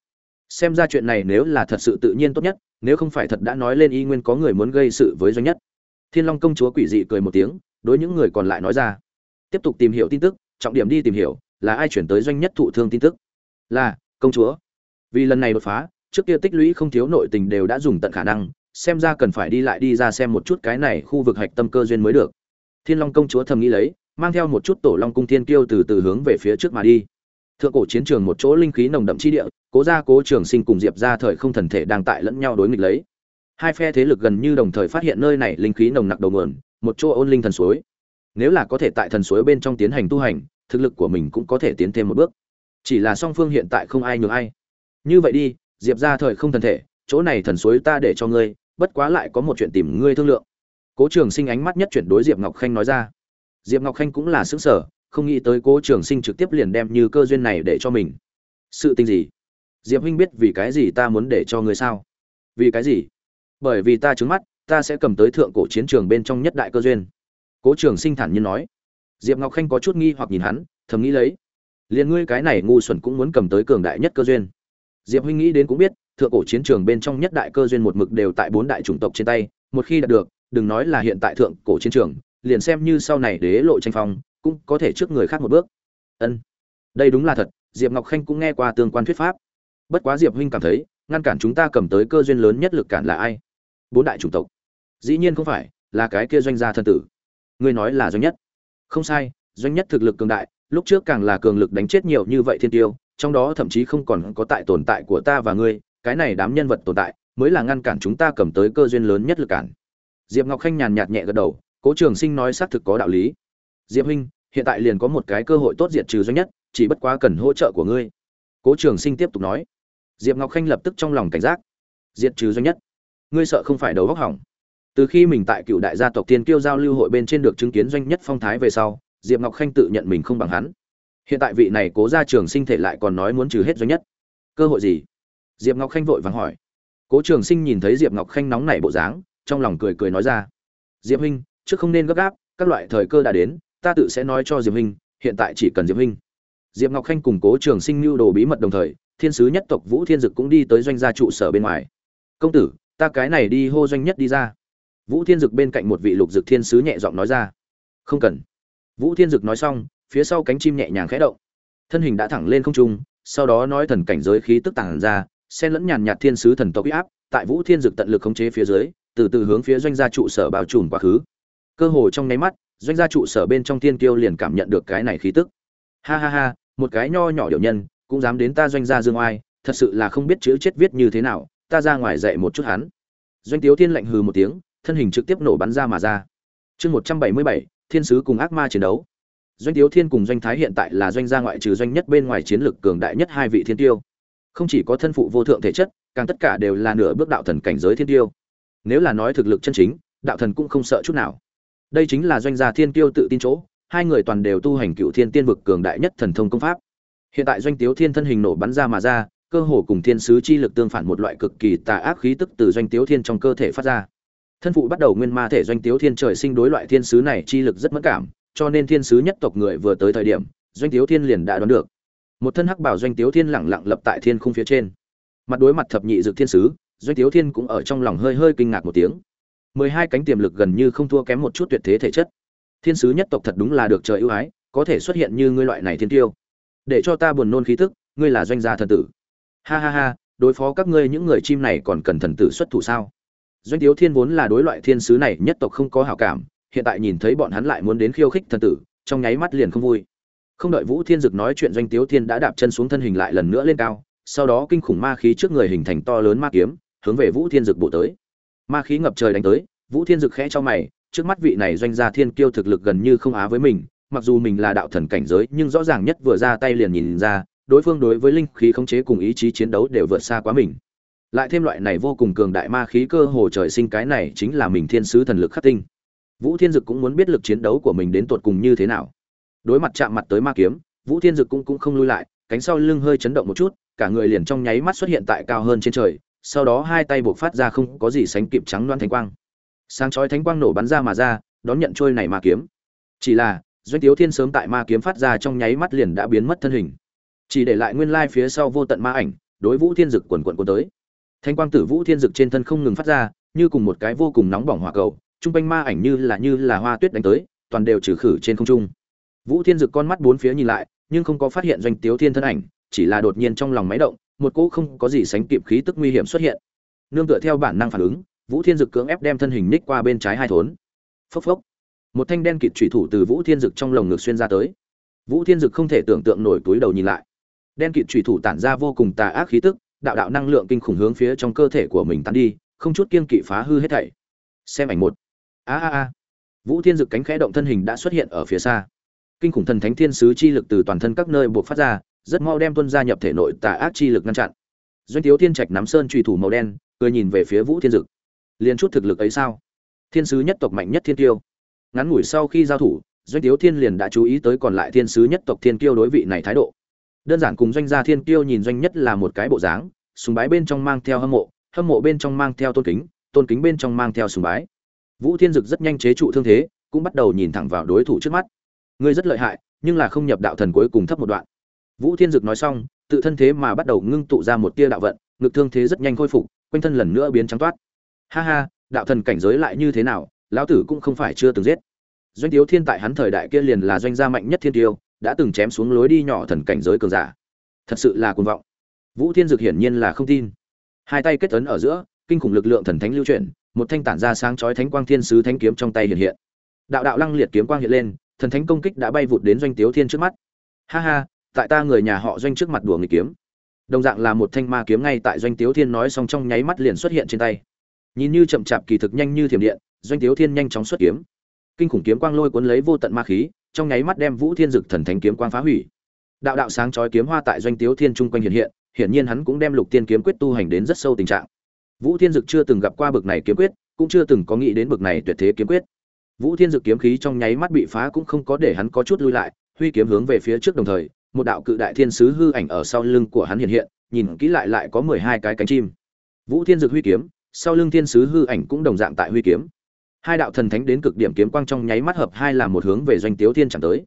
Xem ra chuyện này nếu là thật sự tự nhiên tốt nhất, nếu không phải thật đã nói lên y nguyên có người muốn gây sự với doanh nhất. Thiên long công chúa quỷ dị cười một tiếng, đối những người còn lại nói ra. Tiếp tục tìm hiểu tin tức, trọng điểm đi tìm hiểu, là ai chuyển tới doanh nhất thụ thương tin tức? Là, công chúa. Vì lần này đột phá, trước kia tích lũy không thiếu nội tình đều đã dùng tận khả năng, xem ra cần phải đi lại đi ra xem một chút cái này khu vực hạch tâm cơ duyên mới được thiên long công chúa thầm nghĩ lấy, mang theo một chút tổ long cung thiên kiêu từ từ hướng về phía trước mà đi. Thượng cổ chiến trường một chỗ linh khí nồng đậm chi địa, cố gia cố trường sinh cùng diệp ra thời không thần thể đang tại lẫn nhau đối nghịch lấy. Hai phe thế lực gần như đồng thời phát hiện nơi này linh khí nồng nặc đầu nguồn, một chỗ ôn linh thần suối. Nếu là có thể tại thần suối bên trong tiến hành tu hành, thực lực của mình cũng có thể tiến thêm một bước. Chỉ là song phương hiện tại không ai nhường ai. Như vậy đi, diệp ra thời không thần thể, chỗ này thần suối ta để cho ngươi, bất quá lại có một chuyện tìm ngươi thương lượng cố trường sinh ánh mắt nhất chuyển đối diệp ngọc khanh nói ra. Diệp ngọc khanh cũng là xứng sở không nghĩ tới cố trường sinh trực tiếp liền đem như cơ duyên này để cho mình. Sự tình gì? Diệp huynh biết vì cái gì ta muốn để cho người sao? Vì cái gì? Bởi vì ta trứng mắt, ta sẽ cầm tới thượng cổ chiến trường bên trong nhất đại cơ duyên. Cố trường sinh thản nhiên nói. Diệp ngọc khanh có chút nghi hoặc nhìn hắn, thầm nghĩ lấy. Liền ngươi cái này ngu xuẩn cũng muốn cầm tới cường đại nhất cơ duyên. Diệp huynh nghĩ đến cũng biết, thượng cổ chiến trường bên trong nhất đại cơ duyên một mực đều tại bốn đại chủng tộc trên tay, một khi đạt được đừng nói là hiện tại thượng cổ chiến trường, liền xem như sau này đế lộ tranh phong, cũng có thể trước người khác một bước. Ân, đây đúng là thật, diệp ngọc khanh cũng nghe qua tương quan thuyết pháp. Bất quá diệp huynh cảm thấy, ngăn cản chúng ta cầm tới cơ duyên lớn nhất lực cản là ai? Bốn đại chủng tộc. Dĩ nhiên không phải, là cái kia doanh gia thân tử. Ngươi nói là doanh nhất. Không sai, doanh nhất thực lực cường đại, lúc trước càng là cường lực đánh chết nhiều như vậy thiên tiêu, trong đó thậm chí không còn có tại tồn tại của ta và ngươi, cái này đám nhân vật tồn tại, mới là ngăn cản chúng ta cầm tới cơ duyên lớn nhất lực cản diệp ngọc khanh nhàn nhạt nhẹ gật đầu, cố trường sinh nói xác thực có đạo lý. Diệp huynh, hiện tại liền có một cái cơ hội tốt diệt trừ doanh nhất, chỉ bất quá cần hỗ trợ của ngươi. Cố trường sinh tiếp tục nói. Diệp ngọc khanh lập tức trong lòng cảnh giác. Diệt trừ doanh nhất? Ngươi sợ không phải đầu góc hỏng. Từ khi mình tại cựu đại gia tộc tiên kiêu giao lưu hội bên trên được chứng kiến doanh nhất phong thái về sau, diệp ngọc khanh tự nhận mình không bằng hắn. Hiện tại vị này cố ra trường sinh thể lại còn nói muốn trừ hết doanh nhất. Cơ hội gì? Diệp ngọc khanh vội vàng hỏi. Cố trường sinh nhìn thấy diệp ngọc khanh nóng nảy bộ dáng trong lòng cười cười nói ra. Diệp huynh, trước không nên gấp gáp, các loại thời cơ đã đến, ta tự sẽ nói cho diệp huynh, hiện tại chỉ cần diệp huynh. Diệp ngọc khanh cùng cố trường sinh mưu đồ bí mật đồng thời, thiên sứ nhất tộc vũ thiên dực cũng đi tới doanh gia trụ sở bên ngoài. Công tử, ta cái này đi hô doanh nhất đi ra. Vũ thiên dực bên cạnh một vị lục dực thiên sứ nhẹ giọng nói ra. Không cần. Vũ thiên dực nói xong, phía sau cánh chim nhẹ nhàng khẽ động. Thân hình đã thẳng lên không trung, sau đó nói thần cảnh giới khí tức tàng ra, xen lẫn nhàn nhạt thiên sứ thần tộc uy áp, tại vũ thiên dực tận lực khống chế phía dưới từ từ hướng phía doanh gia trụ sở bao trùm quá khứ. Cơ hồ trong nháy mắt, doanh gia trụ sở bên trong thiên kiêu liền cảm nhận được cái này khí tức. Ha ha ha, một cái nho nhỏ điệu nhân, cũng dám đến ta doanh gia dương oai, thật sự là không biết chữ chết viết như thế nào, ta ra ngoài dạy một chút hắn. Doanh tiếu thiên lạnh hừ một tiếng, thân hình trực tiếp nổ bắn ra mà ra. Chương một trăm bảy mươi bảy, thiên sứ cùng ác ma chiến đấu. Doanh tiếu thiên cùng doanh thái hiện tại là doanh gia ngoại trừ doanh nhất bên ngoài chiến lực cường đại nhất hai vị thiên tiêu. Không chỉ có thân phụ vô thượng thể chất, càng tất cả đều là nửa bước đạo thần cảnh giới thiên tiêu nếu là nói thực lực chân chính, đạo thần cũng không sợ chút nào. Đây chính là doanh gia thiên tiêu tự tin chỗ, hai người toàn đều tu hành cựu thiên tiên vực cường đại nhất thần thông công pháp. Hiện tại doanh tiếu thiên thân hình nổ bắn ra mà ra, cơ hồ cùng thiên sứ chi lực tương phản một loại cực kỳ tà ác khí tức từ doanh tiếu thiên trong cơ thể phát ra. Thân phụ bắt đầu nguyên ma thể doanh tiếu thiên trời sinh đối loại thiên sứ này chi lực rất mất cảm, cho nên thiên sứ nhất tộc người vừa tới thời điểm, doanh tiếu thiên liền đã đoán được. Một thân hắc bảo doanh tiếu thiên lẳng lặng lập tại thiên khung phía trên. Mặt đối mặt thập nhị dược thiên sứ doanh tiếu thiên cũng ở trong lòng hơi hơi kinh ngạc một tiếng. Mười hai cánh tiềm lực gần như không thua kém một chút tuyệt thế thể chất. Thiên sứ nhất tộc thật đúng là được trời ưu ái, có thể xuất hiện như ngươi loại này thiên tiêu. Để cho ta buồn nôn khí tức, ngươi là doanh gia thần tử. Ha ha ha, đối phó các ngươi những người chim này còn cần thần tử xuất thủ sao? Doanh tiếu thiên vốn là đối loại thiên sứ này nhất tộc không có hảo cảm, hiện tại nhìn thấy bọn hắn lại muốn đến khiêu khích thần tử, trong nháy mắt liền không vui. Không đợi vũ thiên dực nói chuyện, doanh tiếu thiên đã đạp chân xuống thân hình lại lần nữa lên cao, sau đó kinh khủng ma khí trước người hình thành to lớn ma kiếm hướng về vũ thiên dực bộ tới. Ma khí ngập trời đánh tới, vũ thiên dực khẽ cho mày, trước mắt vị này doanh gia thiên kiêu thực lực gần như không á với mình, mặc dù mình là đạo thần cảnh giới, nhưng rõ ràng nhất vừa ra tay liền nhìn ra, đối phương đối với linh khí khống chế cùng ý chí chiến đấu đều vượt xa quá mình. Lại thêm loại này vô cùng cường đại ma khí cơ hồ trời sinh cái này chính là mình thiên sứ thần lực khắc tinh. Vũ thiên dực cũng muốn biết lực chiến đấu của mình đến tột cùng như thế nào. Đối mặt chạm mặt tới ma kiếm, vũ thiên dực cũng cũng không lui lại, cánh sau lưng hơi chấn động một chút, cả người liền trong nháy mắt xuất hiện tại cao hơn trên trời sau đó hai tay buộc phát ra không có gì sánh kịp trắng loan thánh quang. Sáng chói thánh quang nổ bắn ra mà ra, đón nhận trôi này ma kiếm. Chỉ là, doanh tiếu thiên sớm tại ma kiếm phát ra trong nháy mắt liền đã biến mất thân hình. Chỉ để lại nguyên lai phía sau vô tận ma ảnh, đối vũ thiên dực quần quận quân tới. Thanh quang tử vũ thiên dực trên thân không ngừng phát ra, như cùng một cái vô cùng nóng bỏng hỏa cầu, trung quanh ma ảnh như là như là hoa tuyết đánh tới, toàn đều trừ khử trên không trung. Vũ thiên dực con mắt bốn phía nhìn lại, nhưng không có phát hiện doanh tiếu thiên thân ảnh, chỉ là đột nhiên trong lòng máy động một cỗ không có gì sánh kịp khí tức nguy hiểm xuất hiện. Nương tựa theo bản năng phản ứng, vũ thiên dực cưỡng ép đem thân hình ních qua bên trái hai thốn. Phốc phốc. Một thanh đen kịt trụy thủ từ vũ thiên dực trong lồng ngực xuyên ra tới. Vũ thiên dực không thể tưởng tượng nổi túi đầu nhìn lại. Đen kịt trụy thủ tản ra vô cùng tà ác khí tức, đạo đạo năng lượng kinh khủng hướng phía trong cơ thể của mình tán đi, không chút kiên kỵ phá hư hết thảy. Xem ảnh một. A a a. Vũ thiên dực cánh khẽ động thân hình đã xuất hiện ở phía xa. Kinh khủng thần thánh thiên sứ chi lực từ toàn thân các nơi buộc phát ra rất mau đem tuân gia nhập thể nội tà ác chi lực ngăn chặn. Doanh tiếu thiên trạch nắm sơn trùy thủ màu đen, cười nhìn về phía vũ thiên dực. Liền chút thực lực ấy sao? Thiên sứ nhất tộc mạnh nhất thiên tiêu ngắn ngủi sau khi giao thủ, doanh tiếu thiên liền đã chú ý tới còn lại thiên sứ nhất tộc thiên kiêu đối vị này thái độ. Đơn giản cùng doanh gia thiên kiêu nhìn doanh nhất là một cái bộ dáng, sùng bái bên trong mang theo hâm mộ hâm mộ bên trong mang theo tôn kính tôn kính bên trong mang theo sùng bái. Vũ thiên dực rất nhanh chế trụ thương thế, cũng bắt đầu nhìn thẳng vào đối thủ trước mắt. Ngươi rất lợi hại, nhưng là không nhập đạo thần cuối cùng thấp một đoạn vũ thiên dực nói xong, tự thân thế mà bắt đầu ngưng tụ ra một tia đạo vận, ngực thương thế rất nhanh khôi phục, quanh thân lần nữa biến trắng toát. Ha ha, đạo thần cảnh giới lại như thế nào, lão tử cũng không phải chưa từng giết. Doanh tiếu thiên tại hắn thời đại kia liền là doanh gia mạnh nhất thiên tiêu, đã từng chém xuống lối đi nhỏ thần cảnh giới cường giả. Thật sự là cuồng vọng. Vũ thiên dực hiển nhiên là không tin. Hai tay kết ấn ở giữa, kinh khủng lực lượng thần thánh lưu chuyển, một thanh tản ra sáng chói thánh quang thiên sứ thánh kiếm trong tay hiện hiện. Đạo đạo lăng liệt kiếm quang hiện lên, thần thánh công kích đã bay vụt đến doanh tiếu thiên trước mắt. Ha ha tại ta người nhà họ doanh trước mặt đùa người kiếm. Đồng dạng là một thanh ma kiếm ngay tại doanh tiếu thiên nói xong trong nháy mắt liền xuất hiện trên tay. Nhìn như chậm chạp kỳ thực nhanh như thiểm điện, doanh tiếu thiên nhanh chóng xuất kiếm. Kinh khủng kiếm quang lôi cuốn lấy vô tận ma khí, trong nháy mắt đem vũ thiên dực thần thánh kiếm quang phá hủy. Đạo đạo sáng chói kiếm hoa tại doanh tiếu thiên trung quanh hiện hiện, hiển nhiên hắn cũng đem lục tiên kiếm quyết tu hành đến rất sâu tình trạng. Vũ thiên dực chưa từng gặp qua bực này kiếm quyết, cũng chưa từng có nghĩ đến bực này tuyệt thế kiếm quyết. Vũ thiên dực kiếm khí trong nháy mắt bị phá cũng không có để hắn có chút lui lại, huy kiếm hướng về phía trước đồng thời một đạo cự đại thiên sứ hư ảnh ở sau lưng của hắn hiện hiện, nhìn kỹ lại lại có mười hai cái cánh chim. Vũ thiên dực huy kiếm, sau lưng thiên sứ hư ảnh cũng đồng dạng tại huy kiếm. Hai đạo thần thánh đến cực điểm kiếm quang trong nháy mắt hợp hai làm một hướng về doanh tiếu thiên chẳng tới.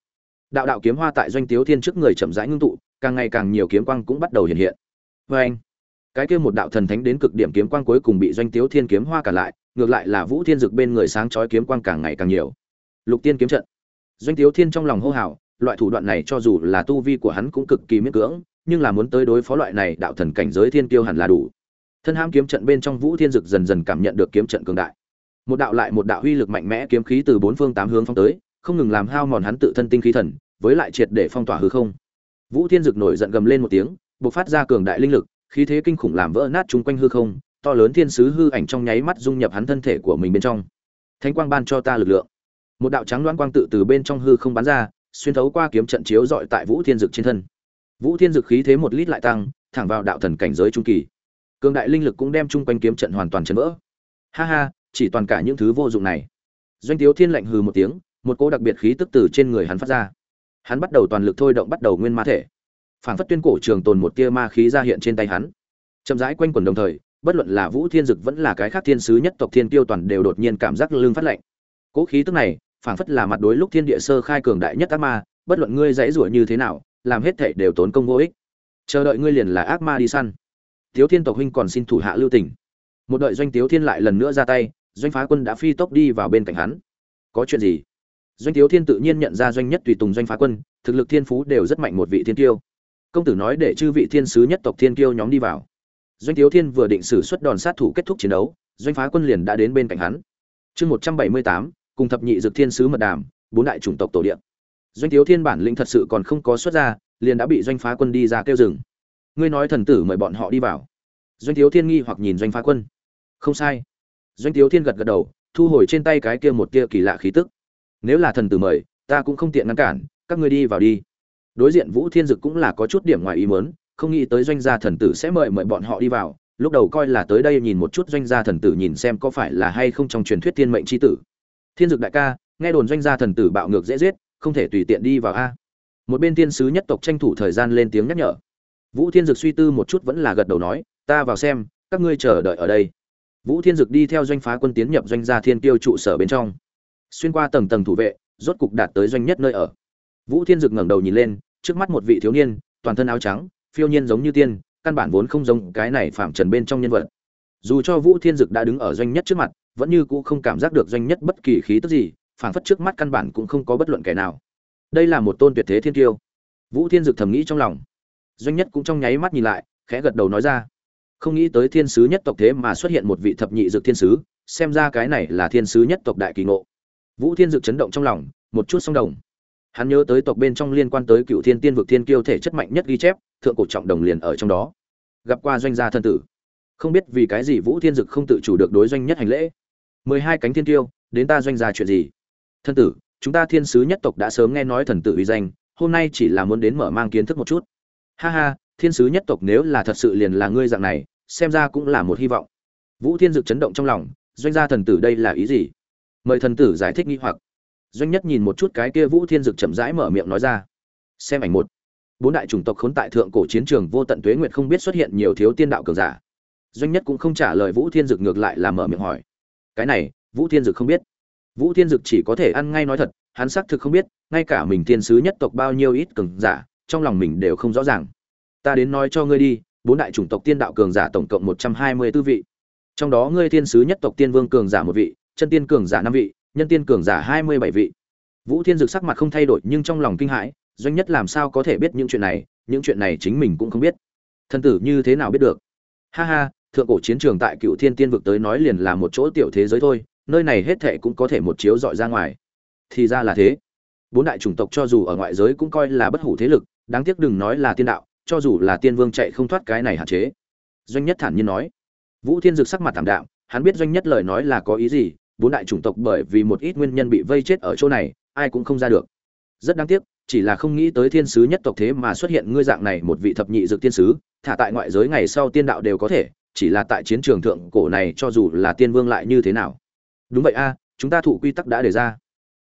Đạo đạo kiếm hoa tại doanh tiếu thiên trước người chậm rãi ngưng tụ, càng ngày càng nhiều kiếm quang cũng bắt đầu hiện hiện. Vê anh, cái kia một đạo thần thánh đến cực điểm kiếm quang cuối cùng bị doanh tiếu thiên kiếm hoa cả lại, ngược lại là vũ thiên dực bên người sáng chói kiếm quang càng ngày càng nhiều. Lục tiên kiếm trận. Doanh tiếu thiên trong lòng hô hào loại thủ đoạn này cho dù là tu vi của hắn cũng cực kỳ miễn cưỡng, nhưng là muốn tới đối phó loại này đạo thần cảnh giới thiên kiêu hẳn là đủ. Thân ham kiếm trận bên trong vũ thiên dực dần dần cảm nhận được kiếm trận cường đại. Một đạo lại một đạo uy lực mạnh mẽ kiếm khí từ bốn phương tám hướng phong tới, không ngừng làm hao mòn hắn tự thân tinh khí thần, với lại triệt để phong tỏa hư không. Vũ thiên dực nổi giận gầm lên một tiếng, bộc phát ra cường đại linh lực, khí thế kinh khủng làm vỡ nát chung quanh hư không, to lớn thiên sứ hư ảnh trong nháy mắt dung nhập hắn thân thể của mình bên trong. Thánh quang ban cho ta lực lượng. Một đạo trắng đoán quang tự từ bên trong hư không bắn ra xuyên thấu qua kiếm trận chiếu dọi tại vũ thiên dực trên thân. Vũ thiên dực khí thế một lít lại tăng, thẳng vào đạo thần cảnh giới trung kỳ. Cường đại linh lực cũng đem chung quanh kiếm trận hoàn toàn chấn vỡ. Ha ha, chỉ toàn cả những thứ vô dụng này. Doanh tiếu thiên lạnh hừ một tiếng, một cỗ đặc biệt khí tức từ trên người hắn phát ra. Hắn bắt đầu toàn lực thôi động bắt đầu nguyên ma thể. Phản phất tuyên cổ trường tồn một tia ma khí ra hiện trên tay hắn. Chậm rãi quanh quần đồng thời, bất luận là vũ thiên dực vẫn là cái khác thiên sứ nhất tộc thiên tiêu toàn đều đột nhiên cảm giác lưng phát lạnh. Cỗ khí tức này Phảng phất là mặt đối lúc thiên địa sơ khai cường đại nhất ác ma, bất luận ngươi dãy rủa như thế nào, làm hết thảy đều tốn công vô ích. Chờ đợi ngươi liền là ác ma đi săn. Tiếu thiên tộc huynh còn xin thủ hạ lưu tình. Một đợi doanh tiếu thiên lại lần nữa ra tay, doanh phá quân đã phi tốc đi vào bên cạnh hắn. Có chuyện gì? Doanh tiếu thiên tự nhiên nhận ra doanh nhất tùy tùng doanh phá quân, thực lực thiên phú đều rất mạnh một vị thiên tiêu công tử nói để chư vị thiên sứ nhất tộc thiên tiêu nhóm đi vào. Doanh tiếu thiên vừa định xử xuất đòn sát thủ kết thúc chiến đấu, doanh phá quân liền đã đến bên cạnh hắn. Chương một trăm bảy mươi tám cùng thập nhị dược thiên sứ mật đàm, bốn đại chủng tộc tổ điện doanh thiếu thiên bản lĩnh thật sự còn không có xuất ra, liền đã bị doanh phá quân đi ra kêu rừng ngươi nói thần tử mời bọn họ đi vào. Doanh thiếu thiên nghi hoặc nhìn doanh phá quân. Không sai. Doanh thiếu thiên gật gật đầu, thu hồi trên tay cái kia một kia kỳ lạ khí tức. Nếu là thần tử mời, ta cũng không tiện ngăn cản, các ngươi đi vào đi. Đối diện vũ thiên dực cũng là có chút điểm ngoài ý mớn không nghĩ tới doanh gia thần tử sẽ mời mời bọn họ đi vào, lúc đầu coi là tới đây nhìn một chút doanh gia thần tử nhìn xem có phải là hay không trong truyền thuyết thiên mệnh c h i tử thiên dực đại ca, nghe đồn doanh gia thần tử bạo ngược dễ giết, không thể tùy tiện đi vào a. Một bên thiên sứ nhất tộc tranh thủ thời gian lên tiếng nhắc nhở. Vũ thiên dực suy tư một chút vẫn là gật đầu nói, ta vào xem, các ngươi chờ đợi ở đây. Vũ thiên dực đi theo doanh phá quân tiến nhập doanh gia thiên tiêu trụ sở bên trong. Xuyên qua tầng tầng thủ vệ, rốt cục đạt tới doanh nhất nơi ở. Vũ thiên dực ngẩng đầu nhìn lên, trước mắt một vị thiếu niên, toàn thân áo trắng, phiêu nhiên giống như tiên, căn bản vốn không giống cái này phạm trần bên trong nhân vật. Dù cho vũ thiên dực đã đứng ở doanh nhất trước mặt vẫn như cũ không cảm giác được doanh nhất bất kỳ khí tức gì, phảng phất trước mắt căn bản cũng không có bất luận kẻ nào. Đây là một tôn tuyệt thế thiên tiêu. Vũ thiên dực thầm nghĩ trong lòng. Doanh nhất cũng trong nháy mắt nhìn lại, khẽ gật đầu nói ra. Không nghĩ tới thiên sứ nhất tộc thế mà xuất hiện một vị thập nhị dực thiên sứ, xem ra cái này là thiên sứ nhất tộc đại kỳ ngộ. Vũ thiên dực chấn động trong lòng, một chút song đồng. Hắn nhớ tới tộc bên trong liên quan tới cựu thiên tiên vực thiên kiêu thể chất mạnh nhất ghi chép, thượng cổ trọng đồng liền ở trong đó. Gặp qua doanh gia thân tử. Không biết vì cái gì vũ thiên dực không tự chủ được đối doanh nhất hành lễ mười hai cánh thiên tiêu, đến ta doanh gia chuyện gì? Thân tử, chúng ta thiên sứ nhất tộc đã sớm nghe nói thần tử uy danh, hôm nay chỉ là muốn đến mở mang kiến thức một chút. Ha ha, thiên sứ nhất tộc nếu là thật sự liền là ngươi dạng này, xem ra cũng là một hy vọng. Vũ thiên dực chấn động trong lòng, doanh gia thần tử đây là ý gì? Mời thần tử giải thích nghi hoặc. Doanh nhất nhìn một chút cái kia vũ thiên dực chậm rãi mở miệng nói ra. Xem ảnh một. Bốn đại chủng tộc khốn tại thượng cổ chiến trường vô tận tuế nguyệt không biết xuất hiện nhiều thiếu tiên đạo cường giả. Doanh nhất cũng không trả lời vũ thiên dực ngược lại là mở miệng hỏi cái này, vũ thiên dực không biết. Vũ thiên dực chỉ có thể ăn ngay nói thật, hắn xác thực không biết, ngay cả mình thiên sứ nhất tộc bao nhiêu ít cường giả, trong lòng mình đều không rõ ràng. Ta đến nói cho ngươi đi, bốn đại chủng tộc tiên đạo cường giả tổng cộng một trăm hai mươi tư vị. Trong đó ngươi thiên sứ nhất tộc tiên vương cường giả một vị, chân tiên cường giả năm vị, nhân tiên cường giả hai mươi bảy vị. Vũ thiên dực sắc mặt không thay đổi nhưng trong lòng kinh hãi, doanh nhất làm sao có thể biết những chuyện này, những chuyện này chính mình cũng không biết. Thân tử như thế nào biết được? Ha ha thượng cổ chiến trường tại cựu thiên tiên vực tới nói liền là một chỗ tiểu thế giới thôi nơi này hết thệ cũng có thể một chiếu dọi ra ngoài. Thì ra là thế. Bốn đại chủng tộc cho dù ở ngoại giới cũng coi là bất hủ thế lực đáng tiếc đừng nói là tiên đạo cho dù là tiên vương chạy không thoát cái này hạn chế. Doanh nhất thản nhiên nói. Vũ thiên dực sắc mặt thảm đạo, hắn biết doanh nhất lời nói là có ý gì bốn đại chủng tộc bởi vì một ít nguyên nhân bị vây chết ở chỗ này ai cũng không ra được. Rất đáng tiếc chỉ là không nghĩ tới thiên sứ nhất tộc thế mà xuất hiện ngươi dạng này một vị thập nhị dược tiên sứ thả tại ngoại giới ngày sau tiên đạo đều có thể chỉ là tại chiến trường thượng cổ này cho dù là tiên vương lại như thế nào. Đúng vậy a, chúng ta thụ quy tắc đã đề ra.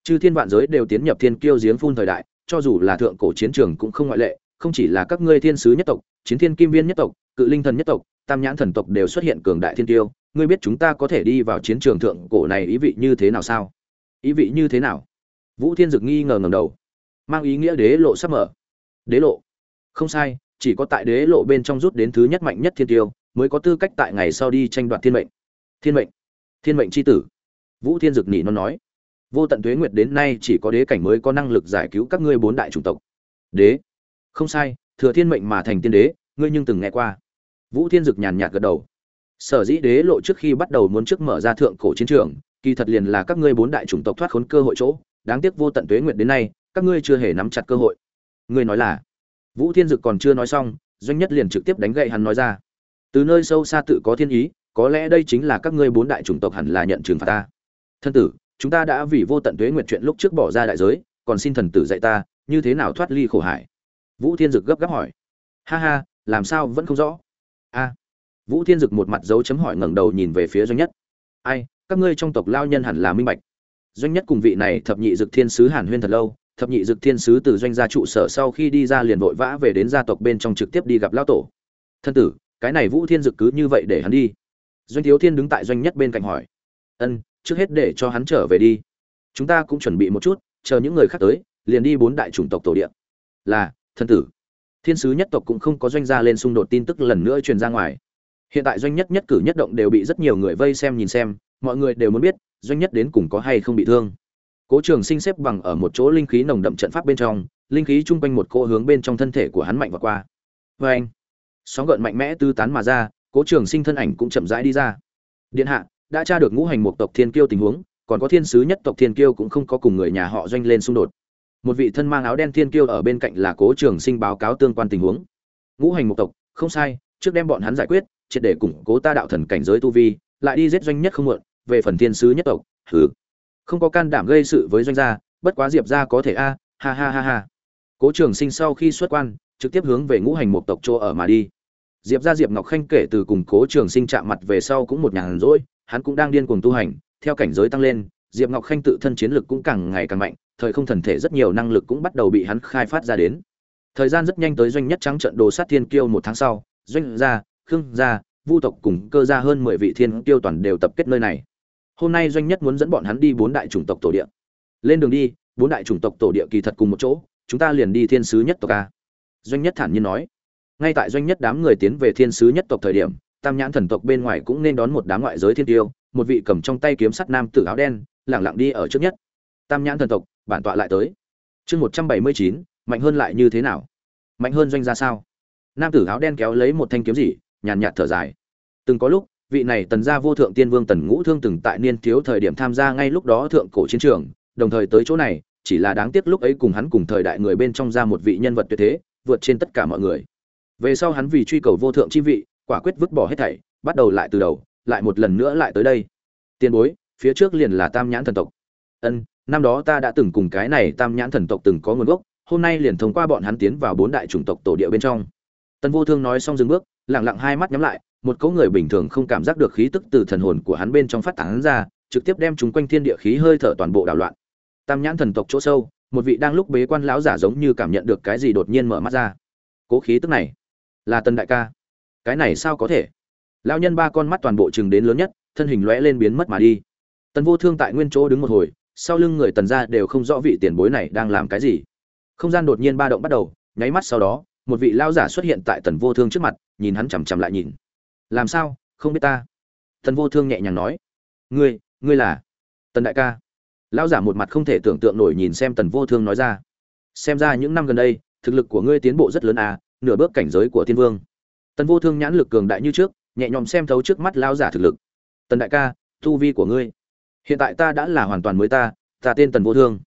Chư thiên vạn giới đều tiến nhập thiên kiêu giếng phun thời đại, cho dù là thượng cổ chiến trường cũng không ngoại lệ, không chỉ là các ngươi thiên sứ nhất tộc, chiến thiên kim viên nhất tộc, cự linh thần nhất tộc, tam nhãn thần tộc đều xuất hiện cường đại thiên tiêu ngươi biết chúng ta có thể đi vào chiến trường thượng cổ này ý vị như thế nào sao? Ý vị như thế nào? Vũ thiên dực nghi ngờ ngầm đầu, mang ý nghĩa đế lộ sắp mở. Đế lộ? Không sai, chỉ có tại đế lộ bên trong rút đến thứ nhất mạnh nhất thiên tiêu mới có tư cách tại ngày sau đi tranh đoạt thiên mệnh. Thiên mệnh thiên mệnh c h i tử. Vũ thiên dực nỉ nó nói. Vô tận tuế nguyệt đến nay chỉ có đế cảnh mới có năng lực giải cứu các ngươi bốn đại chủng tộc. Đế? Không sai, thừa thiên mệnh mà thành tiên đế, ngươi nhưng từng nghe qua. Vũ thiên dực nhàn nhạt gật đầu. Sở dĩ đế lộ trước khi bắt đầu muốn trước mở ra thượng cổ chiến trường, kỳ thật liền là các ngươi bốn đại chủng tộc thoát khốn cơ hội chỗ. Đáng tiếc vô tận tuế nguyệt đến nay, các ngươi chưa hề nắm chặt cơ hội. Ngươi nói là? Vũ thiên dực còn chưa nói xong, doanh nhất liền trực tiếp đánh gậy hắn nói ra từ nơi sâu xa tự có thiên ý, có lẽ đây chính là các ngươi bốn đại chủng tộc hẳn là nhận trừng phạt ta. Thân tử, chúng ta đã vì vô tận tuế nguyệt chuyện lúc trước bỏ ra đại giới, còn xin thần tử dạy ta, như thế nào thoát ly khổ hải? Vũ thiên dực gấp gáp hỏi. Ha ha, làm sao vẫn không rõ? A. Vũ thiên dực một mặt dấu chấm hỏi ngẩng đầu nhìn về phía doanh nhất. Ai, các ngươi trong tộc lao nhân hẳn là minh bạch. Doanh nhất cùng vị này thập nhị dực thiên sứ hàn huyên thật lâu, thập nhị dực thiên sứ từ doanh gia trụ sở sau khi đi ra liền vội vã về đến gia tộc bên trong trực tiếp đi gặp lao tổ. Thân tử cái này vũ thiên dực cứ như vậy để hắn đi. Doanh thiếu thiên đứng tại doanh nhất bên cạnh hỏi. Ân, trước hết để cho hắn trở về đi. Chúng ta cũng chuẩn bị một chút, chờ những người khác tới, liền đi bốn đại chủng tộc tổ địa. Là thân tử. Thiên sứ nhất tộc cũng không có doanh gia lên xung đột tin tức lần nữa truyền ra ngoài. Hiện tại doanh nhất nhất cử nhất động đều bị rất nhiều người vây xem nhìn xem, mọi người đều muốn biết, doanh nhất đến cùng có hay không bị thương. Cố trường sinh xếp bằng ở một chỗ linh khí nồng đậm trận pháp bên trong, linh khí chung quanh một cô hướng bên trong thân thể của hắn mạnh và qua. Vê anh sóng gợn mạnh mẽ tư tán mà ra, cố trường sinh thân ảnh cũng chậm rãi đi ra. Điện hạ, đã tra được ngũ hành một tộc thiên kiêu tình huống, còn có thiên sứ nhất tộc thiên kiêu cũng không có cùng người nhà họ doanh lên xung đột. Một vị thân mang áo đen thiên kiêu ở bên cạnh là cố trường sinh báo cáo tương quan tình huống. Ngũ hành một tộc, không sai, trước đem bọn hắn giải quyết, triệt để củng cố ta đạo thần cảnh giới tu vi, lại đi giết doanh nhất không muộn, về phần thiên sứ nhất tộc, hừ. Không có can đảm gây sự với doanh gia, bất quá diệp gia có thể a, ha ha ha ha. Cố trường sinh sau khi xuất quan trực tiếp hướng về ngũ hành một tộc chỗ ở mà đi. Diệp gia diệp ngọc khanh kể từ cùng cố trường sinh chạm mặt về sau cũng một nhàn rỗi, hắn cũng đang điên cuồng tu hành, theo cảnh giới tăng lên, diệp ngọc khanh tự thân chiến lực cũng càng ngày càng mạnh, thời không thần thể rất nhiều năng lực cũng bắt đầu bị hắn khai phát ra đến. Thời gian rất nhanh tới doanh nhất trắng trận đồ sát thiên kiêu một tháng sau, doanh gia, khương gia, vu tộc cùng cơ gia hơn mười vị thiên kiêu toàn đều tập kết nơi này. Hôm nay doanh nhất muốn dẫn bọn hắn đi bốn đại chủng tộc tổ địa. Lên đường đi, bốn đại chủng tộc tổ địa kỳ thật cùng một chỗ, chúng ta liền đi thiên sứ nhất tộc a doanh nhất thản nhiên nói. Ngay tại doanh nhất đám người tiến về thiên sứ nhất tộc thời điểm, tam nhãn thần tộc bên ngoài cũng nên đón một đám ngoại giới thiên tiêu, một vị cầm trong tay kiếm sắt nam tử áo đen, lẳng lặng đi ở trước nhất. Tam nhãn thần tộc, bản tọa lại tới. Chương một trăm bảy mươi chín, mạnh hơn lại như thế nào? Mạnh hơn doanh ra sao? Nam tử áo đen kéo lấy một thanh kiếm gì, nhàn nhạt thở dài. Từng có lúc, vị này tần gia vô thượng tiên vương tần ngũ thương từng tại niên thiếu thời điểm tham gia ngay lúc đó thượng cổ chiến trường, đồng thời tới chỗ này, chỉ là đáng tiếc lúc ấy cùng hắn cùng thời đại người bên trong ra một vị nhân vật tuyệt thế vượt trên tất cả mọi người. Về sau hắn vì truy cầu vô thượng chi vị, quả quyết vứt bỏ hết thảy, bắt đầu lại từ đầu, lại một lần nữa lại tới đây. Tiên bối, phía trước liền là tam nhãn thần tộc. Ân, năm đó ta đã từng cùng cái này tam nhãn thần tộc từng có nguồn gốc, hôm nay liền thông qua bọn hắn tiến vào bốn đại chủng tộc tổ địa bên trong. Tần vô thương nói xong dừng bước, lặng lặng hai mắt nhắm lại, một cấu người bình thường không cảm giác được khí tức từ thần hồn của hắn bên trong phát tán ra, trực tiếp đem chúng quanh thiên địa khí hơi thở toàn bộ đảo loạn. Tam nhãn thần tộc chỗ sâu một vị đang lúc bế quan lão giả giống như cảm nhận được cái gì đột nhiên mở mắt ra. Cố khí tức này, là tần đại ca. Cái này sao có thể? Lão nhân ba con mắt toàn bộ chừng đến lớn nhất, thân hình lóe lên biến mất mà đi. Tần vô thương tại nguyên chỗ đứng một hồi, sau lưng người tần ra đều không rõ vị tiền bối này đang làm cái gì. Không gian đột nhiên ba động bắt đầu, nháy mắt sau đó, một vị lao giả xuất hiện tại tần vô thương trước mặt, nhìn hắn chằm chằm lại nhìn. Làm sao? Không biết ta. Tần vô thương nhẹ nhàng nói. Ngươi ngươi là? Tần đại ca. Lão giả một mặt không thể tưởng tượng nổi nhìn xem tần vô thương nói ra. Xem ra những năm gần đây, thực lực của ngươi tiến bộ rất lớn à nửa bước cảnh giới của thiên vương. Tần vô thương nhãn lực cường đại như trước, nhẹ nhõm xem thấu trước mắt lão giả thực lực. Tần đại ca, tu vi của ngươi, hiện tại ta đã là hoàn toàn mới ta ta tên tần vô thương.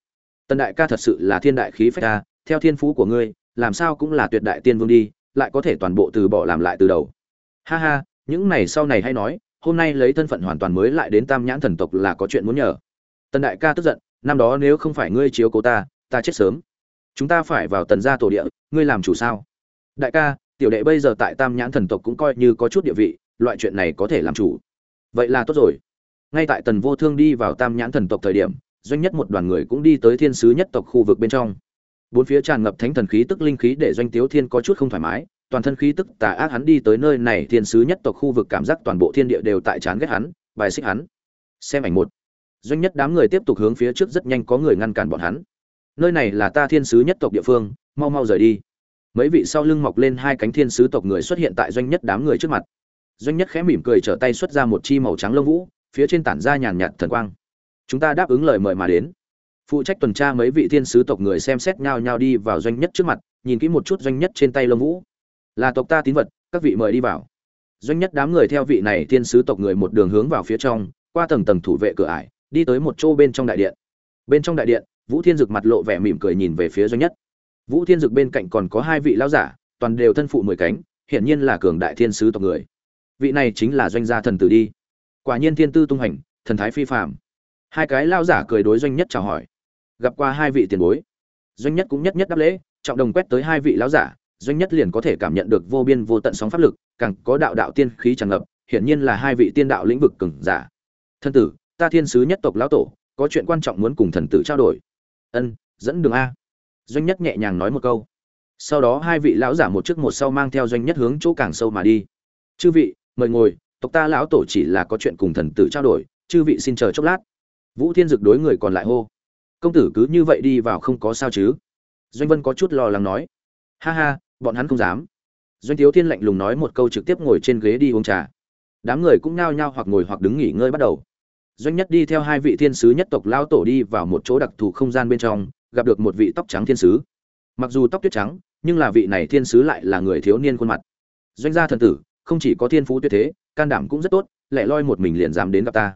Tần đại ca thật sự là thiên đại khí phách ta theo thiên phú của ngươi, làm sao cũng là tuyệt đại tiên vương đi, lại có thể toàn bộ từ bỏ làm lại từ đầu. Ha ha, những này sau này hay nói, hôm nay lấy thân phận hoàn toàn mới lại đến tam nhãn thần tộc là có chuyện muốn nhờ tần đại ca tức giận, năm đó nếu không phải ngươi chiếu cố ta ta chết sớm. Chúng ta phải vào tần gia tổ địa, ngươi làm chủ sao? Đại ca, tiểu đệ bây giờ tại tam nhãn thần tộc cũng coi như có chút địa vị, loại chuyện này có thể làm chủ. Vậy là tốt rồi. Ngay tại tần vô thương đi vào tam nhãn thần tộc thời điểm, doanh nhất một đoàn người cũng đi tới thiên sứ nhất tộc khu vực bên trong. Bốn phía tràn ngập thánh thần khí tức linh khí để doanh tiếu thiên có chút không thoải mái, toàn thân khí tức tà ác hắn đi tới nơi này thiên sứ nhất tộc khu vực cảm giác toàn bộ thiên địa đều tại chán ghét hắn, bài xích hắn. Xem ảnh một doanh nhất đám người tiếp tục hướng phía trước rất nhanh có người ngăn cản bọn hắn. Nơi này là ta thiên sứ nhất tộc địa phương, mau mau rời đi. Mấy vị sau lưng mọc lên hai cánh thiên sứ tộc người xuất hiện tại doanh nhất đám người trước mặt. Doanh nhất khẽ mỉm cười trở tay xuất ra một chi màu trắng lông vũ, phía trên tản ra nhàn nhạt thần quang. Chúng ta đáp ứng lời mời mà đến. Phụ trách tuần tra mấy vị thiên sứ tộc người xem xét nhau nhau đi vào doanh nhất trước mặt, nhìn kỹ một chút doanh nhất trên tay lông vũ. Là tộc ta tín vật, các vị mời đi vào. Doanh nhất đám người theo vị này thiên sứ tộc người một đường hướng vào phía trong, qua tầng tầng thủ vệ cửa ải đi tới một chỗ bên trong đại điện. Bên trong đại điện, vũ thiên dực mặt lộ vẻ mỉm cười nhìn về phía doanh nhất. Vũ thiên dực bên cạnh còn có hai vị lão giả, toàn đều thân phụ mười cánh, hiển nhiên là cường đại thiên sứ tộc người. Vị này chính là doanh gia thần tử đi. Quả nhiên thiên tư tung hành, thần thái phi phạm hai cái lao giả cười đối doanh nhất chào hỏi. Gặp qua hai vị tiền bối. Doanh nhất cũng nhất nhất đáp lễ, trọng đồng quét tới hai vị lão giả, doanh nhất liền có thể cảm nhận được vô biên vô tận sóng pháp lực, càng có đạo đạo tiên khí tràn ngập, hiển nhiên là hai vị tiên đạo lĩnh vực cường giả. Thân tử ta thiên sứ nhất tộc lão tổ, có chuyện quan trọng muốn cùng thần tử trao đổi. Ân, dẫn đường a. Doanh nhất nhẹ nhàng nói một câu. Sau đó hai vị lão giả một trước một sau mang theo doanh nhất hướng chỗ càng sâu mà đi. Chư vị, mời ngồi, tộc ta lão tổ chỉ là có chuyện cùng thần tử trao đổi, chư vị xin chờ chốc lát. Vũ thiên dực đối người còn lại hô. Công tử cứ như vậy đi vào không có sao chứ? Doanh vân có chút lo lắng nói. Ha ha, bọn hắn không dám. Doanh thiếu thiên lạnh lùng nói một câu trực tiếp ngồi trên ghế đi uống trà. Đám người cũng nao nhao hoặc ngồi hoặc đứng nghỉ ngơi bắt đầu doanh nhất đi theo hai vị thiên sứ nhất tộc lao tổ đi vào một chỗ đặc thù không gian bên trong, gặp được một vị tóc trắng thiên sứ. Mặc dù tóc tuyết trắng, nhưng là vị này thiên sứ lại là người thiếu niên khuôn mặt. Doanh gia thần tử, không chỉ có thiên phú tuyệt thế, can đảm cũng rất tốt, lẻ loi một mình liền dám đến gặp ta.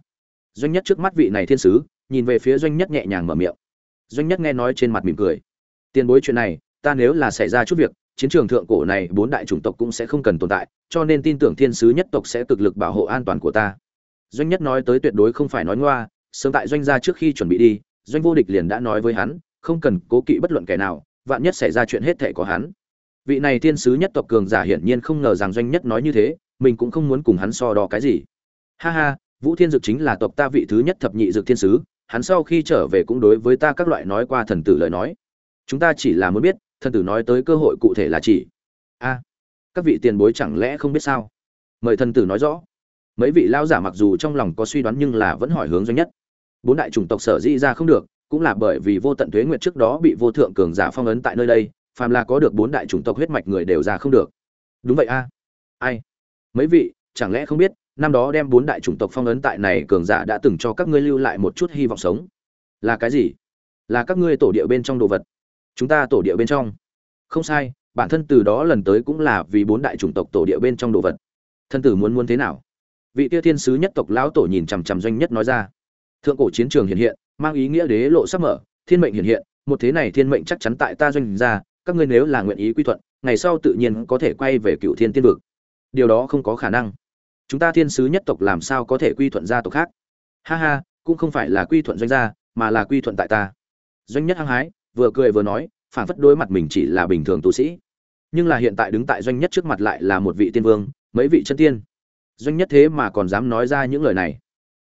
Doanh nhất trước mắt vị này thiên sứ, nhìn về phía doanh nhất nhẹ nhàng mở miệng. Doanh nhất nghe nói trên mặt mỉm cười. Tiền bối chuyện này, ta nếu là xảy ra chút việc, chiến trường thượng cổ này bốn đại chủng tộc cũng sẽ không cần tồn tại, cho nên tin tưởng thiên sứ nhất tộc sẽ cực lực bảo hộ an toàn của ta doanh nhất nói tới tuyệt đối không phải nói ngoa, sớm tại doanh gia trước khi chuẩn bị đi, doanh vô địch liền đã nói với hắn, không cần cố kỵ bất luận kẻ nào, vạn nhất xảy ra chuyện hết thể có hắn. Vị này thiên sứ nhất tộc cường giả hiển nhiên không ngờ rằng doanh nhất nói như thế, mình cũng không muốn cùng hắn so đo cái gì. Ha ha, vũ thiên dực chính là tộc ta vị thứ nhất thập nhị dực thiên sứ, hắn sau khi trở về cũng đối với ta các loại nói qua thần tử lời nói. Chúng ta chỉ là muốn biết, thần tử nói tới cơ hội cụ thể là chỉ. A, các vị tiền bối chẳng lẽ không biết sao? Mời thần tử nói rõ mấy vị lao giả mặc dù trong lòng có suy đoán nhưng là vẫn hỏi hướng doanh nhất. Bốn đại chủng tộc sở dĩ ra không được, cũng là bởi vì vô tận thuế nguyệt trước đó bị vô thượng cường giả phong ấn tại nơi đây, phàm là có được bốn đại chủng tộc huyết mạch người đều ra không được. Đúng vậy a. Ai? Mấy vị, chẳng lẽ không biết, năm đó đem bốn đại chủng tộc phong ấn tại này cường giả đã từng cho các ngươi lưu lại một chút hy vọng sống? Là cái gì? Là các ngươi tổ địa bên trong đồ vật. Chúng ta tổ địa bên trong. Không sai, bản thân từ đó lần tới cũng là vì bốn đại chủng tộc tổ địa bên trong đồ vật. Thân tử muốn muốn thế nào? Vị tia thiên sứ nhất tộc lão tổ nhìn chằm chằm doanh nhất nói ra. Thượng cổ chiến trường hiện hiện, mang ý nghĩa đế lộ sắp mở, thiên mệnh hiện hiện, một thế này thiên mệnh chắc chắn tại ta doanh ra, các ngươi nếu là nguyện ý quy thuận, ngày sau tự nhiên có thể quay về cựu thiên tiên vực. Điều đó không có khả năng. Chúng ta thiên sứ nhất tộc làm sao có thể quy thuận gia tộc khác? Ha ha, cũng không phải là quy thuận doanh gia, mà là quy thuận tại ta. Doanh nhất hăng hái, vừa cười vừa nói phản phất đối mặt mình chỉ là bình thường tu sĩ. Nhưng là hiện tại đứng tại doanh nhất trước mặt lại là một vị tiên vương, mấy vị chân tiên doanh nhất thế mà còn dám nói ra những lời này.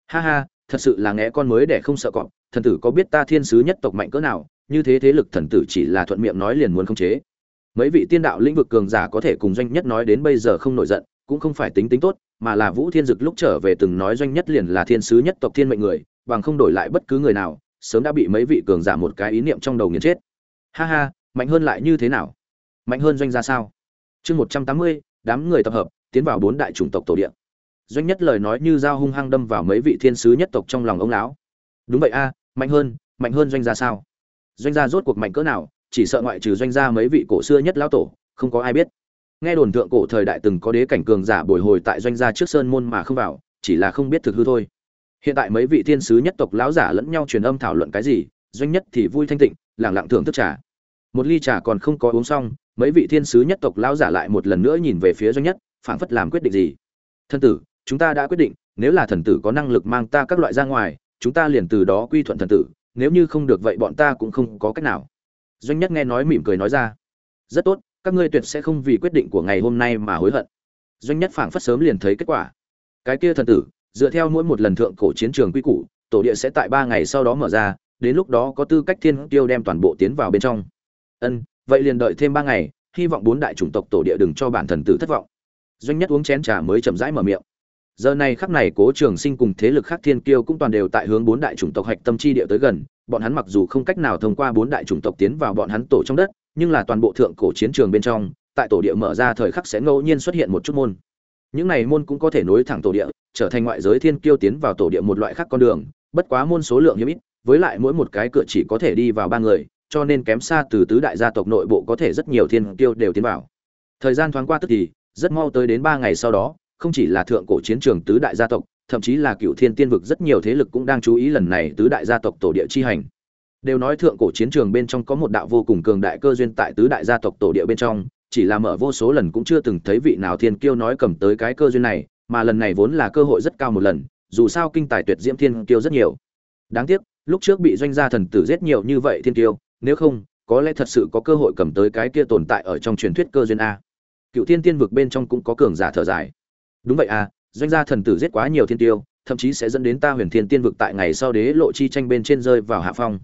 Ha ha, thật sự là nghe con mới để không sợ cọp, thần tử có biết ta thiên sứ nhất tộc mạnh cỡ nào, như thế thế lực thần tử chỉ là thuận miệng nói liền muốn khống chế. Mấy vị tiên đạo lĩnh vực cường giả có thể cùng doanh nhất nói đến bây giờ không nổi giận, cũng không phải tính tính tốt, mà là vũ thiên dực lúc trở về từng nói doanh nhất liền là thiên sứ nhất tộc thiên mệnh người, bằng không đổi lại bất cứ người nào, sớm đã bị mấy vị cường giả một cái ý niệm trong đầu nghiền chết. Ha ha, mạnh hơn lại như thế nào? Mạnh hơn doanh gia sao? Chương một trăm tám mươi, đám người tập hợp, tiến vào bốn đại chủng tộc tổ điện doanh nhất lời nói như dao hung hăng đâm vào mấy vị thiên sứ nhất tộc trong lòng ông lão. Đúng vậy a, mạnh hơn mạnh hơn doanh gia sao? Doanh gia rốt cuộc mạnh cỡ nào, chỉ sợ ngoại trừ doanh gia mấy vị cổ xưa nhất lão tổ, không có ai biết. Nghe đồn thượng cổ thời đại từng có đế cảnh cường giả bồi hồi tại doanh gia trước sơn môn mà không vào, chỉ là không biết thực hư thôi. Hiện tại mấy vị thiên sứ nhất tộc lão giả lẫn nhau truyền âm thảo luận cái gì, doanh nhất thì vui thanh tịnh, lẳng lặng thưởng thức trà. Một ly trà còn không có uống xong, mấy vị thiên sứ nhất tộc lão giả lại một lần nữa nhìn về phía doanh nhất, phảng phất làm quyết định gì. Thân tử chúng ta đã quyết định, nếu là thần tử có năng lực mang ta các loại ra ngoài, chúng ta liền từ đó quy thuận thần tử, nếu như không được vậy bọn ta cũng không có cách nào. Doanh nhất nghe nói mỉm cười nói ra. Rất tốt, các ngươi tuyệt sẽ không vì quyết định của ngày hôm nay mà hối hận. Doanh nhất phảng phất sớm liền thấy kết quả. Cái kia thần tử, dựa theo mỗi một lần thượng cổ chiến trường quy củ, tổ địa sẽ tại ba ngày sau đó mở ra, đến lúc đó có tư cách thiên tiêu đem toàn bộ tiến vào bên trong. Ân, vậy liền đợi thêm ba ngày, hy vọng bốn đại chủng tộc tổ địa đừng cho bản thần tử thất vọng. Doanh nhất uống chén trà mới chậm rãi mở miệng giờ này khắc này cố trường sinh cùng thế lực khác thiên kiêu cũng toàn đều tại hướng bốn đại chủng tộc hạch tâm chi địa tới gần. Bọn hắn mặc dù không cách nào thông qua bốn đại chủng tộc tiến vào bọn hắn tổ trong đất, nhưng là toàn bộ thượng cổ chiến trường bên trong, tại tổ địa mở ra thời khắc sẽ ngẫu nhiên xuất hiện một chút môn. Những này môn cũng có thể nối thẳng tổ địa, trở thành ngoại giới thiên kiêu tiến vào tổ địa một loại khác con đường, bất quá môn số lượng hiếm ít, với lại mỗi một cái cửa chỉ có thể đi vào ba người, cho nên kém xa từ tứ đại gia tộc nội bộ có thể rất nhiều thiên kiêu đều tiến vào. Thời gian thoáng qua tức thì, rất mau tới đến ba ngày sau đó không chỉ là thượng cổ chiến trường tứ đại gia tộc, thậm chí là cựu thiên tiên vực rất nhiều thế lực cũng đang chú ý lần này tứ đại gia tộc tổ địa chi hành. Đều nói thượng cổ chiến trường bên trong có một đạo vô cùng cường đại cơ duyên tại tứ đại gia tộc tổ địa bên trong, chỉ là mở vô số lần cũng chưa từng thấy vị nào thiên kiêu nói cầm tới cái cơ duyên này, mà lần này vốn là cơ hội rất cao một lần, dù sao kinh tài tuyệt diễm thiên kiêu rất nhiều. Đáng tiếc, lúc trước bị doanh gia thần tử giết nhiều như vậy thiên kiêu, nếu không, có lẽ thật sự có cơ hội cầm tới cái kia tồn tại ở trong truyền thuyết cơ duyên a. Cựu thiên tiên vực bên trong cũng có cường giả thở dài đúng vậy à doanh gia thần tử giết quá nhiều thiên tiêu, thậm chí sẽ dẫn đến ta huyền thiên tiên vực tại ngày sau đế lộ chi tranh bên trên rơi vào hạ phong.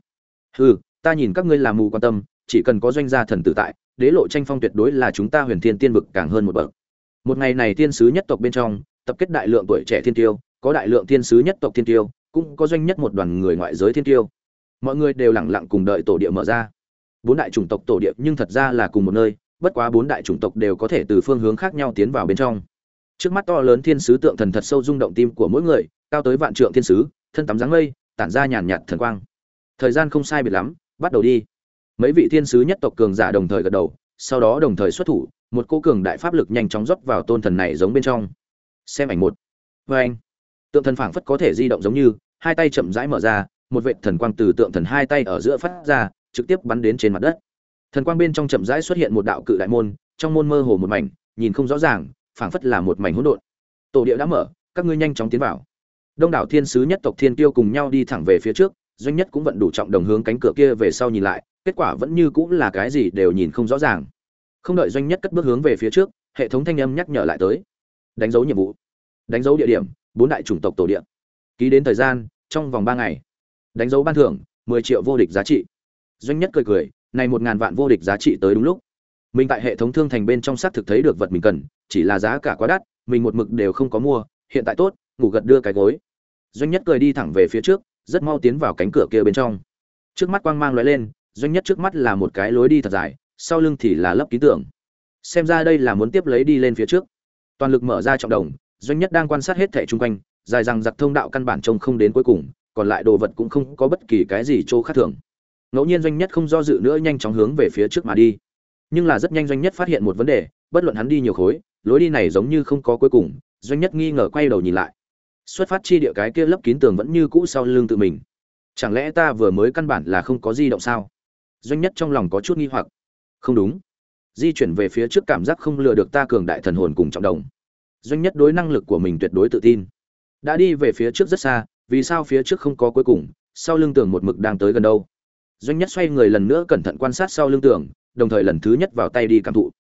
Hừ, ta nhìn các ngươi làm mù quan tâm, chỉ cần có doanh gia thần tử tại, đế lộ tranh phong tuyệt đối là chúng ta huyền thiên tiên vực càng hơn một bậc. Một ngày này thiên sứ nhất tộc bên trong, tập kết đại lượng tuổi trẻ thiên tiêu, có đại lượng thiên sứ nhất tộc thiên tiêu, cũng có doanh nhất một đoàn người ngoại giới thiên tiêu. Mọi người đều lẳng lặng cùng đợi tổ địa mở ra. Bốn đại chủng tộc tổ địa nhưng thật ra là cùng một nơi, bất quá bốn đại chủng tộc đều có thể từ phương hướng khác nhau tiến vào bên trong trước mắt to lớn thiên sứ tượng thần thật sâu rung động tim của mỗi người, cao tới vạn trượng thiên sứ, thân tắm dáng mây, tản ra nhàn nhạt thần quang. Thời gian không sai biệt lắm, bắt đầu đi. Mấy vị thiên sứ nhất tộc cường giả đồng thời gật đầu, sau đó đồng thời xuất thủ, một cô cường đại pháp lực nhanh chóng rót vào tôn thần này giống bên trong. Xem ảnh một. Vê anh, tượng thần phảng phất có thể di động giống như, hai tay chậm rãi mở ra, một vệ thần quang từ tượng thần hai tay ở giữa phát ra, trực tiếp bắn đến trên mặt đất. Thần quang bên trong chậm rãi xuất hiện một đạo cự đại môn, trong môn mơ hồ một mảnh, nhìn không rõ ràng phảng phất là một mảnh hỗn độn. Tổ địa đã mở, các ngươi nhanh chóng tiến vào. Đông đảo thiên sứ nhất tộc thiên tiêu cùng nhau đi thẳng về phía trước, doanh nhất cũng vận đủ trọng đồng hướng cánh cửa kia về sau nhìn lại, kết quả vẫn như cũng là cái gì đều nhìn không rõ ràng. Không đợi doanh nhất cất bước hướng về phía trước, hệ thống thanh âm nhắc nhở lại tới. Đánh dấu nhiệm vụ. Đánh dấu địa điểm, bốn đại chủng tộc tổ địa. Ký đến thời gian, trong vòng ba ngày. Đánh dấu ban thưởng, mười triệu vô địch giá trị. Doanh nhất cười cười, này một ngàn vạn vô địch giá trị tới đúng lúc mình tại hệ thống thương thành bên trong xác thực thấy được vật mình cần, chỉ là giá cả quá đắt, mình một mực đều không có mua, hiện tại tốt, ngủ gật đưa cái gối. Doanh nhất cười đi thẳng về phía trước, rất mau tiến vào cánh cửa kia bên trong. Trước mắt quang mang lóe lên, doanh nhất trước mắt là một cái lối đi thật dài, sau lưng thì là lấp ký tưởng xem ra đây là muốn tiếp lấy đi lên phía trước. Toàn lực mở ra trọng đồng, doanh nhất đang quan sát hết thẻ chung quanh, dài rằng giặc thông đạo căn bản trông không đến cuối cùng, còn lại đồ vật cũng không có bất kỳ cái gì chỗ khác thường. Ngẫu nhiên doanh nhất không do dự nữa nhanh chóng hướng về phía trước mà đi nhưng là rất nhanh doanh nhất phát hiện một vấn đề, bất luận hắn đi nhiều khối, lối đi này giống như không có cuối cùng, doanh nhất nghi ngờ quay đầu nhìn lại. Xuất phát chi địa cái kia lấp kín tường vẫn như cũ sau lưng tự mình. Chẳng lẽ ta vừa mới căn bản là không có di động sao? Doanh nhất trong lòng có chút nghi hoặc. Không đúng. Di chuyển về phía trước cảm giác không lừa được ta cường đại thần hồn cùng trọng đồng. Doanh nhất đối năng lực của mình tuyệt đối tự tin. Đã đi về phía trước rất xa, vì sao phía trước không có cuối cùng, sau lưng tường một mực đang tới gần đâu? Doanh nhất xoay người lần nữa cẩn thận quan sát sau lưng tường đồng thời lần thứ nhất vào tay đi cảm thụ.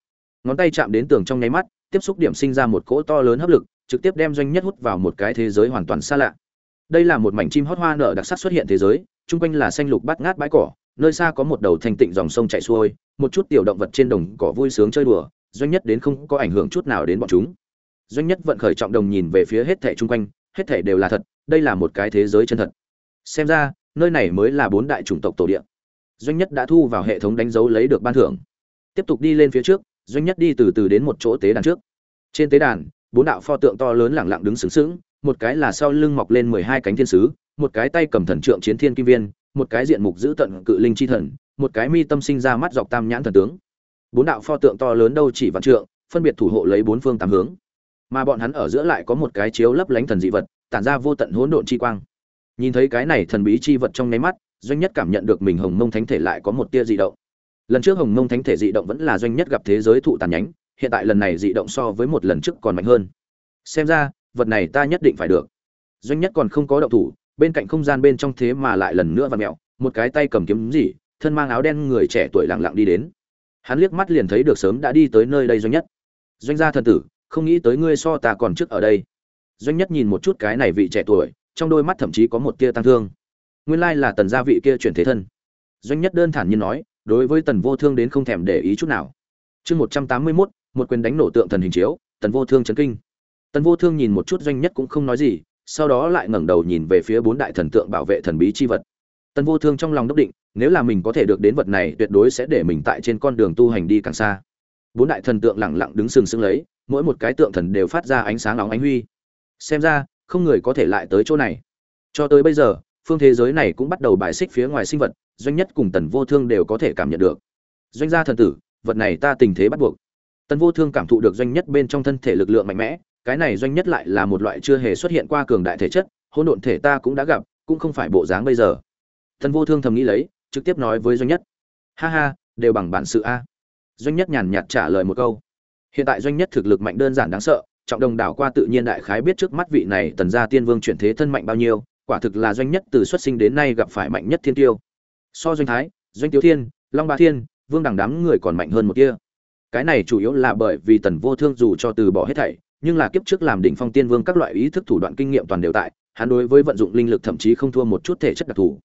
Ngón tay chạm đến tường trong nháy mắt, tiếp xúc điểm sinh ra một cỗ to lớn hấp lực, trực tiếp đem doanh nhất hút vào một cái thế giới hoàn toàn xa lạ. Đây là một mảnh chim hót hoa nở đặc sắc xuất hiện thế giới, chung quanh là xanh lục bát ngát bãi cỏ, nơi xa có một đầu thanh tịnh dòng sông chảy xuôi, một chút tiểu động vật trên đồng cỏ vui sướng chơi đùa, doanh nhất đến không có ảnh hưởng chút nào đến bọn chúng. Doanh nhất vận khởi trọng đồng nhìn về phía hết thảy chung quanh, hết thảy đều là thật, đây là một cái thế giới chân thật. Xem ra, nơi này mới là bốn đại chủng tộc tổ địa doanh nhất đã thu vào hệ thống đánh dấu lấy được ban thưởng. Tiếp tục đi lên phía trước, doanh nhất đi từ từ đến một chỗ tế đàn trước. Trên tế đàn, bốn đạo pho tượng to lớn lẳng lặng đứng sướng sướng một cái là sau lưng mọc lên mười hai cánh thiên sứ, một cái tay cầm thần trượng chiến thiên kim viên, một cái diện mục giữ tận cự linh chi thần, một cái mi tâm sinh ra mắt dọc tam nhãn thần tướng. Bốn đạo pho tượng to lớn đâu chỉ vạn trượng, phân biệt thủ hộ lấy bốn phương tám hướng. Mà bọn hắn ở giữa lại có một cái chiếu lấp lánh thần dị vật, tản ra vô tận hỗn độn chi quang. Nhìn thấy cái này thần bí chi vật trong nháy mắt doanh nhất cảm nhận được mình hồng mông thánh thể lại có một tia dị động. Lần trước hồng mông thánh thể dị động vẫn là doanh nhất gặp thế giới thụ tàn nhánh, hiện tại lần này dị động so với một lần trước còn mạnh hơn. Xem ra, vật này ta nhất định phải được. Doanh nhất còn không có động thủ, bên cạnh không gian bên trong thế mà lại lần nữa vặn mẹo một cái tay cầm kiếm gì, thân mang áo đen người trẻ tuổi lặng lặng đi đến. Hắn liếc mắt liền thấy được sớm đã đi tới nơi đây doanh nhất. Doanh gia thần tử, không nghĩ tới ngươi so ta còn trước ở đây. Doanh nhất nhìn một chút cái này vị trẻ tuổi, trong đôi mắt thậm chí có một tia tăng thương nguyên lai là tần gia vị kia chuyển thế thân. Doanh nhất đơn thản nhiên nói, đối với tần vô thương đến không thèm để ý chút nào. Chương một trăm tám mươi mốt, một quyền đánh nổ tượng thần hình chiếu, tần vô thương chấn kinh. Tần vô thương nhìn một chút doanh nhất cũng không nói gì, sau đó lại ngẩng đầu nhìn về phía bốn đại thần tượng bảo vệ thần bí chi vật. Tần vô thương trong lòng đốc định, nếu là mình có thể được đến vật này, tuyệt đối sẽ để mình tại trên con đường tu hành đi càng xa. Bốn đại thần tượng lẳng lặng đứng sừng sững lấy, mỗi một cái tượng thần đều phát ra ánh sáng nóng ánh huy. Xem ra, không người có thể lại tới chỗ này. Cho tới bây giờ phương thế giới này cũng bắt đầu bài xích phía ngoài sinh vật, doanh nhất cùng tần vô thương đều có thể cảm nhận được. Doanh gia thần tử, vật này ta tình thế bắt buộc. Tần vô thương cảm thụ được doanh nhất bên trong thân thể lực lượng mạnh mẽ, cái này doanh nhất lại là một loại chưa hề xuất hiện qua cường đại thể chất, hỗn độn thể ta cũng đã gặp, cũng không phải bộ dáng bây giờ. Tần vô thương thầm nghĩ lấy, trực tiếp nói với doanh nhất. Ha ha, đều bằng bản sự a. Doanh nhất nhàn nhạt trả lời một câu. Hiện tại doanh nhất thực lực mạnh đơn giản đáng sợ, trọng đồng đảo qua tự nhiên đại khái biết trước mắt vị này tần gia tiên vương chuyển thế thân mạnh bao nhiêu quả thực là doanh nhất từ xuất sinh đến nay gặp phải mạnh nhất thiên tiêu. So doanh thái, doanh tiếu thiên, long ba thiên, vương đẳng đám người còn mạnh hơn một kia. Cái này chủ yếu là bởi vì tần vô thương dù cho từ bỏ hết thảy, nhưng là kiếp trước làm đỉnh phong tiên vương các loại ý thức thủ đoạn kinh nghiệm toàn đều tại, hắn đối với vận dụng linh lực thậm chí không thua một chút thể chất đặc thù.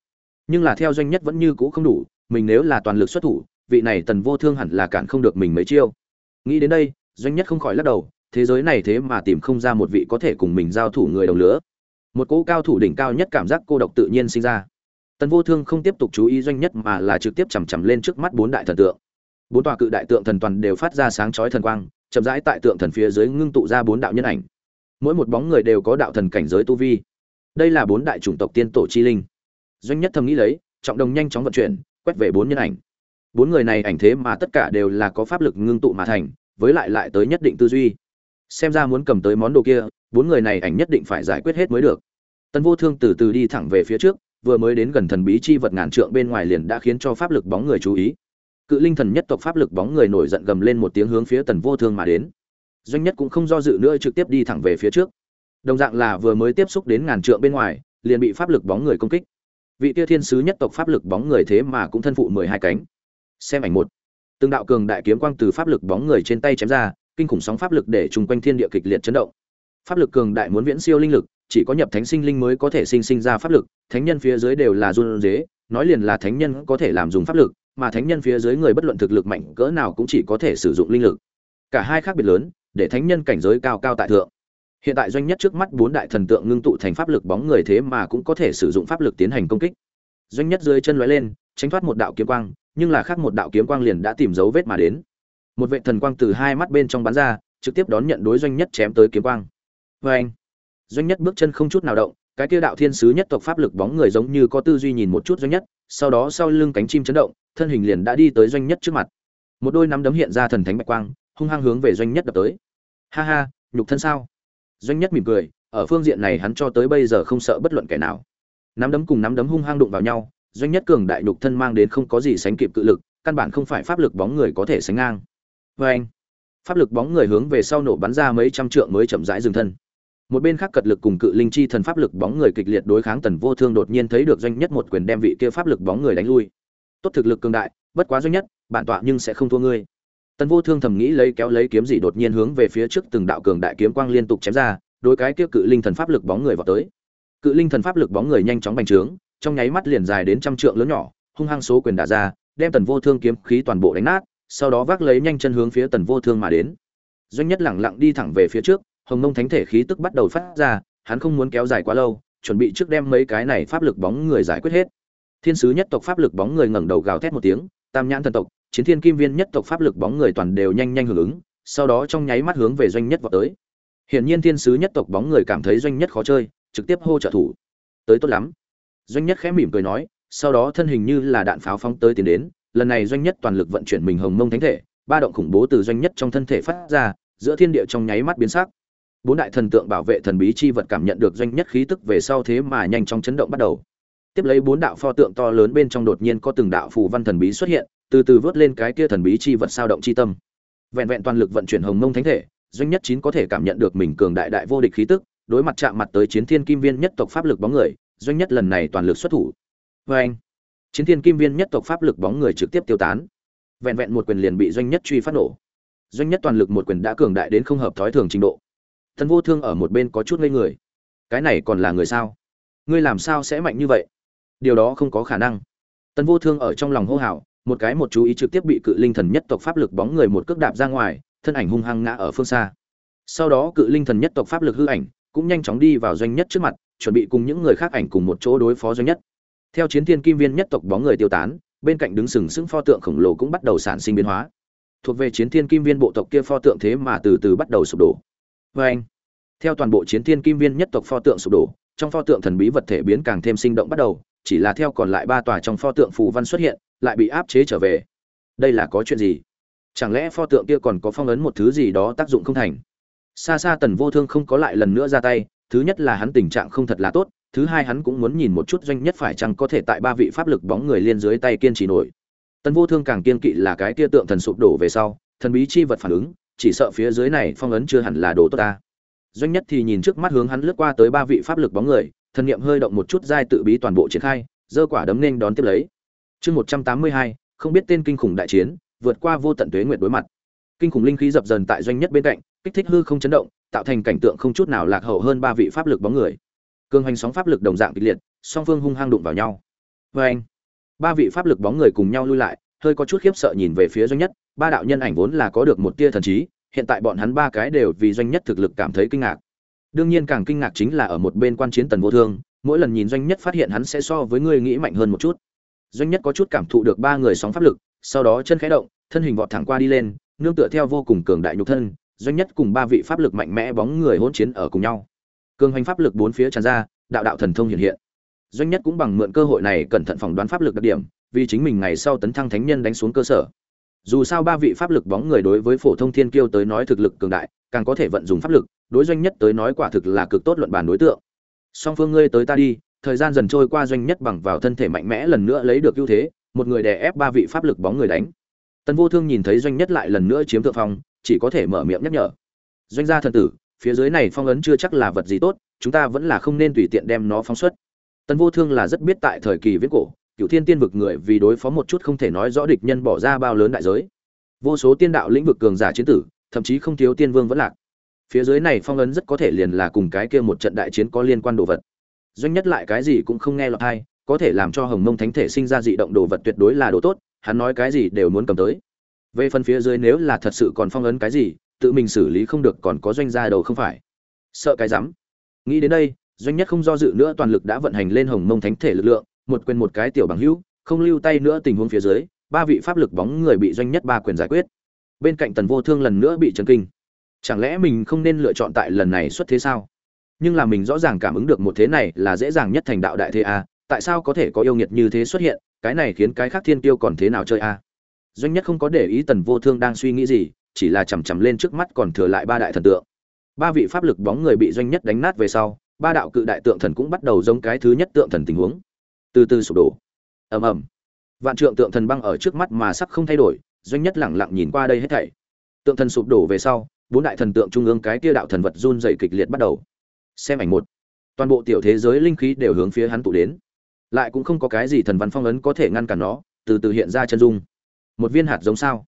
Nhưng là theo doanh nhất vẫn như cũ không đủ, mình nếu là toàn lực xuất thủ, vị này tần vô thương hẳn là cản không được mình mấy chiêu. Nghĩ đến đây, doanh nhất không khỏi lắc đầu, thế giới này thế mà tìm không ra một vị có thể cùng mình giao thủ người đồng lứa một cỗ cao thủ đỉnh cao nhất cảm giác cô độc tự nhiên sinh ra. Tần vô thương không tiếp tục chú ý doanh nhất mà là trực tiếp chằm chằm lên trước mắt bốn đại thần tượng. Bốn tòa cự đại tượng thần toàn đều phát ra sáng chói thần quang, chậm rãi tại tượng thần phía dưới ngưng tụ ra bốn đạo nhân ảnh. Mỗi một bóng người đều có đạo thần cảnh giới tu vi. Đây là bốn đại chủng tộc tiên tổ chi linh. Doanh nhất thầm nghĩ lấy, trọng đồng nhanh chóng vận chuyển, quét về bốn nhân ảnh. Bốn người này ảnh thế mà tất cả đều là có pháp lực ngưng tụ mà thành, với lại lại tới nhất định tư duy. Xem ra muốn cầm tới món đồ kia, bốn người này ảnh nhất định phải giải quyết hết mới được tần vô thương từ từ đi thẳng về phía trước, vừa mới đến gần thần bí chi vật ngàn trượng bên ngoài liền đã khiến cho pháp lực bóng người chú ý. Cự linh thần nhất tộc pháp lực bóng người nổi giận gầm lên một tiếng hướng phía tần vô thương mà đến. Doanh nhất cũng không do dự nữa trực tiếp đi thẳng về phía trước. Đồng dạng là vừa mới tiếp xúc đến ngàn trượng bên ngoài, liền bị pháp lực bóng người công kích. Vị kia thiên sứ nhất tộc pháp lực bóng người thế mà cũng thân phụ mười hai cánh. Xem ảnh một. Từng đạo cường đại kiếm quang từ pháp lực bóng người trên tay chém ra, kinh khủng sóng pháp lực để chung quanh thiên địa kịch liệt chấn động. Pháp lực cường đại muốn viễn siêu linh lực chỉ có nhập thánh sinh linh mới có thể sinh sinh ra pháp lực thánh nhân phía dưới đều là run rế, nói liền là thánh nhân có thể làm dùng pháp lực mà thánh nhân phía dưới người bất luận thực lực mạnh cỡ nào cũng chỉ có thể sử dụng linh lực. Cả hai khác biệt lớn để thánh nhân cảnh giới cao cao tại thượng. Hiện tại doanh nhất trước mắt bốn đại thần tượng ngưng tụ thành pháp lực bóng người thế mà cũng có thể sử dụng pháp lực tiến hành công kích. Doanh nhất dưới chân lóe lên tránh thoát một đạo kiếm quang nhưng là khác một đạo kiếm quang liền đã tìm dấu vết mà đến. Một vệ thần quang từ hai mắt bên trong bắn ra trực tiếp đón nhận đối doanh nhất chém tới kiếm quang. Vê anh doanh nhất bước chân không chút nào động, cái kia đạo thiên sứ nhất tộc pháp lực bóng người giống như có tư duy nhìn một chút doanh nhất, sau đó sau lưng cánh chim chấn động, thân hình liền đã đi tới doanh nhất trước mặt. Một đôi nắm đấm hiện ra thần thánh bạch quang, hung hăng hướng về doanh nhất đập tới. Ha ha, nhục thân sao? Doanh nhất mỉm cười, ở phương diện này hắn cho tới bây giờ không sợ bất luận kẻ nào. Nắm đấm cùng nắm đấm hung hăng đụng vào nhau, doanh nhất cường đại nhục thân mang đến không có gì sánh kịp cự lực, căn bản không phải pháp lực bóng người có thể sánh ngang. Vê anh pháp lực bóng người hướng về sau nổ bắn ra mấy trăm trượng mới chậm rãi dừng thân một bên khác cật lực cùng cự linh chi thần pháp lực bóng người kịch liệt đối kháng tần vô thương đột nhiên thấy được doanh nhất một quyền đem vị kia pháp lực bóng người đánh lui. Tốt thực lực cường đại, bất quá doanh nhất, bản tọa nhưng sẽ không thua ngươi. Tần vô thương thầm nghĩ lấy kéo lấy kiếm gì đột nhiên hướng về phía trước từng đạo cường đại kiếm quang liên tục chém ra, đối cái kia cự linh thần pháp lực bóng người vào tới. Cự linh thần pháp lực bóng người nhanh chóng bành trướng, trong nháy mắt liền dài đến trăm trượng lớn nhỏ, hung hăng số quyền đả ra, đem tần vô thương kiếm khí toàn bộ đánh nát, sau đó vác lấy nhanh chân hướng phía tần vô thương mà đến. Doanh nhất lẳng lặng đi thẳng về phía trước hồng mông thánh thể khí tức bắt đầu phát ra, hắn không muốn kéo dài quá lâu, chuẩn bị trước đem mấy cái này pháp lực bóng người giải quyết hết. Thiên sứ nhất tộc pháp lực bóng người ngẩng đầu gào thét một tiếng, tam nhãn thần tộc, chiến thiên kim viên nhất tộc pháp lực bóng người toàn đều nhanh nhanh hưởng ứng, sau đó trong nháy mắt hướng về doanh nhất vào tới. Hiển nhiên thiên sứ nhất tộc bóng người cảm thấy doanh nhất khó chơi, trực tiếp hô trợ thủ. Tới tốt lắm. Doanh nhất khẽ mỉm cười nói, sau đó thân hình như là đạn pháo phóng tới tiến đến, lần này doanh nhất toàn lực vận chuyển mình hồng mông thánh thể, ba động khủng bố từ doanh nhất trong thân thể phát ra, giữa thiên địa trong nháy mắt biến sắc bốn đại thần tượng bảo vệ thần bí chi vật cảm nhận được doanh nhất khí tức về sau thế mà nhanh chóng chấn động bắt đầu. Tiếp lấy bốn đạo pho tượng to lớn bên trong đột nhiên có từng đạo phù văn thần bí xuất hiện, từ từ vớt lên cái kia thần bí chi vật sao động chi tâm. Vẹn vẹn toàn lực vận chuyển hồng mông thánh thể, doanh nhất chín có thể cảm nhận được mình cường đại đại vô địch khí tức, đối mặt chạm mặt tới chiến thiên kim viên nhất tộc pháp lực bóng người, doanh nhất lần này toàn lực xuất thủ. Vê anh chiến thiên kim viên nhất tộc pháp lực bóng người trực tiếp tiêu tán. Vẹn vẹn một quyền liền bị doanh nhất truy phát nổ. Doanh nhất toàn lực một quyền đã cường đại đến không hợp thói thường trình độ thần vô thương ở một bên có chút ngây người. Cái này còn là người sao? Ngươi làm sao sẽ mạnh như vậy? Điều đó không có khả năng. Tần vô thương ở trong lòng hô hào, một cái một chú ý trực tiếp bị cự linh thần nhất tộc pháp lực bóng người một cước đạp ra ngoài, thân ảnh hung hăng ngã ở phương xa. Sau đó cự linh thần nhất tộc pháp lực hư ảnh cũng nhanh chóng đi vào doanh nhất trước mặt, chuẩn bị cùng những người khác ảnh cùng một chỗ đối phó doanh nhất. Theo chiến thiên kim viên nhất tộc bóng người tiêu tán, bên cạnh đứng sừng sững pho tượng khổng lồ cũng bắt đầu sản sinh biến hóa. Thuộc về chiến thiên kim viên bộ tộc kia pho tượng thế mà từ từ bắt đầu sụp đổ vê anh, theo toàn bộ chiến thiên kim viên nhất tộc pho tượng sụp đổ, trong pho tượng thần bí vật thể biến càng thêm sinh động bắt đầu, chỉ là theo còn lại ba tòa trong pho tượng phù văn xuất hiện, lại bị áp chế trở về. Đây là có chuyện gì? Chẳng lẽ pho tượng kia còn có phong ấn một thứ gì đó tác dụng không thành? Xa xa tần vô thương không có lại lần nữa ra tay, thứ nhất là hắn tình trạng không thật là tốt, thứ hai hắn cũng muốn nhìn một chút doanh nhất phải chăng có thể tại ba vị pháp lực bóng người liên dưới tay kiên trì nổi. Tần vô thương càng kiên kỵ là cái kia tượng thần sụp đổ về sau, thần bí chi vật phản ứng chỉ sợ phía dưới này phong ấn chưa hẳn là đồ tốt ta. Doanh nhất thì nhìn trước mắt hướng hắn lướt qua tới ba vị pháp lực bóng người, thần niệm hơi động một chút giai tự bí toàn bộ triển khai, giơ quả đấm nên đón tiếp lấy. Chương một trăm tám mươi hai, không biết tên kinh khủng đại chiến, vượt qua vô tận tuế nguyệt đối mặt. Kinh khủng linh khí dập dần tại doanh nhất bên cạnh, kích thích hư không chấn động, tạo thành cảnh tượng không chút nào lạc hậu hơn ba vị pháp lực bóng người. Cường hành sóng pháp lực đồng dạng kịch liệt, song phương hung hăng đụng vào nhau. Vê anh ba vị pháp lực bóng người cùng nhau lui lại hơi có chút khiếp sợ nhìn về phía doanh nhất, ba đạo nhân ảnh vốn là có được một tia thần trí, hiện tại bọn hắn ba cái đều vì doanh nhất thực lực cảm thấy kinh ngạc. Đương nhiên càng kinh ngạc chính là ở một bên quan chiến tần vô thương, mỗi lần nhìn doanh nhất phát hiện hắn sẽ so với người nghĩ mạnh hơn một chút. Doanh nhất có chút cảm thụ được ba người sóng pháp lực, sau đó chân khẽ động, thân hình vọt thẳng qua đi lên, nương tựa theo vô cùng cường đại nhục thân, doanh nhất cùng ba vị pháp lực mạnh mẽ bóng người hỗn chiến ở cùng nhau. Cường hoành pháp lực bốn phía tràn ra, đạo đạo thần thông hiện hiện. Doanh nhất cũng bằng mượn cơ hội này cẩn thận phỏng đoán pháp lực đặc điểm vì chính mình ngày sau tấn thăng thánh nhân đánh xuống cơ sở. Dù sao ba vị pháp lực bóng người đối với phổ thông thiên kiêu tới nói thực lực cường đại, càng có thể vận dụng pháp lực, đối doanh nhất tới nói quả thực là cực tốt luận bàn đối tượng. Song phương ngươi tới ta đi, thời gian dần trôi qua doanh nhất bằng vào thân thể mạnh mẽ lần nữa lấy được ưu thế, một người đè ép ba vị pháp lực bóng người đánh. Tần vô thương nhìn thấy doanh nhất lại lần nữa chiếm thượng phong, chỉ có thể mở miệng nhắc nhở. Doanh gia thần tử, phía dưới này phong ấn chưa chắc là vật gì tốt, chúng ta vẫn là không nên tùy tiện đem nó phóng xuất. Tần vô thương là rất biết tại thời kỳ viễn cổ cựu thiên tiên vực người vì đối phó một chút không thể nói rõ địch nhân bỏ ra bao lớn đại giới. Vô số tiên đạo lĩnh vực cường giả chiến tử, thậm chí không thiếu tiên vương vẫn lạc. Phía dưới này phong ấn rất có thể liền là cùng cái kia một trận đại chiến có liên quan đồ vật. Doanh nhất lại cái gì cũng không nghe lọt hay có thể làm cho hồng mông thánh thể sinh ra dị động đồ vật tuyệt đối là đồ tốt, hắn nói cái gì đều muốn cầm tới. Về phần phía dưới nếu là thật sự còn phong ấn cái gì, tự mình xử lý không được còn có doanh gia đầu không phải. Sợ cái rắm. Nghĩ đến đây, doanh nhất không do dự nữa toàn lực đã vận hành lên hồng mông thánh thể lực lượng một quyền một cái tiểu bằng hữu, không lưu tay nữa tình huống phía dưới, ba vị pháp lực bóng người bị doanh nhất ba quyền giải quyết. Bên cạnh tần vô thương lần nữa bị chấn kinh. Chẳng lẽ mình không nên lựa chọn tại lần này xuất thế sao? Nhưng là mình rõ ràng cảm ứng được một thế này là dễ dàng nhất thành đạo đại thế a, tại sao có thể có yêu nghiệt như thế xuất hiện, cái này khiến cái khác thiên tiêu còn thế nào chơi a? Doanh nhất không có để ý tần vô thương đang suy nghĩ gì, chỉ là chằm chằm lên trước mắt còn thừa lại ba đại thần tượng. Ba vị pháp lực bóng người bị doanh nhất đánh nát về sau, ba đạo cự đại tượng thần cũng bắt đầu giống cái thứ nhất tượng thần tình huống từ từ sụp đổ. Ầm ầm. Vạn trượng tượng thần băng ở trước mắt mà sắc không thay đổi, doanh nhất lẳng lặng nhìn qua đây hết thảy. Tượng thần sụp đổ về sau, bốn đại thần tượng trung ương cái kia đạo thần vật run dày kịch liệt bắt đầu. Xem ảnh một. Toàn bộ tiểu thế giới linh khí đều hướng phía hắn tụ đến. Lại cũng không có cái gì thần văn phong ấn có thể ngăn cản nó, từ từ hiện ra chân dung. Một viên hạt giống sao?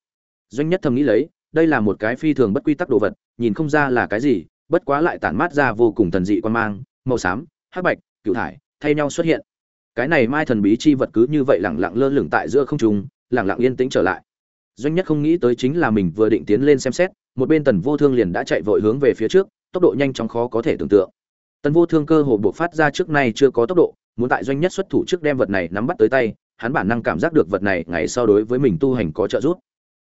Doanh nhất thầm nghĩ lấy, đây là một cái phi thường bất quy tắc đồ vật, nhìn không ra là cái gì, bất quá lại tản mát ra vô cùng thần dị quan mang, màu xám, hắc bạch cựu thải, thay nhau xuất hiện cái này mai thần bí chi vật cứ như vậy lẳng lặng lơ lửng tại giữa không trung, lẳng lặng yên tĩnh trở lại. Doanh nhất không nghĩ tới chính là mình vừa định tiến lên xem xét, một bên tần vô thương liền đã chạy vội hướng về phía trước, tốc độ nhanh chóng khó có thể tưởng tượng. Tần vô thương cơ hồ buộc phát ra trước nay chưa có tốc độ, muốn tại doanh nhất xuất thủ trước đem vật này nắm bắt tới tay, hắn bản năng cảm giác được vật này ngày sau đối với mình tu hành có trợ giúp.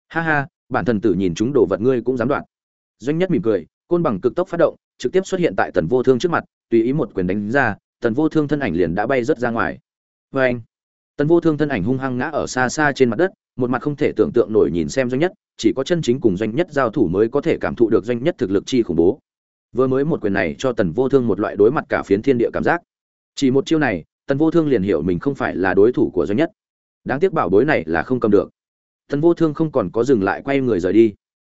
Ha ha, bản thần tử nhìn chúng đồ vật ngươi cũng dám đoạt. doanh nhất mỉm cười, côn bằng cực tốc phát động, trực tiếp xuất hiện tại tần vô thương trước mặt, tùy ý một quyền đánh ra, tần vô thương thân ảnh liền đã bay rớt ra ngoài vê anh. Tần vô thương thân ảnh hung hăng ngã ở xa xa trên mặt đất, một mặt không thể tưởng tượng nổi nhìn xem doanh nhất, chỉ có chân chính cùng doanh nhất giao thủ mới có thể cảm thụ được doanh nhất thực lực chi khủng bố. Vừa mới một quyền này cho tần vô thương một loại đối mặt cả phiến thiên địa cảm giác. Chỉ một chiêu này, tần vô thương liền hiểu mình không phải là đối thủ của doanh nhất. Đáng tiếc bảo bối này là không cầm được. Tần vô thương không còn có dừng lại quay người rời đi.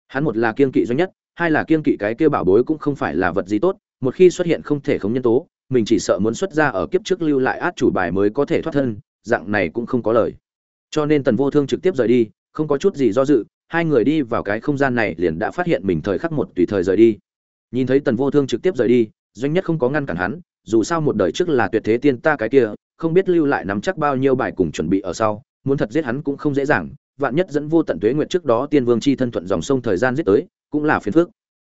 Hắn một là kiên kỵ doanh nhất, hai là kiên kỵ cái kia bảo bối cũng không phải là vật gì tốt, một khi xuất hiện không thể không nhân tố mình chỉ sợ muốn xuất ra ở kiếp trước lưu lại át chủ bài mới có thể thoát thân, dạng này cũng không có lời. Cho nên tần vô thương trực tiếp rời đi, không có chút gì do dự, hai người đi vào cái không gian này liền đã phát hiện mình thời khắc một tùy thời rời đi. Nhìn thấy tần vô thương trực tiếp rời đi, doanh nhất không có ngăn cản hắn, dù sao một đời trước là tuyệt thế tiên ta cái kia, không biết lưu lại nắm chắc bao nhiêu bài cùng chuẩn bị ở sau, muốn thật giết hắn cũng không dễ dàng, vạn nhất dẫn vô tận tuế nguyệt trước đó tiên vương chi thân thuận dòng sông thời gian giết tới, cũng là phiền phức.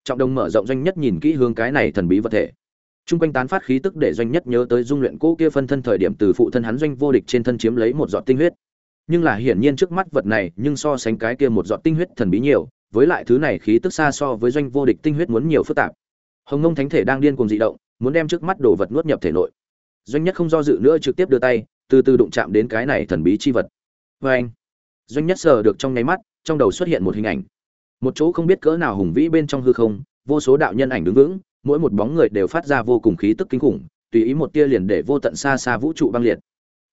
Trọng đồng mở rộng doanh nhất nhìn kỹ hướng cái này thần bí vật thể. Trung quanh tán phát khí tức để doanh nhất nhớ tới dung luyện cũ kia phân thân thời điểm từ phụ thân hắn doanh vô địch trên thân chiếm lấy một giọt tinh huyết. Nhưng là hiển nhiên trước mắt vật này, nhưng so sánh cái kia một giọt tinh huyết thần bí nhiều, với lại thứ này khí tức xa so với doanh vô địch tinh huyết muốn nhiều phức tạp. Hồng Ngông Thánh thể đang điên cuồng dị động, muốn đem trước mắt đồ vật nuốt nhập thể nội. Doanh nhất không do dự nữa trực tiếp đưa tay, từ từ đụng chạm đến cái này thần bí chi vật. Và anh, Doanh nhất sờ được trong nháy mắt, trong đầu xuất hiện một hình ảnh. Một chỗ không biết cỡ nào hùng vĩ bên trong hư không, vô số đạo nhân ảnh đứng vững, mỗi một bóng người đều phát ra vô cùng khí tức kinh khủng, tùy ý một tia liền để vô tận xa xa vũ trụ băng liệt.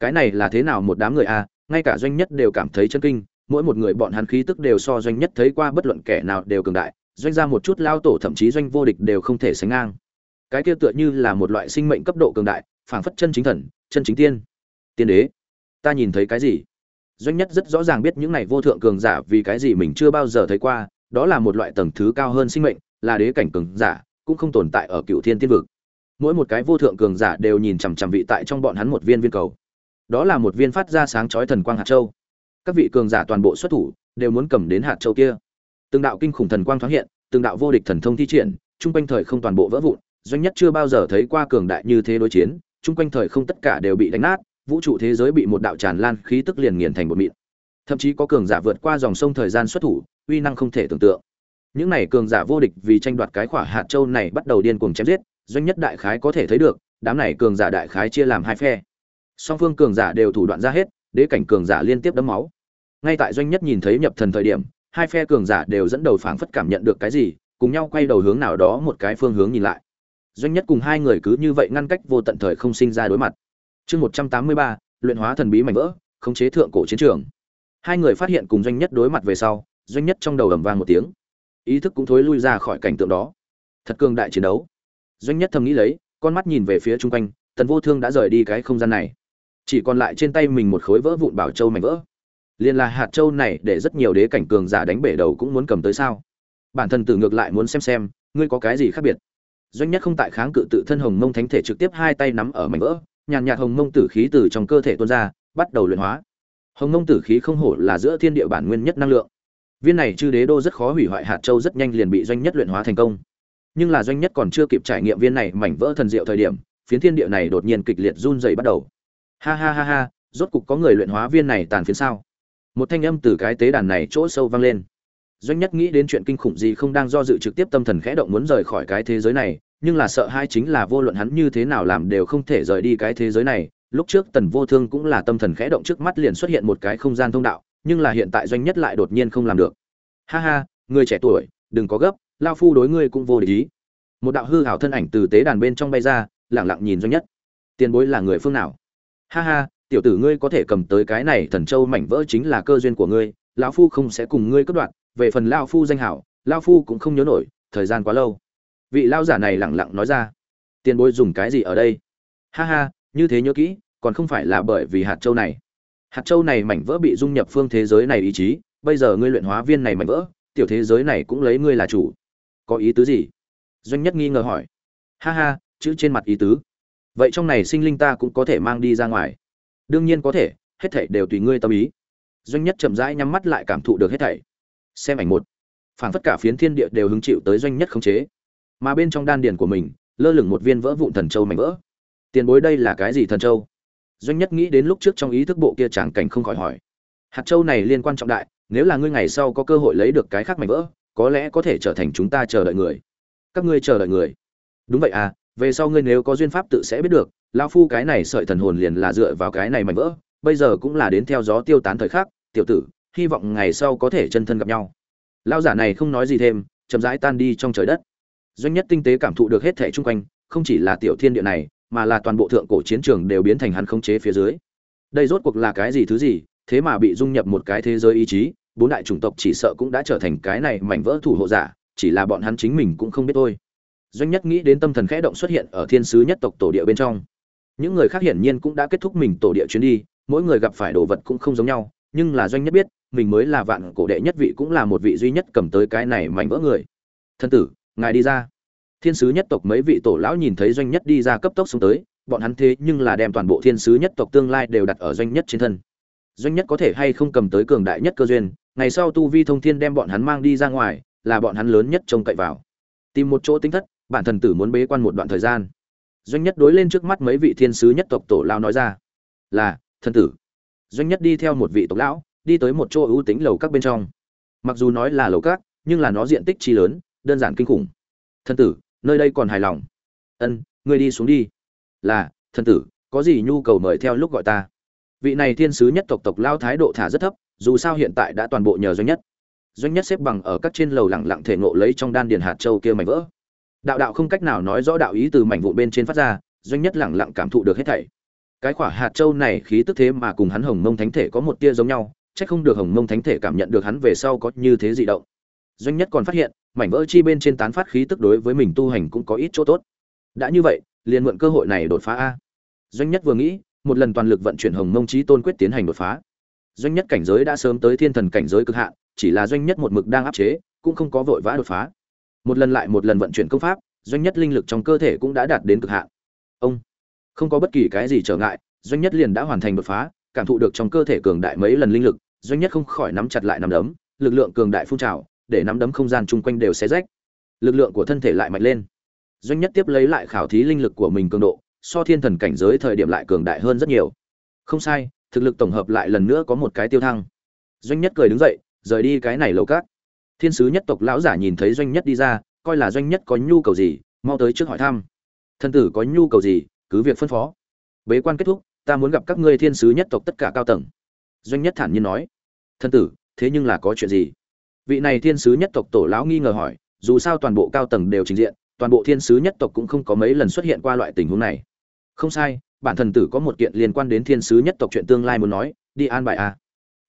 Cái này là thế nào một đám người a? Ngay cả doanh nhất đều cảm thấy chân kinh, mỗi một người bọn hắn khí tức đều so doanh nhất thấy qua bất luận kẻ nào đều cường đại, doanh ra một chút lao tổ thậm chí doanh vô địch đều không thể sánh ngang. Cái kia tựa như là một loại sinh mệnh cấp độ cường đại, phảng phất chân chính thần, chân chính tiên. Tiên đế, ta nhìn thấy cái gì? Doanh nhất rất rõ ràng biết những này vô thượng cường giả vì cái gì mình chưa bao giờ thấy qua, đó là một loại tầng thứ cao hơn sinh mệnh, là đế cảnh cường giả cũng không tồn tại ở cựu thiên tiên vực. Mỗi một cái vô thượng cường giả đều nhìn chằm chằm vị tại trong bọn hắn một viên viên cầu. Đó là một viên phát ra sáng chói thần quang hạt châu. Các vị cường giả toàn bộ xuất thủ, đều muốn cầm đến hạt châu kia. Từng đạo kinh khủng thần quang thoáng hiện, từng đạo vô địch thần thông thi triển, chung quanh thời không toàn bộ vỡ vụn, doanh nhất chưa bao giờ thấy qua cường đại như thế đối chiến, chung quanh thời không tất cả đều bị đánh nát, vũ trụ thế giới bị một đạo tràn lan khí tức liền nghiền thành một mịn. Thậm chí có cường giả vượt qua dòng sông thời gian xuất thủ, uy năng không thể tưởng tượng những này cường giả vô địch vì tranh đoạt cái khỏa hạt châu này bắt đầu điên cuồng chém giết, doanh nhất đại khái có thể thấy được, đám này cường giả đại khái chia làm hai phe. Song phương cường giả đều thủ đoạn ra hết, đế cảnh cường giả liên tiếp đấm máu. Ngay tại doanh nhất nhìn thấy nhập thần thời điểm, hai phe cường giả đều dẫn đầu phảng phất cảm nhận được cái gì, cùng nhau quay đầu hướng nào đó một cái phương hướng nhìn lại. Doanh nhất cùng hai người cứ như vậy ngăn cách vô tận thời không sinh ra đối mặt. Chương một trăm tám mươi ba, luyện hóa thần bí mảnh vỡ, khống chế thượng cổ chiến trường. Hai người phát hiện cùng doanh nhất đối mặt về sau, doanh nhất trong đầu ầm vang một tiếng ý thức cũng thối lui ra khỏi cảnh tượng đó. Thật cường đại chiến đấu. Doanh nhất thầm nghĩ lấy, con mắt nhìn về phía chung quanh, tần vô thương đã rời đi cái không gian này. Chỉ còn lại trên tay mình một khối vỡ vụn bảo châu mảnh vỡ. Liền là hạt châu này để rất nhiều đế cảnh cường giả đánh bể đầu cũng muốn cầm tới sao? Bản thân tử ngược lại muốn xem xem, ngươi có cái gì khác biệt? Doanh nhất không tại kháng cự tự thân hồng mông thánh thể trực tiếp hai tay nắm ở mảnh vỡ, nhàn nhạt hồng mông tử khí từ trong cơ thể tuôn ra, bắt đầu luyện hóa. Hồng mông tử khí không hổ là giữa thiên địa bản nguyên nhất năng lượng viên này chư đế đô rất khó hủy hoại, hạt châu rất nhanh liền bị doanh nhất luyện hóa thành công. Nhưng là doanh nhất còn chưa kịp trải nghiệm viên này mảnh vỡ thần diệu thời điểm, phiến thiên địa này đột nhiên kịch liệt run dày bắt đầu. Ha ha ha ha, rốt cục có người luyện hóa viên này tàn phiến sao? Một thanh âm từ cái tế đàn này chỗ sâu vang lên. Doanh nhất nghĩ đến chuyện kinh khủng gì không đang do dự trực tiếp tâm thần khẽ động muốn rời khỏi cái thế giới này, nhưng là sợ hai chính là vô luận hắn như thế nào làm đều không thể rời đi cái thế giới này. Lúc trước tần vô thương cũng là tâm thần khẽ động trước mắt liền xuất hiện một cái không gian thông đạo nhưng là hiện tại doanh nhất lại đột nhiên không làm được. Ha ha, người trẻ tuổi, đừng có gấp, lao phu đối ngươi cũng vô địch ý. Một đạo hư hảo thân ảnh từ tế đàn bên trong bay ra lẳng lặng nhìn doanh nhất. Tiền bối là người phương nào? Ha ha, tiểu tử ngươi có thể cầm tới cái này thần châu mảnh vỡ chính là cơ duyên của ngươi, lão phu không sẽ cùng ngươi cất đoạn về phần lao phu danh hảo, lao phu cũng không nhớ nổi, thời gian quá lâu. Vị lao giả này lẳng lặng nói ra. Tiền bối dùng cái gì ở đây? Ha ha, như thế nhớ kỹ, còn không phải là bởi vì hạt châu này hạt châu này mảnh vỡ bị dung nhập phương thế giới này ý chí, bây giờ ngươi luyện hóa viên này mảnh vỡ, tiểu thế giới này cũng lấy ngươi là chủ. Có ý tứ gì? Doanh nhất nghi ngờ hỏi. Ha ha, chữ trên mặt ý tứ. Vậy trong này sinh linh ta cũng có thể mang đi ra ngoài. Đương nhiên có thể, hết thảy đều tùy ngươi tâm ý. Doanh nhất chậm rãi nhắm mắt lại cảm thụ được hết thảy. Xem ảnh một. Phảng phất cả phiến thiên địa đều hứng chịu tới doanh nhất khống chế. Mà bên trong đan điền của mình, lơ lửng một viên vỡ vụn thần châu mảnh vỡ. Tiền bối đây là cái gì thần châu? Doanh nhất nghĩ đến lúc trước trong ý thức bộ kia tràng cảnh không khỏi hỏi. Hạt châu này liên quan trọng đại, nếu là ngươi ngày sau có cơ hội lấy được cái khác mảnh vỡ, có lẽ có thể trở thành chúng ta chờ đợi người. Các ngươi chờ đợi người. Đúng vậy à về sau ngươi nếu có duyên pháp tự sẽ biết được lao phu cái này sợi thần hồn liền là dựa vào cái này mảnh vỡ, bây giờ cũng là đến theo gió tiêu tán thời khắc, tiểu tử, hy vọng ngày sau có thể chân thân gặp nhau. Lao giả này không nói gì thêm, chậm rãi tan đi trong trời đất. Doanh nhất tinh tế cảm thụ được hết thẻ chung quanh, không chỉ là tiểu thiên địa này mà là toàn bộ thượng cổ chiến trường đều biến thành hắn khống chế phía dưới. Đây rốt cuộc là cái gì thứ gì, thế mà bị dung nhập một cái thế giới ý chí, bốn đại chủng tộc chỉ sợ cũng đã trở thành cái này mảnh vỡ thủ hộ giả, chỉ là bọn hắn chính mình cũng không biết thôi. Doanh nhất nghĩ đến tâm thần khẽ động xuất hiện ở thiên sứ nhất tộc tổ địa bên trong. Những người khác hiển nhiên cũng đã kết thúc mình tổ địa chuyến đi, mỗi người gặp phải đồ vật cũng không giống nhau, nhưng là doanh nhất biết, mình mới là vạn cổ đệ nhất vị cũng là một vị duy nhất cầm tới cái này mảnh vỡ người. Thân tử, ngài đi ra thiên sứ nhất tộc mấy vị tổ lão nhìn thấy doanh nhất đi ra cấp tốc xuống tới, bọn hắn thế nhưng là đem toàn bộ thiên sứ nhất tộc tương lai đều đặt ở doanh nhất trên thân. Doanh nhất có thể hay không cầm tới cường đại nhất cơ duyên, ngày sau tu vi thông thiên đem bọn hắn mang đi ra ngoài, là bọn hắn lớn nhất trông cậy vào. Tìm một chỗ tính thất, bản thần tử muốn bế quan một đoạn thời gian. Doanh nhất đối lên trước mắt mấy vị thiên sứ nhất tộc tổ lao nói ra, là, thần tử. Doanh nhất đi theo một vị tộc lão, đi tới một chỗ ưu tính lầu các bên trong. Mặc dù nói là lầu các, nhưng là nó diện tích chi lớn, đơn giản kinh khủng. Thần tử nơi đây còn hài lòng. Ân, ngươi đi xuống đi. Là, thần tử, có gì nhu cầu mời theo lúc gọi ta. Vị này thiên sứ nhất tộc tộc lao thái độ thả rất thấp, dù sao hiện tại đã toàn bộ nhờ doanh nhất. Doanh nhất xếp bằng ở các trên lầu lẳng lặng thể ngộ lấy trong đan điền hạt châu kia mảnh vỡ. Đạo đạo không cách nào nói rõ đạo ý từ mảnh vụn bên trên phát ra, doanh nhất lẳng lặng cảm thụ được hết thảy. Cái quả hạt châu này khí tức thế mà cùng hắn hồng mông thánh thể có một tia giống nhau, chắc không được hồng mông thánh thể cảm nhận được hắn về sau có như thế dị động. Doanh nhất còn phát hiện mảnh vỡ chi bên trên tán phát khí tức đối với mình tu hành cũng có ít chỗ tốt. Đã như vậy, liền mượn cơ hội này đột phá a. Doanh nhất vừa nghĩ, một lần toàn lực vận chuyển hồng mông trí tôn quyết tiến hành đột phá. Doanh nhất cảnh giới đã sớm tới thiên thần cảnh giới cực hạn, chỉ là doanh nhất một mực đang áp chế, cũng không có vội vã đột phá. Một lần lại một lần vận chuyển công pháp, doanh nhất linh lực trong cơ thể cũng đã đạt đến cực hạn. Ông, không có bất kỳ cái gì trở ngại, doanh nhất liền đã hoàn thành đột phá, cảm thụ được trong cơ thể cường đại mấy lần linh lực, doanh nhất không khỏi nắm chặt lại nắm đấm, lực lượng cường đại phun trào để nắm đấm không gian chung quanh đều xé rách. Lực lượng của thân thể lại mạnh lên. Doanh nhất tiếp lấy lại khảo thí linh lực của mình cường độ, so thiên thần cảnh giới thời điểm lại cường đại hơn rất nhiều. Không sai, thực lực tổng hợp lại lần nữa có một cái tiêu thăng. Doanh nhất cười đứng dậy, rời đi cái này lầu cát. Thiên sứ nhất tộc lão giả nhìn thấy doanh nhất đi ra, coi là doanh nhất có nhu cầu gì, mau tới trước hỏi thăm. Thân tử có nhu cầu gì, cứ việc phân phó. Bế quan kết thúc, ta muốn gặp các ngươi thiên sứ nhất tộc tất cả cao tầng. Doanh nhất thản nhiên nói. Thân tử, thế nhưng là có chuyện gì? Vị này thiên sứ nhất tộc tổ lão nghi ngờ hỏi, dù sao toàn bộ cao tầng đều trình diện, toàn bộ thiên sứ nhất tộc cũng không có mấy lần xuất hiện qua loại tình huống này. Không sai, bản thần tử có một kiện liên quan đến thiên sứ nhất tộc chuyện tương lai muốn nói, đi an bài a.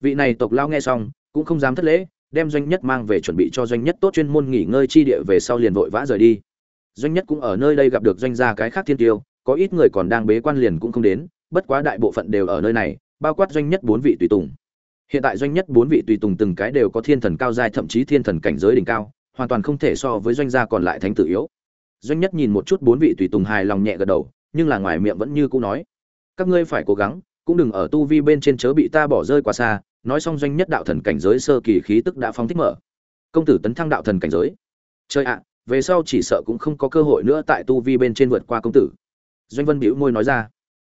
Vị này tộc lao nghe xong, cũng không dám thất lễ, đem doanh nhất mang về chuẩn bị cho doanh nhất tốt chuyên môn nghỉ ngơi chi địa về sau liền vội vã rời đi. Doanh nhất cũng ở nơi đây gặp được doanh gia cái khác thiên tiêu, có ít người còn đang bế quan liền cũng không đến, bất quá đại bộ phận đều ở nơi này, bao quát doanh nhất bốn vị tùy tùng hiện tại doanh nhất bốn vị tùy tùng từng cái đều có thiên thần cao giai, thậm chí thiên thần cảnh giới đỉnh cao, hoàn toàn không thể so với doanh gia còn lại thánh tử yếu. Doanh nhất nhìn một chút bốn vị tùy tùng hài lòng nhẹ gật đầu, nhưng là ngoài miệng vẫn như cũ nói, các ngươi phải cố gắng, cũng đừng ở tu vi bên trên chớ bị ta bỏ rơi quá xa. Nói xong doanh nhất đạo thần cảnh giới sơ kỳ khí tức đã phóng thích mở. Công tử tấn thăng đạo thần cảnh giới. Chơi ạ, về sau chỉ sợ cũng không có cơ hội nữa tại tu vi bên trên vượt qua công tử. Doanh vân bĩu môi nói ra.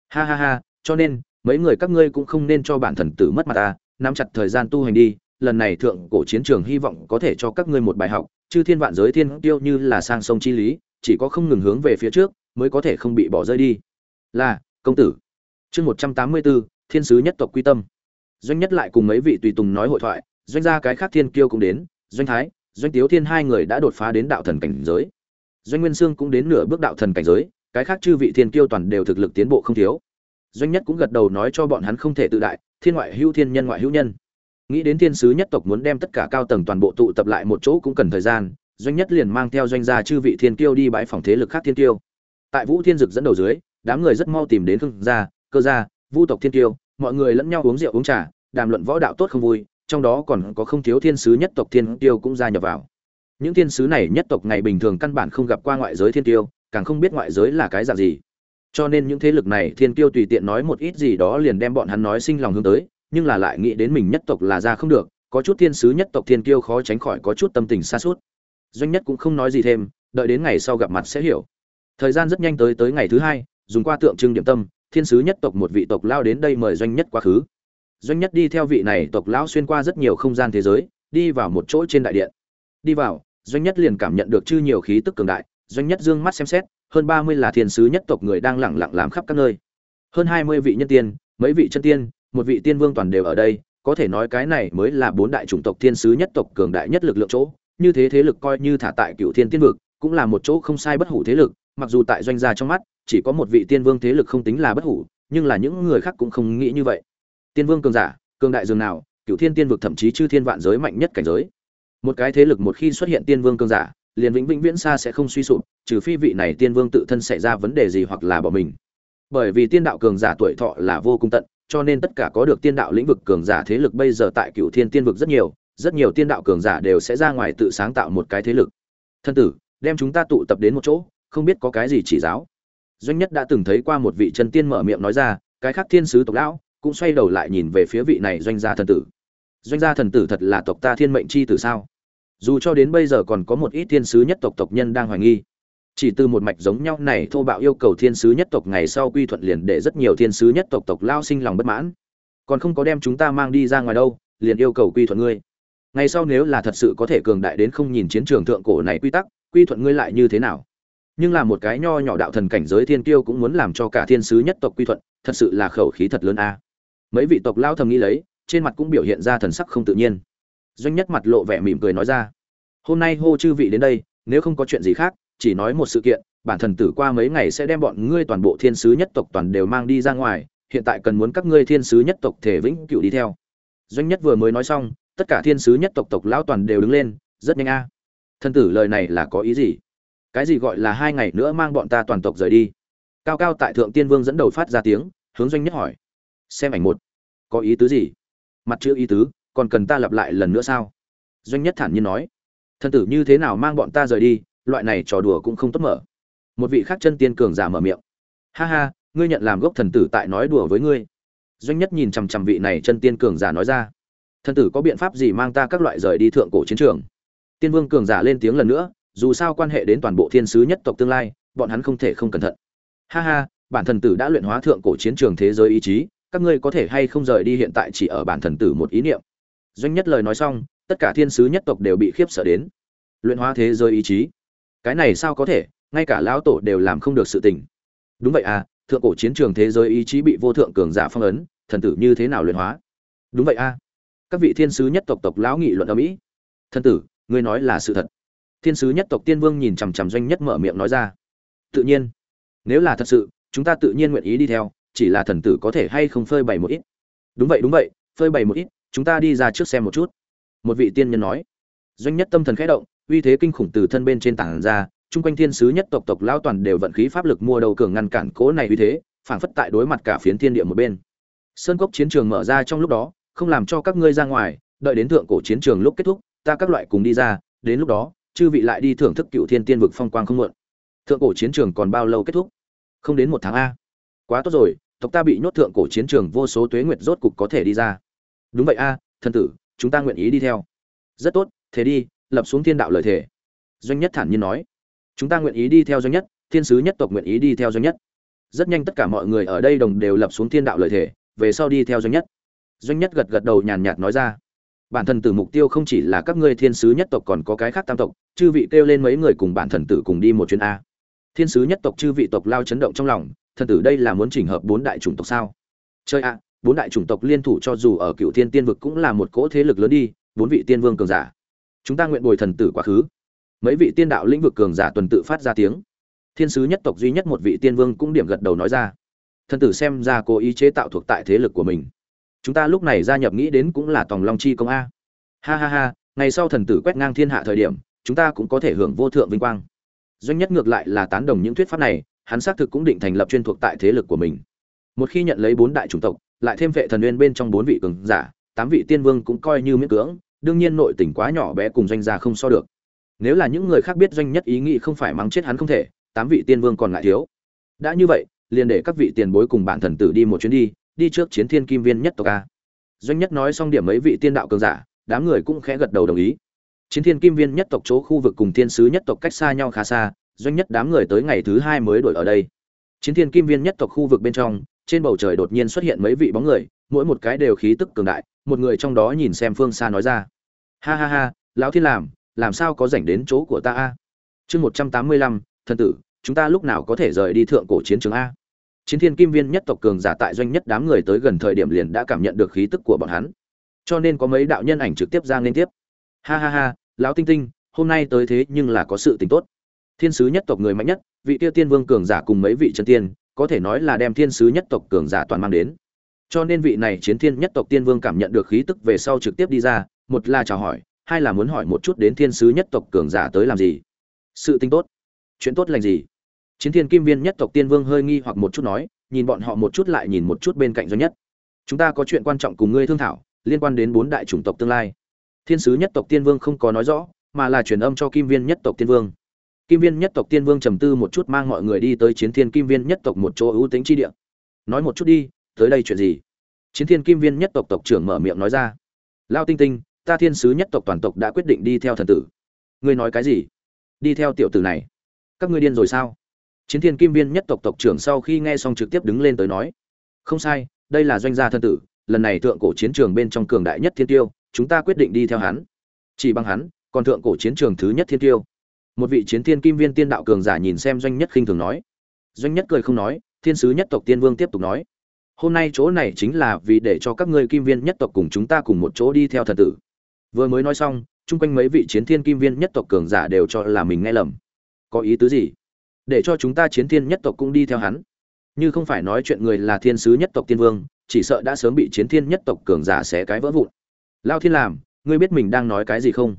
Ha ha ha, cho nên, mấy người các ngươi cũng không nên cho bản thần tử mất mặt ta nắm chặt thời gian tu hành đi, lần này thượng cổ chiến trường hy vọng có thể cho các ngươi một bài học, chư thiên vạn giới thiên tiêu như là sang sông chi lý, chỉ có không ngừng hướng về phía trước, mới có thể không bị bỏ rơi đi. Là, công tử. Chương một trăm tám mươi bốn thiên sứ nhất tộc quy tâm. Doanh nhất lại cùng mấy vị tùy tùng nói hội thoại, doanh gia cái khác thiên kiêu cũng đến, doanh thái, doanh tiếu thiên hai người đã đột phá đến đạo thần cảnh giới. Doanh nguyên sương cũng đến nửa bước đạo thần cảnh giới, cái khác chư vị thiên kiêu toàn đều thực lực tiến bộ không thiếu. Doanh nhất cũng gật đầu nói cho bọn hắn không thể tự đại thiên ngoại hữu thiên nhân ngoại hữu nhân. Nghĩ đến thiên sứ nhất tộc muốn đem tất cả cao tầng toàn bộ tụ tập lại một chỗ cũng cần thời gian, doanh nhất liền mang theo doanh gia chư vị thiên kiêu đi bãi phòng thế lực khác thiên kiêu. Tại vũ thiên dực dẫn đầu dưới, đám người rất mau tìm đến khương gia, cơ gia, vu tộc thiên kiêu, mọi người lẫn nhau uống rượu uống trà, đàm luận võ đạo tốt không vui, trong đó còn có không thiếu thiên sứ nhất tộc thiên kiêu cũng gia nhập vào. Những thiên sứ này nhất tộc ngày bình thường căn bản không gặp qua ngoại giới thiên kiêu, càng không biết ngoại giới là cái dạng gì cho nên những thế lực này, thiên kiêu tùy tiện nói một ít gì đó liền đem bọn hắn nói sinh lòng hướng tới, nhưng là lại nghĩ đến mình nhất tộc là ra không được, có chút thiên sứ nhất tộc thiên kiêu khó tránh khỏi có chút tâm tình xa suốt doanh nhất cũng không nói gì thêm, đợi đến ngày sau gặp mặt sẽ hiểu. Thời gian rất nhanh tới tới ngày thứ hai, dùng qua tượng trưng điểm tâm, thiên sứ nhất tộc một vị tộc lao đến đây mời doanh nhất quá khứ. Doanh nhất đi theo vị này tộc lão xuyên qua rất nhiều không gian thế giới, đi vào một chỗ trên đại điện. Đi vào, doanh nhất liền cảm nhận được chư nhiều khí tức cường đại, doanh nhất dương mắt xem xét hơn ba mươi là thiên sứ nhất tộc người đang lẳng lặng làm khắp các nơi. Hơn hai mươi vị nhân tiên, mấy vị chân tiên, một vị tiên vương toàn đều ở đây, có thể nói cái này mới là bốn đại chủng tộc thiên sứ nhất tộc cường đại nhất lực lượng chỗ. Như thế thế lực coi như thả tại cựu thiên tiên vực, cũng là một chỗ không sai bất hủ thế lực, mặc dù tại doanh gia trong mắt, chỉ có một vị tiên vương thế lực không tính là bất hủ, nhưng là những người khác cũng không nghĩ như vậy. Tiên vương cường giả, cường đại dường nào, cựu thiên tiên vực thậm chí chư thiên vạn giới mạnh nhất cảnh giới. Một cái thế lực một khi xuất hiện tiên vương cường giả liền vĩnh vĩnh viễn xa sẽ không suy sụp, trừ phi vị này tiên vương tự thân xảy ra vấn đề gì hoặc là bỏ mình. Bởi vì tiên đạo cường giả tuổi thọ là vô cùng tận, cho nên tất cả có được tiên đạo lĩnh vực cường giả thế lực bây giờ tại cựu thiên tiên vực rất nhiều rất nhiều tiên đạo cường giả đều sẽ ra ngoài tự sáng tạo một cái thế lực. Thân tử, đem chúng ta tụ tập đến một chỗ, không biết có cái gì chỉ giáo. Doanh nhất đã từng thấy qua một vị chân tiên mở miệng nói ra, cái khác thiên sứ tộc lão cũng xoay đầu lại nhìn về phía vị này doanh gia thần tử. Doanh gia thần tử thật là tộc ta thiên mệnh chi tử sao? Dù cho đến bây giờ còn có một ít thiên sứ nhất tộc tộc nhân đang hoài nghi. Chỉ từ một mạch giống nhau này, thô bạo yêu cầu thiên sứ nhất tộc ngày sau quy thuận liền để rất nhiều thiên sứ nhất tộc tộc lao sinh lòng bất mãn. Còn không có đem chúng ta mang đi ra ngoài đâu, liền yêu cầu quy thuận ngươi. Ngày sau nếu là thật sự có thể cường đại đến không nhìn chiến trường thượng cổ này quy tắc, quy thuận ngươi lại như thế nào? Nhưng là một cái nho nhỏ đạo thần cảnh giới thiên kiêu cũng muốn làm cho cả thiên sứ nhất tộc quy thuận, thật sự là khẩu khí thật lớn a. Mấy vị tộc lao thầm nghĩ lấy, trên mặt cũng biểu hiện ra thần sắc không tự nhiên doanh nhất mặt lộ vẻ mỉm cười nói ra. Hôm nay hô chư vị đến đây, nếu không có chuyện gì khác, chỉ nói một sự kiện, bản thần tử qua mấy ngày sẽ đem bọn ngươi toàn bộ thiên sứ nhất tộc toàn đều mang đi ra ngoài, hiện tại cần muốn các ngươi thiên sứ nhất tộc thể vĩnh cửu đi theo. Doanh nhất vừa mới nói xong, tất cả thiên sứ nhất tộc tộc lão toàn đều đứng lên, rất nhanh a. Thần tử lời này là có ý gì? Cái gì gọi là hai ngày nữa mang bọn ta toàn tộc rời đi? Cao cao tại thượng tiên vương dẫn đầu phát ra tiếng, hướng doanh nhất hỏi. Xem ảnh một. Có ý tứ gì? Mặt chữ ý tứ còn cần ta lặp lại lần nữa sao? Doanh nhất thản nhiên nói. Thần tử như thế nào mang bọn ta rời đi, loại này trò đùa cũng không tốt mở. Một vị khác chân tiên cường giả mở miệng. Ha ha, ngươi nhận làm gốc thần tử tại nói đùa với ngươi. Doanh nhất nhìn chằm chằm vị này chân tiên cường giả nói ra. Thần tử có biện pháp gì mang ta các loại rời đi thượng cổ chiến trường? Tiên vương cường giả lên tiếng lần nữa, dù sao quan hệ đến toàn bộ thiên sứ nhất tộc tương lai, bọn hắn không thể không cẩn thận. Ha ha, bản thần tử đã luyện hóa thượng cổ chiến trường thế giới ý chí, các ngươi có thể hay không rời đi hiện tại chỉ ở bản thần tử một ý niệm? Doanh nhất lời nói xong, tất cả thiên sứ nhất tộc đều bị khiếp sợ đến. Luyện hóa thế giới ý chí. Cái này sao có thể? Ngay cả lão tổ đều làm không được sự tình. Đúng vậy à thượng cổ chiến trường thế giới ý chí bị vô thượng cường giả phong ấn, thần tử như thế nào luyện hóa? Đúng vậy à. các vị thiên sứ nhất tộc tộc lão nghị luận ở mỹ. Thần tử, ngươi nói là sự thật. Thiên sứ nhất tộc tiên vương nhìn chằm chằm doanh nhất mở miệng nói ra. Tự nhiên. Nếu là thật sự, chúng ta tự nhiên nguyện ý đi theo, chỉ là thần tử có thể hay không phơi bày một ít. Đúng vậy đúng vậy, phơi bày một ít chúng ta đi ra trước xem một chút. Một vị tiên nhân nói. Doanh nhất tâm thần khẽ động, uy thế kinh khủng từ thân bên trên tảng ra, chung quanh thiên sứ nhất tộc tộc lao toàn đều vận khí pháp lực mua đầu cường ngăn cản cố này uy thế, phảng phất tại đối mặt cả phiến thiên địa một bên. Sơn cốc chiến trường mở ra trong lúc đó, không làm cho các ngươi ra ngoài, đợi đến thượng cổ chiến trường lúc kết thúc, ta các loại cùng đi ra, đến lúc đó, chư vị lại đi thưởng thức cựu thiên tiên vực phong quang không muộn. Thượng cổ chiến trường còn bao lâu kết thúc? Không đến một tháng a. Quá tốt rồi, tộc ta bị nhốt thượng cổ chiến trường vô số tuế nguyệt rốt cục có thể đi ra đúng vậy a thân tử, chúng ta nguyện ý đi theo. Rất tốt, thế đi, lập xuống thiên đạo lời thề. Doanh nhất thản nhiên nói. Chúng ta nguyện ý đi theo doanh nhất, thiên sứ nhất tộc nguyện ý đi theo doanh nhất. Rất nhanh tất cả mọi người ở đây đồng đều lập xuống thiên đạo lời thề, về sau đi theo doanh nhất. Doanh nhất gật gật đầu nhàn nhạt nói ra. Bản thần tử mục tiêu không chỉ là các ngươi thiên sứ nhất tộc còn có cái khác tam tộc, chư vị kêu lên mấy người cùng bản thần tử cùng đi một chuyến a. Thiên sứ nhất tộc chư vị tộc lao chấn động trong lòng, thần tử đây là muốn chỉnh hợp bốn đại chủng tộc sao? Chơi a bốn đại chủng tộc liên thủ cho dù ở cựu thiên tiên vực cũng là một cỗ thế lực lớn đi, bốn vị tiên vương cường giả. Chúng ta nguyện bồi thần tử quá khứ. Mấy vị tiên đạo lĩnh vực cường giả tuần tự phát ra tiếng. Thiên sứ nhất tộc duy nhất một vị tiên vương cũng điểm gật đầu nói ra. Thần tử xem ra cố ý chế tạo thuộc tại thế lực của mình. Chúng ta lúc này gia nhập nghĩ đến cũng là tòng long chi công a. Ha ha ha, ngày sau thần tử quét ngang thiên hạ thời điểm, chúng ta cũng có thể hưởng vô thượng vinh quang. Doanh nhất ngược lại là tán đồng những thuyết pháp này, hắn xác thực cũng định thành lập chuyên thuộc tại thế lực của mình. Một khi nhận lấy bốn đại chủng tộc lại thêm vệ thần nguyên bên trong bốn vị cường giả, tám vị tiên vương cũng coi như miễn cưỡng, đương nhiên nội tình quá nhỏ bé cùng doanh gia không so được. Nếu là những người khác biết doanh nhất ý nghĩ không phải mắng chết hắn không thể, tám vị tiên vương còn lại thiếu. Đã như vậy, liền để các vị tiền bối cùng bản thần tử đi một chuyến đi đi trước chiến thiên kim viên nhất tộc a. Doanh nhất nói xong điểm mấy vị tiên đạo cường giả, đám người cũng khẽ gật đầu đồng ý. Chiến thiên kim viên nhất tộc chỗ khu vực cùng thiên sứ nhất tộc cách xa nhau khá xa, doanh nhất đám người tới ngày thứ hai mới đổi ở đây. Chiến thiên kim viên nhất tộc khu vực bên trong trên bầu trời đột nhiên xuất hiện mấy vị bóng người, mỗi một cái đều khí tức cường đại, một người trong đó nhìn xem phương xa nói ra. Ha ha ha, lão thiên làm làm sao có rảnh đến chỗ của ta a? Chương một trăm tám mươi lăm, thần tử, chúng ta lúc nào có thể rời đi thượng cổ chiến trường a? Chiến thiên kim viên nhất tộc cường giả tại doanh nhất đám người tới gần thời điểm liền đã cảm nhận được khí tức của bọn hắn. Cho nên có mấy đạo nhân ảnh trực tiếp ra liên tiếp. Ha ha ha, lão tinh tinh, hôm nay tới thế nhưng là có sự tình tốt. Thiên sứ nhất tộc người mạnh nhất, vị tiêu tiên vương cường giả cùng mấy vị chân tiên có thể nói là đem thiên sứ nhất tộc cường giả toàn mang đến. Cho nên vị này chiến thiên nhất tộc tiên vương cảm nhận được khí tức về sau trực tiếp đi ra, một là chào hỏi, hai là muốn hỏi một chút đến thiên sứ nhất tộc cường giả tới làm gì. Sự tinh tốt. Chuyện tốt lành gì? Chiến thiên kim viên nhất tộc tiên vương hơi nghi hoặc một chút nói, nhìn bọn họ một chút lại nhìn một chút bên cạnh doanh nhất. Chúng ta có chuyện quan trọng cùng ngươi thương thảo, liên quan đến bốn đại chủng tộc tương lai. Thiên sứ nhất tộc tiên vương không có nói rõ, mà là truyền âm cho kim viên nhất tộc tiên vương kim viên nhất tộc tiên vương trầm tư một chút mang mọi người đi tới chiến thiên kim viên nhất tộc một chỗ ưu tính chi địa. Nói một chút đi, tới đây chuyện gì? Chiến thiên kim viên nhất tộc tộc trưởng mở miệng nói ra. Lao tinh tinh, ta thiên sứ nhất tộc toàn tộc đã quyết định đi theo thần tử. Ngươi nói cái gì? Đi theo tiểu tử này. Các ngươi điên rồi sao? Chiến thiên kim viên nhất tộc tộc trưởng sau khi nghe xong trực tiếp đứng lên tới nói. Không sai, đây là doanh gia thân tử, lần này thượng cổ chiến trường bên trong cường đại nhất thiên tiêu, chúng ta quyết định đi theo hắn. Chỉ bằng hắn, còn thượng cổ chiến trường thứ nhất thiên tiêu một vị chiến thiên kim viên tiên đạo cường giả nhìn xem doanh nhất khinh thường nói. Doanh nhất cười không nói, thiên sứ nhất tộc tiên vương tiếp tục nói. Hôm nay chỗ này chính là vì để cho các ngươi kim viên nhất tộc cùng chúng ta cùng một chỗ đi theo thần tử. Vừa mới nói xong, chung quanh mấy vị chiến thiên kim viên nhất tộc cường giả đều cho là mình nghe lầm. Có ý tứ gì? Để cho chúng ta chiến thiên nhất tộc cũng đi theo hắn. Như không phải nói chuyện người là thiên sứ nhất tộc tiên vương, chỉ sợ đã sớm bị chiến thiên nhất tộc cường giả xé cái vỡ vụn. Lao thiên làm ngươi biết mình đang nói cái gì không?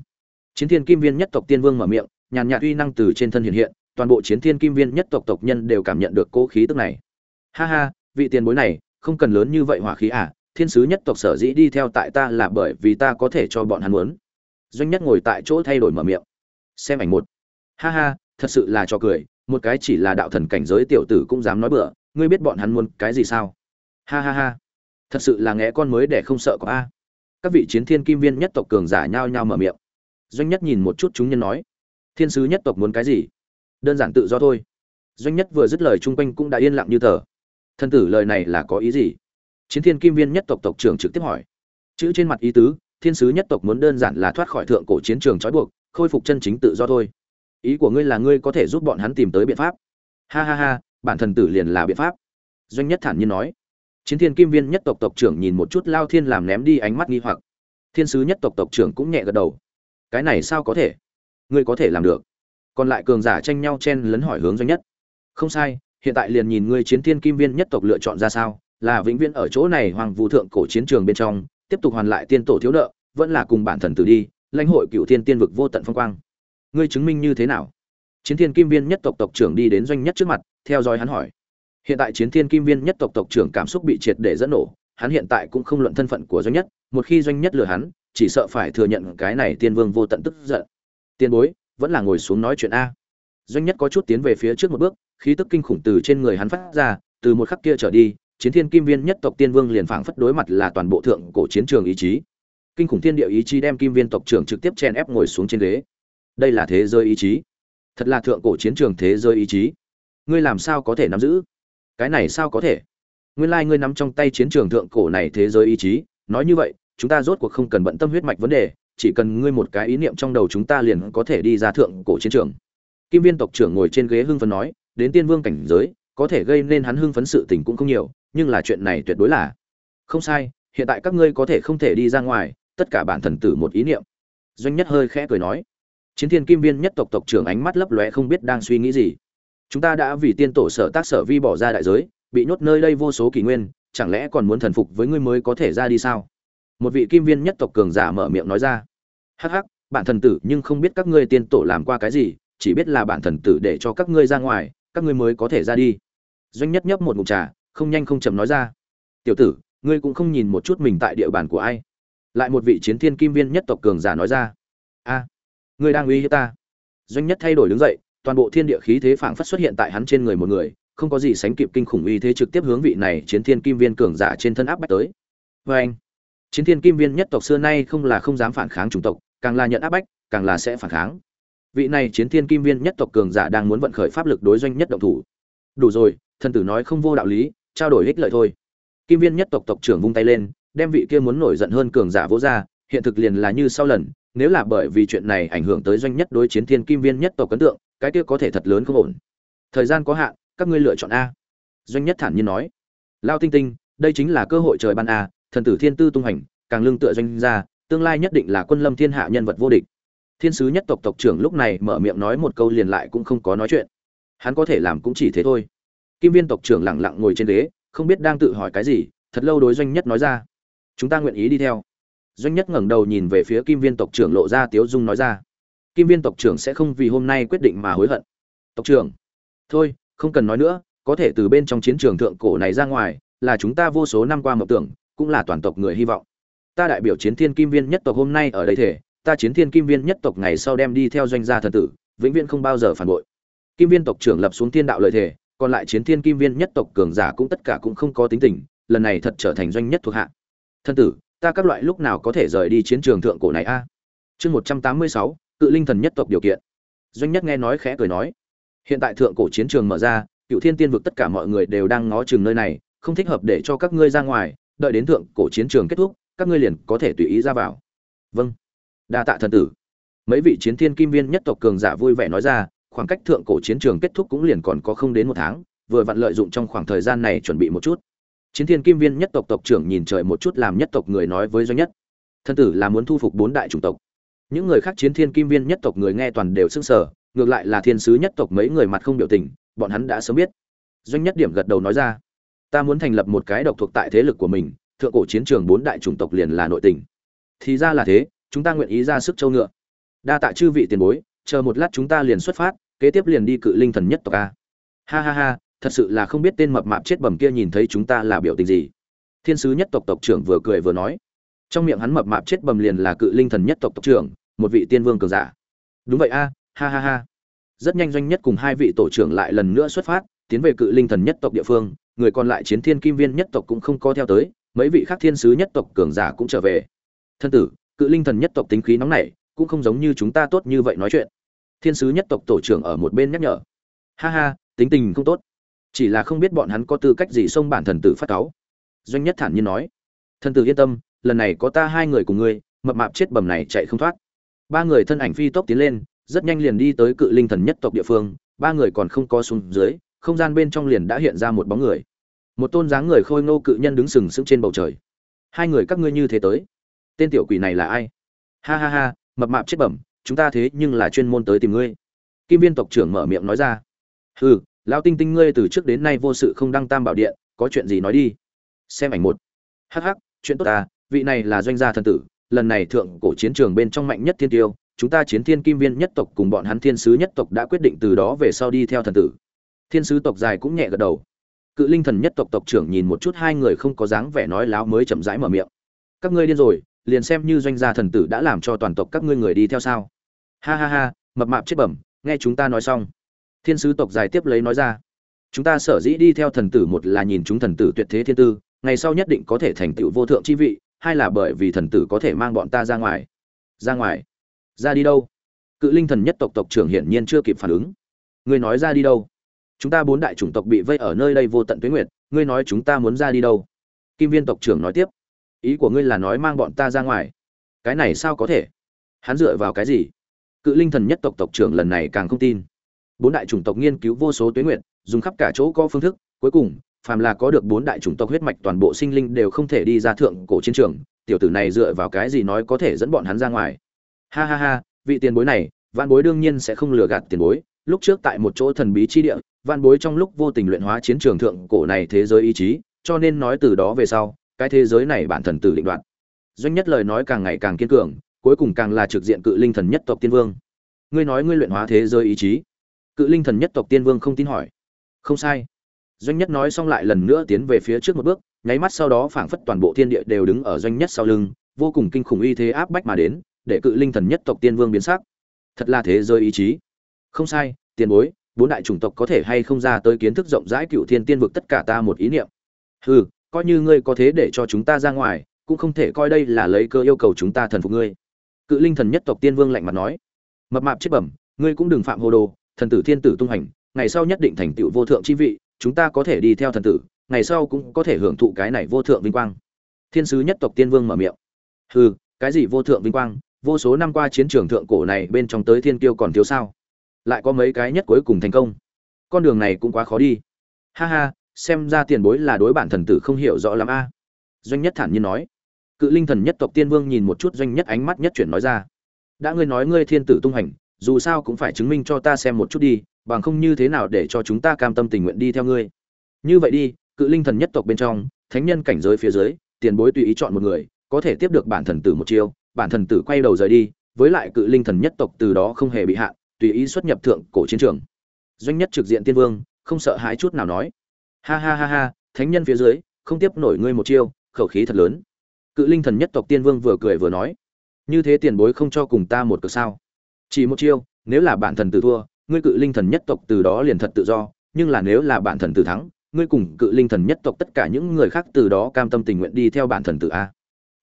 Chiến thiên kim viên nhất tộc tiên vương mở miệng nhàn nhạt uy năng từ trên thân hiện hiện, toàn bộ chiến thiên kim viên nhất tộc tộc nhân đều cảm nhận được cố khí tức này. Ha ha, vị tiền bối này, không cần lớn như vậy hỏa khí à thiên sứ nhất tộc sở dĩ đi theo tại ta là bởi vì ta có thể cho bọn hắn muốn. Doanh nhất ngồi tại chỗ thay đổi mở miệng. Xem ảnh một. Ha ha, thật sự là cho cười, một cái chỉ là đạo thần cảnh giới tiểu tử cũng dám nói bừa, ngươi biết bọn hắn muốn cái gì sao? Ha ha ha, thật sự là nghe con mới để không sợ có a. Các vị chiến thiên kim viên nhất tộc cường giả nhao nhao mở miệng. Doanh nhất nhìn một chút chúng nhân nói thiên sứ nhất tộc muốn cái gì? Đơn giản tự do thôi. Doanh nhất vừa dứt lời chung quanh cũng đã yên lặng như tờ. Thân tử lời này là có ý gì? Chiến thiên kim viên nhất tộc tộc trưởng trực tiếp hỏi. Chữ trên mặt ý tứ, thiên sứ nhất tộc muốn đơn giản là thoát khỏi thượng cổ chiến trường trói buộc, khôi phục chân chính tự do thôi. Ý của ngươi là ngươi có thể giúp bọn hắn tìm tới biện pháp. Ha ha ha, bản thần tử liền là biện pháp. Doanh nhất thản nhiên nói. Chiến thiên kim viên nhất tộc tộc trưởng nhìn một chút lao thiên làm ném đi ánh mắt nghi hoặc. Thiên sứ nhất tộc tộc trưởng cũng nhẹ gật đầu. Cái này sao có thể? Ngươi có thể làm được. Còn lại cường giả tranh nhau chen lấn hỏi hướng doanh nhất. Không sai, hiện tại liền nhìn ngươi chiến thiên kim viên nhất tộc lựa chọn ra sao, là vĩnh viễn ở chỗ này hoàng vũ thượng cổ chiến trường bên trong, tiếp tục hoàn lại tiên tổ thiếu nợ, vẫn là cùng bản thần tử đi, lãnh hội cựu thiên tiên vực vô tận phong quang. Ngươi chứng minh như thế nào? Chiến thiên kim viên nhất tộc tộc trưởng đi đến doanh nhất trước mặt, theo dõi hắn hỏi. Hiện tại chiến thiên kim viên nhất tộc tộc trưởng cảm xúc bị triệt để dẫn nổ, hắn hiện tại cũng không luận thân phận của doanh nhất, một khi doanh nhất lừa hắn, chỉ sợ phải thừa nhận cái này tiên vương vô tận tức giận. Tiền bối, vẫn là ngồi xuống nói chuyện a. Doanh nhất có chút tiến về phía trước một bước, khí tức kinh khủng từ trên người hắn phát ra, từ một khắc kia trở đi, chiến thiên kim viên nhất tộc tiên vương liền phảng phất đối mặt là toàn bộ thượng cổ chiến trường ý chí. Kinh khủng thiên địa ý chí đem kim viên tộc trưởng trực tiếp chen ép ngồi xuống trên ghế. Đây là thế giới ý chí. Thật là thượng cổ chiến trường thế giới ý chí. Ngươi làm sao có thể nắm giữ? Cái này sao có thể? Nguyên lai ngươi nắm trong tay chiến trường thượng cổ này thế giới ý chí. Nói như vậy, chúng ta rốt cuộc không cần bận tâm huyết mạch vấn đề chỉ cần ngươi một cái ý niệm trong đầu chúng ta liền có thể đi ra thượng cổ chiến trường. Kim viên tộc trưởng ngồi trên ghế hưng phấn nói, đến tiên vương cảnh giới, có thể gây nên hắn hưng phấn sự tình cũng không nhiều, nhưng là chuyện này tuyệt đối là không sai, hiện tại các ngươi có thể không thể đi ra ngoài, tất cả bản thần tử một ý niệm. Doanh nhất hơi khẽ cười nói, chiến thiên kim viên nhất tộc tộc trưởng ánh mắt lấp lóe không biết đang suy nghĩ gì. Chúng ta đã vì tiên tổ sở tác sở vi bỏ ra đại giới, bị nhốt nơi đây vô số kỷ nguyên, chẳng lẽ còn muốn thần phục với ngươi mới có thể ra đi sao? Một vị kim viên nhất tộc cường giả mở miệng nói ra. Hắc hắc, bản thần tử, nhưng không biết các ngươi tiên tổ làm qua cái gì, chỉ biết là bản thần tử để cho các ngươi ra ngoài, các ngươi mới có thể ra đi. Doanh nhất nhấp một ngụm trà, không nhanh không chậm nói ra. Tiểu tử, ngươi cũng không nhìn một chút mình tại địa bàn của ai. Lại một vị chiến thiên kim viên nhất tộc cường giả nói ra. A, ngươi đang uy hiếp ta. Doanh nhất thay đổi đứng dậy, toàn bộ thiên địa khí thế phảng phất xuất hiện tại hắn trên người một người, không có gì sánh kịp kinh khủng uy thế trực tiếp hướng vị này chiến thiên kim viên cường giả trên thân áp bách tới. Vê anh chiến thiên kim viên nhất tộc xưa nay không là không dám phản kháng chủng tộc, càng là nhận áp bách, càng là sẽ phản kháng. Vị này chiến thiên kim viên nhất tộc cường giả đang muốn vận khởi pháp lực đối doanh nhất động thủ. Đủ rồi, thần tử nói không vô đạo lý, trao đổi ích lợi thôi. Kim viên nhất tộc tộc trưởng vung tay lên, đem vị kia muốn nổi giận hơn cường giả vỗ ra, hiện thực liền là như sau lần, nếu là bởi vì chuyện này ảnh hưởng tới doanh nhất đối chiến thiên kim viên nhất tộc ấn tượng, cái kia có thể thật lớn không ổn. Thời gian có hạn, các ngươi lựa chọn a. Doanh nhất thản nhiên nói. Lao tinh tinh, đây chính là cơ hội trời ban a thần tử thiên tư tung hành càng lương tựa doanh gia, tương lai nhất định là quân lâm thiên hạ nhân vật vô địch. Thiên sứ nhất tộc tộc trưởng lúc này mở miệng nói một câu liền lại cũng không có nói chuyện. Hắn có thể làm cũng chỉ thế thôi. Kim viên tộc trưởng lẳng lặng ngồi trên ghế, không biết đang tự hỏi cái gì, thật lâu đối doanh nhất nói ra. Chúng ta nguyện ý đi theo. Doanh nhất ngẩng đầu nhìn về phía kim viên tộc trưởng lộ ra tiếu dung nói ra. Kim viên tộc trưởng sẽ không vì hôm nay quyết định mà hối hận. Tộc trưởng, thôi, không cần nói nữa, có thể từ bên trong chiến trường thượng cổ này ra ngoài, là chúng ta vô số năm qua mộng tưởng cũng là toàn tộc người hy vọng. Ta đại biểu chiến thiên kim viên nhất tộc hôm nay ở đây thể, ta chiến thiên kim viên nhất tộc ngày sau đem đi theo doanh gia thần tử, vĩnh viễn không bao giờ phản bội. Kim viên tộc trưởng lập xuống thiên đạo lợi thể, còn lại chiến thiên kim viên nhất tộc cường giả cũng tất cả cũng không có tính tình, lần này thật trở thành doanh nhất thuộc hạ. Thân tử, ta các loại lúc nào có thể rời đi chiến trường thượng cổ này a? Chương một trăm tám mươi sáu, cự linh thần nhất tộc điều kiện. Doanh nhất nghe nói khẽ cười nói. Hiện tại thượng cổ chiến trường mở ra, cựu thiên tiên vực tất cả mọi người đều đang ngó chừng nơi này, không thích hợp để cho các ngươi ra ngoài đợi đến thượng cổ chiến trường kết thúc, các ngươi liền có thể tùy ý ra vào. Vâng. Đa tạ thần tử. Mấy vị chiến thiên kim viên nhất tộc cường giả vui vẻ nói ra, khoảng cách thượng cổ chiến trường kết thúc cũng liền còn có không đến một tháng, vừa vặn lợi dụng trong khoảng thời gian này chuẩn bị một chút. Chiến thiên kim viên nhất tộc tộc trưởng nhìn trời một chút làm nhất tộc người nói với doanh nhất. Thân tử là muốn thu phục bốn đại chủng tộc. Những người khác chiến thiên kim viên nhất tộc người nghe toàn đều sững sờ, ngược lại là thiên sứ nhất tộc mấy người mặt không biểu tình, bọn hắn đã sớm biết. Doanh nhất điểm gật đầu nói ra ta muốn thành lập một cái độc thuộc tại thế lực của mình, thượng cổ chiến trường bốn đại chủng tộc liền là nội tình. Thì ra là thế, chúng ta nguyện ý ra sức châu ngựa. Đa tạ chư vị tiền bối, chờ một lát chúng ta liền xuất phát, kế tiếp liền đi cự linh thần nhất tộc a. Ha ha ha, thật sự là không biết tên mập mạp chết bầm kia nhìn thấy chúng ta là biểu tình gì. Thiên sứ nhất tộc tộc trưởng vừa cười vừa nói. Trong miệng hắn mập mạp chết bầm liền là cự linh thần nhất tộc tộc trưởng, một vị tiên vương cường giả. Đúng vậy a, ha ha ha. Rất nhanh doanh nhất cùng hai vị tổ trưởng lại lần nữa xuất phát tiến về cự linh thần nhất tộc địa phương, người còn lại chiến thiên kim viên nhất tộc cũng không có theo tới, mấy vị khác thiên sứ nhất tộc cường giả cũng trở về. Thân tử, cự linh thần nhất tộc tính khí nóng nảy, cũng không giống như chúng ta tốt như vậy nói chuyện. Thiên sứ nhất tộc tổ trưởng ở một bên nhắc nhở. Ha ha, tính tình không tốt. Chỉ là không biết bọn hắn có tư cách gì xông bản thần tử phát cáu. Doanh nhất thản nhiên nói. Thần tử yên tâm, lần này có ta hai người cùng ngươi, mập mạp chết bầm này chạy không thoát. Ba người thân ảnh phi tốc tiến lên, rất nhanh liền đi tới cự linh thần nhất tộc địa phương, ba người còn không có xuống dưới không gian bên trong liền đã hiện ra một bóng người. Một tôn dáng người khôi ngô cự nhân đứng sừng sững trên bầu trời. Hai người các ngươi như thế tới. Tên tiểu quỷ này là ai? Ha ha ha, mập mạp chết bẩm, chúng ta thế nhưng là chuyên môn tới tìm ngươi. Kim viên tộc trưởng mở miệng nói ra. Hừ, lão tinh tinh ngươi từ trước đến nay vô sự không đăng tam bảo điện, có chuyện gì nói đi. Xem ảnh một. Hh chuyện tốt ta vị này là doanh gia thần tử, lần này thượng cổ chiến trường bên trong mạnh nhất thiên tiêu, chúng ta chiến thiên kim viên nhất tộc cùng bọn hắn thiên sứ nhất tộc đã quyết định từ đó về sau đi theo thần tử thiên sứ tộc dài cũng nhẹ gật đầu. Cự linh thần nhất tộc tộc trưởng nhìn một chút hai người không có dáng vẻ nói láo mới chậm rãi mở miệng. Các ngươi điên rồi, liền xem như doanh gia thần tử đã làm cho toàn tộc các ngươi người đi theo sao? Ha ha ha, mập mạp chết bẩm, nghe chúng ta nói xong. Thiên sứ tộc dài tiếp lấy nói ra. Chúng ta sở dĩ đi theo thần tử một là nhìn chúng thần tử tuyệt thế thiên tư, ngày sau nhất định có thể thành tựu vô thượng chi vị, hai là bởi vì thần tử có thể mang bọn ta ra ngoài. Ra ngoài? Ra đi đâu? Cự linh thần nhất tộc tộc trưởng hiển nhiên chưa kịp phản ứng. Người nói ra đi đâu? Chúng ta bốn đại chủng tộc bị vây ở nơi đây vô tận tuyết nguyệt, ngươi nói chúng ta muốn ra đi đâu? Kim viên tộc trưởng nói tiếp. Ý của ngươi là nói mang bọn ta ra ngoài. Cái này sao có thể? Hắn dựa vào cái gì? Cự linh thần nhất tộc tộc trưởng lần này càng không tin. Bốn đại chủng tộc nghiên cứu vô số tuyết nguyệt, dùng khắp cả chỗ có phương thức, cuối cùng, phàm là có được bốn đại chủng tộc huyết mạch toàn bộ sinh linh đều không thể đi ra thượng cổ chiến trường, tiểu tử này dựa vào cái gì nói có thể dẫn bọn hắn ra ngoài? Ha ha ha, vị tiền bối này văn bối đương nhiên sẽ không lừa gạt tiền bối. Lúc trước tại một chỗ thần bí chi địa văn bối trong lúc vô tình luyện hóa chiến trường thượng cổ này thế giới ý chí, cho nên nói từ đó về sau, cái thế giới này bản thần tử định đoạt. Doanh nhất lời nói càng ngày càng kiên cường, cuối cùng càng là trực diện cự linh thần nhất tộc tiên vương. Ngươi nói ngươi luyện hóa thế giới ý chí? Cự linh thần nhất tộc tiên vương không tin hỏi. Không sai. Doanh nhất nói xong lại lần nữa tiến về phía trước một bước, nháy mắt sau đó phảng phất toàn bộ thiên địa đều đứng ở doanh nhất sau lưng, vô cùng kinh khủng uy thế áp bách mà đến, để cự linh thần nhất tộc tiên vương biến sắc. Thật là thế giới ý chí. Không sai, tiền bối bốn đại chủng tộc có thể hay không ra tới kiến thức rộng rãi cựu thiên tiên vực tất cả ta một ý niệm. Hừ, coi như ngươi có thế để cho chúng ta ra ngoài, cũng không thể coi đây là lấy cơ yêu cầu chúng ta thần phục ngươi. Cự linh thần nhất tộc tiên vương lạnh mặt nói. Mập mạp chết bẩm, ngươi cũng đừng phạm hồ đồ, thần tử thiên tử tung hành, ngày sau nhất định thành tựu vô thượng chi vị, chúng ta có thể đi theo thần tử, ngày sau cũng có thể hưởng thụ cái này vô thượng vinh quang. Thiên sứ nhất tộc tiên vương mở miệng. Hừ, cái gì vô thượng vinh quang, vô số năm qua chiến trường thượng cổ này bên trong tới thiên kiêu còn thiếu sao? Lại có mấy cái nhất cuối cùng thành công. Con đường này cũng quá khó đi. Ha ha, xem ra tiền bối là đối bản thần tử không hiểu rõ lắm a. Doanh nhất thản nhiên nói. Cự linh thần nhất tộc tiên vương nhìn một chút doanh nhất ánh mắt nhất chuyển nói ra. Đã ngươi nói ngươi thiên tử tung hành, dù sao cũng phải chứng minh cho ta xem một chút đi, bằng không như thế nào để cho chúng ta cam tâm tình nguyện đi theo ngươi. Như vậy đi, cự linh thần nhất tộc bên trong, thánh nhân cảnh giới phía dưới, tiền bối tùy ý chọn một người, có thể tiếp được bản thần tử một chiêu, bản thần tử quay đầu rời đi, với lại cự linh thần nhất tộc từ đó không hề bị hạn tùy ý xuất nhập thượng cổ chiến trường. Doanh nhất trực diện tiên vương, không sợ hãi chút nào nói. Ha ha ha ha, thánh nhân phía dưới, không tiếp nổi ngươi một chiêu, khẩu khí thật lớn. Cự linh thần nhất tộc tiên vương vừa cười vừa nói. Như thế tiền bối không cho cùng ta một cược sao? Chỉ một chiêu, nếu là bản thần tử thua, ngươi cự linh thần nhất tộc từ đó liền thật tự do, nhưng là nếu là bản thần tử thắng, ngươi cùng cự linh thần nhất tộc tất cả những người khác từ đó cam tâm tình nguyện đi theo bản thần tử a.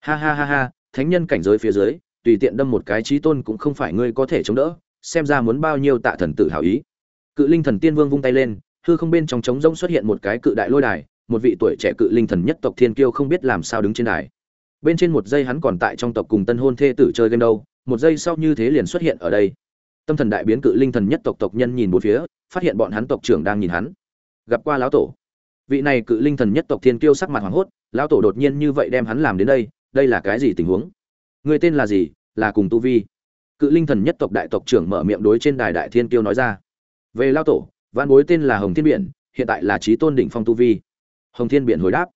Ha ha ha ha, thánh nhân cảnh giới phía dưới, tùy tiện đâm một cái trí tôn cũng không phải ngươi có thể chống đỡ xem ra muốn bao nhiêu tạ thần tử hảo ý. Cự linh thần tiên vương vung tay lên, hư không bên trong trống rỗng xuất hiện một cái cự đại lôi đài, một vị tuổi trẻ cự linh thần nhất tộc thiên kiêu không biết làm sao đứng trên đài. Bên trên một giây hắn còn tại trong tộc cùng tân hôn thê tử chơi game đâu, một giây sau như thế liền xuất hiện ở đây. Tâm thần đại biến cự linh thần nhất tộc tộc nhân nhìn một phía, phát hiện bọn hắn tộc trưởng đang nhìn hắn. Gặp qua lão tổ. Vị này cự linh thần nhất tộc thiên kiêu sắc mặt hoảng hốt, lão tổ đột nhiên như vậy đem hắn làm đến đây đây là cái gì tình huống? Người tên là gì? Là cùng tu vi cự linh thần nhất tộc đại tộc trưởng mở miệng đối trên đài đại thiên tiêu nói ra. Về lao tổ văn bối tên là hồng thiên biển, hiện tại là trí tôn đỉnh phong tu vi. Hồng thiên biển hồi đáp.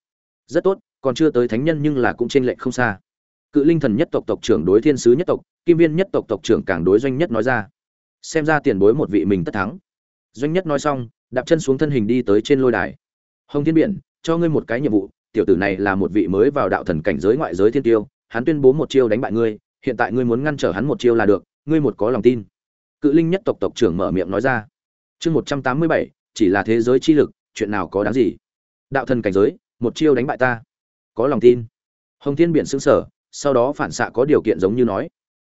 Rất tốt, còn chưa tới thánh nhân nhưng là cũng trên lệnh không xa. Cự linh thần nhất tộc tộc trưởng đối thiên sứ nhất tộc, kim viên nhất tộc tộc trưởng càng đối doanh nhất nói ra. Xem ra tiền bối một vị mình tất thắng. Doanh nhất nói xong, đạp chân xuống thân hình đi tới trên lôi đài. Hồng thiên biển, cho ngươi một cái nhiệm vụ, tiểu tử này là một vị mới vào đạo thần cảnh giới ngoại giới thiên tiêu, hắn tuyên bố một chiêu đánh bại ngươi hiện tại ngươi muốn ngăn trở hắn một chiêu là được, ngươi một có lòng tin. Cự linh nhất tộc tộc trưởng mở miệng nói ra. Chương một trăm tám mươi bảy, chỉ là thế giới chi lực, chuyện nào có đáng gì? Đạo thần cảnh giới, một chiêu đánh bại ta. Có lòng tin. Hồng thiên biển xứng sở sau đó phản xạ có điều kiện giống như nói.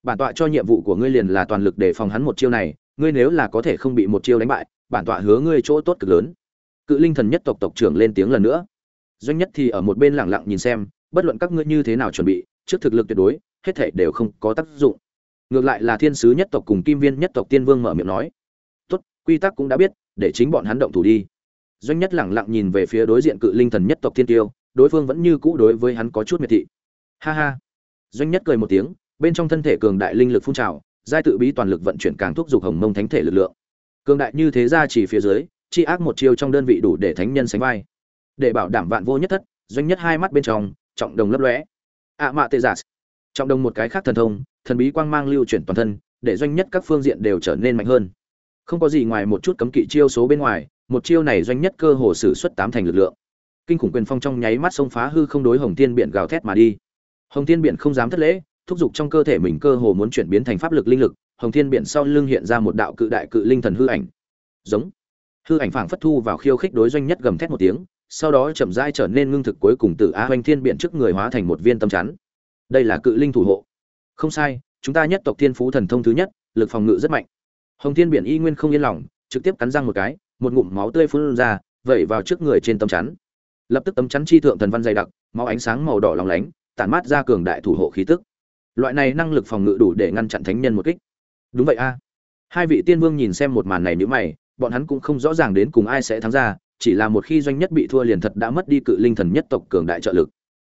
Bản tọa cho nhiệm vụ của ngươi liền là toàn lực để phòng hắn một chiêu này, ngươi nếu là có thể không bị một chiêu đánh bại, bản tọa hứa ngươi chỗ tốt cực lớn. Cự linh thần nhất tộc tộc trưởng lên tiếng lần nữa. Doanh nhất thì ở một bên lẳng lặng nhìn xem, bất luận các ngươi như thế nào chuẩn bị, trước thực lực tuyệt đối hết thể đều không có tác dụng. Ngược lại là thiên sứ nhất tộc cùng kim viên nhất tộc tiên vương mở miệng nói, tốt, quy tắc cũng đã biết, để chính bọn hắn động thủ đi. Doanh nhất lẳng lặng nhìn về phía đối diện cự linh thần nhất tộc tiên tiêu, đối phương vẫn như cũ đối với hắn có chút miệt thị. Ha ha. Doanh nhất cười một tiếng, bên trong thân thể cường đại linh lực phun trào, giai tự bí toàn lực vận chuyển càng thúc dục hồng mông thánh thể lực lượng. Cường đại như thế ra chỉ phía dưới, chi ác một chiêu trong đơn vị đủ để thánh nhân sánh vai. Để bảo đảm vạn vô nhất thất, doanh nhất hai mắt bên trong, trọng đồng lấp lóe. Ạ mạ tê giả trọng đồng một cái khác thần thông, thần bí quang mang lưu chuyển toàn thân, để doanh nhất các phương diện đều trở nên mạnh hơn. Không có gì ngoài một chút cấm kỵ chiêu số bên ngoài, một chiêu này doanh nhất cơ hồ sử xuất tám thành lực lượng. Kinh khủng quyền phong trong nháy mắt xông phá hư không đối hồng thiên biển gào thét mà đi. Hồng thiên biển không dám thất lễ, thúc giục trong cơ thể mình cơ hồ muốn chuyển biến thành pháp lực linh lực, hồng thiên biển sau lưng hiện ra một đạo cự đại cự linh thần hư ảnh. Giống. Hư ảnh phảng phất thu vào khiêu khích đối doanh nhất gầm thét một tiếng, sau đó chậm rãi trở nên ngưng thực cuối cùng từ a hoành thiên biển trước người hóa thành một viên tâm chắn đây là cự linh thủ hộ. Không sai, chúng ta nhất tộc thiên phú thần thông thứ nhất, lực phòng ngự rất mạnh. Hồng thiên biển y nguyên không yên lòng, trực tiếp cắn răng một cái, một ngụm máu tươi phun ra, vẩy vào trước người trên tấm chắn. Lập tức tấm chắn chi thượng thần văn dày đặc, máu ánh sáng màu đỏ lòng lánh, tản mát ra cường đại thủ hộ khí tức. Loại này năng lực phòng ngự đủ để ngăn chặn thánh nhân một kích. Đúng vậy a. Hai vị tiên vương nhìn xem một màn này nhữ mày, bọn hắn cũng không rõ ràng đến cùng ai sẽ thắng ra, chỉ là một khi doanh nhất bị thua liền thật đã mất đi cự linh thần nhất tộc cường đại trợ lực.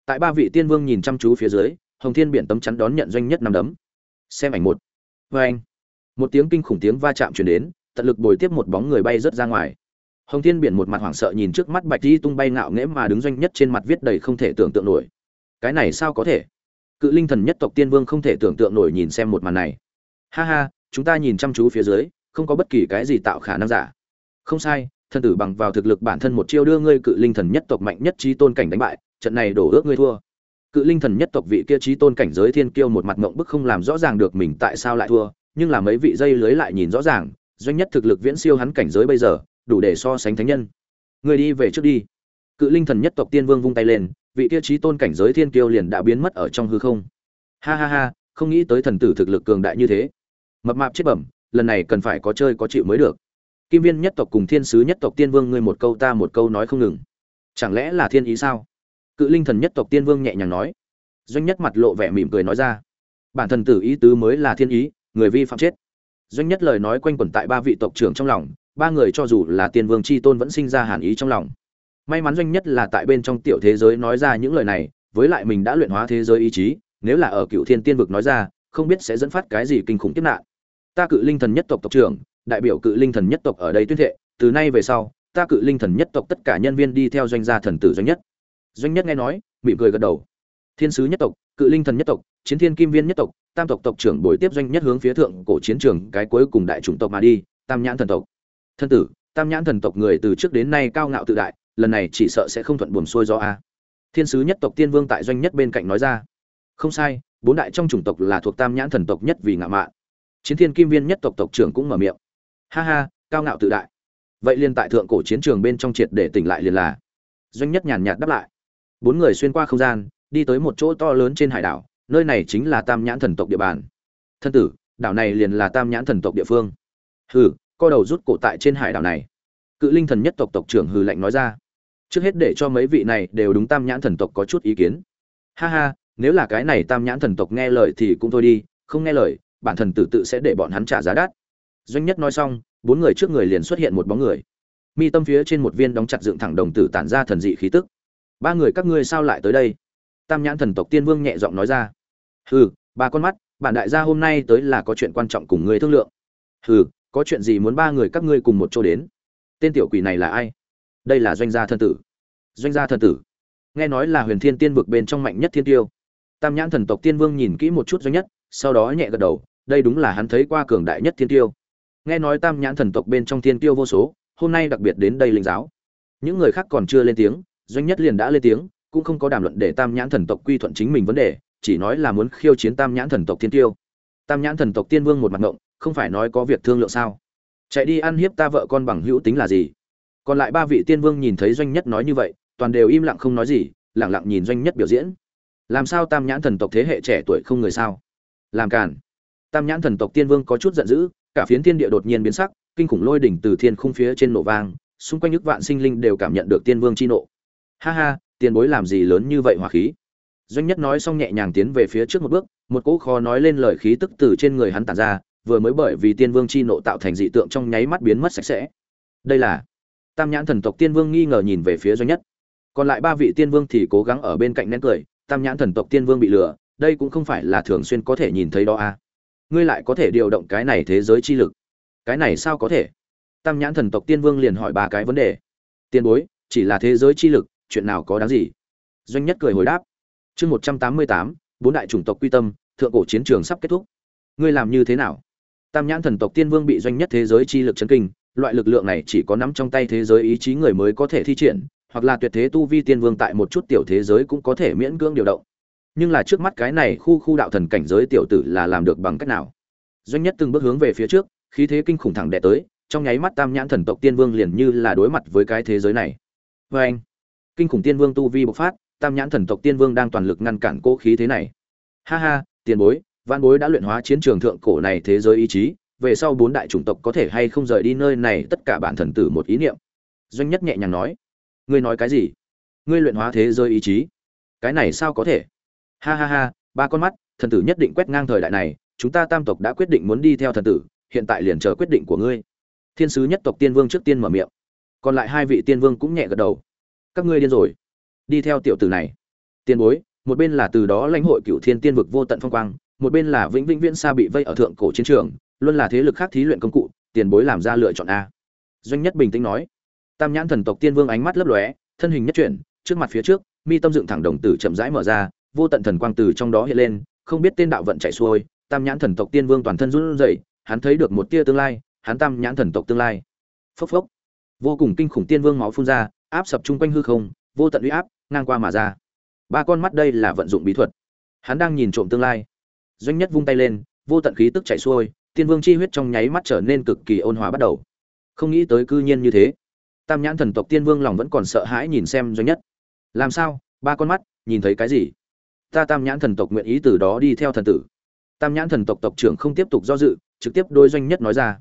Tại ba vị tiên vương nhìn chăm chú phía dưới hồng thiên biển tấm chắn đón nhận doanh nhất năm đấm. Xem ảnh một. Vê anh. Một tiếng kinh khủng tiếng va chạm chuyển đến, tận lực bồi tiếp một bóng người bay rớt ra ngoài. Hồng thiên biển một mặt hoảng sợ nhìn trước mắt bạch di tung bay ngạo nghễ mà đứng doanh nhất trên mặt viết đầy không thể tưởng tượng nổi. Cái này sao có thể? Cự linh thần nhất tộc tiên vương không thể tưởng tượng nổi nhìn xem một màn này. Ha ha, chúng ta nhìn chăm chú phía dưới, không có bất kỳ cái gì tạo khả năng giả. Không sai thân tử bằng vào thực lực bản thân một chiêu đưa ngươi cự linh thần nhất tộc mạnh nhất trí tôn cảnh đánh bại, trận này đổ ước ngươi thua cự linh thần nhất tộc vị kia trí tôn cảnh giới thiên kiêu một mặt ngộng bức không làm rõ ràng được mình tại sao lại thua, nhưng là mấy vị dây lưới lại nhìn rõ ràng, doanh nhất thực lực viễn siêu hắn cảnh giới bây giờ, đủ để so sánh thánh nhân. Người đi về trước đi. Cự linh thần nhất tộc tiên vương vung tay lên, vị kia trí tôn cảnh giới thiên kiêu liền đã biến mất ở trong hư không. Ha ha ha, không nghĩ tới thần tử thực lực cường đại như thế. Mập mạp chết bẩm, lần này cần phải có chơi có chịu mới được. Kim viên nhất tộc cùng thiên sứ nhất tộc tiên vương ngươi một câu ta một câu nói không ngừng. Chẳng lẽ là thiên ý sao? Cự linh thần nhất tộc tiên vương nhẹ nhàng nói. Doanh nhất mặt lộ vẻ mỉm cười nói ra. Bản thần tử ý tứ mới là thiên ý, người vi phạm chết. Doanh nhất lời nói quanh quẩn tại ba vị tộc trưởng trong lòng, ba người cho dù là tiên vương c h i tôn vẫn sinh ra hàn ý trong lòng. May mắn doanh nhất là tại bên trong tiểu thế giới nói ra những lời này, với lại mình đã luyện hóa thế giới ý chí, nếu là ở cựu thiên tiên vực nói ra, không biết sẽ dẫn phát cái gì kinh khủng kiếp nạn. Ta cự linh thần nhất tộc tộc trưởng, đại biểu cự linh thần nhất tộc ở đây tuyên thệ, từ nay về sau, ta cự linh thần nhất tộc tất cả nhân viên đi theo doanh gia thần tử doanh nhất doanh nhất nghe nói, mỉm cười gật đầu. Thiên sứ nhất tộc, cự linh thần nhất tộc, chiến thiên kim viên nhất tộc, tam tộc tộc trưởng buổi tiếp doanh nhất hướng phía thượng cổ chiến trường cái cuối cùng đại chủng tộc mà đi, tam nhãn thần tộc. Thân tử, tam nhãn thần tộc người từ trước đến nay cao ngạo tự đại, lần này chỉ sợ sẽ không thuận buồm xuôi do a. Thiên sứ nhất tộc tiên vương tại doanh nhất bên cạnh nói ra. Không sai, bốn đại trong chủng tộc là thuộc tam nhãn thần tộc nhất vì ngạo mạn. Chiến thiên kim viên nhất tộc tộc trưởng cũng mở miệng. Ha ha, cao ngạo tự đại. Vậy liền tại thượng cổ chiến trường bên trong triệt để tỉnh lại liền là. Doanh nhất nhàn nhạt đáp lại bốn người xuyên qua không gian, đi tới một chỗ to lớn trên hải đảo, nơi này chính là tam nhãn thần tộc địa bàn. Thân tử, đảo này liền là tam nhãn thần tộc địa phương. Hừ, co đầu rút cổ tại trên hải đảo này. Cự linh thần nhất tộc tộc trưởng hừ lạnh nói ra. Trước hết để cho mấy vị này đều đúng tam nhãn thần tộc có chút ý kiến. Ha ha, nếu là cái này tam nhãn thần tộc nghe lời thì cũng thôi đi, không nghe lời, bản thần tử tự sẽ để bọn hắn trả giá đắt. Doanh nhất nói xong, bốn người trước người liền xuất hiện một bóng người. Mi tâm phía trên một viên đóng chặt dựng thẳng đồng tử tản ra thần dị khí tức ba người các ngươi sao lại tới đây? Tam nhãn thần tộc tiên vương nhẹ giọng nói ra. Hừ, ba con mắt, bản đại gia hôm nay tới là có chuyện quan trọng cùng ngươi thương lượng. Hừ, có chuyện gì muốn ba người các ngươi cùng một chỗ đến? Tên tiểu quỷ này là ai? Đây là doanh gia thần tử. Doanh gia thần tử. Nghe nói là huyền thiên tiên vực bên trong mạnh nhất thiên tiêu. Tam nhãn thần tộc tiên vương nhìn kỹ một chút doanh nhất, sau đó nhẹ gật đầu, đây đúng là hắn thấy qua cường đại nhất thiên tiêu. Nghe nói tam nhãn thần tộc bên trong thiên tiêu vô số, hôm nay đặc biệt đến đây linh giáo. Những người khác còn chưa lên tiếng doanh nhất liền đã lên tiếng, cũng không có đàm luận để tam nhãn thần tộc quy thuận chính mình vấn đề, chỉ nói là muốn khiêu chiến tam nhãn thần tộc thiên tiêu. Tam nhãn thần tộc tiên vương một mặt ngộng, không phải nói có việc thương lượng sao? Chạy đi ăn hiếp ta vợ con bằng hữu tính là gì? Còn lại ba vị tiên vương nhìn thấy doanh nhất nói như vậy, toàn đều im lặng không nói gì lẳng lặng nhìn doanh nhất biểu diễn. Làm sao tam nhãn thần tộc thế hệ trẻ tuổi không người sao? Làm cản tam nhãn thần tộc tiên vương có chút giận dữ, cả phiến thiên địa đột nhiên biến sắc, kinh khủng lôi đỉnh từ thiên khung phía trên nổ vang, xung quanh nước vạn sinh linh đều cảm nhận được tiên vương chi nộ ha ha, tiền bối làm gì lớn như vậy hỏa khí? Doanh nhất nói xong nhẹ nhàng tiến về phía trước một bước, một cỗ khó nói lên lời khí tức từ trên người hắn tản ra, vừa mới bởi vì tiên vương chi nộ tạo thành dị tượng trong nháy mắt biến mất sạch sẽ. Đây là tam nhãn thần tộc tiên vương nghi ngờ nhìn về phía doanh nhất. Còn lại ba vị tiên vương thì cố gắng ở bên cạnh nén cười, tam nhãn thần tộc tiên vương bị lừa, đây cũng không phải là thường xuyên có thể nhìn thấy đó à. Ngươi lại có thể điều động cái này thế giới chi lực. Cái này sao có thể? Tam nhãn thần tộc tiên vương liền hỏi ba cái vấn đề. Tiên bối, chỉ là thế giới chi lực chuyện nào có đáng gì? Doanh nhất cười hồi đáp. Chương một trăm tám mươi tám, bốn đại chủng tộc quy tâm, thượng cổ chiến trường sắp kết thúc. Ngươi làm như thế nào? Tam nhãn thần tộc tiên vương bị doanh nhất thế giới chi lực chấn kinh, loại lực lượng này chỉ có nắm trong tay thế giới ý chí người mới có thể thi triển, hoặc là tuyệt thế tu vi tiên vương tại một chút tiểu thế giới cũng có thể miễn cưỡng điều động. Nhưng là trước mắt cái này khu khu đạo thần cảnh giới tiểu tử là làm được bằng cách nào? Doanh nhất từng bước hướng về phía trước, khí thế kinh khủng thẳng đẻ tới, trong nháy mắt tam nhãn thần tộc tiên vương liền như là đối mặt với cái thế giới này. Vê anh kinh khủng tiên vương tu vi bộc phát, tam nhãn thần tộc tiên vương đang toàn lực ngăn cản cố khí thế này. Ha ha, tiền bối văn bối đã luyện hóa chiến trường thượng cổ này thế giới ý chí, về sau bốn đại chủng tộc có thể hay không rời đi nơi này, tất cả bản thần tử một ý niệm. Doanh nhất nhẹ nhàng nói, ngươi nói cái gì? Ngươi luyện hóa thế giới ý chí? Cái này sao có thể? Ha ha ha, ba con mắt, thần tử nhất định quét ngang thời đại này, chúng ta tam tộc đã quyết định muốn đi theo thần tử, hiện tại liền chờ quyết định của ngươi. Thiên sứ nhất tộc tiên vương trước tiên mở miệng. Còn lại hai vị tiên vương cũng nhẹ gật đầu các ngươi điên rồi. Đi theo tiểu tử này. Tiền bối, một bên là từ đó lãnh hội cựu thiên tiên vực vô tận phong quang, một bên là vĩnh vĩnh viễn xa bị vây ở thượng cổ chiến trường, luôn là thế lực khác thí luyện công cụ, tiền bối làm ra lựa chọn a. Doanh nhất bình tĩnh nói. Tam nhãn thần tộc tiên vương ánh mắt lấp lóe, thân hình nhất chuyển, trước mặt phía trước, mi tâm dựng thẳng đồng tử chậm rãi mở ra, vô tận thần quang từ trong đó hiện lên, không biết tên đạo vận chạy xuôi, tam nhãn thần tộc tiên vương toàn thân run rẩy, hắn thấy được một tia tương lai, hắn tam nhãn thần tộc tương lai. Phốc phốc. Vô cùng kinh khủng tiên vương máu phun ra áp sập chung quanh hư không, vô tận uy áp, ngang qua mà ra. Ba con mắt đây là vận dụng bí thuật. Hắn đang nhìn trộm tương lai. Doanh nhất vung tay lên, vô tận khí tức chảy xuôi, tiên vương chi huyết trong nháy mắt trở nên cực kỳ ôn hòa bắt đầu. Không nghĩ tới cư nhiên như thế. Tam nhãn thần tộc tiên vương lòng vẫn còn sợ hãi nhìn xem doanh nhất. Làm sao? Ba con mắt, nhìn thấy cái gì? Ta tam nhãn thần tộc nguyện ý từ đó đi theo thần tử. Tam nhãn thần tộc tộc trưởng không tiếp tục do dự, trực tiếp đôi doanh nhất nói ra.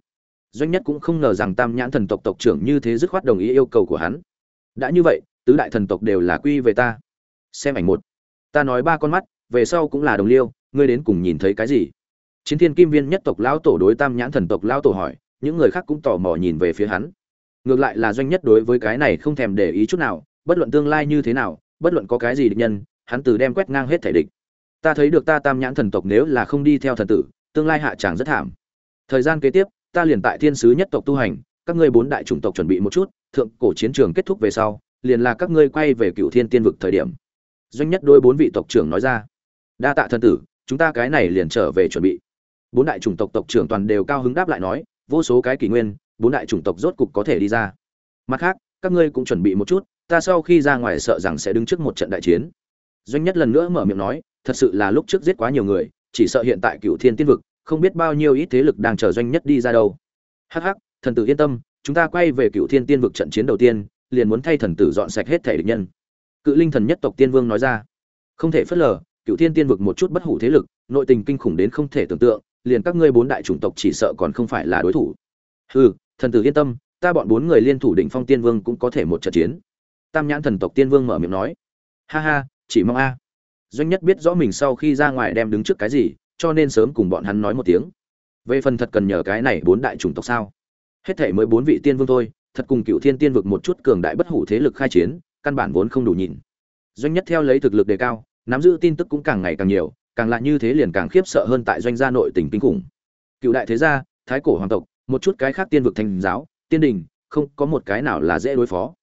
Doanh nhất cũng không ngờ rằng tam nhãn thần tộc tộc trưởng như thế dứt khoát đồng ý yêu cầu của hắn đã như vậy, tứ đại thần tộc đều là quy về ta. Xem ảnh một. Ta nói ba con mắt, về sau cũng là đồng liêu, ngươi đến cùng nhìn thấy cái gì? Chiến thiên kim viên nhất tộc lão tổ đối tam nhãn thần tộc lão tổ hỏi, những người khác cũng tò mò nhìn về phía hắn. Ngược lại là doanh nhất đối với cái này không thèm để ý chút nào, bất luận tương lai như thế nào, bất luận có cái gì địch nhân, hắn từ đem quét ngang hết thể địch. Ta thấy được ta tam nhãn thần tộc nếu là không đi theo thần tử, tương lai hạ tràng rất thảm. Thời gian kế tiếp, ta liền tại thiên sứ nhất tộc tu hành các ngươi bốn đại chủng tộc chuẩn bị một chút, thượng cổ chiến trường kết thúc về sau, liền là các ngươi quay về cựu thiên tiên vực thời điểm. Doanh nhất đôi bốn vị tộc trưởng nói ra. Đa tạ thân tử, chúng ta cái này liền trở về chuẩn bị. Bốn đại chủng tộc tộc trưởng toàn đều cao hứng đáp lại nói, vô số cái kỷ nguyên, bốn đại chủng tộc rốt cục có thể đi ra. Mặt khác, các ngươi cũng chuẩn bị một chút, ta sau khi ra ngoài sợ rằng sẽ đứng trước một trận đại chiến. Doanh nhất lần nữa mở miệng nói, thật sự là lúc trước giết quá nhiều người, chỉ sợ hiện tại cựu thiên tiên vực, không biết bao nhiêu ít thế lực đang chờ doanh nhất đi ra đâu. Hắc hắc thần tử yên tâm, chúng ta quay về cựu thiên tiên vực trận chiến đầu tiên, liền muốn thay thần tử dọn sạch hết thể địch nhân. Cự linh thần nhất tộc tiên vương nói ra. Không thể phớt lờ cựu thiên tiên vực một chút bất hủ thế lực, nội tình kinh khủng đến không thể tưởng tượng, liền các ngươi bốn đại chủng tộc chỉ sợ còn không phải là đối thủ. Hừ, thần tử yên tâm, ta bọn bốn người liên thủ đỉnh phong tiên vương cũng có thể một trận chiến. Tam nhãn thần tộc tiên vương mở miệng nói. Ha ha, chỉ mong a. Doanh nhất biết rõ mình sau khi ra ngoài đem đứng trước cái gì, cho nên sớm cùng bọn hắn nói một tiếng. Về phần thật cần nhờ cái này bốn đại chủng tộc sao? Hết thể mới bốn vị tiên vương thôi, thật cùng cựu thiên tiên vực một chút cường đại bất hủ thế lực khai chiến, căn bản vốn không đủ nhìn. Doanh nhất theo lấy thực lực đề cao, nắm giữ tin tức cũng càng ngày càng nhiều, càng lại như thế liền càng khiếp sợ hơn tại doanh gia nội tỉnh kinh khủng. Cựu đại thế gia, thái cổ hoàng tộc, một chút cái khác tiên vực thành giáo, tiên đình, không có một cái nào là dễ đối phó.